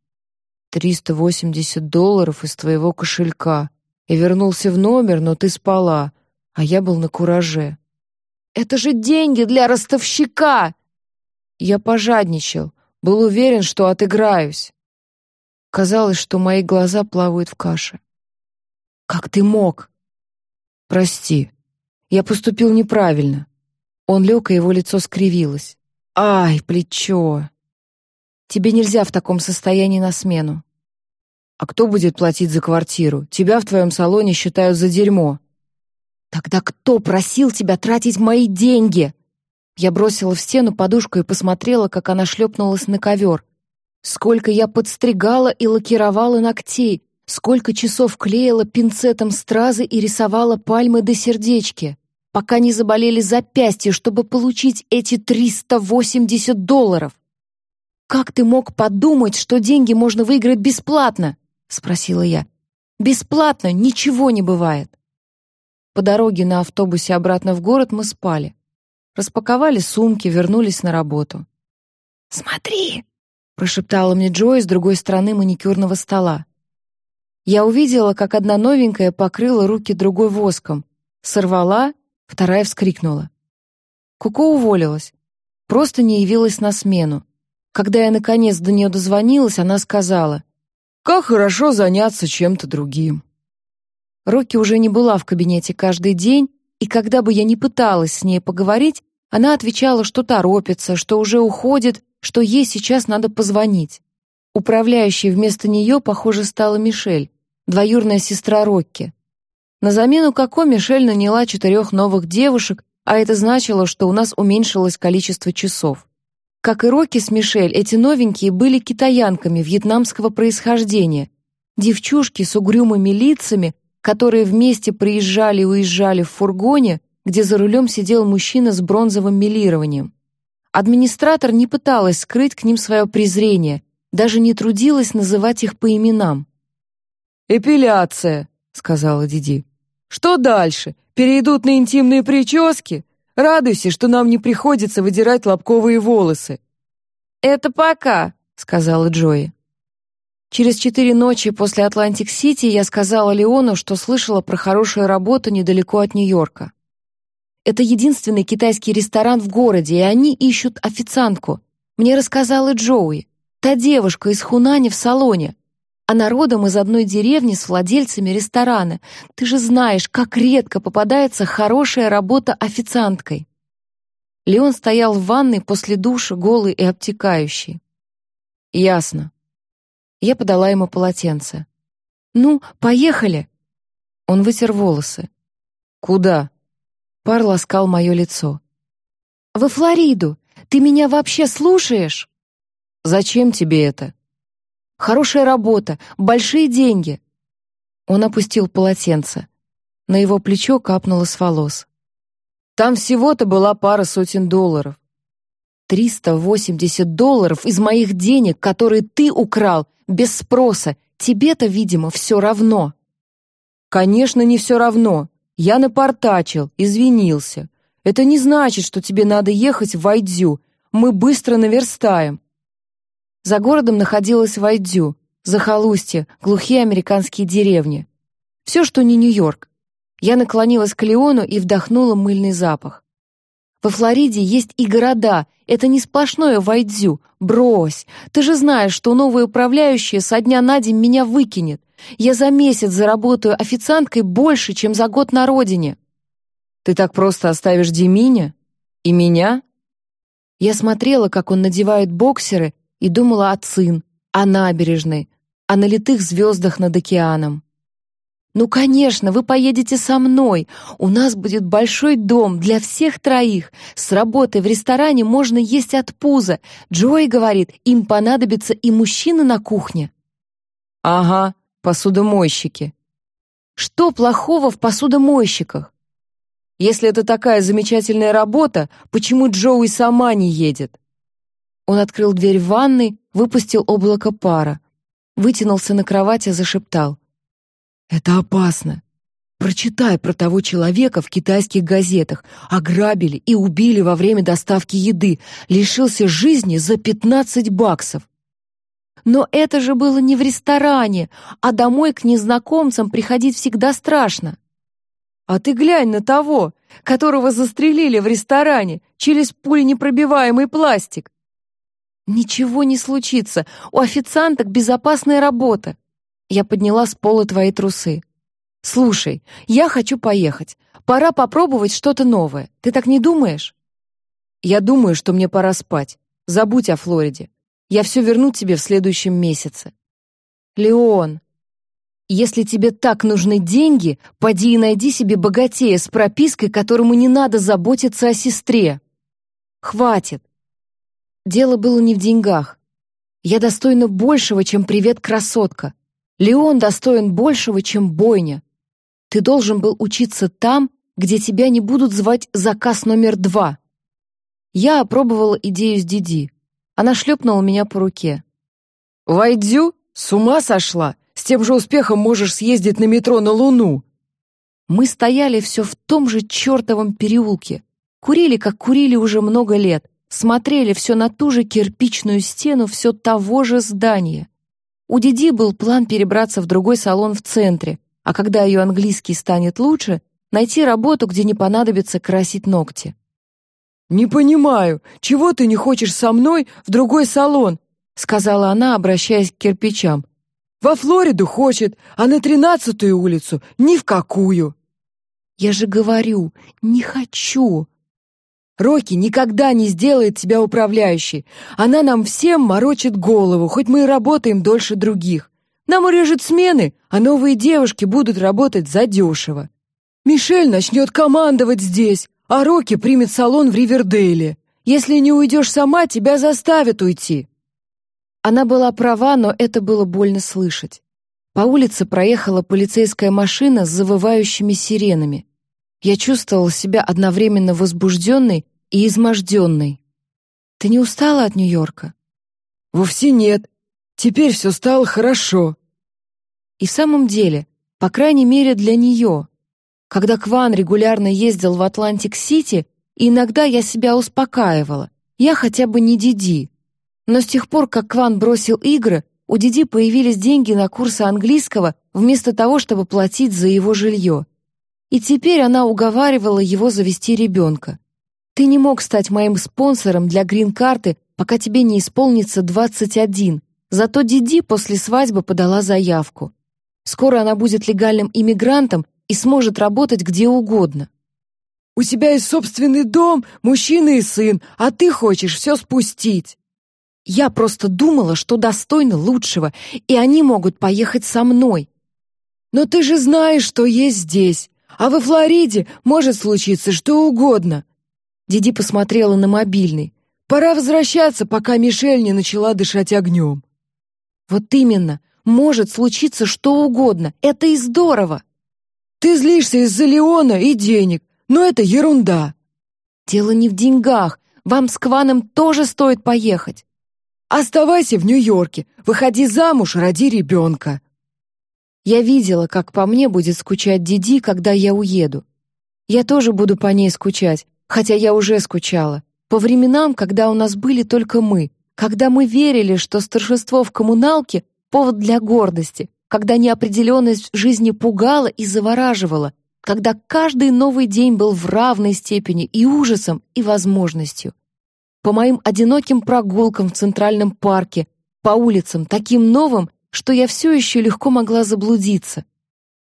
Триста восемьдесят долларов из твоего кошелька и вернулся в номер, но ты спала, а я был на кураже. Это же деньги для ростовщика! Я пожадничал, был уверен, что отыграюсь. Казалось, что мои глаза плавают в каше. Как ты мог? Прости, я поступил неправильно. Он лег, и его лицо скривилось. Ай, плечо. Тебе нельзя в таком состоянии на смену. А кто будет платить за квартиру? Тебя в твоем салоне считают за дерьмо. Тогда кто просил тебя тратить мои деньги? Я бросила в стену подушку и посмотрела, как она шлепнулась на ковер. Сколько я подстригала и лакировала ногтей, сколько часов клеила пинцетом стразы и рисовала пальмы до сердечки. пока не заболели запястья, чтобы получить эти 380 долларов. «Как ты мог подумать, что деньги можно выиграть бесплатно?» — спросила я. «Бесплатно ничего не бывает». По дороге на автобусе обратно в город мы спали. Распаковали сумки, вернулись на работу. «Смотри!» — прошептала мне Джой с другой стороны маникюрного стола. Я увидела, как одна новенькая покрыла руки другой воском, сорвала, вторая вскрикнула. Куко уволилась, просто не явилась на смену. Когда я наконец до нее дозвонилась, она сказала, «Как хорошо заняться чем-то другим». Рокки уже не была в кабинете каждый день, и когда бы я ни пыталась с ней поговорить, она отвечала, что торопится, что уже уходит, что ей сейчас надо позвонить. Управляющей вместо нее, похоже, стала Мишель, двоюрная сестра Рокки. На замену Коко Мишель наняла четырех новых девушек, а это значило, что у нас уменьшилось количество часов. Как и Рокки с Мишель, эти новенькие были китаянками вьетнамского происхождения, девчушки с угрюмыми лицами, которые вместе приезжали и уезжали в фургоне, где за рулем сидел мужчина с бронзовым милированием. Администратор не пыталась скрыть к ним свое презрение, даже не трудилась называть их по именам. «Эпиляция», — сказала Диди. «Что дальше? Перейдут на интимные прически? Радуйся, что нам не приходится выдирать лобковые волосы». «Это пока», — сказала Джои. Через четыре ночи после Атлантик-Сити я сказала Леону, что слышала про хорошую работу недалеко от Нью-Йорка. Это единственный китайский ресторан в городе, и они ищут официантку. Мне рассказала Джоуи, та девушка из Хунани в салоне. Она родом из одной деревни с владельцами ресторана. Ты же знаешь, как редко попадается хорошая работа официанткой. Леон стоял в ванной после душа, голый и обтекающий. «Ясно», я подала ему полотенце. «Ну, поехали!» Он вытер волосы. «Куда?» Пар ласкал мое лицо. «Во Флориду! Ты меня вообще слушаешь?» «Зачем тебе это?» «Хорошая работа, большие деньги!» Он опустил полотенце. На его плечо капнуло с волос. «Там всего-то была пара сотен долларов. 380 долларов из моих денег, которые ты украл, без спроса. Тебе-то, видимо, все равно». «Конечно, не все равно. Я напортачил, извинился. Это не значит, что тебе надо ехать в Вайдзю. Мы быстро наверстаем». За городом находилась Вайдзю, захолустье, глухие американские деревни. Все, что не Нью-Йорк. Я наклонилась к Леону и вдохнула мыльный запах. Во Флориде есть и города. Это не сплошное Вайдзю. Брось. Ты же знаешь, что новая управляющая со дня на день меня выкинет. Я за месяц заработаю официанткой больше, чем за год на родине. Ты так просто оставишь Деминя? И меня? Я смотрела, как он надевает боксеры, и думала о Цин, о набережной, о налитых звездах над океаном. «Ну, конечно, вы поедете со мной. У нас будет большой дом для всех троих. С работы в ресторане можно есть от пуза. Джой говорит, им понадобится и мужчина на кухне». «Ага, посудомойщики». «Что плохого в посудомойщиках?» «Если это такая замечательная работа, почему Джоуи сама не едет?» Он открыл дверь в ванной, выпустил облако пара, вытянулся на кровати, зашептал — это опасно. Прочитай про того человека в китайских газетах. Ограбили и убили во время доставки еды. Лишился жизни за 15 баксов. Но это же было не в ресторане, а домой к незнакомцам приходить всегда страшно. А ты глянь на того, которого застрелили в ресторане через пуленепробиваемый пластик. Ничего не случится, у официанток безопасная работа. Я подняла с пола твои трусы. «Слушай, я хочу поехать. Пора попробовать что-то новое. Ты так не думаешь?» «Я думаю, что мне пора спать. Забудь о Флориде. Я все верну тебе в следующем месяце». «Леон, если тебе так нужны деньги, поди и найди себе богатея с пропиской, которому не надо заботиться о сестре. Хватит. Дело было не в деньгах. Я достойна большего, чем привет, красотка. Леон достоин большего, чем бойня. Ты должен был учиться там, где тебя не будут звать заказ номер два. Я опробовала идею с Диди. Она шлепнула меня по руке. «Войдю? С ума сошла? С тем же успехом можешь съездить на метро на Луну!» Мы стояли все в том же чертовом переулке. Курили, как курили уже много лет. Смотрели все на ту же кирпичную стену все того же здания. У Диди был план перебраться в другой салон в центре, а когда ее английский станет лучше, найти работу, где не понадобится красить ногти. «Не понимаю, чего ты не хочешь со мной в другой салон?» сказала она, обращаясь к кирпичам. «Во Флориду хочет, а на тринадцатую улицу ни в какую!» «Я же говорю, не хочу!» Рокки никогда не сделает тебя управляющей. Она нам всем морочит голову, хоть мы и работаем дольше других. Нам урежет смены, а новые девушки будут работать задешево. Мишель начнет командовать здесь, а Рокки примет салон в Ривердейле. Если не уйдешь сама, тебя заставят уйти». Она была права, но это было больно слышать. По улице проехала полицейская машина с завывающими сиренами. Я чувствовала себя одновременно возбужденной и изможденной. «Ты не устала от Нью-Йорка?» «Вовсе нет. Теперь все стало хорошо». И в самом деле, по крайней мере для нее. Когда Кван регулярно ездил в Атлантик-Сити, иногда я себя успокаивала. Я хотя бы не Диди. Но с тех пор, как Кван бросил игры, у Диди появились деньги на курсы английского вместо того, чтобы платить за его жилье. И теперь она уговаривала его завести ребенка. «Ты не мог стать моим спонсором для грин-карты, пока тебе не исполнится 21. Зато Диди после свадьбы подала заявку. Скоро она будет легальным иммигрантом и сможет работать где угодно». «У тебя есть собственный дом, мужчина и сын, а ты хочешь все спустить». «Я просто думала, что достойна лучшего, и они могут поехать со мной». «Но ты же знаешь, что есть здесь. А во Флориде может случиться что угодно». Диди посмотрела на мобильный. «Пора возвращаться, пока Мишель не начала дышать огнем». «Вот именно. Может случиться что угодно. Это и здорово». «Ты злишься из-за Леона и денег, но это ерунда». «Дело не в деньгах. Вам с Кваном тоже стоит поехать». «Оставайся в Нью-Йорке, выходи замуж, роди ребенка». Я видела, как по мне будет скучать Диди, когда я уеду. Я тоже буду по ней скучать, хотя я уже скучала. По временам, когда у нас были только мы, когда мы верили, что старшество в коммуналке — повод для гордости, когда неопределенность жизни пугала и завораживала, когда каждый новый день был в равной степени и ужасом, и возможностью. По моим одиноким прогулкам в Центральном парке, по улицам, таким новым, что я все еще легко могла заблудиться.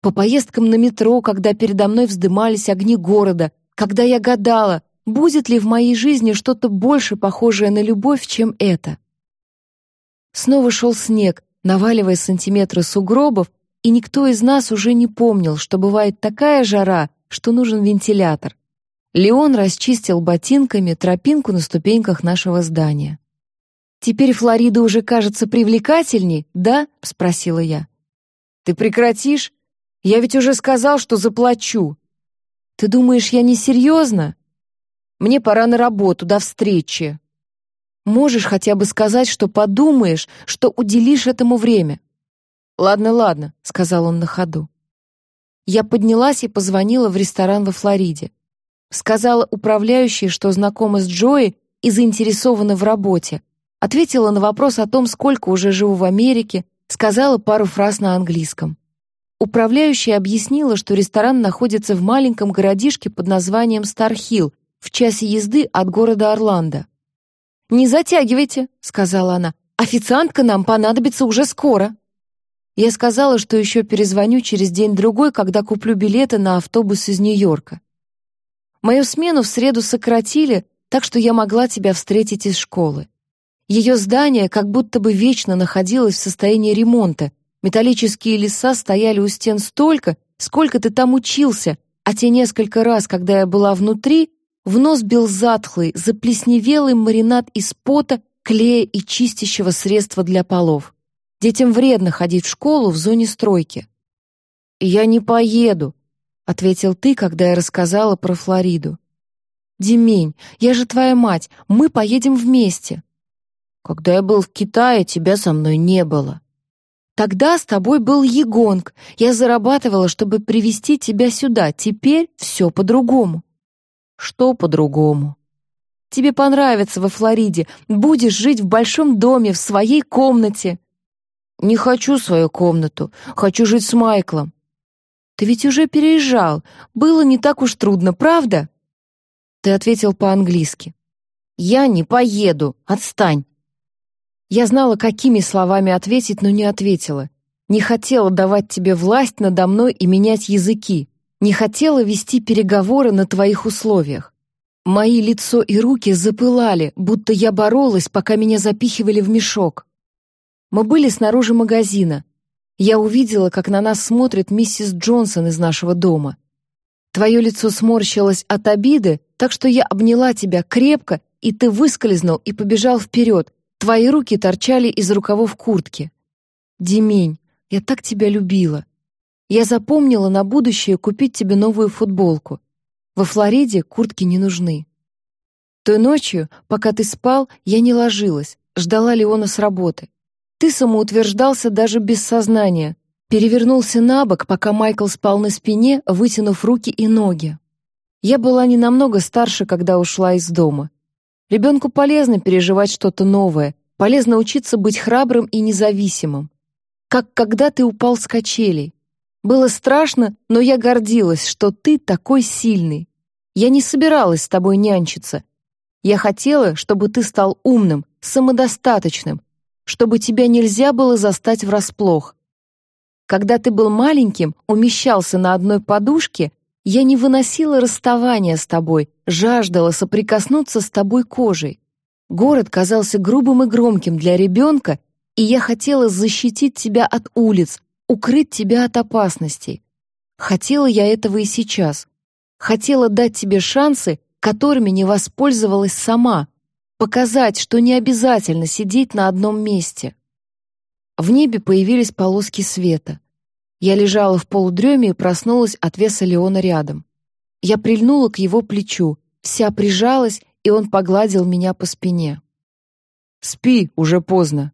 По поездкам на метро, когда передо мной вздымались огни города, когда я гадала, будет ли в моей жизни что-то больше похожее на любовь, чем это. Снова шел снег, наваливая сантиметры сугробов, и никто из нас уже не помнил, что бывает такая жара, что нужен вентилятор. Леон расчистил ботинками тропинку на ступеньках нашего здания. «Теперь Флорида уже кажется привлекательней, да?» — спросила я. «Ты прекратишь? Я ведь уже сказал, что заплачу». «Ты думаешь, я не серьезно? Мне пора на работу, до встречи». «Можешь хотя бы сказать, что подумаешь, что уделишь этому время?» «Ладно, ладно», — сказал он на ходу. Я поднялась и позвонила в ресторан во Флориде. Сказала управляющей, что знакома с Джои и заинтересована в работе, Ответила на вопрос о том, сколько уже живу в Америке, сказала пару фраз на английском. Управляющая объяснила, что ресторан находится в маленьком городишке под названием Стархилл, в часе езды от города Орландо. «Не затягивайте», — сказала она. «Официантка нам понадобится уже скоро». Я сказала, что еще перезвоню через день-другой, когда куплю билеты на автобус из Нью-Йорка. Мою смену в среду сократили, так что я могла тебя встретить из школы. Ее здание как будто бы вечно находилось в состоянии ремонта. Металлические леса стояли у стен столько, сколько ты там учился, а те несколько раз, когда я была внутри, в нос бил затхлый, заплесневелый маринад из пота, клея и чистящего средства для полов. Детям вредно ходить в школу в зоне стройки. «Я не поеду». — ответил ты, когда я рассказала про Флориду. «Димень, я же твоя мать, мы поедем вместе». «Когда я был в Китае, тебя со мной не было». «Тогда с тобой был Егонг. Я зарабатывала, чтобы привести тебя сюда. Теперь все по-другому». «Что по-другому?» «Тебе понравится во Флориде. Будешь жить в большом доме, в своей комнате». «Не хочу свою комнату. Хочу жить с Майклом». «Ты ведь уже переезжал. Было не так уж трудно, правда?» Ты ответил по-английски. «Я не поеду. Отстань». Я знала, какими словами ответить, но не ответила. Не хотела давать тебе власть надо мной и менять языки. Не хотела вести переговоры на твоих условиях. Мои лицо и руки запылали, будто я боролась, пока меня запихивали в мешок. Мы были снаружи магазина. Я увидела, как на нас смотрит миссис Джонсон из нашего дома. Твое лицо сморщилось от обиды, так что я обняла тебя крепко, и ты выскользнул и побежал вперед. Твои руки торчали из рукавов куртки. Демень, я так тебя любила. Я запомнила на будущее купить тебе новую футболку. Во Флориде куртки не нужны. Той ночью, пока ты спал, я не ложилась, ждала Леона с работы. Ты самоутверждался даже без сознания, перевернулся на бок, пока Майкл спал на спине, вытянув руки и ноги. Я была не намного старше, когда ушла из дома. Ребенку полезно переживать что-то новое, полезно учиться быть храбрым и независимым. Как когда ты упал с качелей. Было страшно, но я гордилась, что ты такой сильный. Я не собиралась с тобой нянчиться. Я хотела, чтобы ты стал умным, самодостаточным, чтобы тебя нельзя было застать врасплох. Когда ты был маленьким, умещался на одной подушке, я не выносила расставания с тобой, жаждала соприкоснуться с тобой кожей. Город казался грубым и громким для ребенка, и я хотела защитить тебя от улиц, укрыть тебя от опасностей. Хотела я этого и сейчас. Хотела дать тебе шансы, которыми не воспользовалась сама, показать, что не обязательно сидеть на одном месте. В небе появились полоски света. Я лежала в полудреме и проснулась от веса Леона рядом. Я прильнула к его плечу, вся прижалась, и он погладил меня по спине. «Спи, уже поздно».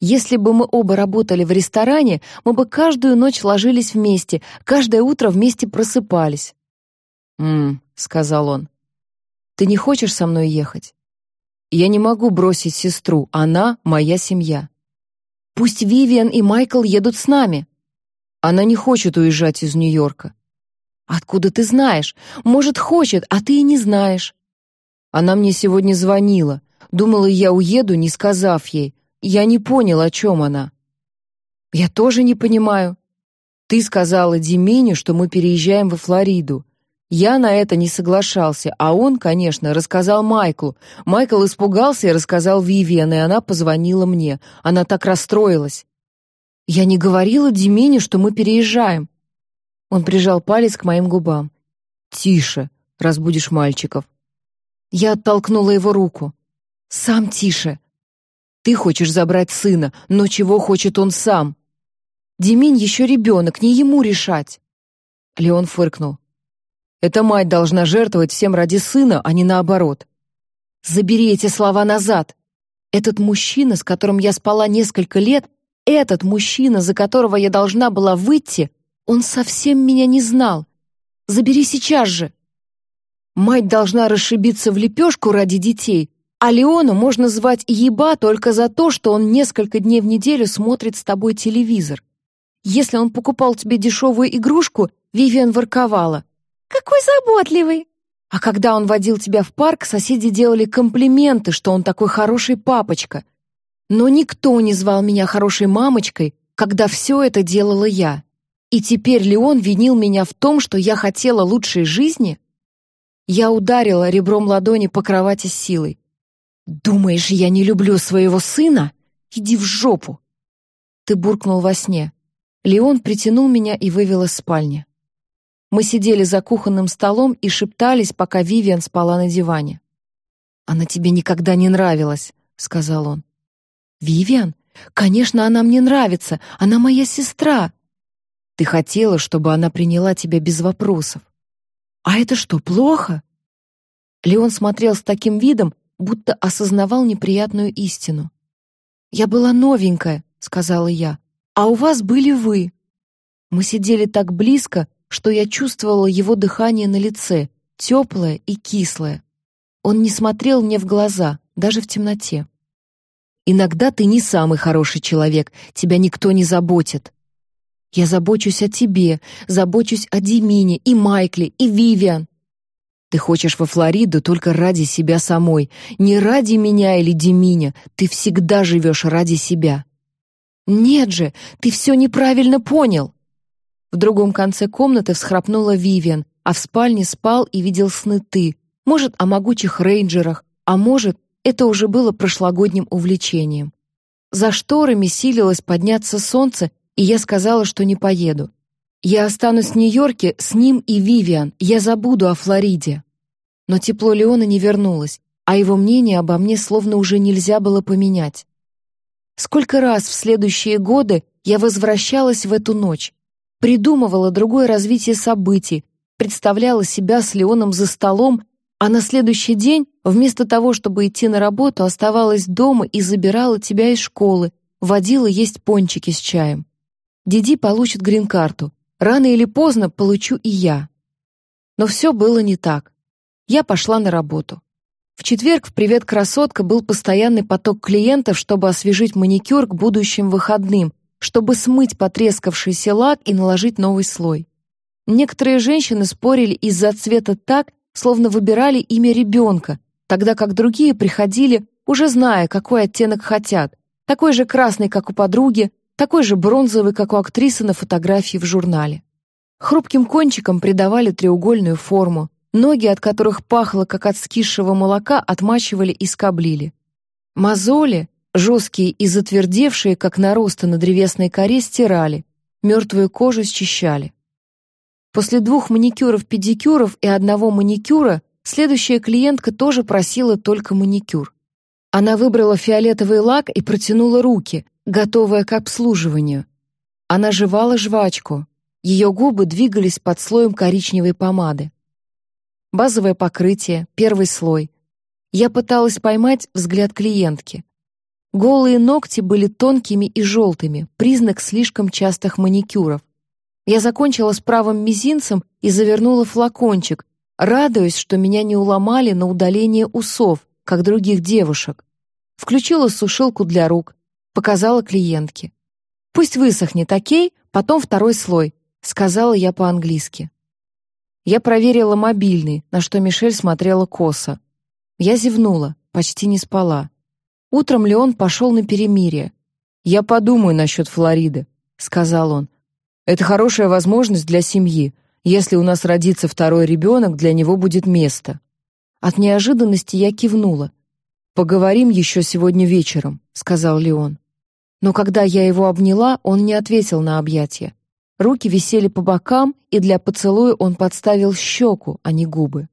Если бы мы оба работали в ресторане, мы бы каждую ночь ложились вместе, каждое утро вместе просыпались. «М-м», сказал он. «Ты не хочешь со мной ехать?» «Я не могу бросить сестру, она — моя семья». Пусть Вивиан и Майкл едут с нами. Она не хочет уезжать из Нью-Йорка. Откуда ты знаешь? Может, хочет, а ты и не знаешь. Она мне сегодня звонила. Думала, я уеду, не сказав ей. Я не понял, о чем она. Я тоже не понимаю. Ты сказала Димине, что мы переезжаем во Флориду. Я на это не соглашался, а он, конечно, рассказал Майклу. Майкл испугался и рассказал Вивиан, и она позвонила мне. Она так расстроилась. Я не говорила Демине, что мы переезжаем. Он прижал палец к моим губам. Тише, разбудишь мальчиков. Я оттолкнула его руку. Сам тише. Ты хочешь забрать сына, но чего хочет он сам? Демин еще ребенок, не ему решать. Леон фыркнул. Эта мать должна жертвовать всем ради сына, а не наоборот. Забери эти слова назад. Этот мужчина, с которым я спала несколько лет, этот мужчина, за которого я должна была выйти, он совсем меня не знал. Забери сейчас же. Мать должна расшибиться в лепешку ради детей, а Леону можно звать еба только за то, что он несколько дней в неделю смотрит с тобой телевизор. Если он покупал тебе дешевую игрушку, Вивиан ворковала. Какой заботливый!» А когда он водил тебя в парк, соседи делали комплименты, что он такой хороший папочка. Но никто не звал меня хорошей мамочкой, когда все это делала я. И теперь Леон винил меня в том, что я хотела лучшей жизни? Я ударила ребром ладони по кровати с силой. «Думаешь, я не люблю своего сына? Иди в жопу!» Ты буркнул во сне. Леон притянул меня и вывел из спальни. Мы сидели за кухонным столом и шептались, пока Вивиан спала на диване. «Она тебе никогда не нравилась», — сказал он. «Вивиан? Конечно, она мне нравится. Она моя сестра». Ты хотела, чтобы она приняла тебя без вопросов. А это что, плохо? Леон смотрел с таким видом, будто осознавал неприятную истину. «Я была новенькая», — сказала я, — «а у вас были вы». Мы сидели так близко, что я чувствовала его дыхание на лице, теплое и кислое. Он не смотрел мне в глаза, даже в темноте. «Иногда ты не самый хороший человек, тебя никто не заботит». «Я забочусь о тебе, забочусь о Димине и Майкле и Вивиан. Ты хочешь во Флориду только ради себя самой, не ради меня или Деминя. Ты всегда живешь ради себя. Нет же, ты все неправильно понял. В другом конце комнаты всхрапнула Вивиан, а в спальне спал и видел сны ты. Может, о могучих рейнджерах, а может, это уже было прошлогодним увлечением. За шторами силилось подняться солнце, и я сказала, что не поеду. Я останусь в Нью-Йорке с ним и Вивиан, я забуду о Флориде. Но тепло Леона не вернулось, а его мнение обо мне словно уже нельзя было поменять. Сколько раз в следующие годы я возвращалась в эту ночь, придумывала другое развитие событий, представляла себя с Леоном за столом, а на следующий день, вместо того, чтобы идти на работу, оставалась дома и забирала тебя из школы, водила есть пончики с чаем. Диди получит грин-карту, Рано или поздно получу и я. Но все было не так. Я пошла на работу. В четверг в «Привет, красотка» был постоянный поток клиентов, чтобы освежить маникюр к будущим выходным, чтобы смыть потрескавшийся лак и наложить новый слой. Некоторые женщины спорили из-за цвета так, словно выбирали имя ребенка, тогда как другие приходили, уже зная, какой оттенок хотят, такой же красный, как у подруги, такой же бронзовый, как у актрисы на фотографии в журнале. Хрупким кончиком придавали треугольную форму, ноги, от которых пахло, как от скисшего молока, отмачивали и скоблили. Мозоли, жесткие и затвердевшие, как наросты на древесной коре, стирали, мертвую кожу счищали. После двух маникюров-педикюров и одного маникюра следующая клиентка тоже просила только маникюр. Она выбрала фиолетовый лак и протянула руки, готовая к обслуживанию. Она жевала жвачку. Ее губы двигались под слоем коричневой помады. Базовое покрытие, первый слой. Я пыталась поймать взгляд клиентки. Голые ногти были тонкими и желтыми, признак слишком частых маникюров. Я закончила с правым мизинцем и завернула флакончик, радуясь, что меня не уломали на удаление усов, как других девушек. Включила сушилку для рук, показала клиентке. «Пусть высохнет, окей? Потом второй слой», — сказала я по-английски. Я проверила мобильный, на что Мишель смотрела косо. Я зевнула, почти не спала. Утром Леон пошел на перемирие. «Я подумаю насчет Флориды», — сказал он. «Это хорошая возможность для семьи. Если у нас родится второй ребенок, для него будет место». От неожиданности я кивнула. «Поговорим еще сегодня вечером», — сказал Леон. Но когда я его обняла, он не ответил на объятие. Руки висели по бокам, и для поцелуя он подставил щеку, а не губы.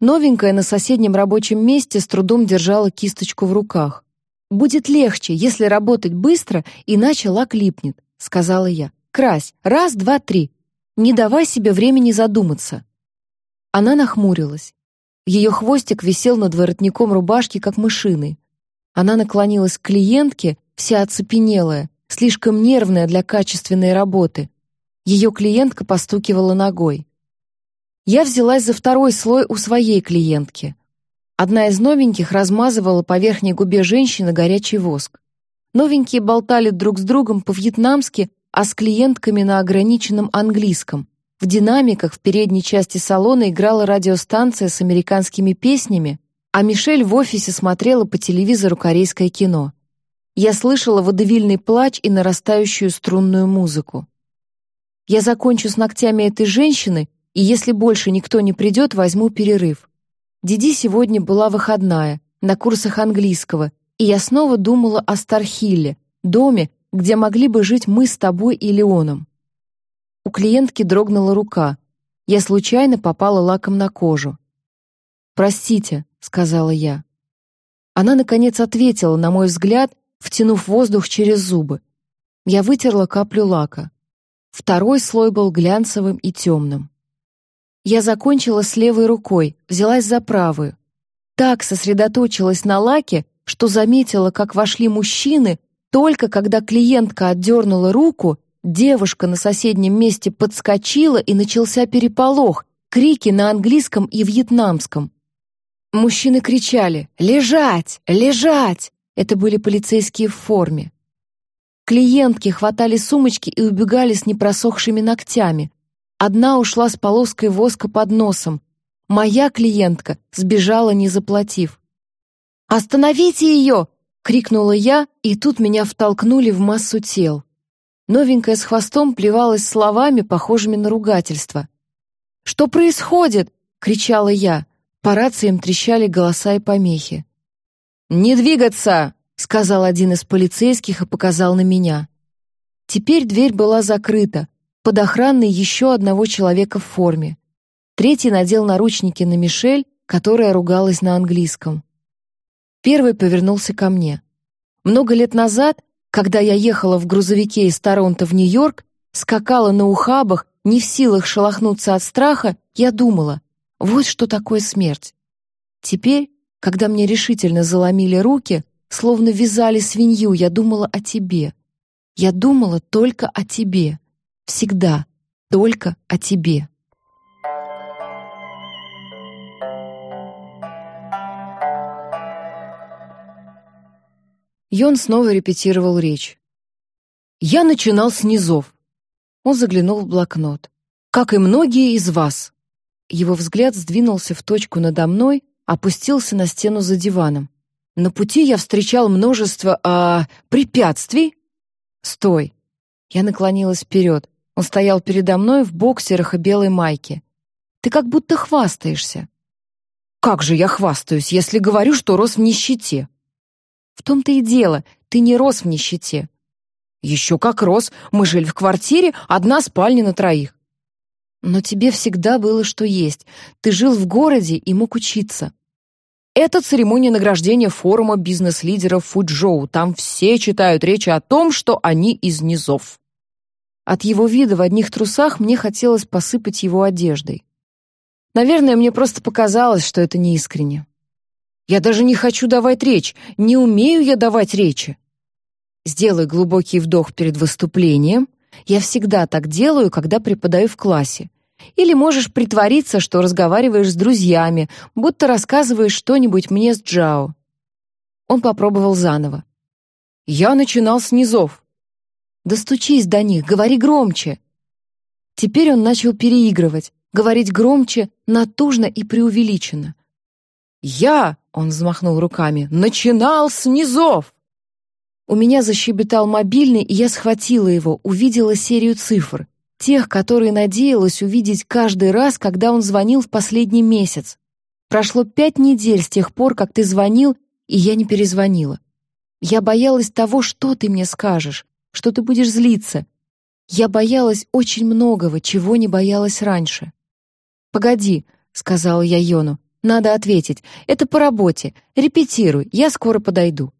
Новенькая на соседнем рабочем месте с трудом держала кисточку в руках. «Будет легче, если работать быстро, иначе лак липнет», — сказала я. «Крась, раз, два, три. Не давай себе времени задуматься». Она нахмурилась. Ее хвостик висел над воротником рубашки, как мышиный. Она наклонилась к клиентке вся оцепенелая, слишком нервная для качественной работы. Ее клиентка постукивала ногой. Я взялась за второй слой у своей клиентки. Одна из новеньких размазывала по верхней губе женщины горячий воск. Новенькие болтали друг с другом по-вьетнамски, а с клиентками на ограниченном английском. В динамиках в передней части салона играла радиостанция с американскими песнями, а Мишель в офисе смотрела по телевизору корейское кино. Я слышала водевильный плач и нарастающую струнную музыку. Я закончу с ногтями этой женщины, и если больше никто не придет, возьму перерыв. Диди сегодня была выходная, на курсах английского, и я снова думала о Стархилле, доме, где могли бы жить мы с тобой и Леоном. У клиентки дрогнула рука. Я случайно попала лаком на кожу. «Простите», — сказала я. Она, наконец, ответила, на мой взгляд, втянув воздух через зубы. Я вытерла каплю лака. второй слой был глянцевым и темным. Я закончила с левой рукой, взялась за правую. Так сосредоточилась на лаке, что заметила, как вошли мужчины, только когда клиентка отдернула руку, девушка на соседнем месте подскочила и начался переполох, крики на английском и вьетнамском. Мужчины кричали «Лежать! Лежать!» Это были полицейские в форме. Клиентки хватали сумочки и убегали с непросохшими ногтями. Одна ушла с полоской воска под носом. Моя клиентка сбежала, не заплатив. «Остановите ее!» — крикнула я, и тут меня втолкнули в массу тел. Новенькая с хвостом плевалась словами, похожими на ругательство. «Что происходит?» — кричала я. По рациям трещали голоса и помехи. «Не двигаться!» — сказал один из полицейских и показал на меня. Теперь дверь была закрыта, под охраной еще одного человека в форме. Третий надел наручники на Мишель, которая ругалась на английском. Первый повернулся ко мне. Много лет назад, когда я ехала в грузовике из Торонто в Нью-Йорк, скакала на ухабах, не в силах шелохнуться от страха, я думала, вот что такое смерть. Теперь, когда мне решительно заломили руки, словно вязали свинью, я думала о тебе. Я думала только о тебе. Всегда только о тебе. Йон снова репетировал речь. «Я начинал с низов». Он заглянул в блокнот. «Как и многие из вас». Его взгляд сдвинулся в точку надо мной, опустился на стену за диваном. На пути я встречал множество а, препятствий. Стой. Я наклонилась вперед. Он стоял передо мной в боксерах и белой майке. Ты как будто хвастаешься. Как же я хвастаюсь, если говорю, что рос в нищете? В том-то и дело, ты не рос в нищете. Еще как рос, мы жили в квартире, одна спальня на троих. Но тебе всегда было что есть. Ты жил в городе и мог учиться. Это церемония награждения форума бизнес-лидеров Фуджоу. Там все читают речи о том, что они из низов. От его вида в одних трусах мне хотелось посыпать его одеждой. Наверное, мне просто показалось, что это неискренне. Я даже не хочу давать речь, не умею я давать речи. Сделай глубокий вдох перед выступлением. Я всегда так делаю, когда преподаю в классе. Или можешь притвориться, что разговариваешь с друзьями, будто рассказываешь что-нибудь мне с Джао. Он попробовал заново. Я начинал с низов. Достучись до них, говори громче. Теперь он начал переигрывать, говорить громче, натужно и преувеличенно. «Я», — он взмахнул руками, — «начинал с низов!» У меня защебетал мобильный, и я схватила его, увидела серию цифр, тех, которые надеялась увидеть каждый раз, когда он звонил в последний месяц. Прошло пять недель с тех пор, как ты звонил, и я не перезвонила. Я боялась того, что ты мне скажешь, что ты будешь злиться. Я боялась очень многого, чего не боялась раньше. «Погоди», — сказала я Йону, надо ответить. Это по работе. Репетируй, я скоро подойду.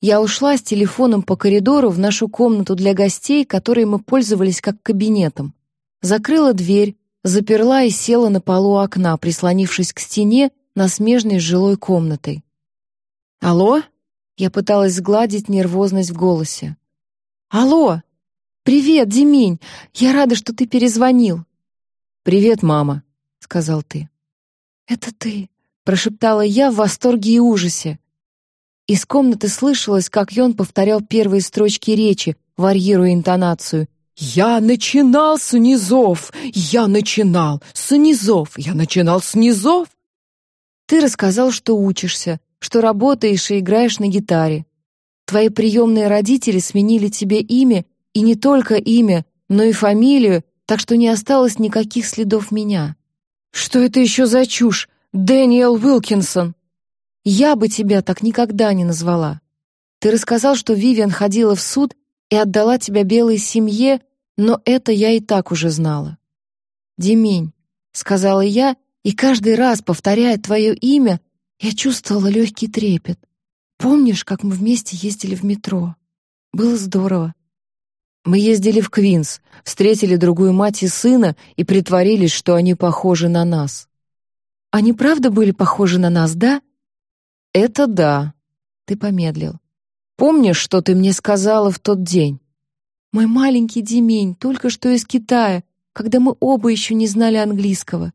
Я ушла с телефоном по коридору в нашу комнату для гостей, которой мы пользовались как кабинетом. Закрыла дверь, заперла и села на полу окна, прислонившись к стене на смежной с жилой комнатой. «Алло?» Я пыталась сгладить нервозность в голосе. «Алло! Привет, Демень! Я рада, что ты перезвонил!» «Привет, мама», — сказал ты. «Это ты!» — прошептала я в восторге и ужасе. Из комнаты слышалось, как Йон повторял первые строчки речи, варьируя интонацию. «Я начинал с низов! Я начинал с низов! Я начинал с низов!» Ты рассказал, что учишься, что работаешь и играешь на гитаре. Твои приемные родители сменили тебе имя, и не только имя, но и фамилию, так что не осталось никаких следов меня. «Что это еще за чушь? Дэниел Уилкинсон!» «Я бы тебя так никогда не назвала. Ты рассказал, что Вивиан ходила в суд и отдала тебя белой семье, но это я и так уже знала». «Демень», — сказала я, и каждый раз, повторяя твое имя, я чувствовала легкий трепет. Помнишь, как мы вместе ездили в метро? Было здорово. Мы ездили в Квинс, встретили другую мать и сына и притворились, что они похожи на нас. Они правда были похожи на нас, да? Это да. Ты помедлил. Помнишь, что ты мне сказала в тот день? Мой маленький Демень, только что из Китая, когда мы оба еще не знали английского.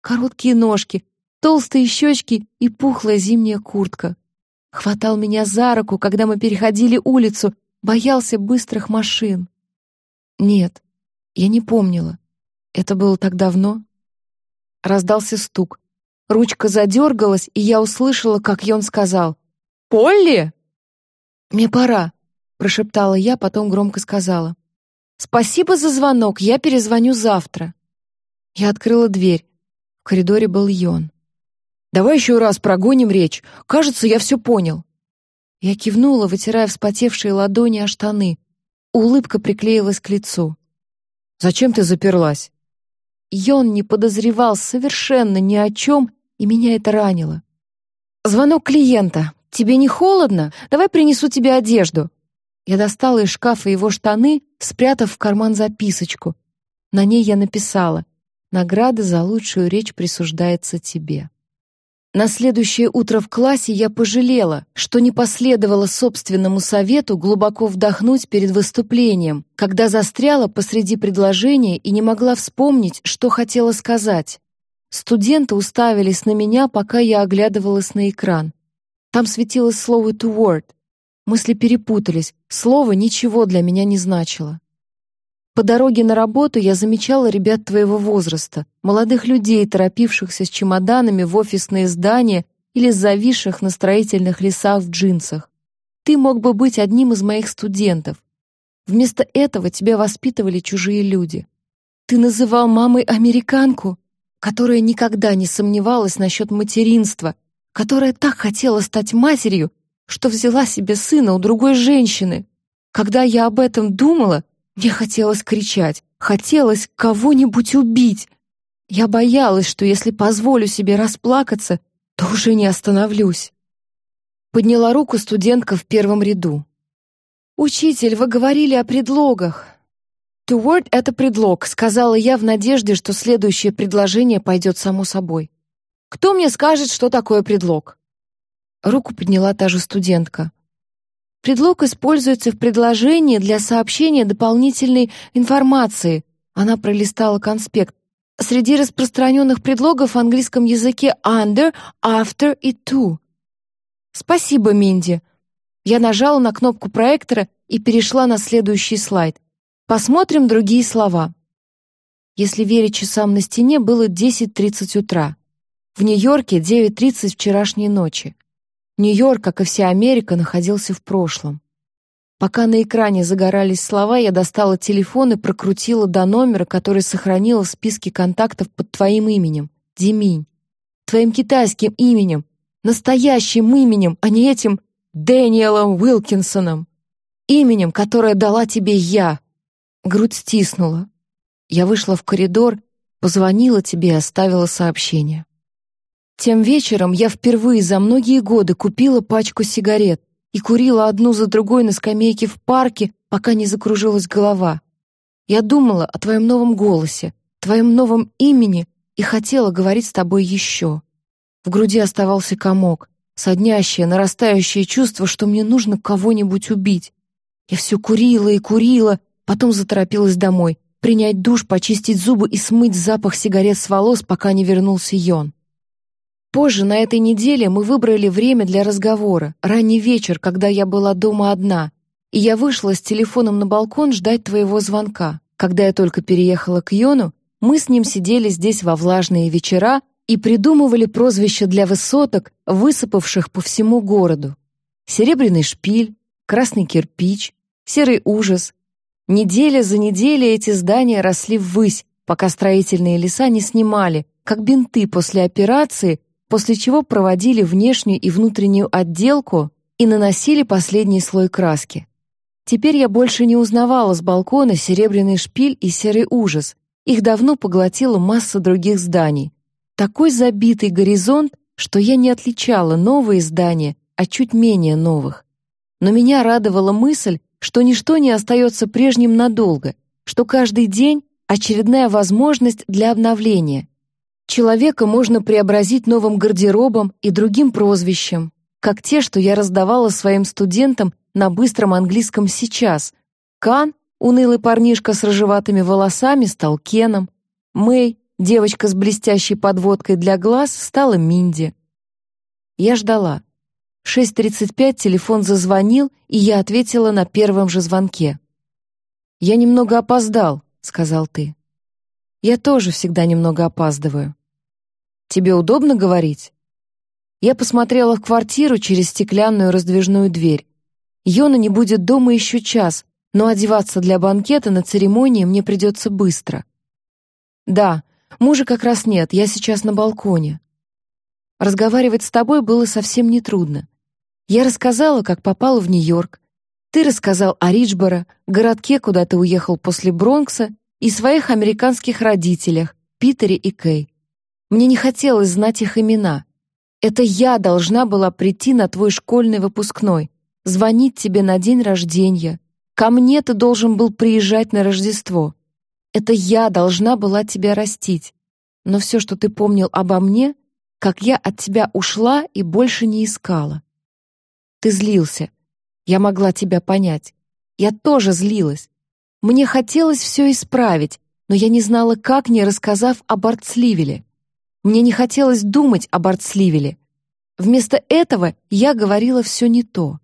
Короткие ножки, толстые щечки и пухлая зимняя куртка. Хватал меня за руку, когда мы переходили улицу, боялся быстрых машин. Нет, я не помнила. Это было так давно. Раздался стук. Ручка задергалась, и я услышала, как Йон сказал «Полли!» «Мне пора», — прошептала я, потом громко сказала. «Спасибо за звонок, я перезвоню завтра». Я открыла дверь. В коридоре был Йон. «Давай еще раз прогоним речь. Кажется, я все понял». Я кивнула, вытирая вспотевшие ладони о штаны. Улыбка приклеилась к лицу. «Зачем ты заперлась?» Йон не подозревал совершенно ни о чем, и меня это ранило. «Звонок клиента. Тебе не холодно? Давай принесу тебе одежду». Я достала из шкафа его штаны, спрятав в карман записочку. На ней я написала «Награда за лучшую речь присуждается тебе». На следующее утро в классе я пожалела, что не последовала собственному совету глубоко вдохнуть перед выступлением, когда застряла посреди предложения и не могла вспомнить, что хотела сказать. Студенты уставились на меня, пока я оглядывалась на экран. Там светилось слово «toward». Мысли перепутались, слово ничего для меня не значило. По дороге на работу я замечала ребят твоего возраста, молодых людей, торопившихся с чемоданами в офисные здания или зависших на строительных лесах в джинсах. Ты мог бы быть одним из моих студентов. Вместо этого тебя воспитывали чужие люди. Ты называл мамой американку, которая никогда не сомневалась насчет материнства, которая так хотела стать матерью, что взяла себе сына у другой женщины. Когда я об этом думала, мне хотелось кричать, хотелось кого-нибудь убить. Я боялась, что если позволю себе расплакаться, то уже не остановлюсь. Подняла руку студентка в первом ряду. «Учитель, вы говорили о предлогах». «To word» — это предлог, сказала я в надежде, что следующее предложение пойдет само собой. «Кто мне скажет, что такое предлог?» Руку подняла та же студентка. Предлог используется в предложении для сообщения дополнительной информации. Она пролистала конспект. Среди распространенных предлогов в английском языке under, after и to. Спасибо, Минди. Я нажала на кнопку проектора и перешла на следующий слайд. Посмотрим другие слова. Если верить часам на стене, было 10.30 утра. В Нью-Йорке 9.30 вчерашней ночи. Нью-Йорк, как и вся Америка, находился в прошлом. Пока на экране загорались слова, я достала телефон и прокрутила до номера, который сохранила в списке контактов под твоим именем, Деминь. Твоим китайским именем, настоящим именем, а не этим Дэниелом Уилкинсоном. Именем, которое дала тебе я. Грудь стиснула. Я вышла в коридор, позвонила тебе и оставила сообщение. Тем вечером я впервые за многие годы купила пачку сигарет и курила одну за другой на скамейке в парке, пока не закружилась голова. Я думала о твоем новом голосе, твоем новом имени и хотела говорить с тобой еще. В груди оставался комок, соднящее, нарастающее чувство, что мне нужно кого-нибудь убить. Я все курила и курила, потом заторопилась домой, принять душ, почистить зубы и смыть запах сигарет с волос, пока не вернулся Йон. Позже на этой неделе мы выбрали время для разговора, ранний вечер, когда я была дома одна, и я вышла с телефоном на балкон ждать твоего звонка. Когда я только переехала к Йону, мы с ним сидели здесь во влажные вечера и придумывали прозвища для высоток, высыпавших по всему городу. Серебряный шпиль, красный кирпич, серый ужас. Неделя за неделей эти здания росли ввысь, пока строительные леса не снимали, как бинты после операции, после чего проводили внешнюю и внутреннюю отделку и наносили последний слой краски. Теперь я больше не узнавала с балкона серебряный шпиль и серый ужас. Их давно поглотила масса других зданий. Такой забитый горизонт, что я не отличала новые здания от чуть менее новых. Но меня радовала мысль, что ничто не остается прежним надолго, что каждый день — очередная возможность для обновления. Человека можно преобразить новым гардеробом и другим прозвищем, как те, что я раздавала своим студентам на быстром английском сейчас. Кан, унылый парнишка с рыжеватыми волосами, стал Кеном. Мэй, девочка с блестящей подводкой для глаз, стала Минди. Я ждала. 6.35 телефон зазвонил, и я ответила на первом же звонке. «Я немного опоздал», — сказал ты. «Я тоже всегда немного опаздываю». «Тебе удобно говорить?» Я посмотрела в квартиру через стеклянную раздвижную дверь. Йона не будет дома еще час, но одеваться для банкета на церемонии мне придется быстро. Да, мужа как раз нет, я сейчас на балконе. Разговаривать с тобой было совсем нетрудно. Я рассказала, как попала в Нью-Йорк. Ты рассказал о Риджборо, городке, куда ты уехал после Бронкса, и своих американских родителях, Питере и Кей. Мне не хотелось знать их имена. Это я должна была прийти на твой школьный выпускной, звонить тебе на день рождения. Ко мне ты должен был приезжать на Рождество. Это я должна была тебя растить. Но все, что ты помнил обо мне, как я от тебя ушла и больше не искала. Ты злился. Я могла тебя понять. Я тоже злилась. Мне хотелось все исправить, но я не знала, как, не рассказав об Артсливеле. Мне не хотелось думать об Артсливеле. Вместо этого я говорила все не то.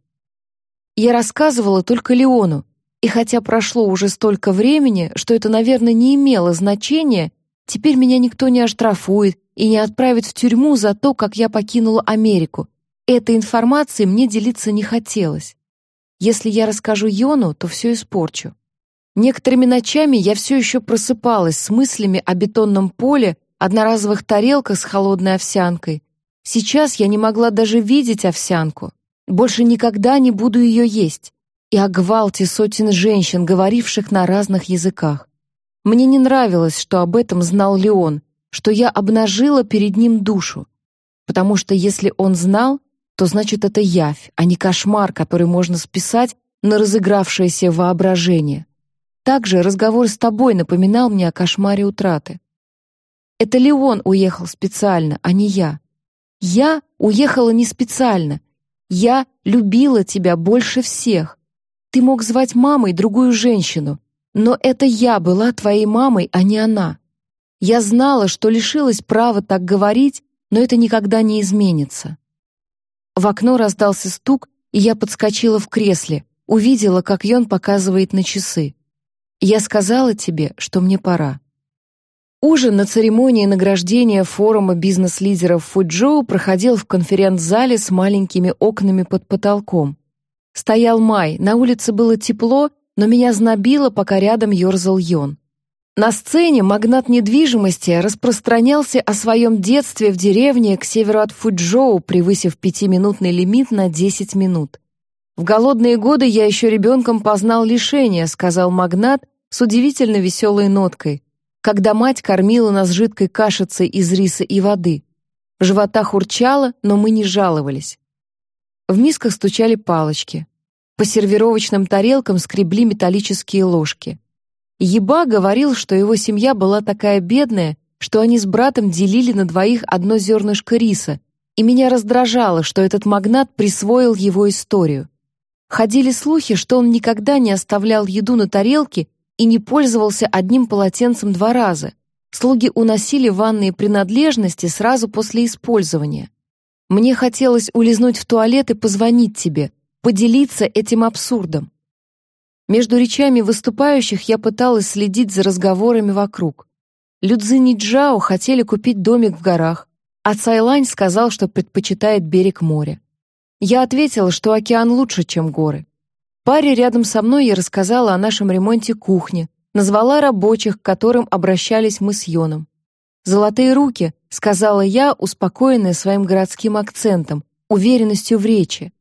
Я рассказывала только Леону, и хотя прошло уже столько времени, что это, наверное, не имело значения, теперь меня никто не оштрафует и не отправит в тюрьму за то, как я покинула Америку. Этой информацией мне делиться не хотелось. Если я расскажу Йону, то все испорчу. Некоторыми ночами я все еще просыпалась с мыслями о бетонном поле одноразовых тарелках с холодной овсянкой. Сейчас я не могла даже видеть овсянку. Больше никогда не буду ее есть. И о гвалте сотен женщин, говоривших на разных языках. Мне не нравилось, что об этом знал Леон, что я обнажила перед ним душу. Потому что если он знал, то значит это явь, а не кошмар, который можно списать на разыгравшееся воображение. Также разговор с тобой напоминал мне о кошмаре утраты. Это Леон уехал специально, а не я. Я уехала не специально. Я любила тебя больше всех. Ты мог звать мамой другую женщину, но это я была твоей мамой, а не она. Я знала, что лишилась права так говорить, но это никогда не изменится. В окно раздался стук, и я подскочила в кресле, увидела, как Йон показывает на часы. Я сказала тебе, что мне пора. Ужин на церемонии награждения форума бизнес-лидеров Фуджоу проходил в конференц-зале с маленькими окнами под потолком. Стоял май, на улице было тепло, но меня знобило, пока рядом ерзал Йон. На сцене магнат недвижимости распространялся о своем детстве в деревне к северу от Фуджоу, превысив пятиминутный лимит на 10 минут. «В голодные годы я еще ребенком познал лишение», — сказал магнат с удивительно веселой ноткой — когда мать кормила нас жидкой кашицей из риса и воды. В животах урчало, но мы не жаловались. В мисках стучали палочки. По сервировочным тарелкам скребли металлические ложки. Еба говорил, что его семья была такая бедная, что они с братом делили на двоих одно зернышко риса, и меня раздражало, что этот магнат присвоил его историю. Ходили слухи, что он никогда не оставлял еду на тарелке и не пользовался одним полотенцем два раза. Слуги уносили ванные принадлежности сразу после использования. Мне хотелось улизнуть в туалет и позвонить тебе, поделиться этим абсурдом. Между речами выступающих я пыталась следить за разговорами вокруг. Людзинь и Джао хотели купить домик в горах, а Цайлань сказал, что предпочитает берег моря. Я ответила, что океан лучше, чем горы. Паре рядом со мной я рассказала о нашем ремонте кухни, назвала рабочих, к которым обращались мы с Йоном. «Золотые руки», — сказала я, успокоенная своим городским акцентом, уверенностью в речи.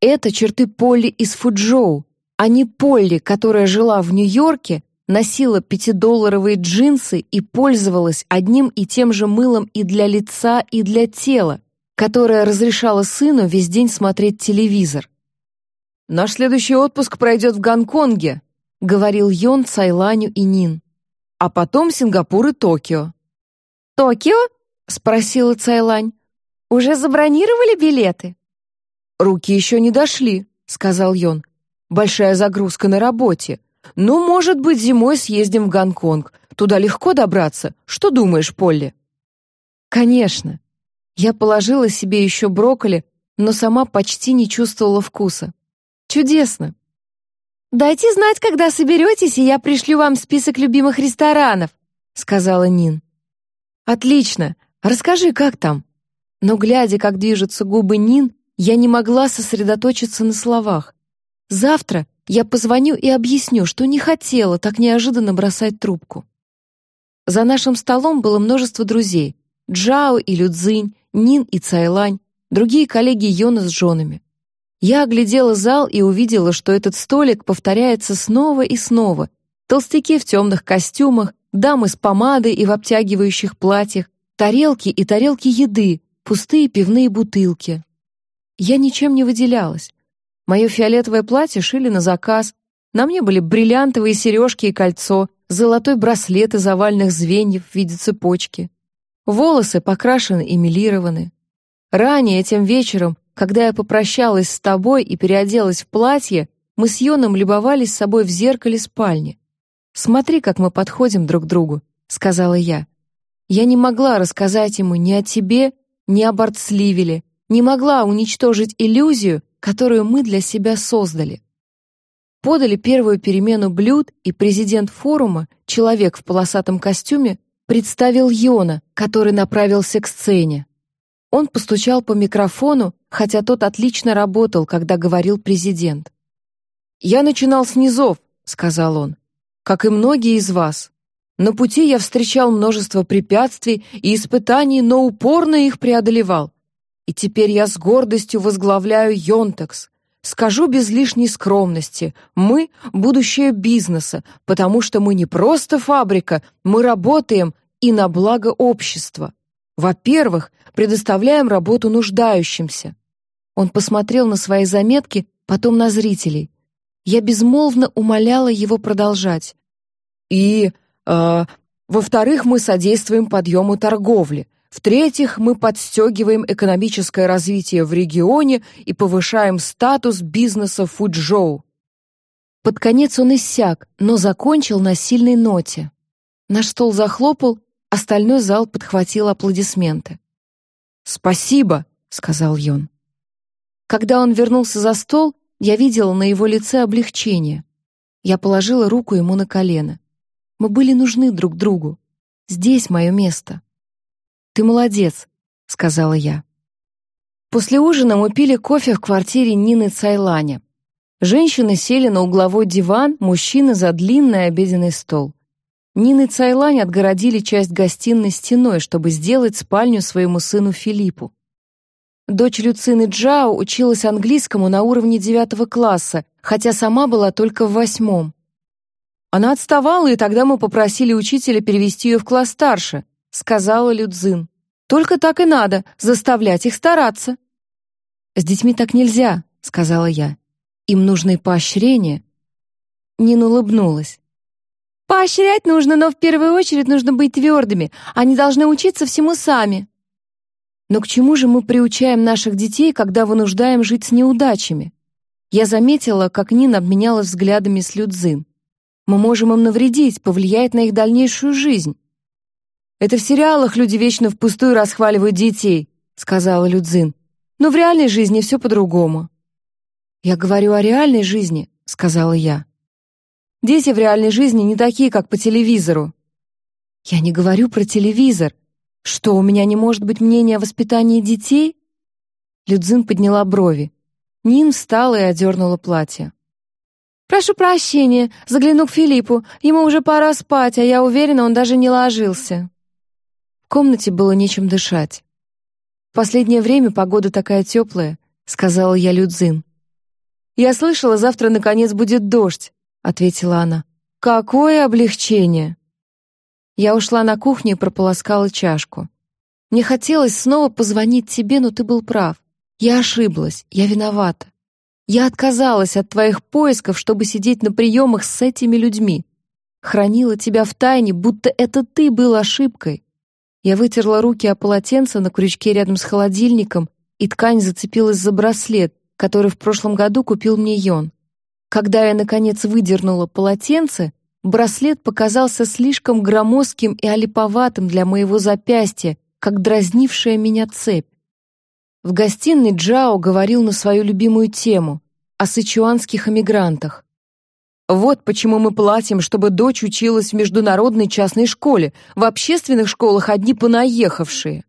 «Это черты Полли из Фуджоу, а не Полли, которая жила в Нью-Йорке, носила пятидолларовые джинсы и пользовалась одним и тем же мылом и для лица, и для тела, которая разрешала сыну весь день смотреть телевизор. Наш следующий отпуск пройдет в Гонконге», — говорил Йон Цайланю и Нин. «А потом Сингапур и Токио». «Токио?» — спросила Цайлань. «Уже забронировали билеты?» «Руки еще не дошли», — сказал Йон. «Большая загрузка на работе. Ну, может быть, зимой съездим в Гонконг. Туда легко добраться. Что думаешь, Полли?» «Конечно». Я положила себе еще брокколи, но сама почти не чувствовала вкуса. Чудесно. «Дайте знать, когда соберетесь, и я пришлю вам список любимых ресторанов», — сказала Нин. «Отлично. Расскажи, как там?» Но, глядя, как движутся губы Нин, я не могла сосредоточиться на словах. «Завтра я позвоню и объясню, что не хотела так неожиданно бросать трубку». За нашим столом было множество друзей. Джао и Людзинь, Нин и Цайлань, другие коллеги Йона с женами. Я оглядела зал и увидела, что этот столик повторяется снова и снова. Толстяки в темных костюмах, дамы с помадой и в обтягивающих платьях, тарелки и тарелки еды, пустые пивные бутылки. Я ничем не выделялась. Мое фиолетовое платье шили на заказ, на мне были бриллиантовые сережки и кольцо, золотой браслет из овальных звеньев в виде цепочки. Волосы покрашены и милированы. Ранее этим вечером, когда я попрощалась с тобой и переоделась в платье, мы с Йоном любовались собой в зеркале спальни. «Смотри, как мы подходим друг к другу», — сказала я. Я не могла рассказать ему ни о тебе, ни о Бартсливеле, не могла уничтожить иллюзию, которую мы для себя создали. Подали первую перемену блюд, и президент форума, человек в полосатом костюме, представил Йона, который направился к сцене. Он постучал по микрофону, хотя тот отлично работал, когда говорил президент. «Я начинал с низов», — сказал он, — «как и многие из вас. На пути я встречал множество препятствий и испытаний, но упорно их преодолевал. И теперь я с гордостью возглавляю Йонтекс. Скажу без лишней скромности, мы — будущее бизнеса, потому что мы не просто фабрика, мы работаем и на благо общества. Во-первых, предоставляем работу нуждающимся. Он посмотрел на свои заметки, потом на зрителей. Я безмолвно умоляла его продолжать. И, э, во-вторых, мы содействуем подъему торговли. В-третьих, мы подстегиваем экономическое развитие в регионе и повышаем статус бизнеса Фуджоу. Под конец он иссяк, но закончил на сильной ноте. Наш стол захлопал, Остальной зал подхватил аплодисменты. «Спасибо», — сказал Йон. Когда он вернулся за стол, я видела на его лице облегчение. Я положила руку ему на колено. Мы были нужны друг другу. Здесь мое место. «Ты молодец», — сказала я. После ужина мы пили кофе в квартире Нины Цайланя. Женщины сели на угловой диван, мужчины за длинный обеденный стол. Нин и Цайлань отгородили часть гостиной стеной, чтобы сделать спальню своему сыну Филиппу. Дочь Люцины Джао училась английскому на уровне девятого класса, хотя сама была только в восьмом. Она отставала, и тогда мы попросили учителя перевести ее в класс старше, сказала Людзин. Только так и надо, заставлять их стараться. С детьми так нельзя, сказала я. Им нужны поощрения. Нина улыбнулась. Поощрять нужно, но в первую очередь нужно быть твердыми. Они должны учиться всему сами. Но к чему же мы приучаем наших детей, когда вынуждаем жить с неудачами? Я заметила, как Нина обменялась взглядами с Людзин. Мы можем им навредить, повлиять на их дальнейшую жизнь. Это в сериалах люди вечно впустую расхваливают детей, сказала Людзин. Но в реальной жизни все по-другому. Я говорю о реальной жизни, сказала я. Дети в реальной жизни не такие, как по телевизору. Я не говорю про телевизор. Что, у меня не может быть мнения о воспитании детей? Людзин подняла брови. Нин встала и одернула платье. «Прошу прощения, загляну к Филиппу. Ему уже пора спать, а я уверена, он даже не ложился». В комнате было нечем дышать. «В последнее время погода такая теплая», — сказала я Людзин. «Я слышала, завтра наконец будет дождь ответила она. Какое облегчение. Я ушла на кухню и прополоскала чашку. Мне хотелось снова позвонить тебе, но ты был прав. Я ошиблась, я виновата. Я отказалась от твоих поисков, чтобы сидеть на приемах с этими людьми. Хранила тебя в тайне, будто это ты был ошибкой. Я вытерла руки о полотенце на крючке рядом с холодильником, и ткань зацепилась за браслет, который в прошлом году купил мне Йон. Когда я, наконец, выдернула полотенце, браслет показался слишком громоздким и олиповатым для моего запястья, как дразнившая меня цепь. В гостиной Джао говорил на свою любимую тему — о сычуанских эмигрантах. Вот почему мы платим, чтобы дочь училась в международной частной школе. В общественных школах одни понаехавшие.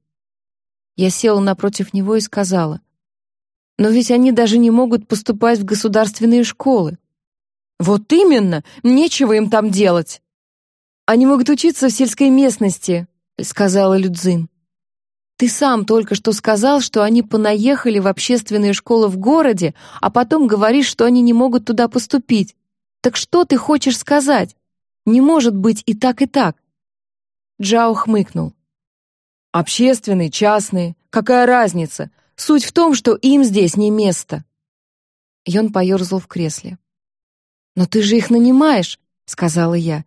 Я села напротив него и сказала, «Но ведь они даже не могут поступать в государственные школы». «Вот именно! Нечего им там делать!» «Они могут учиться в сельской местности», — сказала Людзин. Ты сам только что сказал, что они понаехали в общественные школы в городе, а потом говоришь, что они не могут туда поступить. Так что ты хочешь сказать? Не может быть и так, и так. Джао хмыкнул. Общественные, частные, какая разница? Суть в том, что им здесь не место. Йон поерзал в кресле. «Но ты же их нанимаешь», — сказала я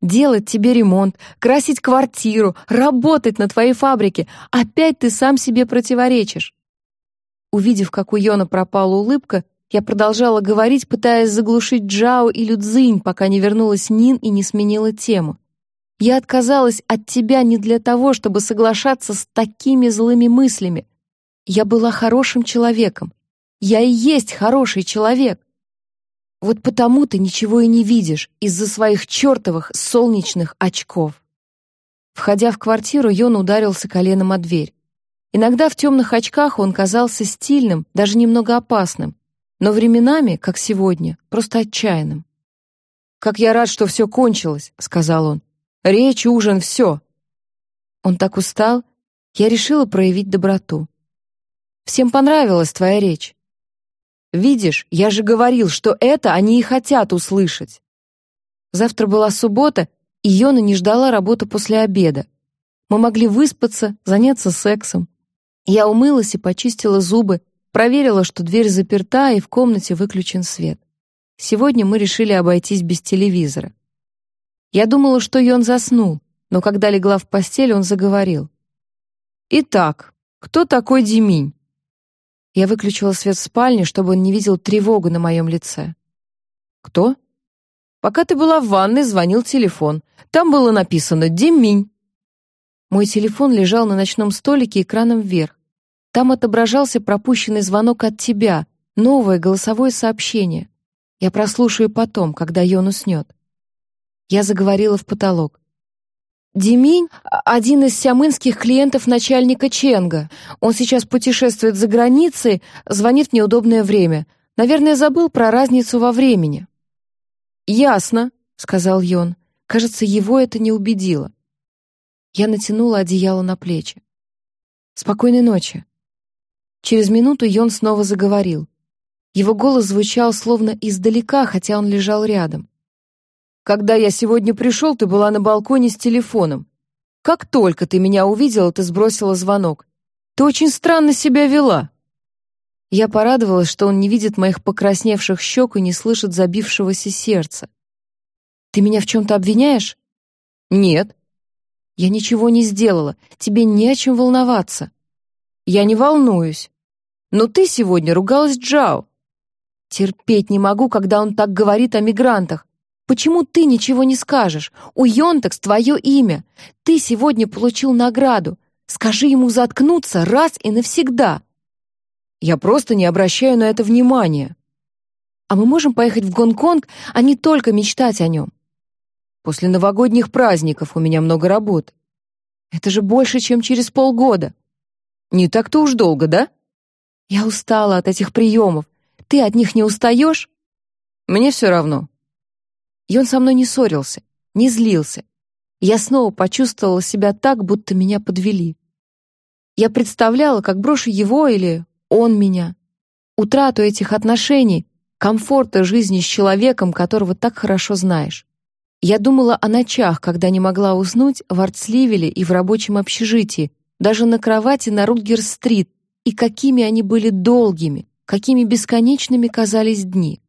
делать тебе ремонт, красить квартиру, работать на твоей фабрике. Опять ты сам себе противоречишь. Увидев, как у Йона пропала улыбка, я продолжала говорить, пытаясь заглушить Джао и Людзинь, пока не вернулась Нин и не сменила тему. Я отказалась от тебя не для того, чтобы соглашаться с такими злыми мыслями. Я была хорошим человеком. Я и есть хороший человек. Вот потому ты ничего и не видишь из-за своих чертовых солнечных очков. Входя в квартиру, Йон ударился коленом о дверь. Иногда в темных очках он казался стильным, даже немного опасным, но временами, как сегодня, просто отчаянным. «Как я рад, что все кончилось», — сказал он. «Речь, ужин, все». Он так устал, я решила проявить доброту. «Всем понравилась твоя речь. Видишь, я же говорил, что это они и хотят услышать. Завтра была суббота, и Йона не ждала работы после обеда. Мы могли выспаться, заняться сексом. Я умылась и почистила зубы, проверила, что дверь заперта и в комнате выключен свет. Сегодня мы решили обойтись без телевизора. Я думала, что Йон заснул, но когда легла в постель, он заговорил. «Итак, кто такой Деминь?» Я выключила свет в спальне, чтобы он не видел тревогу на моем лице. «Кто?» «Пока ты была в ванной, звонил телефон. Там было написано «Деминь». Мой телефон лежал на ночном столике экраном вверх. Там отображался пропущенный звонок от тебя, новое голосовое сообщение. Я прослушаю потом, когда Йон уснет. Я заговорила в потолок. Деминь — один из сямынских клиентов начальника Ченга. Он сейчас путешествует за границей, звонит в неудобное время. Наверное, забыл про разницу во времени». «Ясно», — сказал Йон. Кажется, его это не убедило. Я натянула одеяло на плечи. «Спокойной ночи». Через минуту Йон снова заговорил. Его голос звучал словно издалека, хотя он лежал рядом. Когда я сегодня пришел, ты была на балконе с телефоном. Как только ты меня увидела, ты сбросила звонок. Ты очень странно себя вела». Я порадовалась, что он не видит моих покрасневших щек и не слышит забившегося сердца. «Ты меня в чем-то обвиняешь?» «Нет». «Я ничего не сделала. Тебе не о чем волноваться». «Я не волнуюсь. Но ты сегодня ругалась Джао». «Терпеть не могу, когда он так говорит о мигрантах. Почему ты ничего не скажешь? У Йонтекс твое имя. Ты сегодня получил награду. Скажи ему заткнуться раз и навсегда. Я просто не обращаю на это внимания. А мы можем поехать в Гонконг, а не только мечтать о нем. После новогодних праздников у меня много работы. Это же больше, чем через полгода. Не так-то уж долго, да? Я устала от этих приемов. Ты от них не устаешь? Мне все равно. И он со мной не ссорился, не злился. Я снова почувствовала себя так, будто меня подвели. Я представляла, как брошу его или он меня. Утрату этих отношений, комфорта жизни с человеком, которого так хорошо знаешь. Я думала о ночах, когда не могла уснуть в Артсливеле и в рабочем общежитии, даже на кровати на Рутгер-стрит, и какими они были долгими, какими бесконечными казались дни.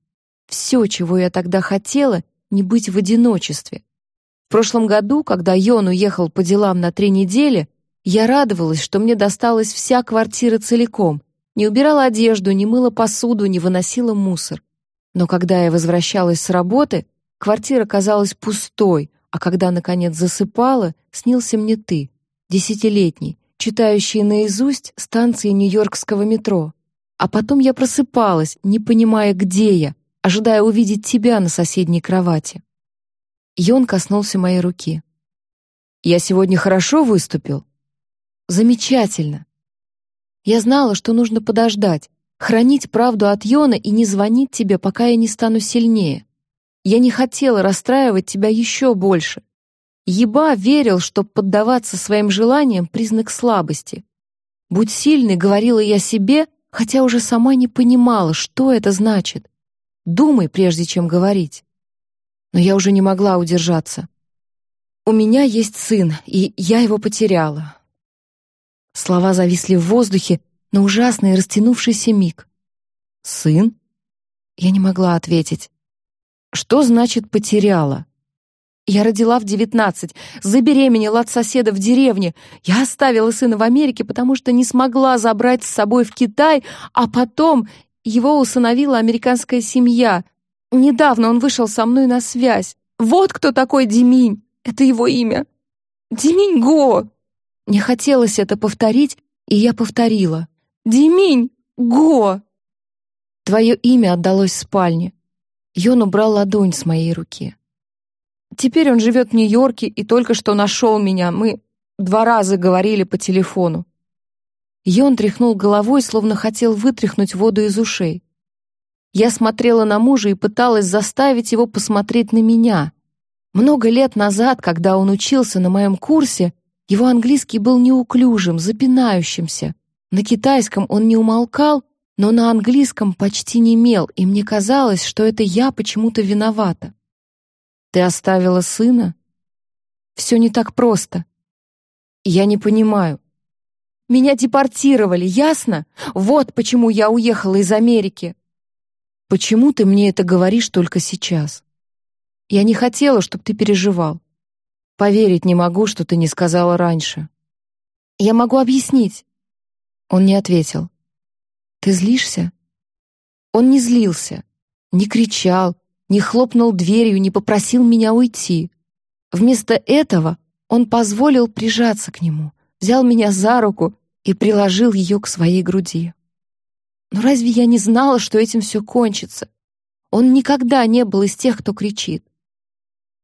Все, чего я тогда хотела, не быть в одиночестве. В прошлом году, когда Йон уехал по делам на три недели, я радовалась, что мне досталась вся квартира целиком, не убирала одежду, не мыла посуду, не выносила мусор. Но когда я возвращалась с работы, квартира казалась пустой, а когда, наконец, засыпала, снился мне ты, десятилетний, читающий наизусть станции Нью-Йоркского метро. А потом я просыпалась, не понимая, где я, ожидая увидеть тебя на соседней кровати. И он коснулся моей руки. «Я сегодня хорошо выступил?» «Замечательно!» Я знала, что нужно подождать, хранить правду от Йона и не звонить тебе, пока я не стану сильнее. Я не хотела расстраивать тебя еще больше. Еба верил, что поддаваться своим желаниям — признак слабости. «Будь сильной», — говорила я себе, хотя уже сама не понимала, что это значит. Думай, прежде чем говорить. Но я уже не могла удержаться. У меня есть сын, и я его потеряла. Слова зависли в воздухе на ужасный растянувшийся миг. «Сын?» Я не могла ответить. «Что значит «потеряла»?» Я родила в девятнадцать, забеременела от соседа в деревне. Я оставила сына в Америке, потому что не смогла забрать с собой в Китай, а потом его усыновила американская семья. Недавно он вышел со мной на связь. Вот кто такой Диминь. Это его имя. Диминь Го. Мне хотелось это повторить, и я повторила. «Диминь! Го!» Твое имя отдалось в спальне. Йон убрал ладонь с моей руки. Теперь он живет в Нью-Йорке и только что нашел меня. Мы два раза говорили по телефону. Йон тряхнул головой, словно хотел вытряхнуть воду из ушей. Я смотрела на мужа и пыталась заставить его посмотреть на меня. Много лет назад, когда он учился на моем курсе, его английский был неуклюжим, запинающимся. На китайском он не умолкал, но на английском почти не мел, и мне казалось, что это я почему-то виновата. «Ты оставила сына?» «Все не так просто». «Я не понимаю». «Меня депортировали, ясно? Вот почему я уехала из Америки». «Почему ты мне это говоришь только сейчас?» «Я не хотела, чтобы ты переживал. Поверить не могу, что ты не сказала раньше. Я могу объяснить. Он не ответил. Ты злишься? Он не злился, не кричал, не хлопнул дверью, не попросил меня уйти. Вместо этого он позволил прижаться к нему, взял меня за руку и приложил ее к своей груди. Но разве я не знала, что этим все кончится? Он никогда не был из тех, кто кричит.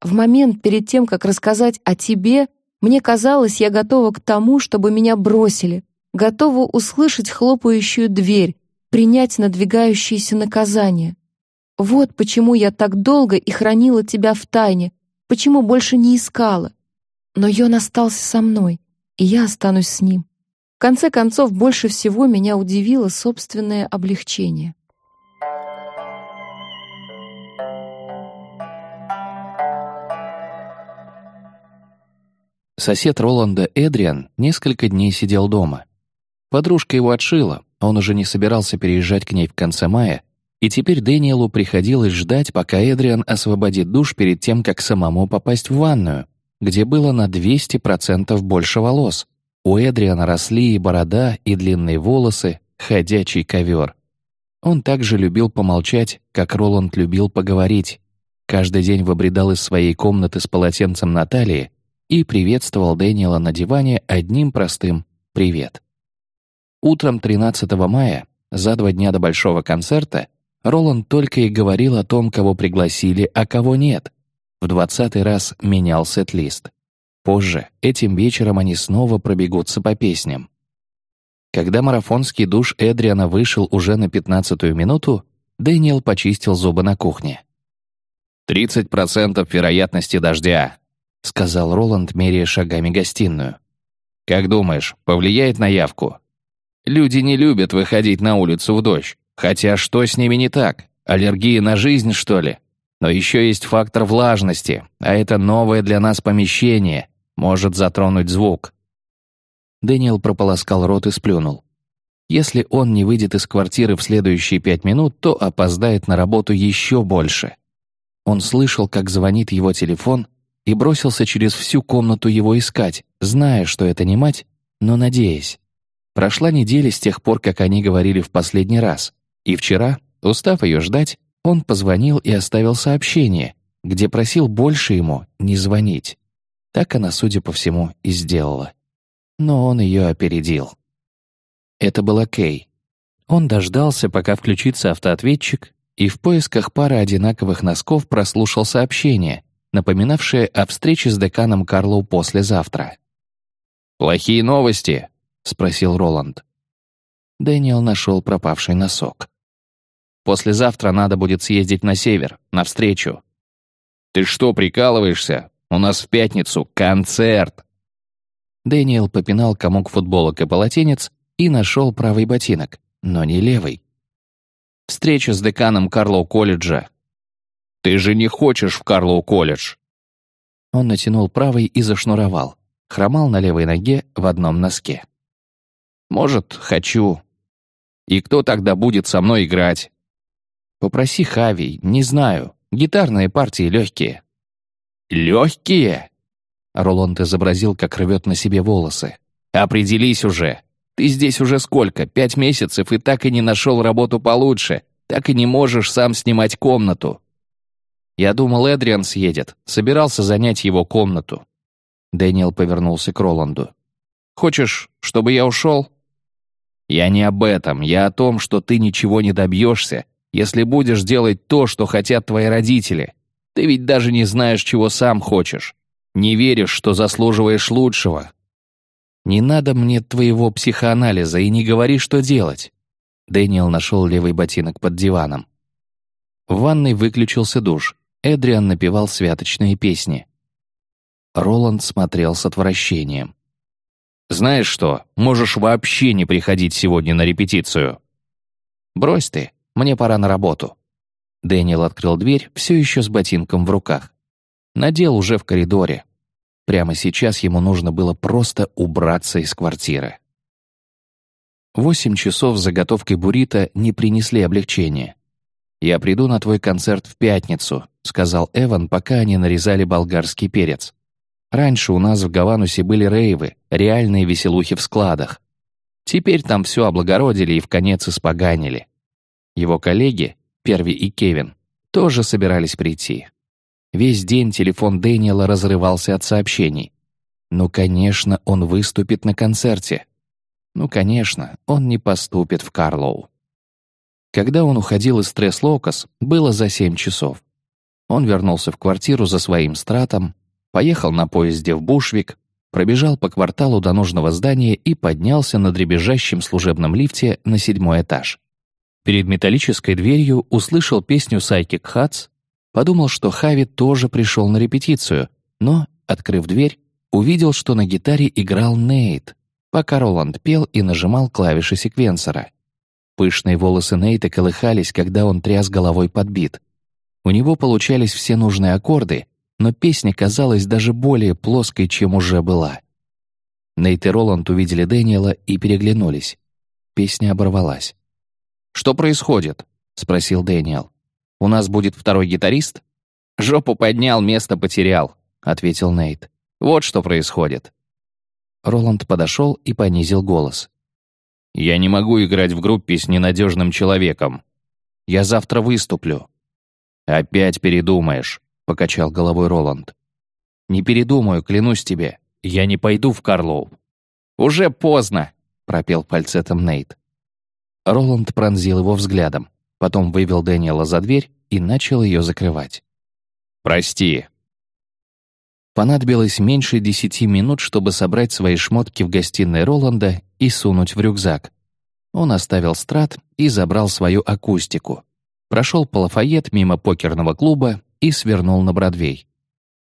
В момент перед тем, как рассказать о тебе, мне казалось, я готова к тому, чтобы меня бросили, готова услышать хлопающую дверь, принять надвигающееся наказание. Вот почему я так долго и хранила тебя в тайне, почему больше не искала. Но Йон остался со мной, и я останусь с ним. В конце концов, больше всего меня удивило собственное облегчение. Сосед Роланда Эдриан несколько дней сидел дома. Подружка его отшила, он уже не собирался переезжать к ней в конце мая, и теперь Дэниелу приходилось ждать, пока Эдриан освободит душ перед тем, как самому попасть в ванную, где было на 200% больше волос. У Эдриана росли и борода, и длинные волосы, ходячий ковер. Он также любил помолчать, как Роланд любил поговорить. Каждый день выбредал из своей комнаты с полотенцем на талии и приветствовал Дэниела на диване одним простым «привет». Утром 13 мая, за два дня до большого концерта, Роланд только и говорил о том, кого пригласили, а кого нет. В двадцатый раз менял сет-лист. Позже, этим вечером они снова пробегутся по песням. Когда марафонский душ Эдриана вышел уже на пятнадцатую минуту, Дэниел почистил зубы на кухне. «Тридцать процентов вероятности дождя», — сказал Роланд, меряя шагами гостиную. «Как думаешь, повлияет на явку?» «Люди не любят выходить на улицу в дождь. Хотя что с ними не так? Аллергия на жизнь, что ли? Но еще есть фактор влажности, а это новое для нас помещение, может затронуть звук». Дэниел прополоскал рот и сплюнул. Если он не выйдет из квартиры в следующие пять минут, то опоздает на работу еще больше. Он слышал, как звонит его телефон, и бросился через всю комнату его искать, зная, что это не мать, но надеясь. Прошла неделя с тех пор, как они говорили в последний раз, и вчера, устав ее ждать, он позвонил и оставил сообщение, где просил больше ему не звонить. Так она, судя по всему, и сделала. Но он ее опередил. Это была Кей. Он дождался, пока включится автоответчик, и в поисках пары одинаковых носков прослушал сообщение, напоминавшее о встрече с деканом Карлоу послезавтра. «Плохие новости?» — спросил Роланд. Дэниел нашел пропавший носок. «Послезавтра надо будет съездить на север, навстречу». «Ты что, прикалываешься? У нас в пятницу концерт!» Дэниел попинал комок футболок и полотенец и нашел правый ботинок, но не левый. Встреча с деканом Карлоу колледжа. «Ты же не хочешь в Карлоу колледж!» Он натянул правый и зашнуровал, хромал на левой ноге в одном носке. «Может, хочу. И кто тогда будет со мной играть?» «Попроси Хави, не знаю. Гитарные партии легкие». «Легкие?» Роланд изобразил, как рвет на себе волосы. «Определись уже. Ты здесь уже сколько? Пять месяцев и так и не нашел работу получше. Так и не можешь сам снимать комнату. Я думал, Эдриан съедет. Собирался занять его комнату. Дэниел повернулся к Роланду. «Хочешь, чтобы я ушел?» «Я не об этом. Я о том, что ты ничего не добьешься, если будешь делать то, что хотят твои родители. Ты ведь даже не знаешь, чего сам хочешь. Не веришь, что заслуживаешь лучшего. Не надо мне твоего психоанализа и не говори, что делать». Дэниел нашел левый ботинок под диваном. В ванной выключился душ. Эдриан напевал святочные песни. Роланд смотрел с отвращением. «Знаешь что, можешь вообще не приходить сегодня на репетицию». «Брось ты, мне пора на работу». Дэниел открыл дверь, все еще с ботинком в руках. Надел уже в коридоре. Прямо сейчас ему нужно было просто убраться из квартиры. Восемь часов с заготовкой буррито не принесли облегчения. «Я приду на твой концерт в пятницу», — сказал Эван, пока они нарезали болгарский перец. «Раньше у нас в Гаванусе были рейвы, реальные веселухи в складах. Теперь там все облагородили и в конец испоганили. Его коллеги, Перви и Кевин, тоже собирались прийти. Весь день телефон Дэниела разрывался от сообщений. Ну, конечно, он выступит на концерте. Ну, конечно, он не поступит в Карлоу. Когда он уходил из Стресс-Локос, было за семь часов. Он вернулся в квартиру за своим стратом, поехал на поезде в Бушвик, пробежал по кварталу до нужного здания и поднялся на дребезжащем служебном лифте на седьмой этаж. Перед металлической дверью услышал песню «Сайкик Хатс», Подумал, что Хави тоже пришел на репетицию, но, открыв дверь, увидел, что на гитаре играл Нейт, пока Роланд пел и нажимал клавиши секвенсора. Пышные волосы Нейта колыхались, когда он тряс головой под бит. У него получались все нужные аккорды, но песня казалась даже более плоской, чем уже была. Нейт и Роланд увидели Дэниела и переглянулись. Песня оборвалась. «Что происходит?» — спросил Дэниел. У нас будет второй гитарист?» «Жопу поднял, место потерял», — ответил Нейт. «Вот что происходит». Роланд подошел и понизил голос. «Я не могу играть в группе с ненадежным человеком. Я завтра выступлю». «Опять передумаешь», — покачал головой Роланд. «Не передумаю, клянусь тебе. Я не пойду в Карлоу». «Уже поздно», — пропел фальцетом Нейт. Роланд пронзил его взглядом. Потом вывел Дэниела за дверь и начал ее закрывать. «Прости». Понадобилось меньше десяти минут, чтобы собрать свои шмотки в гостиной Роланда и сунуть в рюкзак. Он оставил страт и забрал свою акустику. Прошел по Лафайет мимо покерного клуба и свернул на Бродвей.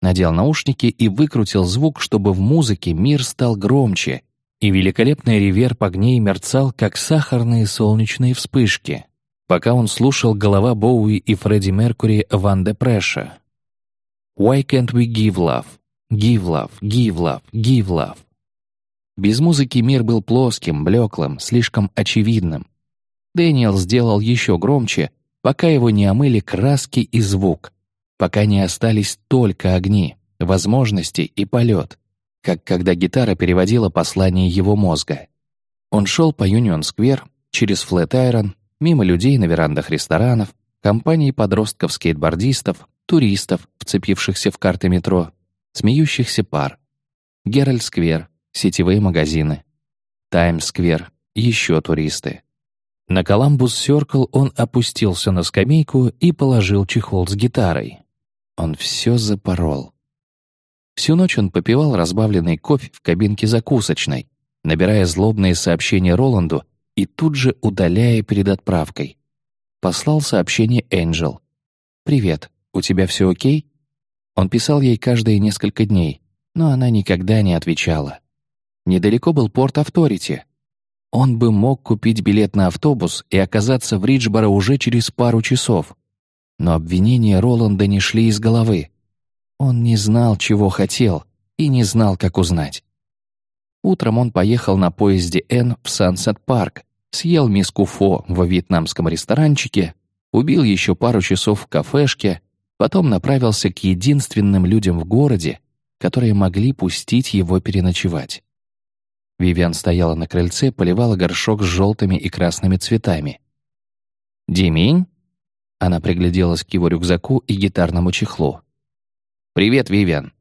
Надел наушники и выкрутил звук, чтобы в музыке мир стал громче, и великолепный реверб огней мерцал, как сахарные солнечные вспышки пока он слушал голова Боуи и Фредди Меркури «Ван де Преша». «Why can't we give love? Give love, give love, give love». Без музыки мир был плоским, блеклым, слишком очевидным. Дэниел сделал еще громче, пока его не омыли краски и звук, пока не остались только огни, возможности и полет, как когда гитара переводила послание его мозга. Он шел по Юнион-сквер, через Флэт-Айрон, мимо людей на верандах ресторанов, компаний подростков-скейтбордистов, туристов, вцепившихся в карты метро, смеющихся пар. Геральт-сквер, сетевые магазины. Таймс-сквер, еще туристы. На Коламбус-Сёркл он опустился на скамейку и положил чехол с гитарой. Он все запорол. Всю ночь он попивал разбавленный кофе в кабинке закусочной, набирая злобные сообщения Роланду и тут же удаляя перед отправкой. Послал сообщение Энджел. «Привет, у тебя все окей?» Он писал ей каждые несколько дней, но она никогда не отвечала. Недалеко был порт Авторити. Он бы мог купить билет на автобус и оказаться в Риджборо уже через пару часов. Но обвинения Роланда не шли из головы. Он не знал, чего хотел, и не знал, как узнать. Утром он поехал на поезде Н в Сансет-парк, съел миску фо во вьетнамском ресторанчике, убил еще пару часов в кафешке, потом направился к единственным людям в городе, которые могли пустить его переночевать. Вивиан стояла на крыльце, поливала горшок с желтыми и красными цветами. «Димень?» Она пригляделась к его рюкзаку и гитарному чехлу. «Привет, Вивиан!»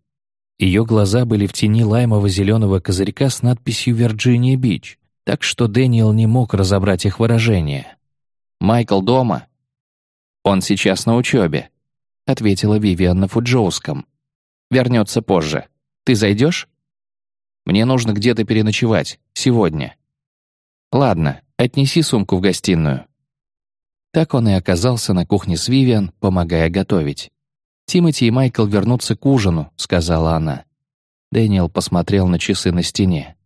Ее глаза были в тени лаймово-зеленого козырька с надписью «Вирджиния Бич», так что Дэниел не мог разобрать их выражение. «Майкл дома?» «Он сейчас на учебе», — ответила Вивиан на фуджоуском. «Вернется позже. Ты зайдешь?» «Мне нужно где-то переночевать. Сегодня». «Ладно, отнеси сумку в гостиную». Так он и оказался на кухне с Вивиан, помогая готовить. «Тимоти и Майкл вернутся к ужину», — сказала она. Дэниел посмотрел на часы на стене.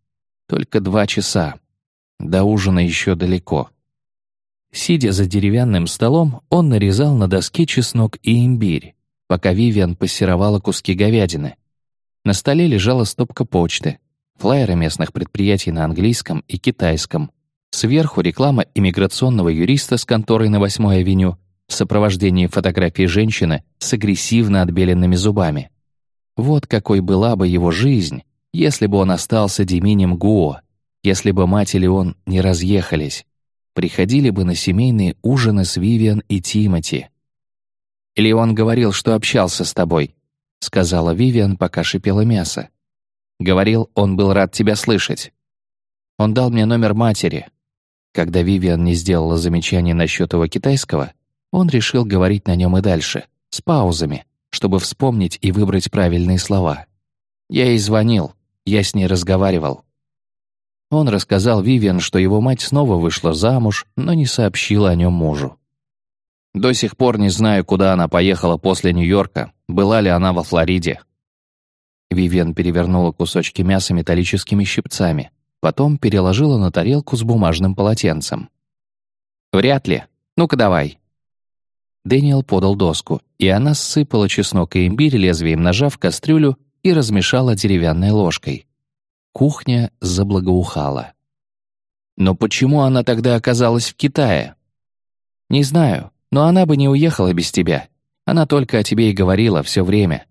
«Только два часа. До ужина еще далеко». Сидя за деревянным столом, он нарезал на доске чеснок и имбирь, пока Вивиан пассеровала куски говядины. На столе лежала стопка почты, флаеры местных предприятий на английском и китайском. Сверху реклама иммиграционного юриста с конторой на 8-й авеню в сопровождении фотографии женщины с агрессивно отбеленными зубами. Вот какой была бы его жизнь, если бы он остался Деминем Гуо, если бы мать или он не разъехались, приходили бы на семейные ужины с Вивиан и Тимати. «Или он говорил, что общался с тобой», — сказала Вивиан, пока шипело мясо. «Говорил, он был рад тебя слышать. Он дал мне номер матери». Когда Вивиан не сделала замечания насчет его китайского, он решил говорить на нем и дальше, с паузами, чтобы вспомнить и выбрать правильные слова. Я ей звонил, я с ней разговаривал. Он рассказал Вивиан, что его мать снова вышла замуж, но не сообщила о нем мужу. До сих пор не знаю, куда она поехала после Нью-Йорка, была ли она во Флориде. Вивиан перевернула кусочки мяса металлическими щипцами, потом переложила на тарелку с бумажным полотенцем. «Вряд ли. Ну-ка давай, Дэниел подал доску, и она сыпала чеснок и имбирь лезвием ножа в кастрюлю и размешала деревянной ложкой. Кухня заблагоухала. Но почему она тогда оказалась в Китае? Не знаю, но она бы не уехала без тебя. Она только о тебе и говорила все время.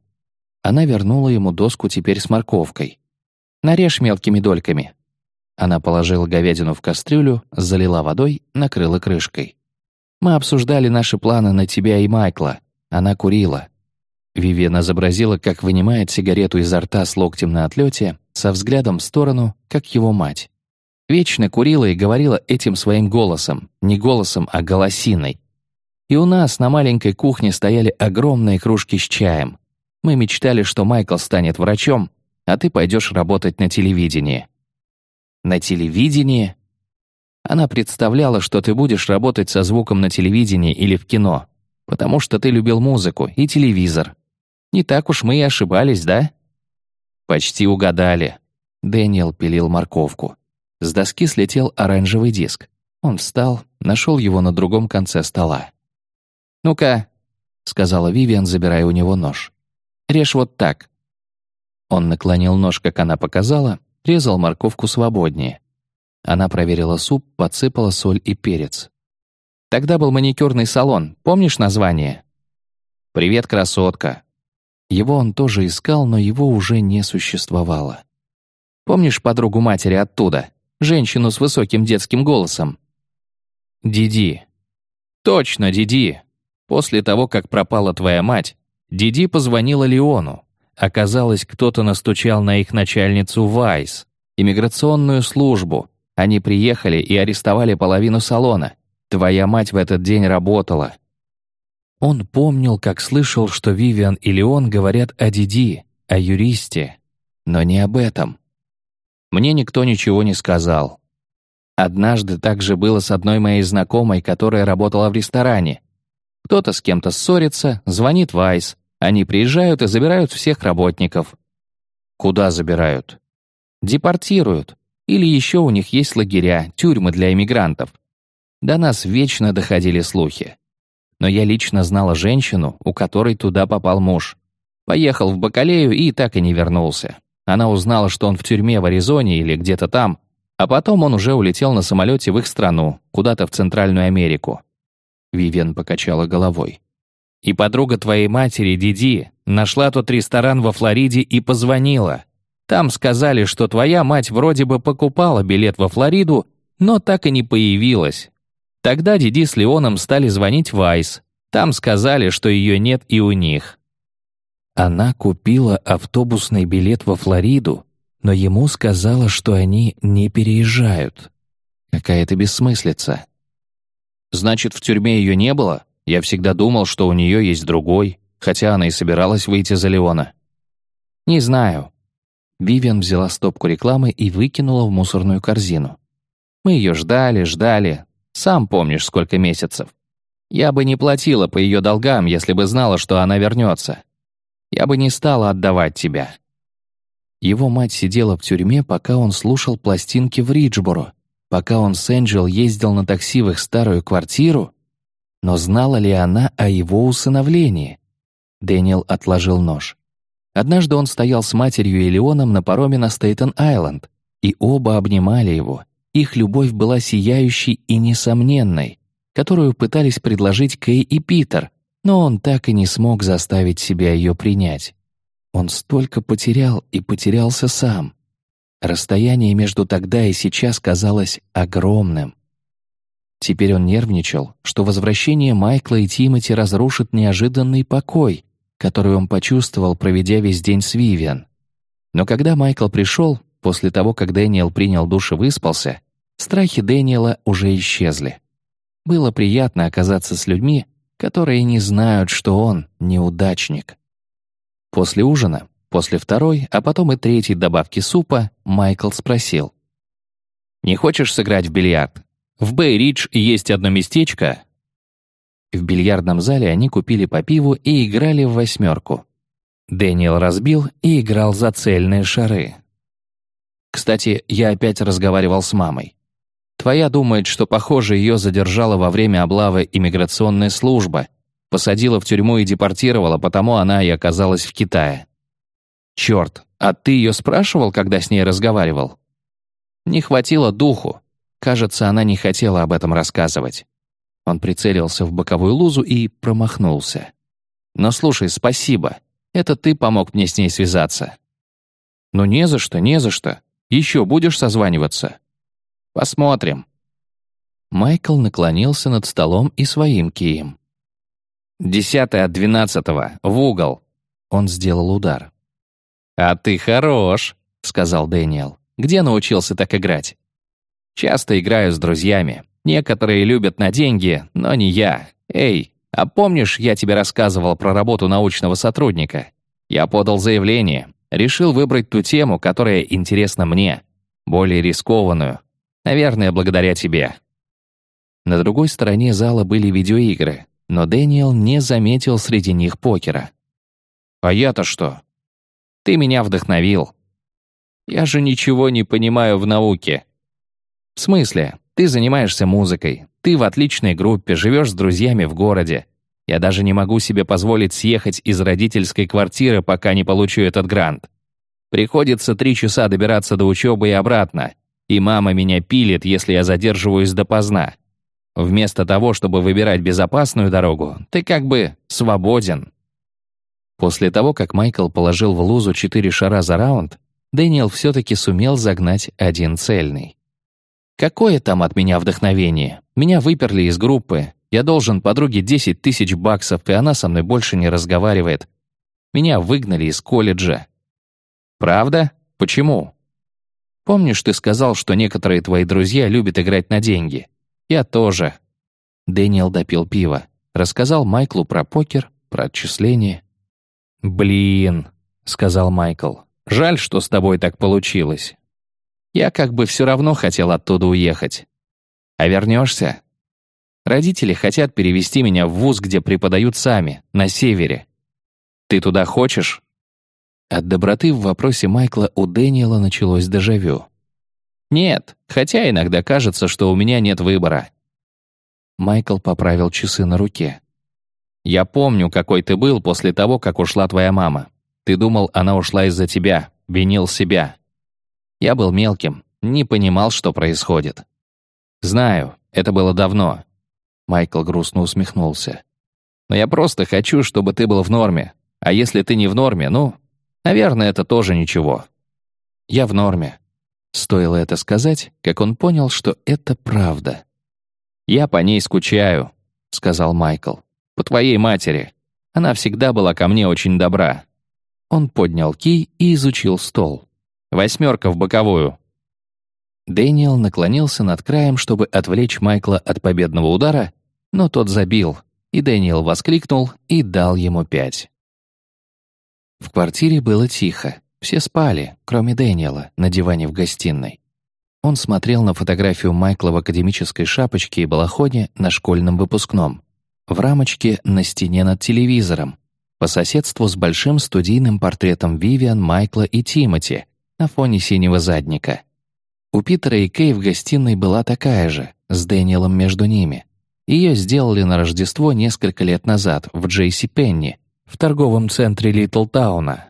Она вернула ему доску теперь с морковкой. Нарежь мелкими дольками. Она положила говядину в кастрюлю, залила водой, накрыла крышкой. Мы обсуждали наши планы на тебя и Майкла. Она курила». Вивиан изобразила, как вынимает сигарету изо рта с локтем на отлете, со взглядом в сторону, как его мать. Вечно курила и говорила этим своим голосом, не голосом, а голосиной. И у нас на маленькой кухне стояли огромные кружки с чаем. Мы мечтали, что Майкл станет врачом, а ты пойдешь работать на телевидении. На телевидении? Она представляла, что ты будешь работать со звуком на телевидении или в кино, потому что ты любил музыку и телевизор. Не так уж мы и ошибались, да? Почти угадали. Дэниел пилил морковку. С доски слетел оранжевый диск. Он встал, нашел его на другом конце стола. «Ну-ка», — сказала Вивиан, забирая у него нож. «Режь вот так». Он наклонил нож, как она показала, резал морковку свободнее. Она проверила суп, подсыпала соль и перец. Тогда был маникюрный салон, помнишь название? «Привет, красотка». Его он тоже искал, но его уже не существовало. Помнишь подругу матери оттуда? Женщину с высоким детским голосом? Диди. Точно, Диди. После того, как пропала твоя мать, Диди позвонила Леону. Оказалось, кто-то настучал на их начальницу Вайс, иммиграционную службу. Они приехали и арестовали половину салона. Твоя мать в этот день работала. Он помнил, как слышал, что Вивиан и Леон говорят о Диди, о юристе, но не об этом. Мне никто ничего не сказал. Однажды так же было с одной моей знакомой, которая работала в ресторане. Кто-то с кем-то ссорится, звонит Вайс. Они приезжают и забирают всех работников. Куда забирают? Депортируют. Или еще у них есть лагеря, тюрьмы для иммигрантов. До нас вечно доходили слухи. Но я лично знала женщину, у которой туда попал муж. Поехал в Бакалею и так и не вернулся. Она узнала, что он в тюрьме в Аризоне или где-то там, а потом он уже улетел на самолете в их страну, куда-то в Центральную Америку. Вивен покачала головой. И подруга твоей матери, Диди, нашла тот ресторан во Флориде и позвонила. Там сказали, что твоя мать вроде бы покупала билет во Флориду, но так и не появилась. Тогда Диди с Леоном стали звонить Вайс. Там сказали, что ее нет и у них. Она купила автобусный билет во Флориду, но ему сказала, что они не переезжают. Какая-то бессмыслица. Значит, в тюрьме ее не было? Я всегда думал, что у нее есть другой, хотя она и собиралась выйти за Леона. Не знаю. Вивиан взяла стопку рекламы и выкинула в мусорную корзину. Мы ее ждали, ждали. Сам помнишь, сколько месяцев. Я бы не платила по ее долгам, если бы знала, что она вернется я бы не стала отдавать тебя». Его мать сидела в тюрьме, пока он слушал пластинки в Риджборо, пока он с Энджел ездил на такси в их старую квартиру. Но знала ли она о его усыновлении? Дэниел отложил нож. Однажды он стоял с матерью и Леоном на пароме на Стейтен-Айленд, и оба обнимали его. Их любовь была сияющей и несомненной, которую пытались предложить Кей и Питер, но он так и не смог заставить себя ее принять. Он столько потерял и потерялся сам. Расстояние между тогда и сейчас казалось огромным. Теперь он нервничал, что возвращение Майкла и Тимоти разрушит неожиданный покой, который он почувствовал, проведя весь день с Вивиан. Но когда Майкл пришел, после того, как Дэниел принял душ и выспался, страхи Дэниела уже исчезли. Было приятно оказаться с людьми, которые не знают, что он неудачник. После ужина, после второй, а потом и третьей добавки супа, Майкл спросил. «Не хочешь сыграть в бильярд? В Бэй-Ридж есть одно местечко». В бильярдном зале они купили по пиву и играли в восьмерку. Дэниел разбил и играл за цельные шары. Кстати, я опять разговаривал с мамой. Твоя думает, что, похоже, ее задержала во время облавы иммиграционная служба, посадила в тюрьму и депортировала, потому она и оказалась в Китае. Черт, а ты ее спрашивал, когда с ней разговаривал? Не хватило духу. Кажется, она не хотела об этом рассказывать. Он прицелился в боковую лузу и промахнулся. Но слушай, спасибо. Это ты помог мне с ней связаться. Ну не за что, не за что. Еще будешь созваниваться? Посмотрим». Майкл наклонился над столом и своим кием. «Десятое от двенадцатого, в угол». Он сделал удар. «А ты хорош», — сказал Дэниел. «Где научился так играть?» «Часто играю с друзьями. Некоторые любят на деньги, но не я. Эй, а помнишь, я тебе рассказывал про работу научного сотрудника? Я подал заявление, решил выбрать ту тему, которая интересна мне, более рискованную, Наверное, благодаря тебе». На другой стороне зала были видеоигры, но Дэниел не заметил среди них покера. «А я-то что?» «Ты меня вдохновил». «Я же ничего не понимаю в науке». «В смысле? Ты занимаешься музыкой, ты в отличной группе, живешь с друзьями в городе. Я даже не могу себе позволить съехать из родительской квартиры, пока не получу этот грант. Приходится три часа добираться до учебы и обратно, и мама меня пилит, если я задерживаюсь допоздна. Вместо того, чтобы выбирать безопасную дорогу, ты как бы свободен. После того, как Майкл положил в лузу четыре шара за раунд, Дэниел все-таки сумел загнать один цельный. Какое там от меня вдохновение? Меня выперли из группы. Я должен подруге 10 тысяч баксов, и она со мной больше не разговаривает. Меня выгнали из колледжа. Правда? Почему? Помнишь, ты сказал, что некоторые твои друзья любят играть на деньги? Я тоже. Дэниел допил пиво. Рассказал Майклу про покер, про отчисления. «Блин», — сказал Майкл, — «жаль, что с тобой так получилось. Я как бы все равно хотел оттуда уехать. А вернешься? Родители хотят перевести меня в вуз, где преподают сами, на севере. Ты туда хочешь?» От доброты в вопросе Майкла у Дэниела началось дежавю. «Нет, хотя иногда кажется, что у меня нет выбора». Майкл поправил часы на руке. «Я помню, какой ты был после того, как ушла твоя мама. Ты думал, она ушла из-за тебя, винил себя. Я был мелким, не понимал, что происходит. Знаю, это было давно. Майкл грустно усмехнулся. Но я просто хочу, чтобы ты был в норме. А если ты не в норме, ну, наверное, это тоже ничего. Я в норме. Стоило это сказать, как он понял, что это правда. «Я по ней скучаю», — сказал Майкл. «По твоей матери. Она всегда была ко мне очень добра». Он поднял кий и изучил стол. Восьмерка в боковую». Дэниел наклонился над краем, чтобы отвлечь Майкла от победного удара, но тот забил, и Дэниел воскликнул и дал ему пять. В квартире было тихо. Все спали, кроме Дэниела, на диване в гостиной. Он смотрел на фотографию Майкла в академической шапочке и балахоне на школьном выпускном, в рамочке на стене над телевизором, по соседству с большим студийным портретом Вивиан, Майкла и Тимоти, на фоне синего задника. У Питера и Кей в гостиной была такая же, с Дэниелом между ними. Ее сделали на Рождество несколько лет назад в Джейси Пенни, в торговом центре Литл Тауна.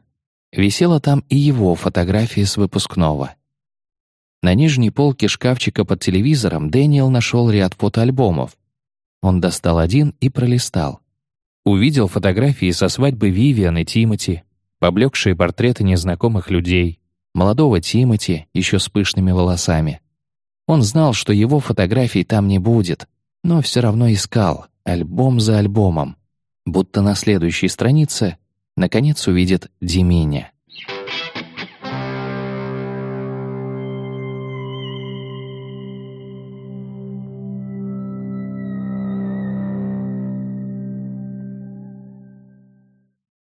Висела там и его фотография с выпускного. На нижней полке шкафчика под телевизором Дэниел нашел ряд фотоальбомов. Он достал один и пролистал. Увидел фотографии со свадьбы Вивиан и Тимоти, поблекшие портреты незнакомых людей, молодого Тимати, еще с пышными волосами. Он знал, что его фотографий там не будет, но все равно искал, альбом за альбомом, будто на следующей странице наконец увидит Диминя.